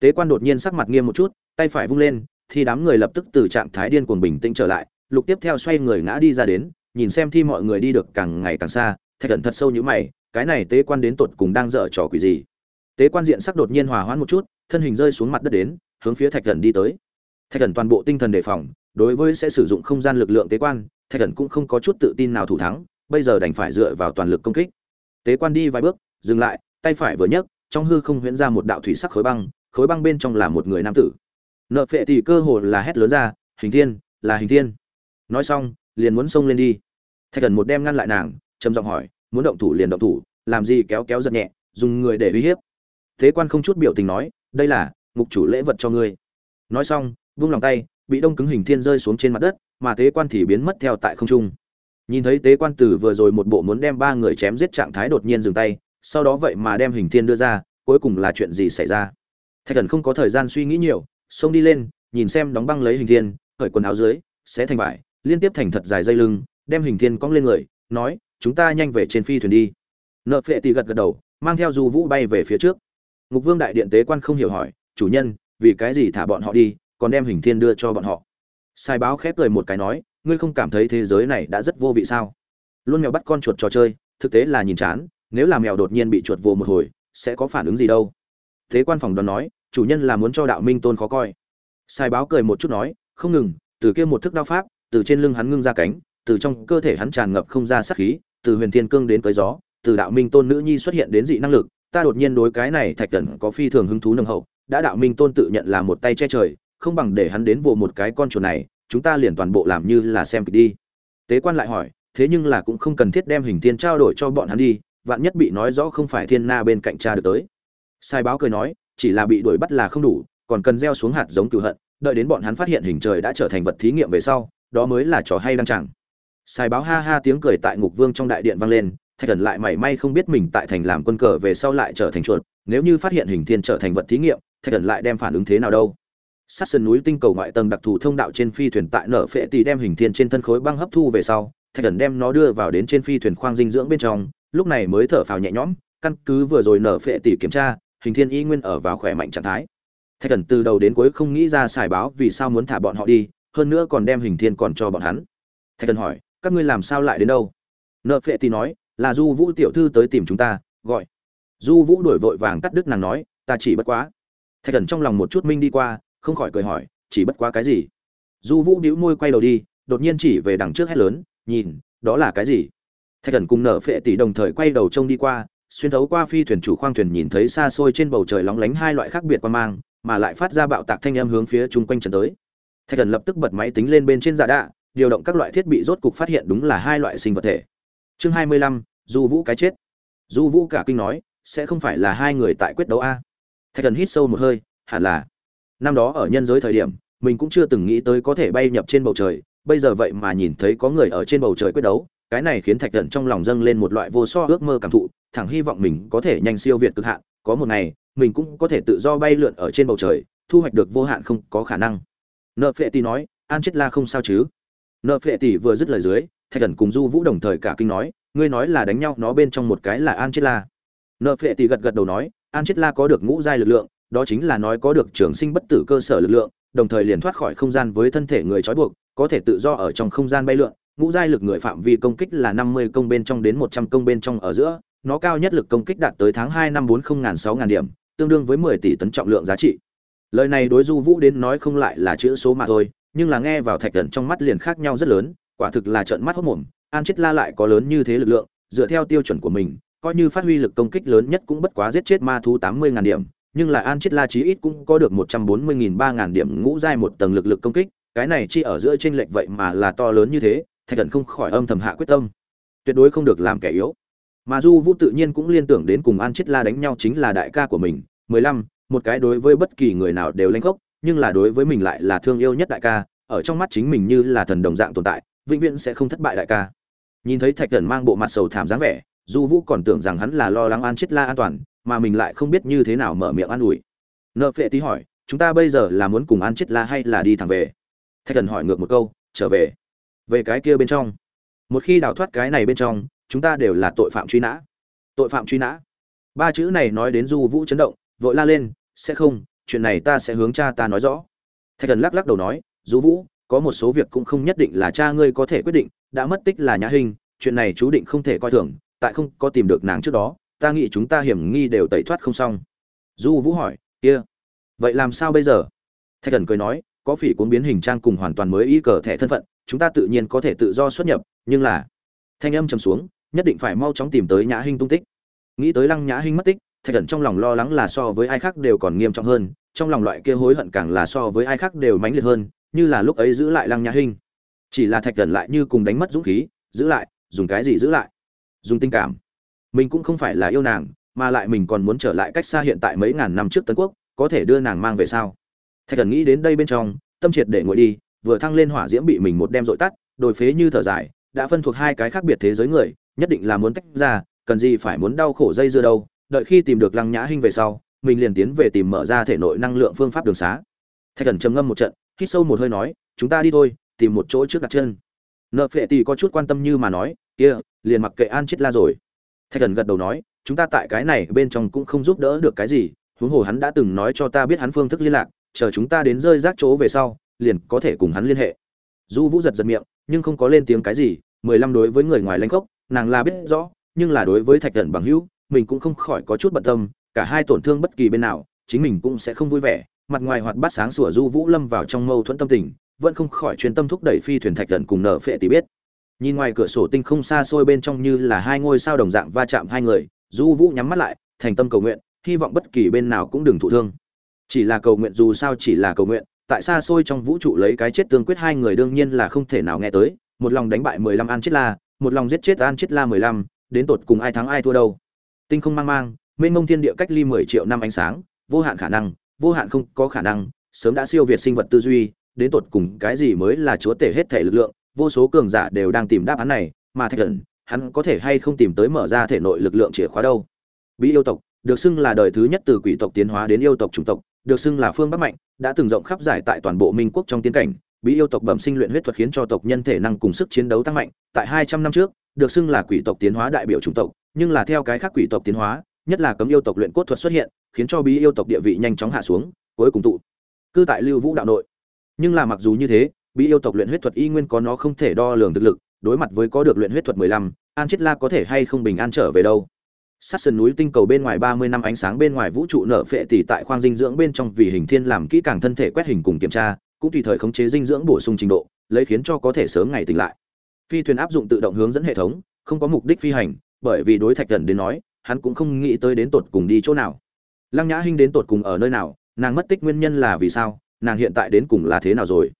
Tế quan đột nhiên sắc mặt nghiêm một chút, tay phải vung lên, thì đám người lập tức từ trạng thái điên cuồng bình tĩnh trở lại lục tiếp theo xoay người ngã đi ra đến, nhìn xem thi mọi người đi được càng ngày càng xa, thạch thần thật sâu như mày, cái này tế quan đến tột cùng đang dở trò quỷ gì? Tế quan diện sắc đột nhiên hòa hoãn một chút, thân hình rơi xuống mặt đất đến, hướng phía thạch thần đi tới. Thạch thần toàn bộ tinh thần đề phòng, đối với sẽ sử dụng không gian lực lượng tế quan, thạch thần cũng không có chút tự tin nào thủ thắng, bây giờ đành phải dựa vào toàn lực công kích. Tế quan đi vài bước, dừng lại, tay phải vừa nhấc, trong hư không huyễn ra một đạo thủy sắc khối băng khối băng bên trong là một người nam tử. Nợ phệ thì cơ hồ là hét lớn ra, hình thiên, là hình thiên nói xong, liền muốn xông lên đi. Thạch thần một đem ngăn lại nàng, trầm giọng hỏi, muốn động thủ liền động thủ, làm gì kéo kéo giật nhẹ, dùng người để uy hiếp? Thế quan không chút biểu tình nói, đây là ngục chủ lễ vật cho ngươi. Nói xong, vung lòng tay, bị đông cứng hình thiên rơi xuống trên mặt đất, mà tế quan thì biến mất theo tại không trung. Nhìn thấy tế quan tử vừa rồi một bộ muốn đem ba người chém giết trạng thái đột nhiên dừng tay, sau đó vậy mà đem hình thiên đưa ra, cuối cùng là chuyện gì xảy ra? Thạch thần không có thời gian suy nghĩ nhiều, xông đi lên, nhìn xem đóng băng lấy hình thiên, cởi quần áo dưới, sẽ thành vải liên tiếp thành thật dài dây lưng, đem hình thiên cong lên người, nói, chúng ta nhanh về trên phi thuyền đi. Nợ phệ tì gật gật đầu, mang theo du vũ bay về phía trước. Ngục vương đại điện tế quan không hiểu hỏi, chủ nhân, vì cái gì thả bọn họ đi, còn đem hình thiên đưa cho bọn họ? Sai báo khép cười một cái nói, ngươi không cảm thấy thế giới này đã rất vô vị sao? Luôn mèo bắt con chuột trò chơi, thực tế là nhìn chán, nếu là mèo đột nhiên bị chuột vồ một hồi, sẽ có phản ứng gì đâu? Thế quan phòng đoán nói, chủ nhân là muốn cho đạo minh tôn khó coi. Sai báo cười một chút nói, không ngừng, từ kia một thức đao pháp từ trên lưng hắn ngưng ra cánh, từ trong cơ thể hắn tràn ngập không ra sát khí, từ huyền thiên cương đến tới gió, từ đạo minh tôn nữ nhi xuất hiện đến dị năng lực, ta đột nhiên đối cái này thạch thần có phi thường hứng thú nồng hậu, đã đạo minh tôn tự nhận là một tay che trời, không bằng để hắn đến vồ một cái con chuột này, chúng ta liền toàn bộ làm như là xem kịch đi. Tế quan lại hỏi, thế nhưng là cũng không cần thiết đem hình thiên trao đổi cho bọn hắn đi, vạn nhất bị nói rõ không phải thiên na bên cạnh cha được tới. Sai báo cười nói, chỉ là bị đuổi bắt là không đủ, còn cần gieo xuống hạt giống cựu hận, đợi đến bọn hắn phát hiện hình trời đã trở thành vật thí nghiệm về sau đó mới là trò hay đăng chẳng. Sai báo ha ha tiếng cười tại ngục vương trong đại điện vang lên, thạch thần lại mảy may không biết mình tại thành làm quân cờ về sau lại trở thành chuột, nếu như phát hiện hình thiên trở thành vật thí nghiệm, thạch thần lại đem phản ứng thế nào đâu? Sát sườn núi tinh cầu ngoại tầng đặc thù thông đạo trên phi thuyền tại nở phệ tỷ đem hình thiên trên thân khối băng hấp thu về sau, thạch thần đem nó đưa vào đến trên phi thuyền khoang dinh dưỡng bên trong, lúc này mới thở phào nhẹ nhõm, căn cứ vừa rồi nở phệ tỷ kiểm tra, hình thiên y nguyên ở vào khỏe mạnh trạng thái. Thạch thần từ đầu đến cuối không nghĩ ra xài báo vì sao muốn thả bọn họ đi hơn nữa còn đem hình thiên còn cho bọn hắn. Thạch thần hỏi, các ngươi làm sao lại đến đâu? Nợ phệ tỷ nói, là du vũ tiểu thư tới tìm chúng ta, gọi. Du vũ đổi vội vàng cắt đứt nàng nói, ta chỉ bất quá. Thạch thần trong lòng một chút minh đi qua, không khỏi cười hỏi, chỉ bất quá cái gì? Du vũ đĩu môi quay đầu đi, đột nhiên chỉ về đằng trước hét lớn, nhìn, đó là cái gì? Thạch thần cùng nở phệ tỷ đồng thời quay đầu trông đi qua, xuyên thấu qua phi thuyền chủ khoang thuyền nhìn thấy xa xôi trên bầu trời lóng lánh hai loại khác biệt quan mang, mà lại phát ra bạo tạc thanh âm hướng phía chung quanh trần tới thạch thần lập tức bật máy tính lên bên trên giả đạ, điều động các loại thiết bị rốt cục phát hiện đúng là hai loại sinh vật thể. Chương hai mươi lăm, du vũ cái chết. Du vũ cả kinh nói, sẽ không phải là hai người tại quyết đấu a? Thạch thần hít sâu một hơi, hẳn là. Năm đó ở nhân giới thời điểm, mình cũng chưa từng nghĩ tới có thể bay nhập trên bầu trời, bây giờ vậy mà nhìn thấy có người ở trên bầu trời quyết đấu, cái này khiến thạch thần trong lòng dâng lên một loại vô so ước mơ cảm thụ, thẳng hy vọng mình có thể nhanh siêu việt cực hạn, có một ngày, mình cũng có thể tự do bay lượn ở trên bầu trời, thu hoạch được vô hạn không có khả năng nợ phệ tỷ nói, an chết la không sao chứ? Nợ phệ tỷ vừa dứt lời dưới, thạch thần cùng du vũ đồng thời cả kinh nói, ngươi nói là đánh nhau, nó bên trong một cái là an chết la nợ phệ tỷ gật gật đầu nói, an chết la có được ngũ giai lực lượng, đó chính là nói có được trường sinh bất tử cơ sở lực lượng, đồng thời liền thoát khỏi không gian với thân thể người trói buộc, có thể tự do ở trong không gian bay lượn. Ngũ giai lực người phạm vi công kích là năm mươi công bên trong đến một trăm công bên trong ở giữa, nó cao nhất lực công kích đạt tới tháng hai năm bốn không ngàn sáu ngàn điểm, tương đương với mười tỷ tấn trọng lượng giá trị lời này đối du vũ đến nói không lại là chữ số mà thôi, nhưng là nghe vào thạch thần trong mắt liền khác nhau rất lớn, quả thực là trợn mắt hốc mồm, an chết la lại có lớn như thế lực lượng, dựa theo tiêu chuẩn của mình, coi như phát huy lực công kích lớn nhất cũng bất quá giết chết ma thú tám mươi ngàn điểm, nhưng là an chết la chí ít cũng có được một trăm bốn mươi nghìn ba ngàn điểm ngũ giai một tầng lực lực công kích, cái này chi ở giữa trên lệch vậy mà là to lớn như thế, thạch thần không khỏi âm thầm hạ quyết tâm. Tuyệt đối không được làm kẻ yếu. Mà du vũ tự nhiên cũng liên tưởng đến cùng an chết la đánh nhau chính là đại ca của mình, mười lăm một cái đối với bất kỳ người nào đều lanh khốc, nhưng là đối với mình lại là thương yêu nhất đại ca, ở trong mắt chính mình như là thần đồng dạng tồn tại, vĩnh viễn sẽ không thất bại đại ca. Nhìn thấy thạch thần mang bộ mặt sầu thảm dáng vẻ, du vũ còn tưởng rằng hắn là lo lắng an chết la an toàn, mà mình lại không biết như thế nào mở miệng an ủi. Nợ phệ tí hỏi, chúng ta bây giờ là muốn cùng an chết la hay là đi thẳng về? Thạch thần hỏi ngược một câu, trở về. Về cái kia bên trong. Một khi đào thoát cái này bên trong, chúng ta đều là tội phạm truy nã. Tội phạm truy nã? Ba chữ này nói đến du vũ chấn động, vội la lên sẽ không, chuyện này ta sẽ hướng cha ta nói rõ. Thạch thần lắc lắc đầu nói du vũ, có một số việc cũng không nhất định là cha ngươi có thể quyết định, đã mất tích là nhã hình, chuyện này chú định không thể coi thường, tại không có tìm được nàng trước đó, ta nghĩ chúng ta hiểm nghi đều tẩy thoát không xong. Du vũ hỏi, kia, vậy làm sao bây giờ? Thạch thần cười nói, có phỉ cuốn biến hình trang cùng hoàn toàn mới ý cờ thẻ thân phận, chúng ta tự nhiên có thể tự do xuất nhập, nhưng là thanh âm trầm xuống, nhất định phải mau chóng tìm tới nhã hinh tung tích. Nghĩ tới lăng nhã hinh mất tích thạch thần trong lòng lo lắng là so với ai khác đều còn nghiêm trọng hơn, trong lòng loại kia hối hận càng là so với ai khác đều mãnh liệt hơn, như là lúc ấy giữ lại lăng nhã hinh. Chỉ là thạch thần lại như cùng đánh mất dũng khí, giữ lại, dùng cái gì giữ lại? Dùng tình cảm. Mình cũng không phải là yêu nàng, mà lại mình còn muốn trở lại cách xa hiện tại mấy ngàn năm trước tấn quốc, có thể đưa nàng mang về sao? Thạch thần nghĩ đến đây bên trong, tâm triệt để ngồi đi, vừa thăng lên hỏa diễm bị mình một đem dội tắt đồi phế như thở dài, đã phân thuộc hai cái khác biệt thế giới người, nhất định là muốn tách ra, cần gì phải muốn đau khổ dây dưa đâu? Đợi khi tìm được lăng nhã hinh về sau, mình liền tiến về tìm mở ra thể nội năng lượng phương pháp đường xá. Thạch thần trầm ngâm một trận, hít sâu một hơi nói, chúng ta đi thôi, tìm một chỗ trước đặt chân. Nợ phệ tỷ có chút quan tâm như mà nói, kia, liền mặc kệ an chết la rồi. Thạch thần gật đầu nói, chúng ta tại cái này bên trong cũng không giúp đỡ được cái gì, huống hồ hắn đã từng nói cho ta biết hắn phương thức liên lạc, chờ chúng ta đến rơi rác chỗ về sau, liền có thể cùng hắn liên hệ. Du vũ giật giật miệng, nhưng không có lên tiếng cái gì, mười lăm đối với người ngoài lãnh khốc, nàng là biết rõ, nhưng là đối với thạch thần bằng hữu mình cũng không khỏi có chút bận tâm, cả hai tổn thương bất kỳ bên nào, chính mình cũng sẽ không vui vẻ. Mặt ngoài hoạt bát sáng sủa du vũ lâm vào trong mâu thuẫn tâm tình, vẫn không khỏi chuyên tâm thúc đẩy phi thuyền thạch thần cùng nở phệ tỷ biết. Nhìn ngoài cửa sổ tinh không xa xôi bên trong như là hai ngôi sao đồng dạng va chạm hai người, du vũ nhắm mắt lại, thành tâm cầu nguyện, hy vọng bất kỳ bên nào cũng đừng thụ thương. Chỉ là cầu nguyện dù sao chỉ là cầu nguyện, tại xa xôi trong vũ trụ lấy cái chết tương quyết hai người đương nhiên là không thể nào nghe tới, một lòng đánh bại mười lăm an chết la, một lòng giết chết an chết la mười lăm, đến tột cùng ai thắng ai thua đâu tinh không mang mang, mênh mông thiên địa cách ly mười triệu năm ánh sáng, vô hạn khả năng, vô hạn không có khả năng, sớm đã siêu việt sinh vật tư duy, đến tột cùng cái gì mới là chúa tể hết thể lực lượng, vô số cường giả đều đang tìm đáp án này, mà thạch thần, hắn có thể hay không tìm tới mở ra thể nội lực lượng chìa khóa đâu? Bí yêu tộc, được xưng là đời thứ nhất từ quỷ tộc tiến hóa đến yêu tộc chủng tộc, được xưng là phương bắc mạnh, đã từng rộng khắp giải tại toàn bộ minh quốc trong tiến cảnh. Bí yêu tộc bẩm sinh luyện huyết thuật khiến cho tộc nhân thể năng cùng sức chiến đấu tăng mạnh, tại hai trăm năm trước, được xưng là quỷ tộc tiến hóa đại biểu chủng tộc nhưng là theo cái khác quỷ tộc tiến hóa, nhất là cấm yêu tộc luyện cốt thuật xuất hiện, khiến cho bí yêu tộc địa vị nhanh chóng hạ xuống, cuối cùng tụ cư tại lưu vũ đạo nội. Nhưng là mặc dù như thế, bí yêu tộc luyện huyết thuật y nguyên có nó không thể đo lường thực lực, đối mặt với có được luyện huyết thuật mười lăm, an chết la có thể hay không bình an trở về đâu? Sát sườn núi tinh cầu bên ngoài ba mươi năm ánh sáng bên ngoài vũ trụ nở phệ tỷ tại khoang dinh dưỡng bên trong vì hình thiên làm kỹ càng thân thể quét hình cùng kiểm tra, cũng tùy thời khống chế dinh dưỡng bổ sung trình độ, lấy khiến cho có thể sớm ngày tỉnh lại. Phi thuyền áp dụng tự động hướng dẫn hệ thống, không có mục đích phi hành bởi vì đối thạch thần đến nói, hắn cũng không nghĩ tới đến tột cùng đi chỗ nào. Lăng nhã hinh đến tột cùng ở nơi nào, nàng mất tích nguyên nhân là vì sao, nàng hiện tại đến cùng là thế nào rồi?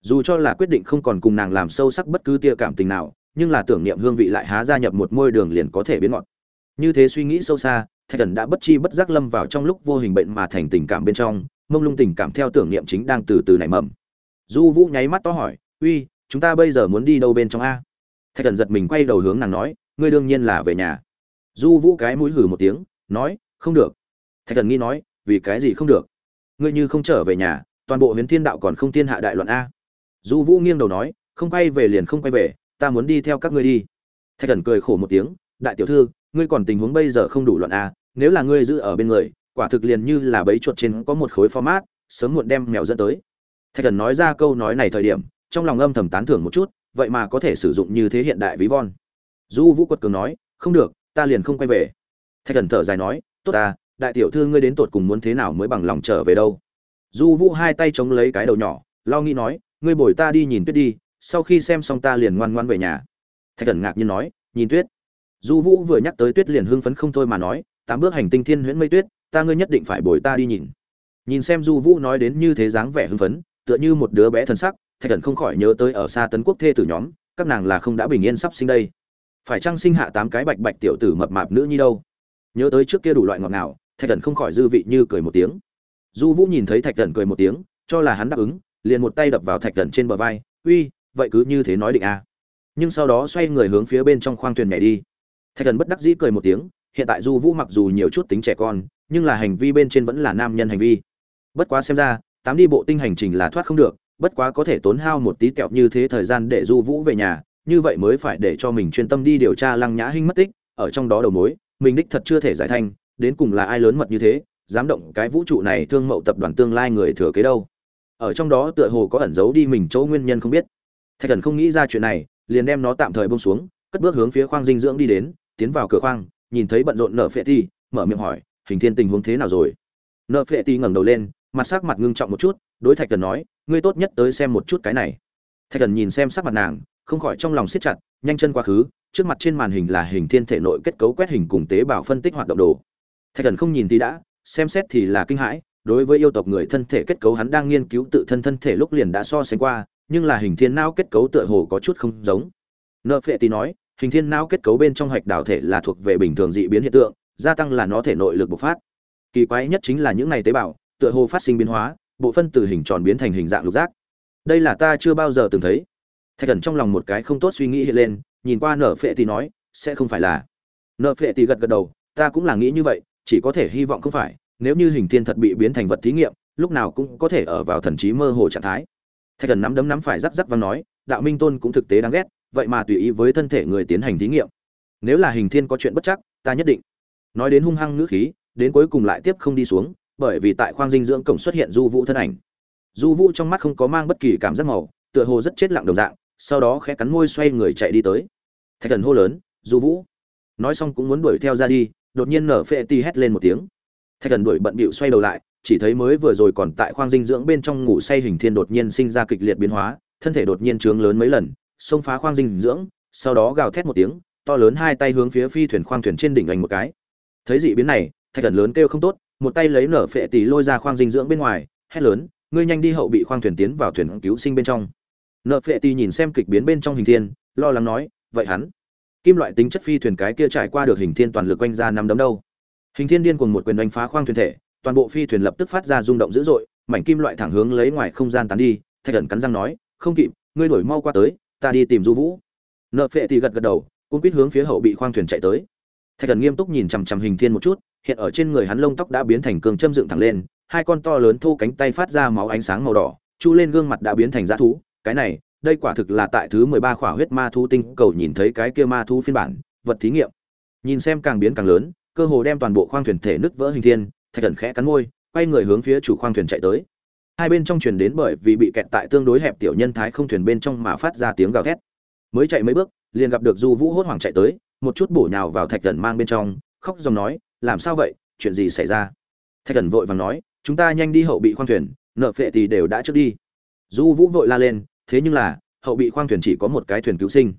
Dù cho là quyết định không còn cùng nàng làm sâu sắc bất cứ tia cảm tình nào, nhưng là tưởng niệm hương vị lại há gia nhập một môi đường liền có thể biến ngọt. Như thế suy nghĩ sâu xa, thạch thần đã bất chi bất giác lâm vào trong lúc vô hình bệnh mà thành tình cảm bên trong, mông lung tình cảm theo tưởng niệm chính đang từ từ nảy mầm. Du vũ nháy mắt to hỏi, uy, chúng ta bây giờ muốn đi đâu bên trong a? Thạch thần giật mình quay đầu hướng nàng nói ngươi đương nhiên là về nhà. Du vũ cái mũi hử một tiếng, nói, không được. Thạch thần nghi nói, vì cái gì không được? Ngươi như không trở về nhà, toàn bộ huyền thiên đạo còn không thiên hạ đại loạn a. Du vũ nghiêng đầu nói, không quay về liền không quay về, ta muốn đi theo các ngươi đi. Thạch thần cười khổ một tiếng, đại tiểu thư, ngươi còn tình huống bây giờ không đủ loạn a, nếu là ngươi giữ ở bên người, quả thực liền như là bấy chuột trên có một khối format, sớm muộn đem mèo dẫn tới. Thạch thần nói ra câu nói này thời điểm, trong lòng âm thầm tán thưởng một chút, vậy mà có thể sử dụng như thế hiện đại ví von du vũ quật cường nói, không được, ta liền không quay về. Thạch thần thở dài nói, tốt ta, đại tiểu thư ngươi đến tột cùng muốn thế nào mới bằng lòng trở về đâu? Du vũ hai tay chống lấy cái đầu nhỏ, lo nghĩ nói, ngươi bồi ta đi nhìn tuyết đi, sau khi xem xong ta liền ngoan ngoan về nhà. Thạch thần ngạc nhiên nói, nhìn tuyết. Du vũ vừa nhắc tới tuyết liền hưng phấn không thôi mà nói, tám bước hành tinh thiên huyễn mây tuyết, ta ngươi nhất định phải bồi ta đi nhìn. Nhìn xem du vũ nói đến như thế dáng vẻ hưng phấn, tựa như một đứa bé thân sắc, thạch thần không khỏi nhớ tới ở xa tấn quốc thê tử nhóm, các nàng là không đã bình yên sắp sinh đây phải chăng sinh hạ tám cái bạch bạch tiểu tử mập mạp nữ nhi đâu? Nhớ tới trước kia đủ loại ngọt ngào, thạch thần không khỏi dư vị như cười một tiếng. Du vũ nhìn thấy thạch thần cười một tiếng, cho là hắn đáp ứng, liền một tay đập vào thạch thần trên bờ vai, uy, vậy cứ như thế nói định a. À. nhưng sau đó xoay người hướng phía bên trong khoang thuyền nhảy đi. Thạch thần bất đắc dĩ cười một tiếng, hiện tại du vũ mặc dù nhiều chút tính trẻ con, nhưng là hành vi bên trên vẫn là nam nhân hành vi. Bất quá xem ra, tám đi bộ tinh hành trình là thoát không được, bất quá có thể tốn hao một tí kẹo như thế thời gian để du vũ về nhà như vậy mới phải để cho mình chuyên tâm đi điều tra lăng nhã hinh mất tích, ở trong đó đầu mối, mình đích thật chưa thể giải thanh, đến cùng là ai lớn mật như thế, dám động cái vũ trụ này thương mậu tập đoàn tương lai người thừa kế đâu. Ở trong đó tựa hồ có ẩn giấu đi mình chỗ nguyên nhân không biết. Thạch thần không nghĩ ra chuyện này, liền đem nó tạm thời bông xuống, cất bước hướng phía khoang dinh dưỡng đi đến, tiến vào cửa khoang, nhìn thấy bận rộn nở phệ ti, mở miệng hỏi, hình thiên tình huống thế nào rồi? Nợ phệ ti ngẩng đầu lên, mặt sắc mặt ngưng trọng một chút, đối thạch thần nói, ngươi tốt nhất tới xem một chút cái này. Thạch thần nhìn xem sắc mặt nàng không khỏi trong lòng siết chặt, nhanh chân quá khứ, trước mặt trên màn hình là hình thiên thể nội kết cấu quét hình cùng tế bào phân tích hoạt động đồ. Thạch thần không nhìn thì đã, xem xét thì là kinh hãi, đối với yêu tộc người thân thể kết cấu hắn đang nghiên cứu tự thân thân thể lúc liền đã so sánh qua, nhưng là hình thiên não kết cấu tựa hồ có chút không giống. Nợ phệ tí nói, hình thiên não kết cấu bên trong hạch đảo thể là thuộc về bình thường dị biến hiện tượng, gia tăng là nó thể nội lực bộc phát. Kỳ quái nhất chính là những này tế bào, tựa hồ phát sinh biến hóa, bộ phân từ hình tròn biến thành hình dạng lục giác. Đây là ta chưa bao giờ từng thấy thạch thần trong lòng một cái không tốt suy nghĩ hiện lên, nhìn qua nở phệ thì nói, sẽ không phải là. Nở phệ thì gật gật đầu, ta cũng là nghĩ như vậy, chỉ có thể hy vọng không phải, nếu như hình thiên thật bị biến thành vật thí nghiệm, lúc nào cũng có thể ở vào thần trí mơ hồ trạng thái. Thạch thần nắm đấm nắm phải rắc rắc và nói, đạo minh tôn cũng thực tế đáng ghét, vậy mà tùy ý với thân thể người tiến hành thí nghiệm. Nếu là hình thiên có chuyện bất chắc, ta nhất định. Nói đến hung hăng ngữ khí, đến cuối cùng lại tiếp không đi xuống, bởi vì tại khoang dinh dưỡng cổng xuất hiện du vũ thân ảnh. Du vũ trong mắt không có mang bất kỳ cảm giác màu, tựa hồ rất chết lặng đồng dạng sau đó khẽ cắn môi xoay người chạy đi tới. Thạch thần hô lớn du vũ. Nói xong cũng muốn đuổi theo ra đi, đột nhiên nở phệ ti hét lên một tiếng. Thạch thần đuổi bận bịu xoay đầu lại, chỉ thấy mới vừa rồi còn tại khoang dinh dưỡng bên trong ngủ say hình thiên đột nhiên sinh ra kịch liệt biến hóa, thân thể đột nhiên trướng lớn mấy lần, xông phá khoang dinh dưỡng, sau đó gào thét một tiếng, to lớn hai tay hướng phía phi thuyền khoang thuyền trên đỉnh ảnh một cái. Thấy dị biến này, thạch thần lớn kêu không tốt, một tay lấy nở phệ tỷ lôi ra khoang dinh dưỡng bên ngoài, hét lớn, ngươi nhanh đi hậu bị khoang thuyền tiến vào thuyền cứu sinh bên trong nợ phệ ti nhìn xem kịch biến bên trong hình thiên, lo lắng nói, vậy hắn, kim loại tính chất phi thuyền cái kia trải qua được hình thiên toàn lực quanh ra năm đấm đâu? Hình thiên điên cùng một quyền đánh phá khoang thuyền thể, toàn bộ phi thuyền lập tức phát ra rung động dữ dội, mảnh kim loại thẳng hướng lấy ngoài không gian tán đi, thạch thần cắn răng nói, không kịp, ngươi đổi mau qua tới, ta đi tìm du vũ. Nợ phệ tỷ gật gật đầu cũng quýt hướng phía hậu bị khoang thuyền chạy tới. Thạch thần nghiêm túc nhìn chằm chằm hình thiên một chút, hiện ở trên người hắn lông tóc đã biến thành cường châm dựng thẳng lên, hai con to lớn thô cánh tay phát ra máu ánh sáng màu đỏ, chu lên gương mặt đã biến thành dã thú cái này, đây quả thực là tại thứ mười ba khỏa huyết ma thú tinh cầu nhìn thấy cái kia ma thú phiên bản, vật thí nghiệm. Nhìn xem càng biến càng lớn, cơ hồ đem toàn bộ khoang thuyền thể nứt vỡ hình thiên, thạch thần khẽ cắn môi, quay người hướng phía chủ khoang thuyền chạy tới. Hai bên trong truyền đến bởi vì bị kẹt tại tương đối hẹp tiểu nhân thái không thuyền bên trong mà phát ra tiếng gào thét. Mới chạy mấy bước, liền gặp được du vũ hốt hoảng chạy tới, một chút bổ nhào vào thạch thần mang bên trong, khóc dòng nói, làm sao vậy? Chuyện gì xảy ra? Thạch thần vội vàng nói, chúng ta nhanh đi hậu bị khoang thuyền, nợ phệ thì đều đã trước đi. Du vũ vội la lên thế nhưng là, hậu bị khoang thuyền chỉ có một cái thuyền cứu sinh.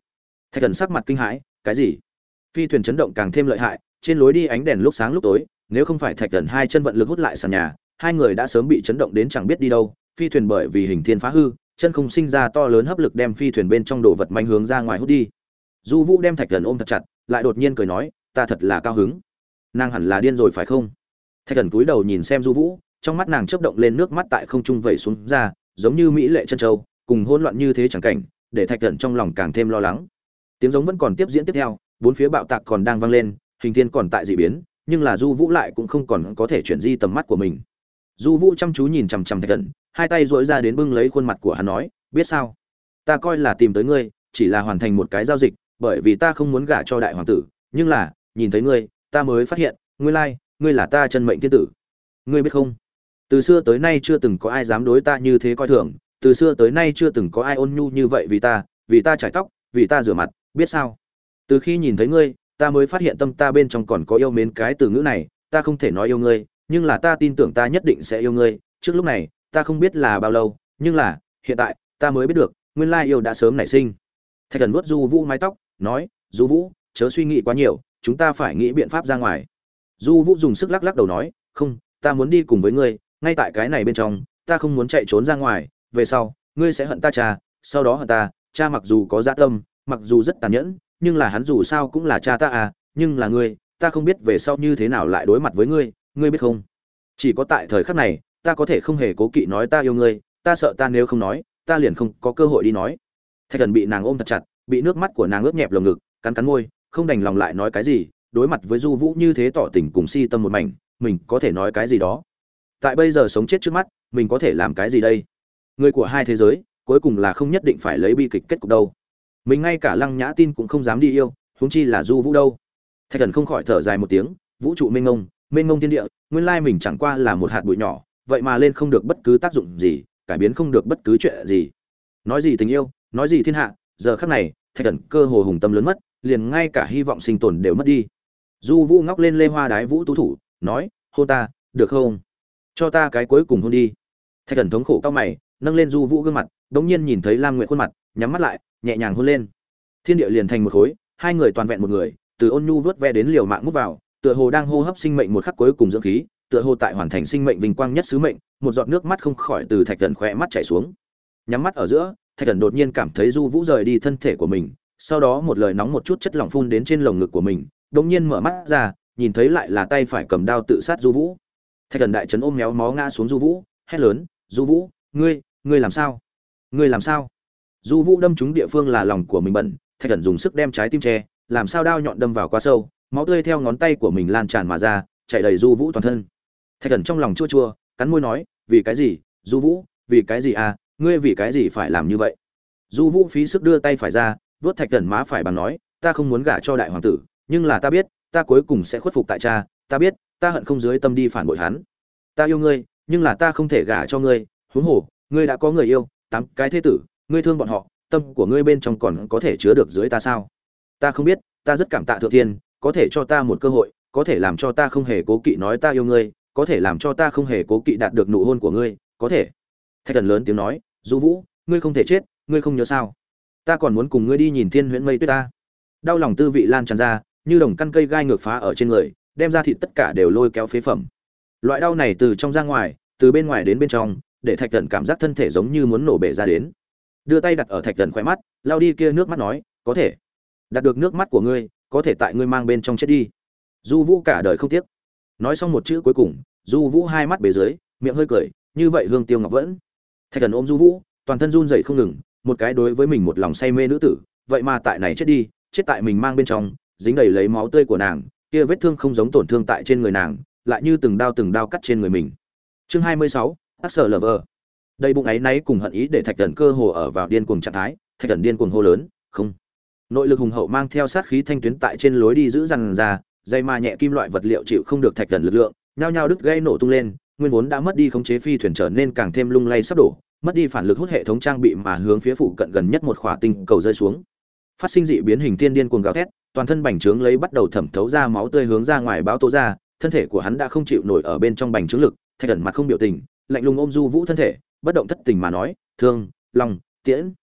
Thạch thần sắc mặt kinh hãi, cái gì? Phi thuyền chấn động càng thêm lợi hại, trên lối đi ánh đèn lúc sáng lúc tối, nếu không phải thạch thần hai chân vận lực hút lại sàn nhà, hai người đã sớm bị chấn động đến chẳng biết đi đâu, phi thuyền bởi vì hình thiên phá hư, chân không sinh ra to lớn hấp lực đem phi thuyền bên trong đồ vật manh hướng ra ngoài hút đi. Du vũ đem thạch thần ôm thật chặt, lại đột nhiên cười nói, ta thật là cao hứng. Nàng hẳn là điên rồi phải không? Thạch thần cúi đầu nhìn xem du vũ, trong mắt nàng chớp động lên nước mắt tại không trung vẩy xuống ra, giống như mỹ lệ chân châu cùng hỗn loạn như thế chẳng cảnh, để thạch thần trong lòng càng thêm lo lắng. Tiếng giống vẫn còn tiếp diễn tiếp theo, bốn phía bạo tạc còn đang vang lên, hình thiên còn tại dị biến, nhưng là du vũ lại cũng không còn có thể chuyển di tầm mắt của mình. Du vũ chăm chú nhìn chằm chằm thạch thần hai tay duỗi ra đến bưng lấy khuôn mặt của hắn nói, biết sao? Ta coi là tìm tới ngươi, chỉ là hoàn thành một cái giao dịch, bởi vì ta không muốn gả cho đại hoàng tử, nhưng là, nhìn thấy ngươi, ta mới phát hiện, ngươi lai, ngươi là ta chân mệnh thiên tử. Ngươi biết không? Từ xưa tới nay chưa từng có ai dám đối ta như thế coi thường từ xưa tới nay chưa từng có ai ôn nhu như vậy vì ta vì ta trải tóc, vì ta rửa mặt, biết sao? Từ khi nhìn thấy ngươi, ta mới phát hiện tâm ta bên trong còn có yêu mến cái từ ngữ này, ta không thể nói yêu ngươi, nhưng là ta tin tưởng ta nhất định sẽ yêu ngươi. Trước lúc này, ta không biết là bao lâu, nhưng là, hiện tại, ta mới biết được, nguyên lai yêu đã sớm nảy sinh. Thạch thần vuốt du vũ mái tóc, nói du vũ, chớ suy nghĩ quá nhiều, chúng ta phải nghĩ biện pháp ra ngoài. Du vũ dùng sức lắc lắc đầu nói, không, ta muốn đi cùng với ngươi, ngay tại cái này bên trong, ta không muốn chạy trốn ra ngoài về sau, ngươi sẽ hận ta cha, sau đó hận ta, cha mặc dù có dạ tâm, mặc dù rất tàn nhẫn, nhưng là hắn dù sao cũng là cha ta à nhưng là ngươi, ta không biết về sau như thế nào lại đối mặt với ngươi ngươi biết không? Chỉ có tại thời khắc này, ta có thể không hề cố kỵ nói ta yêu ngươi, ta sợ ta nếu không nói, ta liền không có cơ hội đi nói. Thạch thần bị nàng ôm thật chặt, bị nước mắt của nàng ướt nhẹp lồng ngực, cắn cắn môi, không đành lòng lại nói cái gì, đối mặt với du vũ như thế tỏ tình cùng si tâm một mảnh, mình có thể nói cái gì đó? Tại bây giờ sống chết trước mắt, mình có thể làm cái gì đây? Người của hai thế giới, cuối cùng là không nhất định phải lấy bi kịch kết cục đâu. Mình ngay cả lăng nhã tin cũng không dám đi yêu, huống chi là du vũ đâu. Thạch thần không khỏi thở dài một tiếng, vũ trụ mênh ngông mênh ngông thiên địa, nguyên lai mình chẳng qua là một hạt bụi nhỏ, vậy mà lên không được bất cứ tác dụng gì, cải biến không được bất cứ chuyện gì. Nói gì tình yêu, nói gì thiên hạ, giờ khắc này, thạch thần cơ hồ hùng tâm lớn mất, liền ngay cả hy vọng sinh tồn đều mất đi. Du vũ ngóc lên lê hoa đái vũ tú thủ, nói hôn ta, được không? Cho ta cái cuối cùng hôn đi. Thạch thần thống khổ cao mày nâng lên du vũ gương mặt, đống nhiên nhìn thấy lam nguyệt khuôn mặt, nhắm mắt lại, nhẹ nhàng hôn lên. Thiên địa liền thành một khối, hai người toàn vẹn một người, từ ôn nhu vớt ve đến liều mạng mút vào, tựa hồ đang hô hấp sinh mệnh một khắc cuối cùng dưỡng khí, tựa hồ tại hoàn thành sinh mệnh vinh quang nhất sứ mệnh, một giọt nước mắt không khỏi từ thạch thần khỏe mắt chảy xuống. Nhắm mắt ở giữa, thạch thần đột nhiên cảm thấy du vũ rời đi thân thể của mình, sau đó một lời nóng một chút chất lỏng phun đến trên lồng ngực của mình đột nhiên mở mắt ra, nhìn thấy lại là tay phải cầm đao tự sát du vũ. Thạch thần đại trấn ôm méo mó ngã xuống du vũ, hét lớn, du vũ, ngươi ngươi làm sao? Ngươi làm sao? Du vũ đâm trúng địa phương là lòng của mình bẩn thạch thần dùng sức đem trái tim tre, làm sao đao nhọn đâm vào quá sâu máu tươi theo ngón tay của mình lan tràn mà ra chạy đầy du vũ toàn thân. Thạch thần trong lòng chua chua cắn môi nói vì cái gì? Du vũ vì cái gì à? Ngươi vì cái gì phải làm như vậy? Du vũ phí sức đưa tay phải ra vớt thạch thần má phải bằng nói ta không muốn gả cho đại hoàng tử nhưng là ta biết ta cuối cùng sẽ khuất phục tại cha ta biết ta hận không dưới tâm đi phản bội hắn. Ta yêu ngươi nhưng là ta không thể gả cho ngươi huống hồ ngươi đã có người yêu, tám cái thế tử, ngươi thương bọn họ, tâm của ngươi bên trong còn có thể chứa được dưới ta sao? Ta không biết, ta rất cảm tạ thượng thiên, có thể cho ta một cơ hội, có thể làm cho ta không hề cố kỵ nói ta yêu ngươi, có thể làm cho ta không hề cố kỵ đạt được nụ hôn của ngươi, có thể. Thạch thần lớn tiếng nói du vũ, ngươi không thể chết, ngươi không nhớ sao? Ta còn muốn cùng ngươi đi nhìn thiên huyễn mây tuyết ta. Đau lòng tư vị lan tràn ra, như đồng căn cây gai ngược phá ở trên người, đem ra thịt tất cả đều lôi kéo phế phẩm. Loại đau này từ trong ra ngoài, từ bên ngoài đến bên trong để thạch thần cảm giác thân thể giống như muốn nổ bể ra đến. Đưa tay đặt ở thạch thần khỏe mắt, lao đi kia nước mắt nói, có thể. Đặt được nước mắt của ngươi, có thể tại ngươi mang bên trong chết đi. Du vũ cả đời không tiếc. Nói xong một chữ cuối cùng du vũ hai mắt bề dưới, miệng hơi cười, như vậy hương tiêu ngọc vẫn. Thạch thần ôm du vũ, toàn thân run dậy không ngừng, một cái đối với mình một lòng say mê nữ tử, vậy mà tại này chết đi, chết tại mình mang bên trong, dính đầy lấy máu tươi của nàng, kia vết thương không giống tổn thương tại trên người nàng, lại như từng đao từng đao cắt trên người mình. Chương hai mươi sáu ác sở lờ vờ. Đây bụng ấy náy cùng hận ý để thạch thần cơ hồ ở vào điên cuồng trạng thái, thạch thần điên cuồng hô lớn, không. Nội lực hùng hậu mang theo sát khí thanh tuyến tại trên lối đi giữ dằn ra, dây ma nhẹ kim loại vật liệu chịu không được thạch thần lực lượng, nhao nhao đứt gây nổ tung lên, nguyên vốn đã mất đi khống chế phi thuyền trở nên càng thêm lung lay sắp đổ, mất đi phản lực hút hệ thống trang bị mà hướng phía phụ cận gần nhất một khỏa tinh cầu rơi xuống. Phát sinh dị biến hình tiên điên cuồng gào thét, toàn thân bành trướng lấy bắt đầu thẩm thấu ra máu tươi hướng ra ngoài báo tố ra, thân thể của hắn đã không chịu nổi ở bên trong bành trướng lực, thạch thần mặt không biểu tình lạnh lùng ôm du vũ thân thể, bất động thất tình mà nói, thương, lòng, tiễn.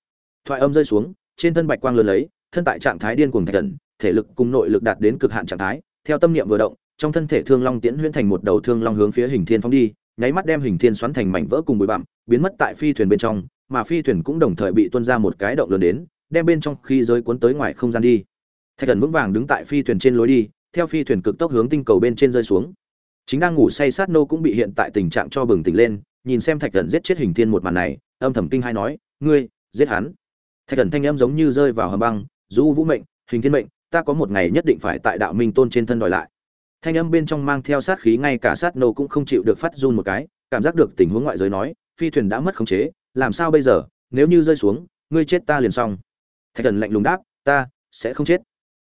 Thoại âm rơi xuống, trên thân bạch quang lớn lấy, thân tại trạng thái điên cuồng thạch thần, thể lực cùng nội lực đạt đến cực hạn trạng thái, theo tâm niệm vừa động, trong thân thể thương long tiễn huyễn thành một đầu thương long hướng phía hình thiên phóng đi, nháy mắt đem hình thiên xoắn thành mảnh vỡ cùng bụi bặm, biến mất tại phi thuyền bên trong, mà phi thuyền cũng đồng thời bị tuôn ra một cái động lớn đến, đem bên trong khi giới cuốn tới ngoài không gian đi. Thạch thần vững vàng đứng tại phi thuyền trên lối đi, theo phi thuyền cực tốc hướng tinh cầu bên trên rơi xuống chính đang ngủ say sát nô cũng bị hiện tại tình trạng cho bừng tỉnh lên, nhìn xem thạch thần giết chết hình thiên một màn này, âm thầm kinh hai nói, ngươi, giết hắn. Thạch thần thanh âm giống như rơi vào hầm băng du vũ mệnh, hình thiên mệnh, ta có một ngày nhất định phải tại đạo minh tôn trên thân đòi lại. Thanh âm bên trong mang theo sát khí ngay cả sát nô cũng không chịu được phát run một cái, cảm giác được tình huống ngoại giới nói, phi thuyền đã mất khống chế, làm sao bây giờ? Nếu như rơi xuống, ngươi chết ta liền xong. Thạch thần lạnh lùng đáp, ta sẽ không chết.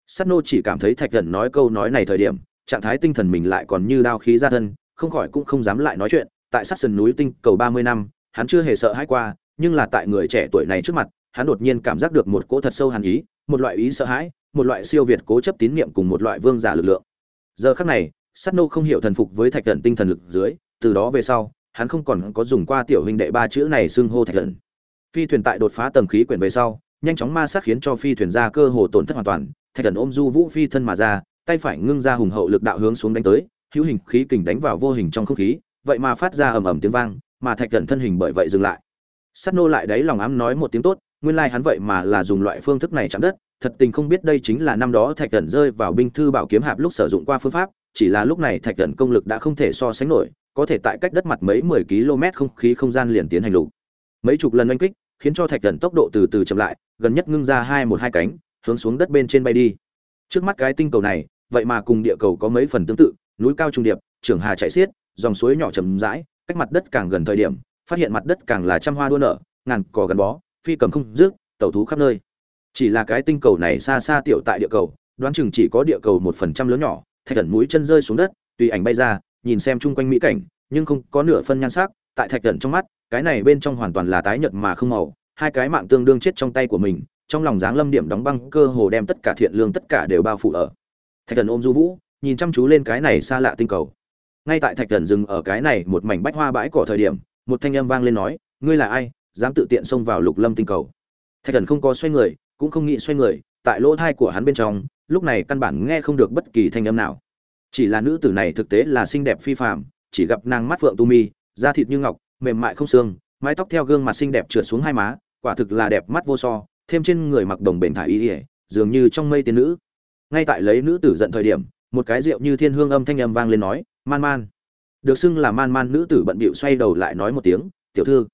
Sát nô chỉ cảm thấy thạch thần nói câu nói này thời điểm trạng thái tinh thần mình lại còn như đao khí ra thân, không khỏi cũng không dám lại nói chuyện. Tại sát sườn núi tinh cầu ba mươi năm, hắn chưa hề sợ hãi qua, nhưng là tại người trẻ tuổi này trước mặt, hắn đột nhiên cảm giác được một cỗ thật sâu hàn ý, một loại ý sợ hãi, một loại siêu việt cố chấp tín niệm cùng một loại vương giả lực lượng. Giờ khắc này, sát nô không hiểu thần phục với thạch thần tinh thần lực dưới, từ đó về sau, hắn không còn có dùng qua tiểu huynh đệ ba chữ này xưng hô thạch thần phi thuyền tại đột phá tầng khí quyển về sau, nhanh chóng ma sát khiến cho phi thuyền ra cơ hồ tổn thất hoàn toàn. Thạch thần ôm du vũ phi thân mà ra tay phải ngưng ra hùng hậu lực đạo hướng xuống đánh tới, hữu hình khí kình đánh vào vô hình trong không khí, vậy mà phát ra ầm ầm tiếng vang, mà thạch Cẩn thân hình bởi vậy dừng lại. Sắt nô lại đấy lòng ám nói một tiếng tốt, nguyên lai hắn vậy mà là dùng loại phương thức này chạm đất, thật tình không biết đây chính là năm đó thạch Cẩn rơi vào binh thư bảo kiếm hạp lúc sử dụng qua phương pháp, chỉ là lúc này thạch Cẩn công lực đã không thể so sánh nổi, có thể tại cách đất mặt mấy mười km không khí không gian liền tiến hành lục. Mấy chục lần oanh kích, khiến cho thạch Cẩn tốc độ từ từ chậm lại, gần nhất ngưng ra hai một hai cánh, hướng xuống đất bên trên bay đi. Trước mắt cái tinh cầu này vậy mà cùng địa cầu có mấy phần tương tự, núi cao trung điệp, trường hà chạy xiết, dòng suối nhỏ chầm rãi, cách mặt đất càng gần thời điểm, phát hiện mặt đất càng là trăm hoa đua nở, ngàn cỏ gắn bó, phi cầm không rước, tẩu thú khắp nơi. Chỉ là cái tinh cầu này xa xa tiểu tại địa cầu, đoán chừng chỉ có địa cầu một phần trăm lớn nhỏ, thạch thần mũi chân rơi xuống đất, tùy ảnh bay ra, nhìn xem chung quanh mỹ cảnh, nhưng không có nửa phân nhan sắc, tại thạch thần trong mắt, cái này bên trong hoàn toàn là tái nhợt mà không màu, hai cái mạng tương đương chết trong tay của mình, trong lòng dáng lâm điểm đóng băng cơ hồ đem tất cả thiện lương tất cả đều bao phủ ở thạch thần ôm du vũ, nhìn chăm chú lên cái này xa lạ tinh cầu. Ngay tại thạch thần dừng ở cái này một mảnh bách hoa bãi cỏ thời điểm, một thanh âm vang lên nói, ngươi là ai, dám tự tiện xông vào lục lâm tinh cầu? Thạch thần không có xoay người, cũng không nghĩ xoay người, tại lỗ thai của hắn bên trong, lúc này căn bản nghe không được bất kỳ thanh âm nào. Chỉ là nữ tử này thực tế là xinh đẹp phi phàm, chỉ gặp nàng mắt phượng tu mi, da thịt như ngọc, mềm mại không xương, mái tóc theo gương mặt xinh đẹp trượt xuống hai má, quả thực là đẹp mắt vô so, thêm trên người mặc đồng bền thải y ỉa dường như trong mây tiên nữ ngay tại lấy nữ tử giận thời điểm, một cái rượu như thiên hương âm thanh âm vang lên nói, man man. Được xưng là man man, nữ tử bận bịu xoay đầu lại nói một tiếng, tiểu thư,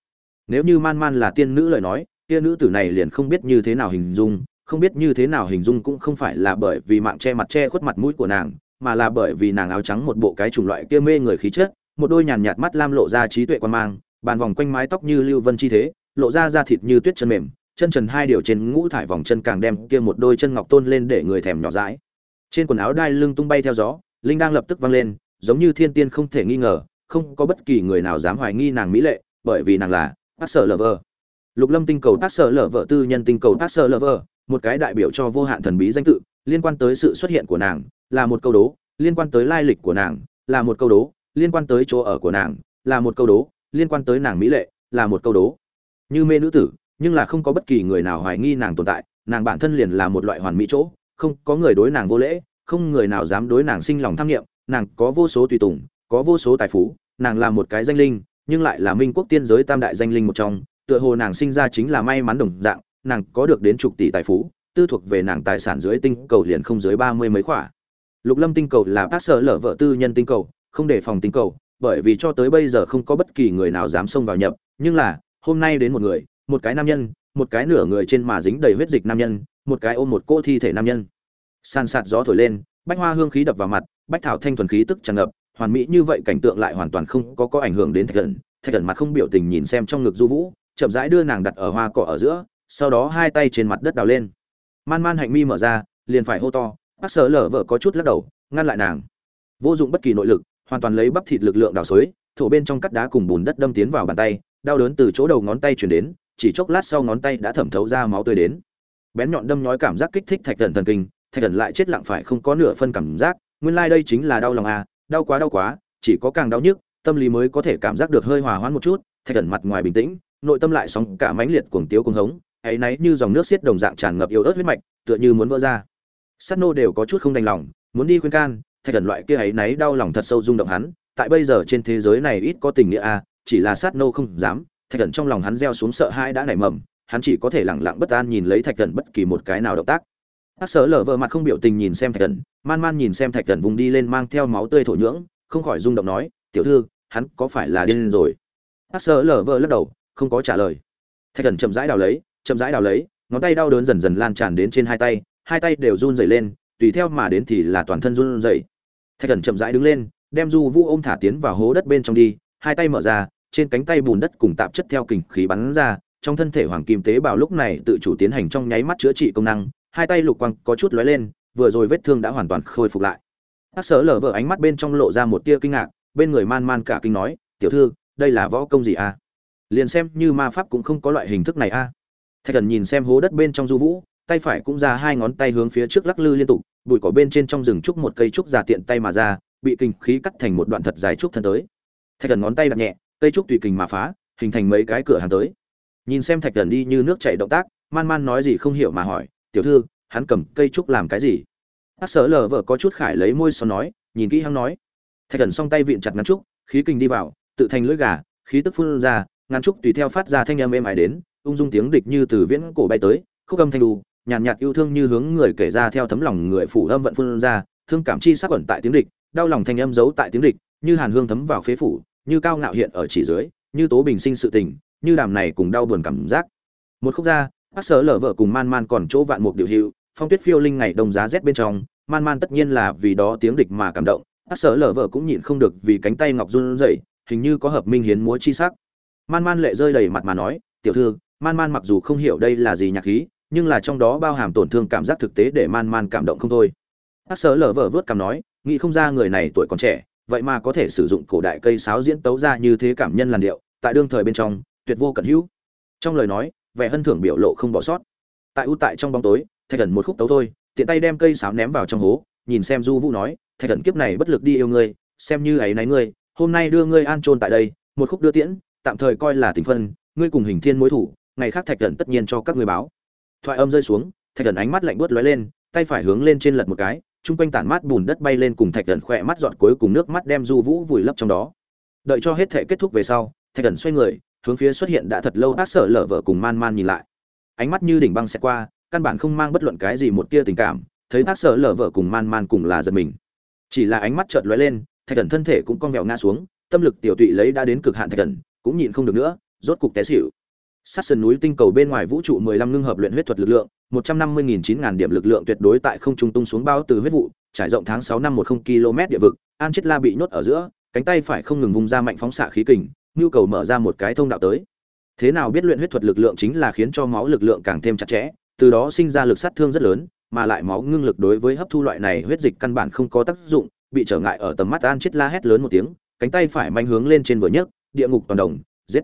nếu như man man là tiên nữ lời nói, kia nữ tử này liền không biết như thế nào hình dung, không biết như thế nào hình dung cũng không phải là bởi vì mạng che mặt che khuất mặt mũi của nàng, mà là bởi vì nàng áo trắng một bộ cái chủng loại kia mê người khí chất, một đôi nhàn nhạt mắt lam lộ ra trí tuệ quan mang, bàn vòng quanh mái tóc như lưu vân chi thế, lộ ra da thịt như tuyết chân mềm chân trần hai điều trên ngũ thải vòng chân càng đem kia một đôi chân ngọc tôn lên để người thèm nhỏ dãi. Trên quần áo đai lưng tung bay theo gió, linh đang lập tức vang lên, giống như thiên tiên không thể nghi ngờ, không có bất kỳ người nào dám hoài nghi nàng mỹ lệ, bởi vì nàng là bác sở lờ vờ lục lâm tinh cầu bác sở lờ vợ tư nhân tinh cầu bác sở lờ vờ một cái đại biểu cho vô hạn thần bí danh tự, liên quan tới sự xuất hiện của nàng, là một câu đố, liên quan tới lai lịch của nàng, là một câu đố, liên quan tới chỗ ở của nàng, là một câu đố, liên quan tới nàng mỹ lệ, là một câu đố. Như mê nữ tử nhưng là không có bất kỳ người nào hoài nghi nàng tồn tại, nàng bản thân liền là một loại hoàn mỹ chỗ, không có người đối nàng vô lễ, không người nào dám đối nàng sinh lòng tham nghiệm nàng có vô số tùy tùng, có vô số tài phú, nàng là một cái danh linh, nhưng lại là minh quốc tiên giới tam đại danh linh một trong, tựa hồ nàng sinh ra chính là may mắn đồng dạng, nàng có được đến chục tỷ tài phú, tư thuộc về nàng tài sản dưới tinh cầu liền không dưới ba mươi mấy khỏa. Lục lâm tinh cầu là bác sở lở vợ tư nhân tinh cầu, không đề phòng tinh cầu, bởi vì cho tới bây giờ không có bất kỳ người nào dám xông vào nhập, nhưng là, hôm nay đến một người một cái nam nhân, một cái nửa người trên mà dính đầy huyết dịch nam nhân, một cái ôm một cô thi thể nam nhân. San sạt gió thổi lên, bách hoa hương khí đập vào mặt, bách thảo thanh thuần khí tức tràn ngập, hoàn mỹ như vậy cảnh tượng lại hoàn toàn không có có ảnh hưởng đến thạch thần thạch thần mặt không biểu tình nhìn xem trong ngực du vũ, chậm rãi đưa nàng đặt ở hoa cỏ ở giữa, sau đó hai tay trên mặt đất đào lên. Man man hạnh mi mở ra, liền phải hô to, bác sở lở vợ có chút lắc đầu, ngăn lại nàng. Vô dụng bất kỳ nội lực, hoàn toàn lấy bắp thịt lực lượng đào xới thổ bên trong cắt đá cùng bùn đất đâm tiến vào bàn tay, đau đớn từ chỗ đầu ngón tay chuyển đến chỉ chốc lát sau ngón tay đã thẩm thấu ra máu tươi đến. Bén nhọn đâm nhói cảm giác kích thích thạch thần thần kinh, thạch thần lại chết lặng phải không có nửa phân cảm giác, nguyên lai đây chính là đau lòng à đau quá đau quá, chỉ có càng đau nhức, tâm lý mới có thể cảm giác được hơi hòa hoãn một chút, thạch thần mặt ngoài bình tĩnh, nội tâm lại sóng cả mãnh liệt cuồng tiếu cuồng hống, ấy náy như dòng nước xiết đồng dạng tràn ngập yếu ớt huyết mạch, tựa như muốn vỡ ra. Sát nô đều có chút không đành lòng, muốn đi khuyên can, thạch thần loại kia ấy náy đau lòng thật sâu rung động hắn, tại bây giờ trên thế giới này ít có tình nghĩa a chỉ là sát nô không dám thạch thần trong lòng hắn gieo xuống sợ hãi đã nảy mầm, hắn chỉ có thể lẳng lặng bất an nhìn lấy thạch thần bất kỳ một cái nào động tác. Hắc sở lở vợ mặt không biểu tình nhìn xem thạch thần, man man nhìn xem thạch thần vùng đi lên mang theo máu tươi thổ nhưỡng, không khỏi rung động nói, tiểu thư, hắn có phải là điên rồi? Hắc sở lở vợ lắc đầu, không có trả lời. Thạch thần chậm rãi đào lấy, chậm rãi đào lấy, ngón tay đau đớn dần dần lan tràn đến trên hai tay hai tay đều run rẩy lên, tùy theo mà đến thì là toàn thân run rẩy. Thạch thần chậm rãi đứng lên, đem du vũ ôm thả tiến vào hố đất bên trong đi, hai tay mở ra trên cánh tay bùn đất cùng tạp chất theo kình khí bắn ra, trong thân thể hoàng kim tế bào lúc này tự chủ tiến hành trong nháy mắt chữa trị công năng, hai tay lục quang có chút lóe lên, vừa rồi vết thương đã hoàn toàn khôi phục lại. Hắc sở lở vợ ánh mắt bên trong lộ ra một tia kinh ngạc, bên người man man cả kinh nói, tiểu thư, đây là võ công gì à? Liền xem như ma pháp cũng không có loại hình thức này a à? thạch thần nhìn xem hố đất bên trong du vũ, tay phải cũng ra hai ngón tay hướng phía trước lắc lư liên tục, bụi cỏ bên trên trong rừng trúc một cây trúc già tiện tay mà ra, bị kinh khí cắt thành một đoạn thật dài trúc thân tới. Thạch thần ngón tay đặt nhẹ cây trúc tùy kình mà phá hình thành mấy cái cửa hàng tới. Nhìn xem thạch thần đi như nước chảy động tác man man nói gì không hiểu mà hỏi tiểu thư hắn cầm cây trúc làm cái gì? Hát sở lờ vợ có chút khải lấy môi son nói nhìn kỹ hắn nói. Thạch thần song tay vịn chặt ngắn trúc khí kình đi vào tự thành lưỡi gà khí tức phun ra ngắn trúc tùy theo phát ra thanh âm êm ái đến ung dung tiếng địch như từ viễn cổ bay tới khúc âm thanh đù nhàn nhạt, nhạt yêu thương như hướng người kể ra theo thấm lòng người phủ âm vận phun ra thương cảm chi sắc ẩn tại tiếng địch đau lòng thanh âm giấu tại tiếng địch như hàn hương thấm vào phế phủ như cao ngạo hiện ở chỉ dưới, như tố bình sinh sự tình, như đàm này cùng đau buồn cảm giác. Một khúc ra, bác sở lở vợ cùng man man còn chỗ vạn mục điều hiệu phong tuyết phiêu linh ngày đông giá rét bên trong, man man tất nhiên là vì đó tiếng địch mà cảm động, bác sở lở vợ cũng nhịn không được vì cánh tay ngọc run rẩy, hình như có hợp minh hiến múa chi sắc. Man man lệ rơi đầy mặt mà nói, tiểu thư, man man mặc dù không hiểu đây là gì nhạc khí, nhưng là trong đó bao hàm tổn thương cảm giác thực tế để man man cảm động không thôi. Bác sở lở vợ vớt cằm nói, nghĩ không ra người này tuổi còn trẻ vậy mà có thể sử dụng cổ đại cây sáo diễn tấu ra như thế cảm nhân làn điệu, tại đương thời bên trong, tuyệt vô cẩn hữu. Trong lời nói, vẻ hân thưởng biểu lộ không bỏ sót. Tại ưu tại trong bóng tối, thạch thần một khúc tấu thôi, tiện tay đem cây sáo ném vào trong hố, nhìn xem du vũ nói, thạch thần kiếp này bất lực đi yêu ngươi, xem như ấy náy ngươi, hôm nay đưa ngươi an trôn tại đây, một khúc đưa tiễn, tạm thời coi là tình phân, ngươi cùng hình thiên mối thủ, ngày khác thạch thần tất nhiên cho các ngươi báo. Thoại âm rơi xuống, thạch thần ánh mắt lạnh buốt lóe lên, tay phải hướng lên trên lật một cái chung quanh tản mát bùn đất bay lên cùng thạch thần khỏe mắt giọt cuối cùng nước mắt đem du vũ vùi lấp trong đó. Đợi cho hết thể kết thúc về sau, thạch thần xoay người, hướng phía xuất hiện đã thật lâu bác sở lở vợ cùng man man nhìn lại. Ánh mắt như đỉnh băng xẹt qua, căn bản không mang bất luận cái gì một tia tình cảm, thấy bác sở lở vợ cùng man man cùng là giật mình. Chỉ là ánh mắt chợt lóe lên, thạch thần thân thể cũng cong vẹo ngã xuống, tâm lực tiểu tụy lấy đã đến cực hạn thạch thần, cũng nhịn không được nữa, rốt cục té xỉu sát sườn núi tinh cầu bên ngoài vũ trụ 15 ngưng hợp luyện huyết thuật lực lượng 150.000 điểm lực lượng tuyệt đối tại không trung tung xuống bao từ huyết vụ, trải rộng tháng 6 năm 10 km địa vực, an chết la bị nhốt ở giữa, cánh tay phải không ngừng vung ra mạnh phóng xạ khí kình, nhu cầu mở ra một cái thông đạo tới. Thế nào biết luyện huyết thuật lực lượng chính là khiến cho máu lực lượng càng thêm chặt chẽ, từ đó sinh ra lực sát thương rất lớn, mà lại máu ngưng lực đối với hấp thu loại này huyết dịch căn bản không có tác dụng, bị trở ngại ở tầm mắt an chết la hét lớn một tiếng, cánh tay phải manh hướng lên trên vừa nhấc, địa ngục toàn đồng, giết.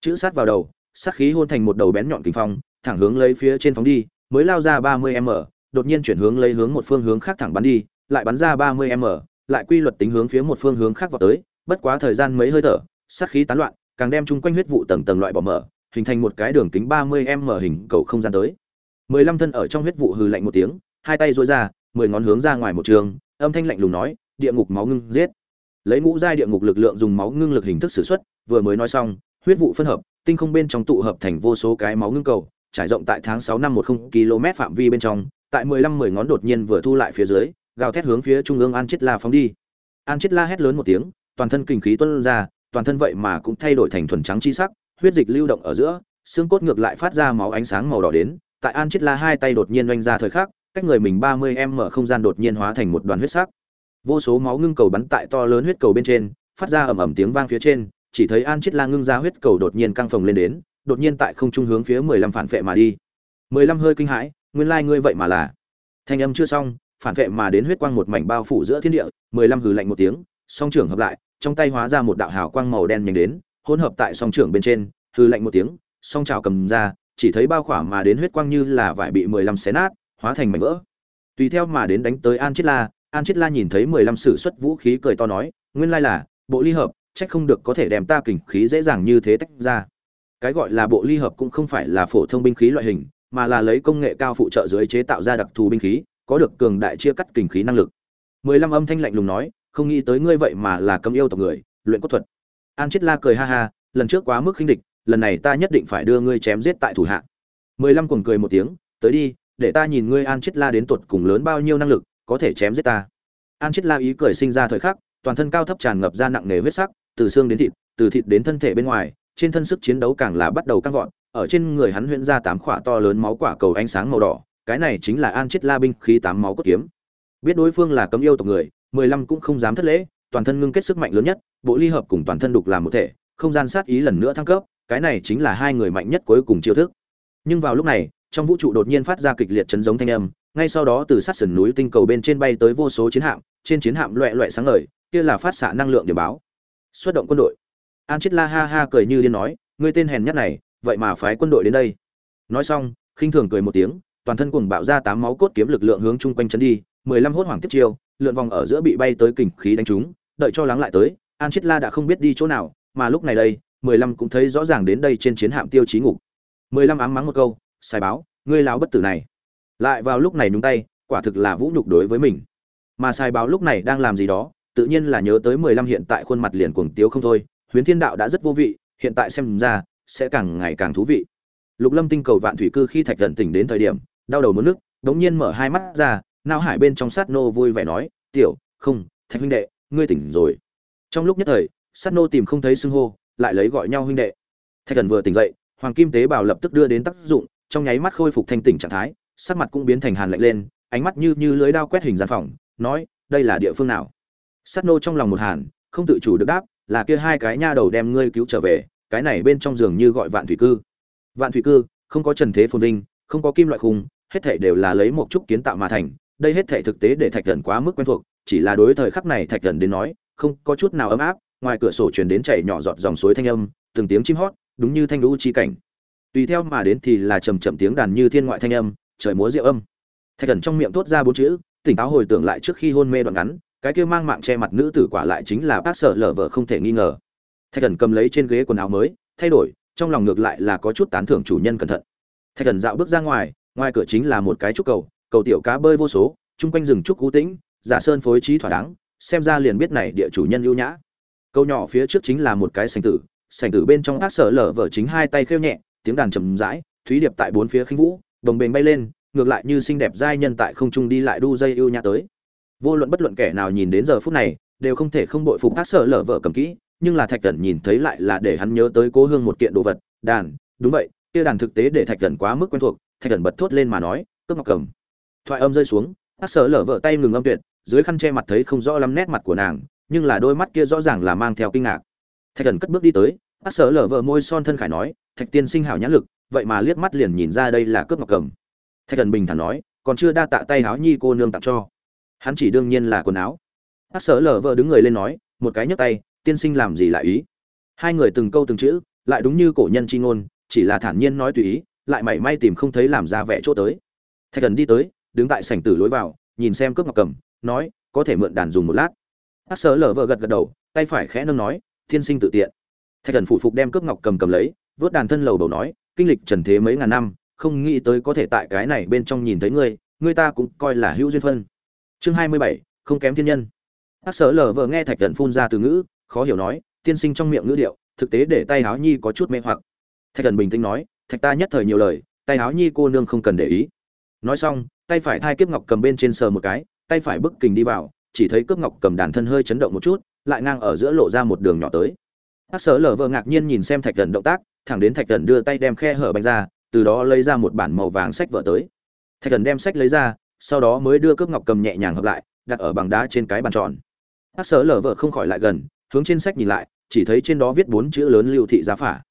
Chữ sát vào đầu sát khí hôn thành một đầu bén nhọn kinh phong, thẳng hướng lấy phía trên phóng đi, mới lao ra 30 m, đột nhiên chuyển hướng lấy hướng một phương hướng khác thẳng bắn đi, lại bắn ra 30 m, lại quy luật tính hướng phía một phương hướng khác vọt tới, bất quá thời gian mấy hơi thở, sát khí tán loạn, càng đem chung quanh huyết vụ tầng tầng loại bỏ mở, hình thành một cái đường kính 30 m hình cầu không gian tới. 15 thân ở trong huyết vụ hừ lạnh một tiếng, hai tay duỗi ra, mười ngón hướng ra ngoài một trường, âm thanh lạnh lùng nói, địa ngục máu ngưng giết. Lấy ngũ giai địa ngục lực lượng dùng máu ngưng lực hình thức sử xuất, vừa mới nói xong, huyết vụ phân hợp tinh không bên trong tụ hợp thành vô số cái máu ngưng cầu, trải rộng tại tháng sáu năm một không km phạm vi bên trong, tại mười lăm mười ngón đột nhiên vừa thu lại phía dưới, gào thét hướng phía trung ương an chết la phóng đi. An chết la hét lớn một tiếng, toàn thân kinh khí tuôn ra, toàn thân vậy mà cũng thay đổi thành thuần trắng chi sắc, huyết dịch lưu động ở giữa, xương cốt ngược lại phát ra máu ánh sáng màu đỏ đến, tại an chết la hai tay đột nhiên oanh ra thời khắc, cách người mình ba mươi em mở không gian đột nhiên hóa thành một đoàn huyết sắc. Vô số máu ngưng cầu bắn tại to lớn huyết cầu bên trên, phát ra ầm ầm tiếng vang phía trên chỉ thấy an Chiết la ngưng ra huyết cầu đột nhiên căng phồng lên đến, đột nhiên tại không trung hướng phía mười lăm phản vệ mà đi. Mười lăm hơi kinh hãi, nguyên lai ngươi vậy mà là. Thanh âm chưa xong, phản vệ mà đến huyết quang một mảnh bao phủ giữa thiên địa, mười lăm hừ lạnh một tiếng, song trưởng hợp lại, trong tay hóa ra một đạo hào quang màu đen nhanh đến, hỗn hợp tại song trưởng bên trên, hừ lạnh một tiếng, song trảo cầm ra, chỉ thấy bao khỏa mà đến huyết quang như là vải bị mười lăm xé nát, hóa thành mảnh vỡ. Tùy theo mà đến đánh tới an Chiết la, an Chiết la nhìn thấy mười lăm sử xuất vũ khí cười to nói, nguyên lai là, bộ ly hợp trách không được có thể đem ta kình khí dễ dàng như thế tách ra. Cái gọi là bộ ly hợp cũng không phải là phổ thông binh khí loại hình, mà là lấy công nghệ cao phụ trợ dưới chế tạo ra đặc thù binh khí, có được cường đại chia cắt kình khí năng lực. Mười lăm âm thanh lạnh lùng nói, không nghĩ tới ngươi vậy mà là cấm yêu tộc người, luyện cốt thuật. An chết la cười ha ha, lần trước quá mức khinh địch, lần này ta nhất định phải đưa ngươi chém giết tại thủ hạ. Mười lăm cuồng cười một tiếng, tới đi, để ta nhìn ngươi an chết la đến tuột cùng lớn bao nhiêu năng lực, có thể chém giết ta. An chết la ý cười sinh ra thời khắc, toàn thân cao thấp tràn ngập ra nặng nề huyết sắc từ xương đến thịt, từ thịt đến thân thể bên ngoài, trên thân sức chiến đấu càng là bắt đầu căng vọt, ở trên người hắn huyễn ra tám quả to lớn máu quả cầu ánh sáng màu đỏ, cái này chính là an chết la binh khí tám máu cốt kiếm. Biết đối phương là cấm yêu tộc người, mười lăm cũng không dám thất lễ, toàn thân ngưng kết sức mạnh lớn nhất, bộ ly hợp cùng toàn thân đục làm một thể, không gian sát ý lần nữa thăng cấp, cái này chính là hai người mạnh nhất cuối cùng chiêu thức. Nhưng vào lúc này, trong vũ trụ đột nhiên phát ra kịch liệt chấn giống thanh âm, ngay sau đó từ sát sườn núi tinh cầu bên trên bay tới vô số chiến hạm, trên chiến hạm loẹt loẹt sáng ngời, kia là phát xạ năng lượng điểm báo xuất động quân đội. An chết la ha ha cười như điên nói, ngươi tên hèn nhất này, vậy mà phái quân đội đến đây. Nói xong, khinh thường cười một tiếng, toàn thân cùng bạo ra tám máu cốt kiếm lực lượng hướng chung quanh chấn đi, mười lăm hốt hoảng tiếp chiêu, lượn vòng ở giữa bị bay tới kình khí đánh trúng, đợi cho lắng lại tới, an chết la đã không biết đi chỗ nào, mà lúc này đây, mười lăm cũng thấy rõ ràng đến đây trên chiến hạm tiêu chí ngục. mười lăm ám mắng một câu, sai báo, ngươi láo bất tử này. Lại vào lúc này nhúng tay, quả thực là vũ nhục đối với mình. Mà sai báo lúc này đang làm gì đó tự nhiên là nhớ tới mười lăm hiện tại khuôn mặt liền cuồng tiếu không thôi, huyền thiên đạo đã rất vô vị, hiện tại xem ra, sẽ càng ngày càng thú vị. Lục lâm tinh cầu vạn thủy cư khi thạch thần tỉnh đến thời điểm, đau đầu muốn nước, đống nhiên mở hai mắt ra, nao hải bên trong sát nô vui vẻ nói, tiểu, không, thạch huynh đệ, ngươi tỉnh rồi. Trong lúc nhất thời, sát nô tìm không thấy xưng hô, lại lấy gọi nhau huynh đệ. Thạch thần vừa tỉnh dậy, hoàng kim tế bào lập tức đưa đến tác dụng, trong nháy mắt khôi phục thanh tỉnh trạng thái, sắc mặt cũng biến thành hàn lạnh lên, ánh mắt như như lưới đao quét hình gian phòng, nói, đây là địa phương nào? Sát nô trong lòng một hàn, không tự chủ được đáp, là kia hai cái nha đầu đem ngươi cứu trở về, cái này bên trong giường như gọi vạn thủy cư. Vạn thủy cư, không có trần thế phồn vinh, không có kim loại khung, hết thảy đều là lấy một chút kiến tạo mà thành, đây hết thảy thực tế để thạch thần quá mức quen thuộc, chỉ là đối thời khắc này thạch thần đến nói, không có chút nào ấm áp, ngoài cửa sổ truyền đến chảy nhỏ giọt dòng suối thanh âm, từng tiếng chim hót, đúng như thanh lũ chi cảnh. Tùy theo mà đến thì là trầm trầm tiếng đàn như thiên ngoại thanh âm, trời múa diệu âm. Thạch thần trong miệng thốt ra bốn chữ, tỉnh táo hồi tưởng lại trước khi hôn mê đoạn ngắn cái kia mang mạng che mặt nữ tử quả lại chính là bác sở lở vợ không thể nghi ngờ. Thạch thần cầm lấy trên ghế quần áo mới, thay đổi, trong lòng ngược lại là có chút tán thưởng chủ nhân cẩn thận. Thạch thần dạo bước ra ngoài ngoài cửa chính là một cái trúc cầu cầu tiểu cá bơi vô số, chung quanh rừng trúc cú tĩnh, giả sơn phối trí thỏa đáng, xem ra liền biết này địa chủ nhân ưu nhã. Câu nhỏ phía trước chính là một cái sành tử sành tử bên trong ác sở lở vợ chính hai tay khêu nhẹ, tiếng đàn trầm rãi, thúy điệp tại bốn phía khinh vũ, đồng bền bay lên, ngược lại như xinh đẹp giai nhân tại không trung đi lại đu dây ưu nhã tới vô luận bất luận kẻ nào nhìn đến giờ phút này, đều không thể không bội phục ác sở lở vợ cầm kỹ, nhưng là thạch cẩn nhìn thấy lại là để hắn nhớ tới cố hương một kiện đồ vật, đàn, đúng vậy, kia đàn thực tế để thạch cẩn quá mức quen thuộc, thạch cẩn bật thốt lên mà nói, cướp ngọc cầm. Thoại âm rơi xuống ác sở lở vợ tay ngừng âm tuyệt, dưới khăn che mặt thấy không rõ lắm nét mặt của nàng, nhưng là đôi mắt kia rõ ràng là mang theo kinh ngạc. Thạch cẩn cất bước đi tới ác sở lở vợ môi son thân khải nói, thạch tiên sinh hảo nhãn lực, vậy mà liếc mắt liền nhìn ra đây là cướp ngọc cầm. Thạch cẩn bình thản nói, còn chưa đa tạ tay áo nhi cô nương tặng cho hắn chỉ đương nhiên là quần áo. Ác sở lở vợ đứng người lên nói, một cái nhấc tay, tiên sinh làm gì lại ý? Hai người từng câu từng chữ, lại đúng như cổ nhân chi ngôn, chỉ là thản nhiên nói tùy ý, lại mảy may tìm không thấy làm ra vẻ chỗ tới. Thạch thần đi tới, đứng tại sảnh tử lối vào, nhìn xem cướp ngọc cầm, nói, có thể mượn đàn dùng một lát. Hát sở lở vợ gật gật đầu, tay phải khẽ nâng nói thiên sinh tự tiện. Thạch thần phụ phục đem cướp ngọc cầm cầm lấy, vớt đàn thân lầu đầu nói, kinh lịch trần thế mấy ngàn năm, không nghĩ tới có thể tại cái này bên trong nhìn thấy ngươi ngươi ta cũng coi là hữu duyên phân chương hai mươi bảy, không kém thiên nhân. Hát sở lở vợ nghe thạch thần phun ra từ ngữ, khó hiểu nói, tiên sinh trong miệng ngữ điệu, thực tế để tay háo nhi có chút mê hoặc. Thạch thần bình tĩnh nói, thạch ta nhất thời nhiều lời, tay háo nhi cô nương không cần để ý. Nói xong, tay phải thai kiếp ngọc cầm bên trên sờ một cái, tay phải bức kình đi vào, chỉ thấy cướp ngọc cầm đàn thân hơi chấn động một chút, lại ngang ở giữa lộ ra một đường nhỏ tới. Ác sở lở vợ ngạc nhiên nhìn xem thạch thần động tác, thẳng đến thạch thần đưa tay đem khe hở bánh ra, từ đó lấy ra một bản màu vàng sách vở tới. Thạch thần đem sách lấy ra sau đó mới đưa cướp ngọc cầm nhẹ nhàng hợp lại, đặt ở bằng đá trên cái bàn tròn. Ác sở lở vợ không khỏi lại gần, hướng trên sách nhìn lại, chỉ thấy trên đó viết bốn chữ lớn lưu thị giá phả.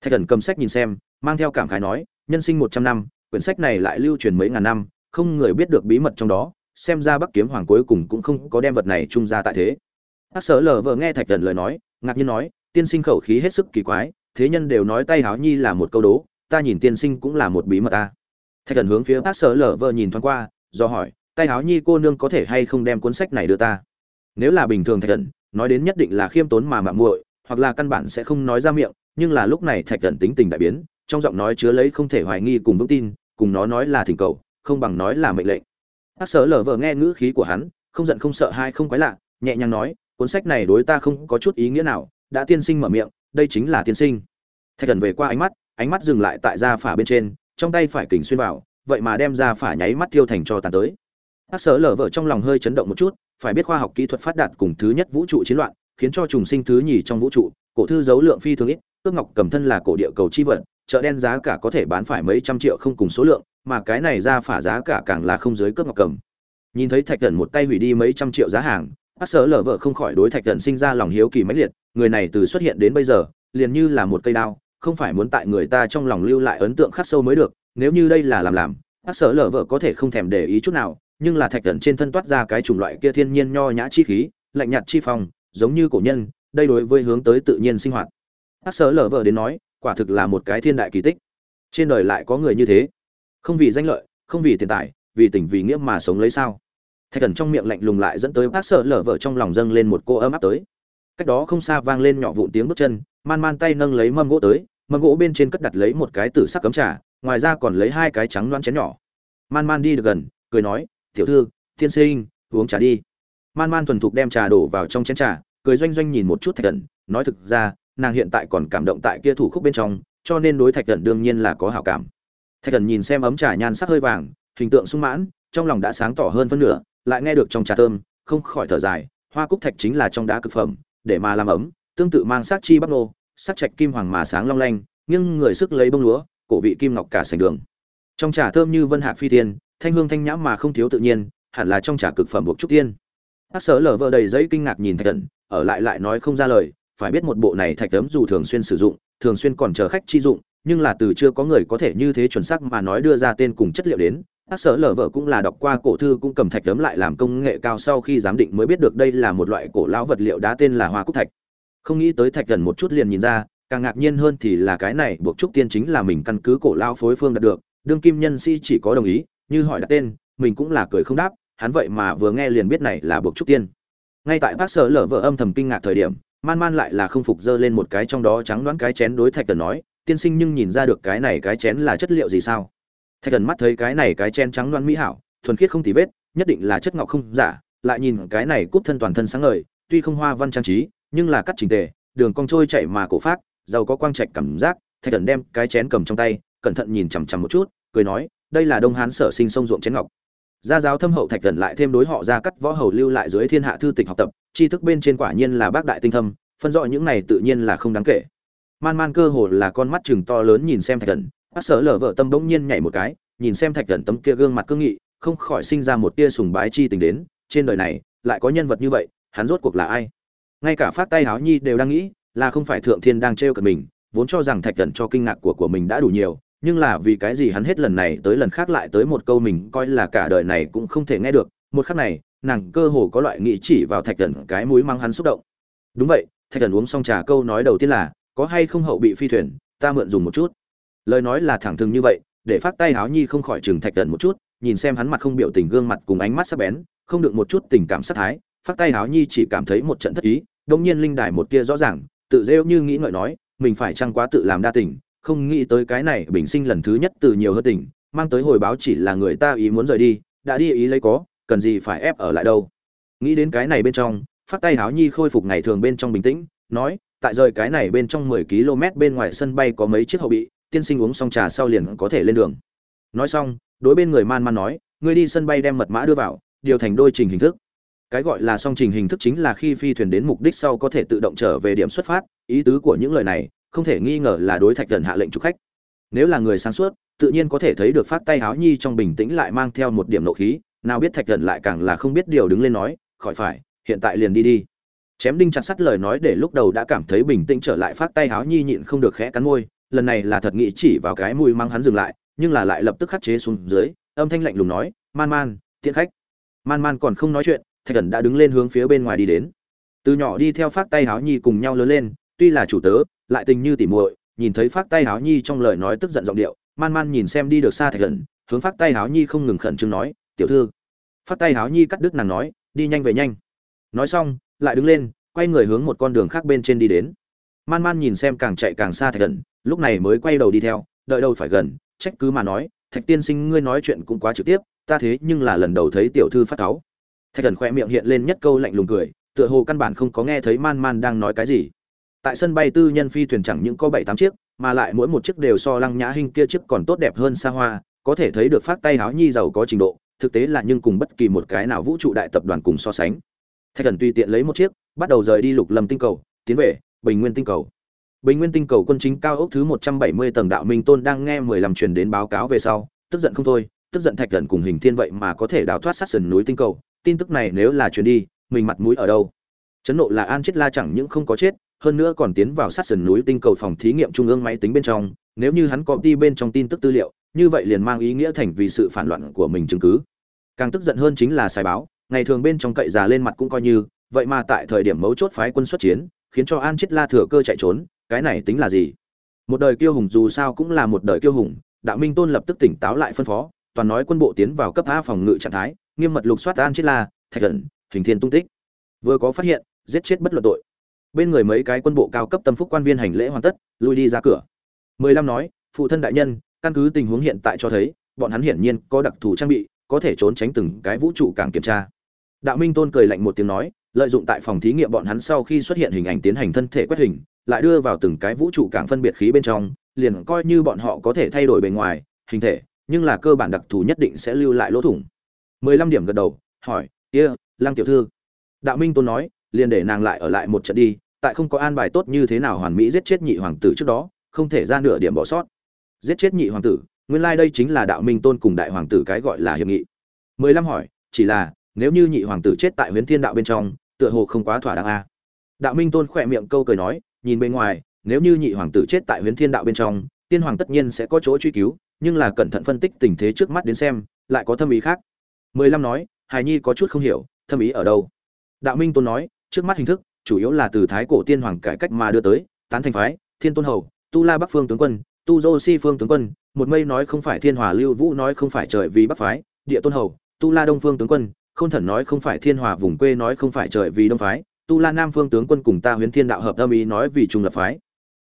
Thạch thần cầm sách nhìn xem, mang theo cảm khái nói, nhân sinh một trăm năm, quyển sách này lại lưu truyền mấy ngàn năm, không người biết được bí mật trong đó, xem ra bắc kiếm hoàng cuối cùng cũng không có đem vật này trung ra tại thế. Hát sở lờ vợ nghe thạch thần lời nói, ngạc nhiên nói, tiên sinh khẩu khí hết sức kỳ quái, thế nhân đều nói tay háo nhi là một câu đố, ta nhìn tiên sinh cũng là một bí mật ta thạch thần hướng phía hát sở lờ vợ nhìn thoáng qua do hỏi, tay háo nhi cô nương có thể hay không đem cuốn sách này đưa ta? Nếu là bình thường thạch thần nói đến nhất định là khiêm tốn mà mạ muội, hoặc là căn bản sẽ không nói ra miệng, nhưng là lúc này thạch thần tính tình đại biến, trong giọng nói chứa lấy không thể hoài nghi cùng vững tin, cùng nó nói là thỉnh cầu, không bằng nói là mệnh lệnh. Hát sở lờ vợ nghe ngữ khí của hắn, không giận không sợ hai không quái lạ, nhẹ nhàng nói, cuốn sách này đối ta không có chút ý nghĩa nào, đã tiên sinh mở miệng, đây chính là tiên sinh. Thạch thần về qua ánh mắt ánh mắt dừng lại tại da phả bên trên, trong tay phải kình xuyên vào vậy mà đem ra phả nháy mắt tiêu thành cho tàn tới. Hát sở lở vợ trong lòng hơi chấn động một chút, phải biết khoa học kỹ thuật phát đạt cùng thứ nhất vũ trụ chiến loạn, khiến cho trùng sinh thứ nhì trong vũ trụ, cổ thư dấu lượng phi thường ít cước ngọc cầm thân là cổ địa cầu chi vật, chợ đen giá cả có thể bán phải mấy trăm triệu không cùng số lượng, mà cái này ra phả giá cả càng là không dưới cướp ngọc cầm. Nhìn thấy thạch thần một tay hủy đi mấy trăm triệu giá hàng bác sở lở vợ không khỏi đối thạch thần sinh ra lòng hiếu kỳ mãnh liệt, người này từ xuất hiện đến bây giờ, liền như là một cây đao, không phải muốn tại người ta trong lòng lưu lại ấn tượng khắc sâu mới được nếu như đây là làm làm, bác sở lở vợ có thể không thèm để ý chút nào, nhưng là thạch thần trên thân toát ra cái chủng loại kia thiên nhiên nho nhã chi khí, lạnh nhạt chi phong, giống như cổ nhân, đây đối với hướng tới tự nhiên sinh hoạt. Bác sở lở vợ đến nói, quả thực là một cái thiên đại kỳ tích. Trên đời lại có người như thế. Không vì danh lợi, không vì tiền tài, vì tình vì nghĩa mà sống lấy sao? Thạch thần trong miệng lạnh lùng lại dẫn tới bác sở lở vợ trong lòng dâng lên một cô ấm áp tới. Cách đó không xa vang lên nhỏ vụn tiếng bước chân, man man tay nâng lấy mâm gỗ tới, mâm gỗ bên trên cất đặt lấy một cái tử sắc cấm trà ngoài ra còn lấy hai cái trắng loan chén nhỏ. Man man đi được gần, cười nói, tiểu thư, tiên sinh, uống trà đi. Man man thuần thục đem trà đổ vào trong chén trà, cười doanh doanh nhìn một chút thạch cẩn, nói thực ra, nàng hiện tại còn cảm động tại kia thủ khúc bên trong, cho nên đối thạch cẩn đương nhiên là có hảo cảm. Thạch cẩn nhìn xem ấm trà nhan sắc hơi vàng, hình tượng sung mãn, trong lòng đã sáng tỏ hơn phân nửa, lại nghe được trong trà thơm, không khỏi thở dài, hoa cúc thạch chính là trong đá cực phẩm, để mà làm ấm, tương tự mang sắc chi bắc nô, sắc trạch kim hoàng mà sáng long lanh, nhưng người sức lấy bông lúa cổ vị kim ngọc cả sành đường. Trong trà thơm như vân hạc phi tiên, thanh hương thanh nhãm mà không thiếu tự nhiên, hẳn là trong trà cực phẩm buộc trúc tiên. Bác sở lở vợ đầy giấy kinh ngạc nhìn thạch thần ở lại lại nói không ra lời, phải biết một bộ này thạch tấm dù thường xuyên sử dụng, thường xuyên còn chờ khách chi dụng, nhưng là từ chưa có người có thể như thế chuẩn xác mà nói đưa ra tên cùng chất liệu đến các sở lở vợ cũng là đọc qua cổ thư cũng cầm thạch tấm lại làm công nghệ cao sau khi giám định mới biết được đây là một loại cổ lão vật liệu đá tên là hoa cúc thạch. Không nghĩ tới thạch gần một chút liền nhìn ra càng ngạc nhiên hơn thì là cái này buộc trúc tiên chính là mình căn cứ cổ lão phối phương đạt được. Đương kim nhân sĩ chỉ có đồng ý, như hỏi đặt tên, mình cũng là cười không đáp, hắn vậy mà vừa nghe liền biết này là buộc trúc tiên. Ngay tại bác sở lở vợ âm thầm kinh ngạc thời điểm, man man lại là không phục dơ lên một cái trong đó trắng đoán cái chén đối thạch tần nói, tiên sinh nhưng nhìn ra được cái này cái chén là chất liệu gì sao? Thạch thần mắt thấy cái này cái chén trắng đoán mỹ hảo, thuần khiết không tì vết, nhất định là chất ngọc không giả, lại nhìn cái này cúp thân toàn thân sáng ngời, tuy không hoa văn trang trí, nhưng là cắt chỉnh tề, đường cong trôi chạy mà cổ phát giàu có quang trạch cảm giác, thạch thần đem cái chén cầm trong tay, cẩn thận nhìn chằm chằm một chút, cười nói, đây là đông hán sở sinh sông ruộng chén ngọc. Gia giáo thâm hậu thạch thần lại thêm đối họ ra cắt võ hầu lưu lại dưới thiên hạ thư tịch học tập, tri thức bên trên quả nhiên là bác đại tinh thâm, phân rõ những này tự nhiên là không đáng kể. Man man cơ hồ là con mắt chừng to lớn nhìn xem thạch thần, bác sở lở vợ tâm bỗng nhiên nhảy một cái, nhìn xem thạch thần tấm kia gương mặt cương nghị, không khỏi sinh ra một tia sùng bái chi tình đến, trên đời này, lại có nhân vật như vậy, hắn rốt cuộc là ai? Ngay cả phát tay háo nhi đều đang nghĩ là không phải thượng thiên đang trêu cợt mình, vốn cho rằng thạch thần cho kinh ngạc của của mình đã đủ nhiều, nhưng là vì cái gì hắn hết lần này tới lần khác lại tới một câu mình coi là cả đời này cũng không thể nghe được. Một khắc này, nàng cơ hồ có loại nghĩ chỉ vào thạch thần cái mũi mang hắn xúc động. Đúng vậy, thạch thần uống xong trà câu nói đầu tiên là, có hay không hậu bị phi thuyền, ta mượn dùng một chút. Lời nói là thẳng thừng như vậy, để phát tay háo nhi không khỏi chừng thạch thần một chút, nhìn xem hắn mặt không biểu tình gương mặt cùng ánh mắt sắc bén, không được một chút tình cảm sát thái, phát tay háo nhi chỉ cảm thấy một trận thất ý đông nhiên linh đài một tia rõ ràng tự rêu như nghĩ ngợi nói, mình phải chăng quá tự làm đa tình, không nghĩ tới cái này bình sinh lần thứ nhất từ nhiều hơn tình, mang tới hồi báo chỉ là người ta ý muốn rời đi, đã đi ý lấy có, cần gì phải ép ở lại đâu. Nghĩ đến cái này bên trong, phát tay háo nhi khôi phục ngày thường bên trong bình tĩnh, nói, tại rời cái này bên trong mười km bên ngoài sân bay có mấy chiếc hậu bị, tiên sinh uống xong trà sau liền có thể lên đường. Nói xong, đối bên người man man nói, ngươi đi sân bay đem mật mã đưa vào, điều thành đôi trình hình thức cái gọi là song trình hình thức chính là khi phi thuyền đến mục đích sau có thể tự động trở về điểm xuất phát. Ý tứ của những lời này, không thể nghi ngờ là đối thạch thần hạ lệnh trục khách. Nếu là người sáng suốt, tự nhiên có thể thấy được phát tay háo nhi trong bình tĩnh lại mang theo một điểm nộ khí. Nào biết thạch thần lại càng là không biết điều đứng lên nói, khỏi phải, hiện tại liền đi đi. Chém đinh chặt sắt lời nói để lúc đầu đã cảm thấy bình tĩnh trở lại, phát tay háo nhi nhịn không được khẽ cắn môi. Lần này là thật nghĩ chỉ vào cái mùi mang hắn dừng lại, nhưng là lại lập tức khắc chế xuống dưới, âm thanh lạnh lùng nói, man man tiện khách. Man man còn không nói chuyện thạch thần đã đứng lên hướng phía bên ngoài đi đến. Từ nhỏ đi theo phát tay Háo nhi cùng nhau lớn lên, tuy là chủ tớ, lại tình như tỉ muội, nhìn thấy phát tay Háo nhi trong lời nói tức giận giọng điệu, man man nhìn xem đi được xa thạch thần, hướng phát tay Háo nhi không ngừng khẩn trương nói, tiểu thư. Phát tay Háo nhi cắt đứt nàng nói, đi nhanh về nhanh. Nói xong, lại đứng lên, quay người hướng một con đường khác bên trên đi đến. Man man nhìn xem càng chạy càng xa thạch thần, lúc này mới quay đầu đi theo, đợi đâu phải gần, trách cứ mà nói, thạch tiên sinh, ngươi nói chuyện cũng quá trực tiếp, ta thế nhưng là lần đầu thấy tiểu thư phát cáu thạch thần khoe miệng hiện lên nhất câu lạnh lùng cười, tựa hồ căn bản không có nghe thấy man man đang nói cái gì. Tại sân bay tư nhân phi thuyền chẳng những có bảy tám chiếc, mà lại mỗi một chiếc đều so lăng nhã hình kia chiếc còn tốt đẹp hơn xa hoa, có thể thấy được phát tay háo nhi giàu có trình độ, thực tế là nhưng cùng bất kỳ một cái nào vũ trụ đại tập đoàn cùng so sánh. Thạch thần tùy tiện lấy một chiếc, bắt đầu rời đi lục lâm tinh cầu, tiến về bình nguyên tinh cầu. Bình nguyên tinh cầu quân chính cao ốc thứ một trăm bảy mươi tầng đạo minh tôn đang nghe mười lăm truyền đến báo cáo về sau, tức giận không thôi, tức giận thạch thần cùng hình thiên vậy mà có thể đào thoát sát sườn núi tinh cầu tin tức này nếu là truyền đi, mình mặt mũi ở đâu? Chấn nộ là an chết la chẳng những không có chết, hơn nữa còn tiến vào sát sườn núi tinh cầu phòng thí nghiệm trung ương máy tính bên trong, nếu như hắn có đi bên trong tin tức tư liệu, như vậy liền mang ý nghĩa thành vì sự phản loạn của mình chứng cứ. Càng tức giận hơn chính là sai báo, ngày thường bên trong cậy già lên mặt cũng coi như, vậy mà tại thời điểm mấu chốt phái quân xuất chiến, khiến cho an chết la thừa cơ chạy trốn, cái này tính là gì? Một đời kiêu hùng dù sao cũng là một đời kiêu hùng, đạo minh tôn lập tức tỉnh táo lại phân phó, toàn nói quân bộ tiến vào cấp a phòng ngự trạng thái nghiêm mật lục soát an chết la, thạch thần hình thiên tung tích. Vừa có phát hiện, giết chết bất luận tội. Bên người mấy cái quân bộ cao cấp tâm phúc quan viên hành lễ hoàn tất, lui đi ra cửa. Mười lăm nói, phụ thân đại nhân, căn cứ tình huống hiện tại cho thấy, bọn hắn hiển nhiên có đặc thù trang bị, có thể trốn tránh từng cái vũ trụ cảng kiểm tra. Đạo minh tôn cười lạnh một tiếng nói, lợi dụng tại phòng thí nghiệm bọn hắn sau khi xuất hiện hình ảnh tiến hành thân thể quét hình, lại đưa vào từng cái vũ trụ cảng phân biệt khí bên trong, liền coi như bọn họ có thể thay đổi bề ngoài, hình thể, nhưng là cơ bản đặc thù nhất định sẽ lưu lại lỗ thủng mười lăm điểm gật đầu hỏi kia、yeah, lăng tiểu thư. Đạo minh tôn nói liền để nàng lại ở lại một trận đi tại không có an bài tốt như thế nào hoàn mỹ giết chết nhị hoàng tử trước đó không thể ra nửa điểm bỏ sót. Giết chết nhị hoàng tử nguyên lai đây chính là đạo minh tôn cùng đại hoàng tử cái gọi là hiệp nghị. mười lăm hỏi chỉ là nếu như nhị hoàng tử chết tại huyền thiên đạo bên trong tựa hồ không quá thỏa đáng a đạo minh tôn khỏe miệng câu cười nói nhìn bên ngoài nếu như nhị hoàng tử chết tại huyền thiên đạo bên trong tiên hoàng tất nhiên sẽ có chỗ truy cứu nhưng là cẩn thận phân tích tình thế trước mắt đến xem lại có thâm ý khác mười lăm nói, hài nhi có chút không hiểu, thâm ý ở đâu? Đạo minh tôn nói, trước mắt hình thức, chủ yếu là từ thái cổ tiên hoàng cải cách mà đưa tới, tán thành phái, thiên tôn hầu, tu la bắc phương tướng quân, tu dô si phương tướng quân, một mây nói không phải thiên hòa lưu vũ nói không phải trời vì bắc phái, địa tôn hầu, tu la đông phương tướng quân, khôn thần nói không phải thiên hòa vùng quê nói không phải trời vì đông phái, tu la nam phương tướng quân cùng ta huyến thiên đạo hợp tâm ý nói vì trung lập phái.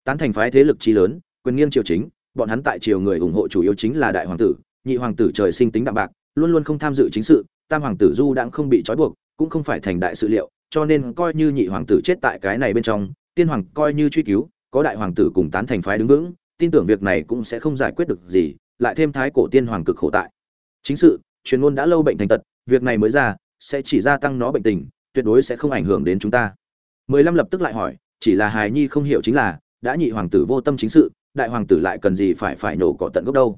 Tán thành phái thế lực chi lớn, quyền nghiêng triều chính, bọn hắn tại triều người ủng hộ chủ yếu chính là đại hoàng tử, nhị hoàng tử trời sinh tính đạm bạc luôn luôn không tham dự chính sự, tam hoàng tử du đãng không bị trói buộc, cũng không phải thành đại sự liệu, cho nên coi như nhị hoàng tử chết tại cái này bên trong, tiên hoàng coi như truy cứu, có đại hoàng tử cùng tán thành phái đứng vững, tin tưởng việc này cũng sẽ không giải quyết được gì, lại thêm thái cổ tiên hoàng cực khổ tại. Chính sự, truyền ngôn đã lâu bệnh thành tật, việc này mới ra, sẽ chỉ gia tăng nó bệnh tình, tuyệt đối sẽ không ảnh hưởng đến chúng ta. Mười lăm lập tức lại hỏi, chỉ là hài nhi không hiểu chính là, đã nhị hoàng tử vô tâm chính sự, đại hoàng tử lại cần gì phải phải nổ cỏ tận gốc đâu?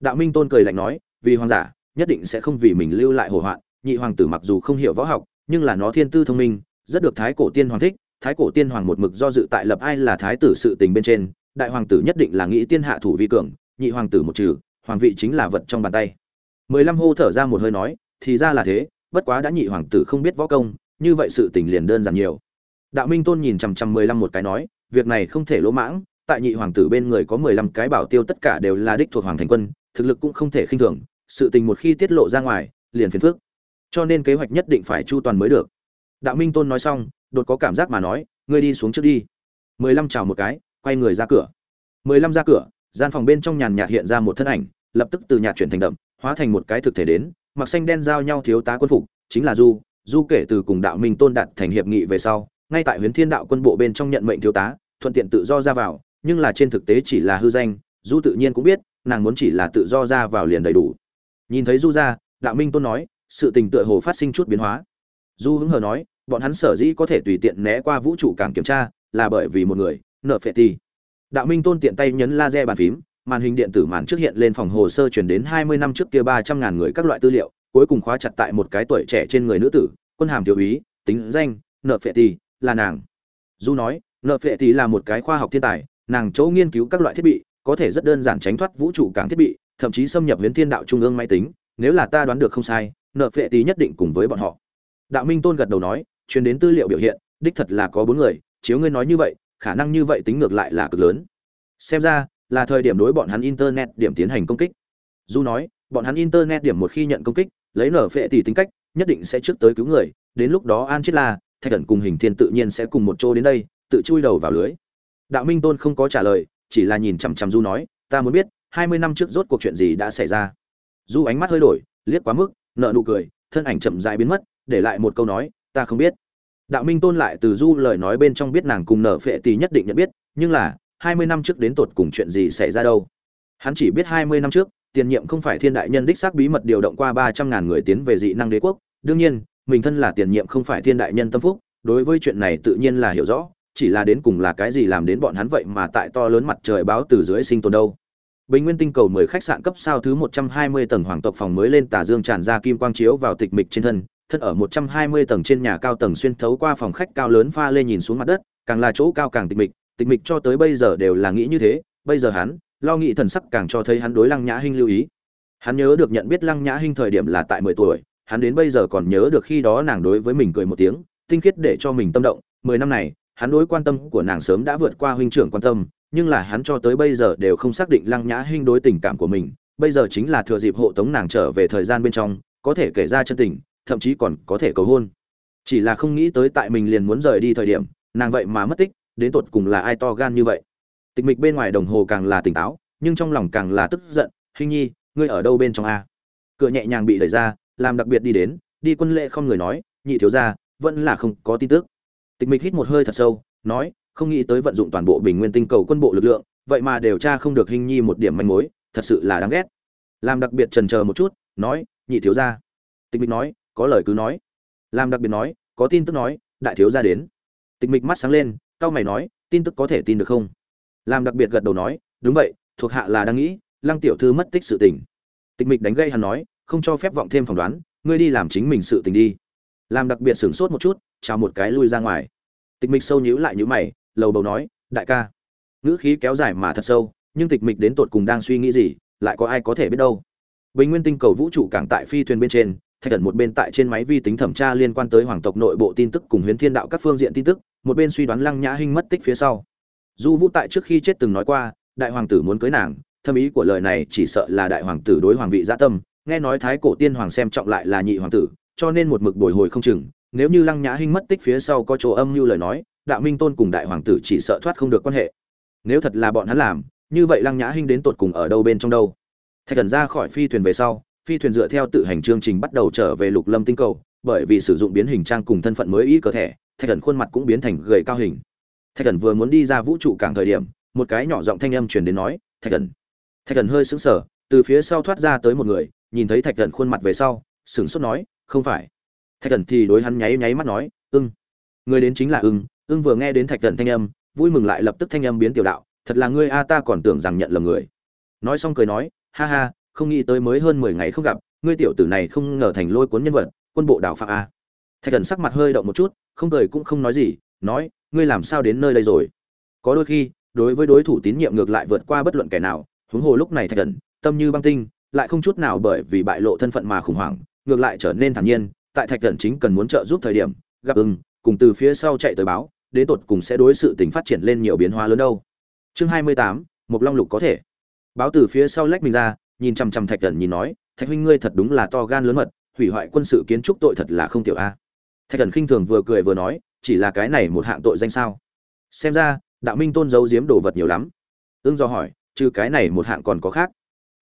Đạo minh tôn cười lạnh nói, vì hoàng giả nhất định sẽ không vì mình lưu lại hồ hoạn, nhị hoàng tử mặc dù không hiểu võ học, nhưng là nó thiên tư thông minh, rất được thái cổ tiên hoàng thích. Thái cổ tiên hoàng một mực do dự tại lập ai là thái tử sự tình bên trên, đại hoàng tử nhất định là nghĩ tiên hạ thủ vi cường, nhị hoàng tử một trừ, hoàng vị chính là vật trong bàn tay. Mười lăm hô thở ra một hơi nói, thì ra là thế, bất quá đã nhị hoàng tử không biết võ công, như vậy sự tình liền đơn giản nhiều. Đạo minh tôn nhìn chằm chằm mười lăm một cái nói, việc này không thể lỗ mãng, tại nhị hoàng tử bên người có mười lăm cái bảo tiêu tất cả đều là đích thuộc hoàng thành quân, thực lực cũng không thể khinh thường sự tình một khi tiết lộ ra ngoài, liền phiền phức. Cho nên kế hoạch nhất định phải chu toàn mới được. Đạo minh tôn nói xong, đột có cảm giác mà nói, ngươi đi xuống trước đi. Mười lăm chào một cái, quay người ra cửa. Mười lăm ra cửa, gian phòng bên trong nhàn nhạt hiện ra một thân ảnh, lập tức từ nhạt chuyển thành đậm, hóa thành một cái thực thể đến, mặc xanh đen giao nhau thiếu tá quân phục, chính là du. Du kể từ cùng đạo minh tôn đạt thành hiệp nghị về sau, ngay tại huyền thiên đạo quân bộ bên trong nhận mệnh thiếu tá, thuận tiện tự do ra vào, nhưng là trên thực tế chỉ là hư danh, du tự nhiên cũng biết, nàng muốn chỉ là tự do ra vào liền đầy đủ nhìn thấy du ra đạo minh tôn nói, sự tình tựa hồ phát sinh chút biến hóa. Du hứng hờ nói, bọn hắn sở dĩ có thể tùy tiện né qua vũ trụ cảng kiểm tra, là bởi vì một người, nợ phệ ti đạo minh tôn tiện tay nhấn laser bàn phím, màn hình điện tử màn trước hiện lên phòng hồ sơ chuyển đến hai mươi năm trước kia ba trăm ngàn người các loại tư liệu, cuối cùng khóa chặt tại một cái tuổi trẻ trên người nữ tử, quân hàm thiếu úy, tính danh, nợ phệ ti là nàng. Du nói, nợ phệ ti là một cái khoa học thiên tài, nàng chỗ nghiên cứu các loại thiết bị, có thể rất đơn giản tránh thoát vũ trụ cảng thiết bị thậm chí xâm nhập huyền thiên đạo trung ương máy tính, nếu là ta đoán được không sai, nợ phệ tí nhất định cùng với bọn họ. Đạo minh tôn gật đầu nói, truyền đến tư liệu biểu hiện, đích thật là có bốn người, chiếu ngươi nói như vậy, khả năng như vậy tính ngược lại là cực lớn. Xem ra, là thời điểm đối bọn hắn internet điểm tiến hành công kích. Du nói, bọn hắn internet điểm một khi nhận công kích, lấy nở phệ tỷ tính cách, nhất định sẽ trước tới cứu người, đến lúc đó an chết là, thạch thần cùng hình thiên tự nhiên sẽ cùng một chỗ đến đây, tự chui đầu vào lưới. Đạo minh tôn không có trả lời, chỉ là nhìn chằm chằm du nói, ta muốn biết hai mươi năm trước rốt cuộc chuyện gì đã xảy ra. Du ánh mắt hơi đổi, liếc quá mức, nợ nụ cười, thân ảnh chậm rãi biến mất, để lại một câu nói, ta không biết. Đạo minh tôn lại từ du lời nói bên trong biết nàng cùng nở phệ tỷ nhất định nhận biết, nhưng là, hai mươi năm trước đến tột cùng chuyện gì xảy ra đâu? Hắn chỉ biết hai mươi năm trước, tiền nhiệm không phải thiên đại nhân đích xác bí mật điều động qua ba trăm ngàn người tiến về dị năng đế quốc. Đương nhiên, mình thân là tiền nhiệm không phải thiên đại nhân tâm phúc, đối với chuyện này tự nhiên là hiểu rõ, chỉ là đến cùng là cái gì làm đến bọn hắn vậy mà tại to lớn mặt trời báo từ dưới sinh tồn đâu. Bình Nguyên tinh cầu 10 khách sạn cấp sao thứ 120 tầng hoàng tộc phòng mới lên tà dương tràn ra kim quang chiếu vào tịch mịch trên thân, thân ở 120 tầng trên nhà cao tầng xuyên thấu qua phòng khách cao lớn pha lê nhìn xuống mặt đất, càng là chỗ cao càng tịch mịch, tịch mịch cho tới bây giờ đều là nghĩ như thế, bây giờ hắn, lo nghĩ thần sắc càng cho thấy hắn đối Lăng Nhã Hinh lưu ý. Hắn nhớ được nhận biết Lăng Nhã Hinh thời điểm là tại 10 tuổi, hắn đến bây giờ còn nhớ được khi đó nàng đối với mình cười một tiếng, tinh khiết để cho mình tâm động, 10 năm này, hắn đối quan tâm của nàng sớm đã vượt qua huynh trưởng quan tâm, nhưng là hắn cho tới bây giờ đều không xác định Lăng Nhã Hinh đối tình cảm của mình, bây giờ chính là thừa dịp hộ tống nàng trở về thời gian bên trong, có thể kể ra chân tình, thậm chí còn có thể cầu hôn. Chỉ là không nghĩ tới tại mình liền muốn rời đi thời điểm, nàng vậy mà mất tích, đến tột cùng là ai to gan như vậy. Tịch Mịch bên ngoài đồng hồ càng là tỉnh táo, nhưng trong lòng càng là tức giận, "Hinh Nhi, ngươi ở đâu bên trong a?" Cửa nhẹ nhàng bị đẩy ra, làm đặc biệt đi đến, đi quân lệ không người nói, "Nhị thiếu gia, vẫn là không có tin tức." Tịch Mịch hít một hơi thật sâu, nói, không nghĩ tới vận dụng toàn bộ bình nguyên tinh cầu quân bộ lực lượng, vậy mà điều tra không được hình nhi một điểm manh mối, thật sự là đáng ghét. Làm đặc biệt trần chờ một chút, nói, nhị thiếu gia. Tịch mịch nói, có lời cứ nói. Làm đặc biệt nói, có tin tức nói, đại thiếu gia đến. Tịch mịch mắt sáng lên cao mày nói, tin tức có thể tin được không? Làm đặc biệt gật đầu nói, đúng vậy, thuộc hạ là đang nghĩ, lăng tiểu thư mất tích sự tình. Tịch mịch đánh gây hắn nói, không cho phép vọng thêm phỏng đoán, ngươi đi làm chính mình sự tình đi. Làm đặc biệt sửng sốt một chút, chào một cái lui ra ngoài. Tịch mịch sâu nhíu lại nhíu mày lầu bầu nói, đại ca. Ngữ khí kéo dài mà thật sâu, nhưng tịch mịch đến tột cùng đang suy nghĩ gì, lại có ai có thể biết đâu. Bình nguyên tinh cầu vũ trụ cảng tại phi thuyền bên trên, thạch thần một bên tại trên máy vi tính thẩm tra liên quan tới hoàng tộc nội bộ tin tức cùng huyền thiên đạo các phương diện tin tức, một bên suy đoán lăng nhã hinh mất tích phía sau. Du vũ tại trước khi chết từng nói qua, đại hoàng tử muốn cưới nàng, thâm ý của lời này chỉ sợ là đại hoàng tử đối hoàng vị gia tâm, nghe nói thái cổ tiên hoàng xem trọng lại là nhị hoàng tử, cho nên một mực bồi hồi không chừng, nếu như lăng nhã hinh mất tích phía sau có chỗ âm mưu lời nói đạo minh tôn cùng đại hoàng tử chỉ sợ thoát không được quan hệ. Nếu thật là bọn hắn làm, như vậy lăng nhã hinh đến tột cùng ở đâu bên trong đâu? Thạch thần ra khỏi phi thuyền về sau, phi thuyền dựa theo tự hành chương trình bắt đầu trở về lục lâm tinh cầu, bởi vì sử dụng biến hình trang cùng thân phận mới ý cơ thể, thạch thần khuôn mặt cũng biến thành gầy cao hình. Thạch thần vừa muốn đi ra vũ trụ cảng thời điểm, một cái nhỏ giọng thanh âm truyền đến nói, thạch thần. Thạch thần hơi sững sờ, từ phía sau thoát ra tới một người, nhìn thấy thạch thần khuôn mặt về sau, sửng sốt nói, không phải. Thạch thần thì đối hắn nháy nháy mắt nói, ưng. Người đến chính là ưng ưng vừa nghe đến thạch thần thanh âm, vui mừng lại lập tức thanh âm biến tiểu đạo, thật là ngươi a, ta còn tưởng rằng nhận lầm người. Nói xong cười nói, ha ha, không nghĩ tới mới hơn mười ngày không gặp, ngươi tiểu tử này không ngờ thành lôi cuốn nhân vật, quân bộ đào phạm a. Thạch thần sắc mặt hơi động một chút, không cười cũng không nói gì, nói, ngươi làm sao đến nơi đây rồi? Có đôi khi, đối với đối thủ tín nhiệm ngược lại vượt qua bất luận kẻ nào, huống hồ lúc này thạch thần, tâm như băng tinh, lại không chút nào bởi vì bại lộ thân phận mà khủng hoảng, ngược lại trở nên thản nhiên, tại thạch thần chính cần muốn trợ giúp thời điểm, gặp ưng, cùng từ phía sau chạy tới báo đến tột cùng sẽ đối sự tình phát triển lên nhiều biến hóa lớn đâu. Chương hai mươi tám một long lục có thể. Báo từ phía sau lách mình ra, nhìn chằm chằm thạch thần nhìn nói, thạch huynh ngươi thật đúng là to gan lớn mật, hủy hoại quân sự kiến trúc tội thật là không tiểu a. Thạch thần khinh thường vừa cười vừa nói, chỉ là cái này một hạng tội danh sao? Xem ra, đạo minh tôn giấu giếm đồ vật nhiều lắm. Ương do hỏi, trừ cái này một hạng còn có khác?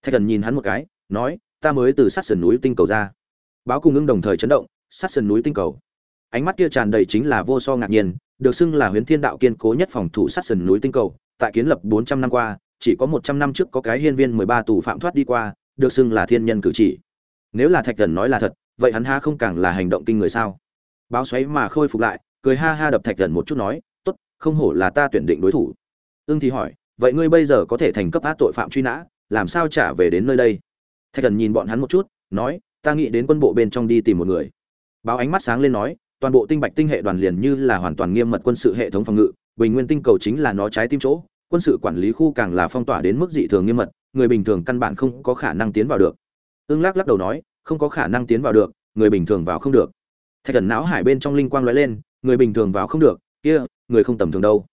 Thạch thần nhìn hắn một cái, nói, ta mới từ sát sườn núi tinh cầu ra. Báo cùng ưng đồng thời chấn động, sát sườn núi tinh cầu? Ánh mắt kia tràn đầy chính là vô so ngạc nhiên, được xưng là huyến thiên đạo kiên cố nhất phòng thủ sát sườn núi tinh cầu, tại kiến lập bốn trăm năm qua, chỉ có một trăm năm trước có cái hiên viên mười ba tù phạm thoát đi qua, được xưng là thiên nhân cử chỉ. Nếu là thạch thần nói là thật, vậy hắn ha không càng là hành động kinh người sao? Báo xoáy mà khôi phục lại, cười ha ha đập thạch thần một chút nói, tốt, không hổ là ta tuyển định đối thủ. Ưng thì hỏi, vậy ngươi bây giờ có thể thành cấp á tội phạm truy nã, làm sao trả về đến nơi đây? Thạch thần nhìn bọn hắn một chút, nói, ta nghĩ đến quân bộ bên trong đi tìm một người. Báo ánh mắt sáng lên nói toàn bộ tinh bạch tinh hệ đoàn liền như là hoàn toàn nghiêm mật quân sự hệ thống phòng ngự, bình nguyên tinh cầu chính là nó trái tim chỗ, quân sự quản lý khu càng là phong tỏa đến mức dị thường nghiêm mật, người bình thường căn bản không có khả năng tiến vào được. Ương lắc lắc đầu nói, không có khả năng tiến vào được, người bình thường vào không được. Thạch thần não hải bên trong linh quang lóe lên, người bình thường vào không được, kia, người không tầm thường đâu.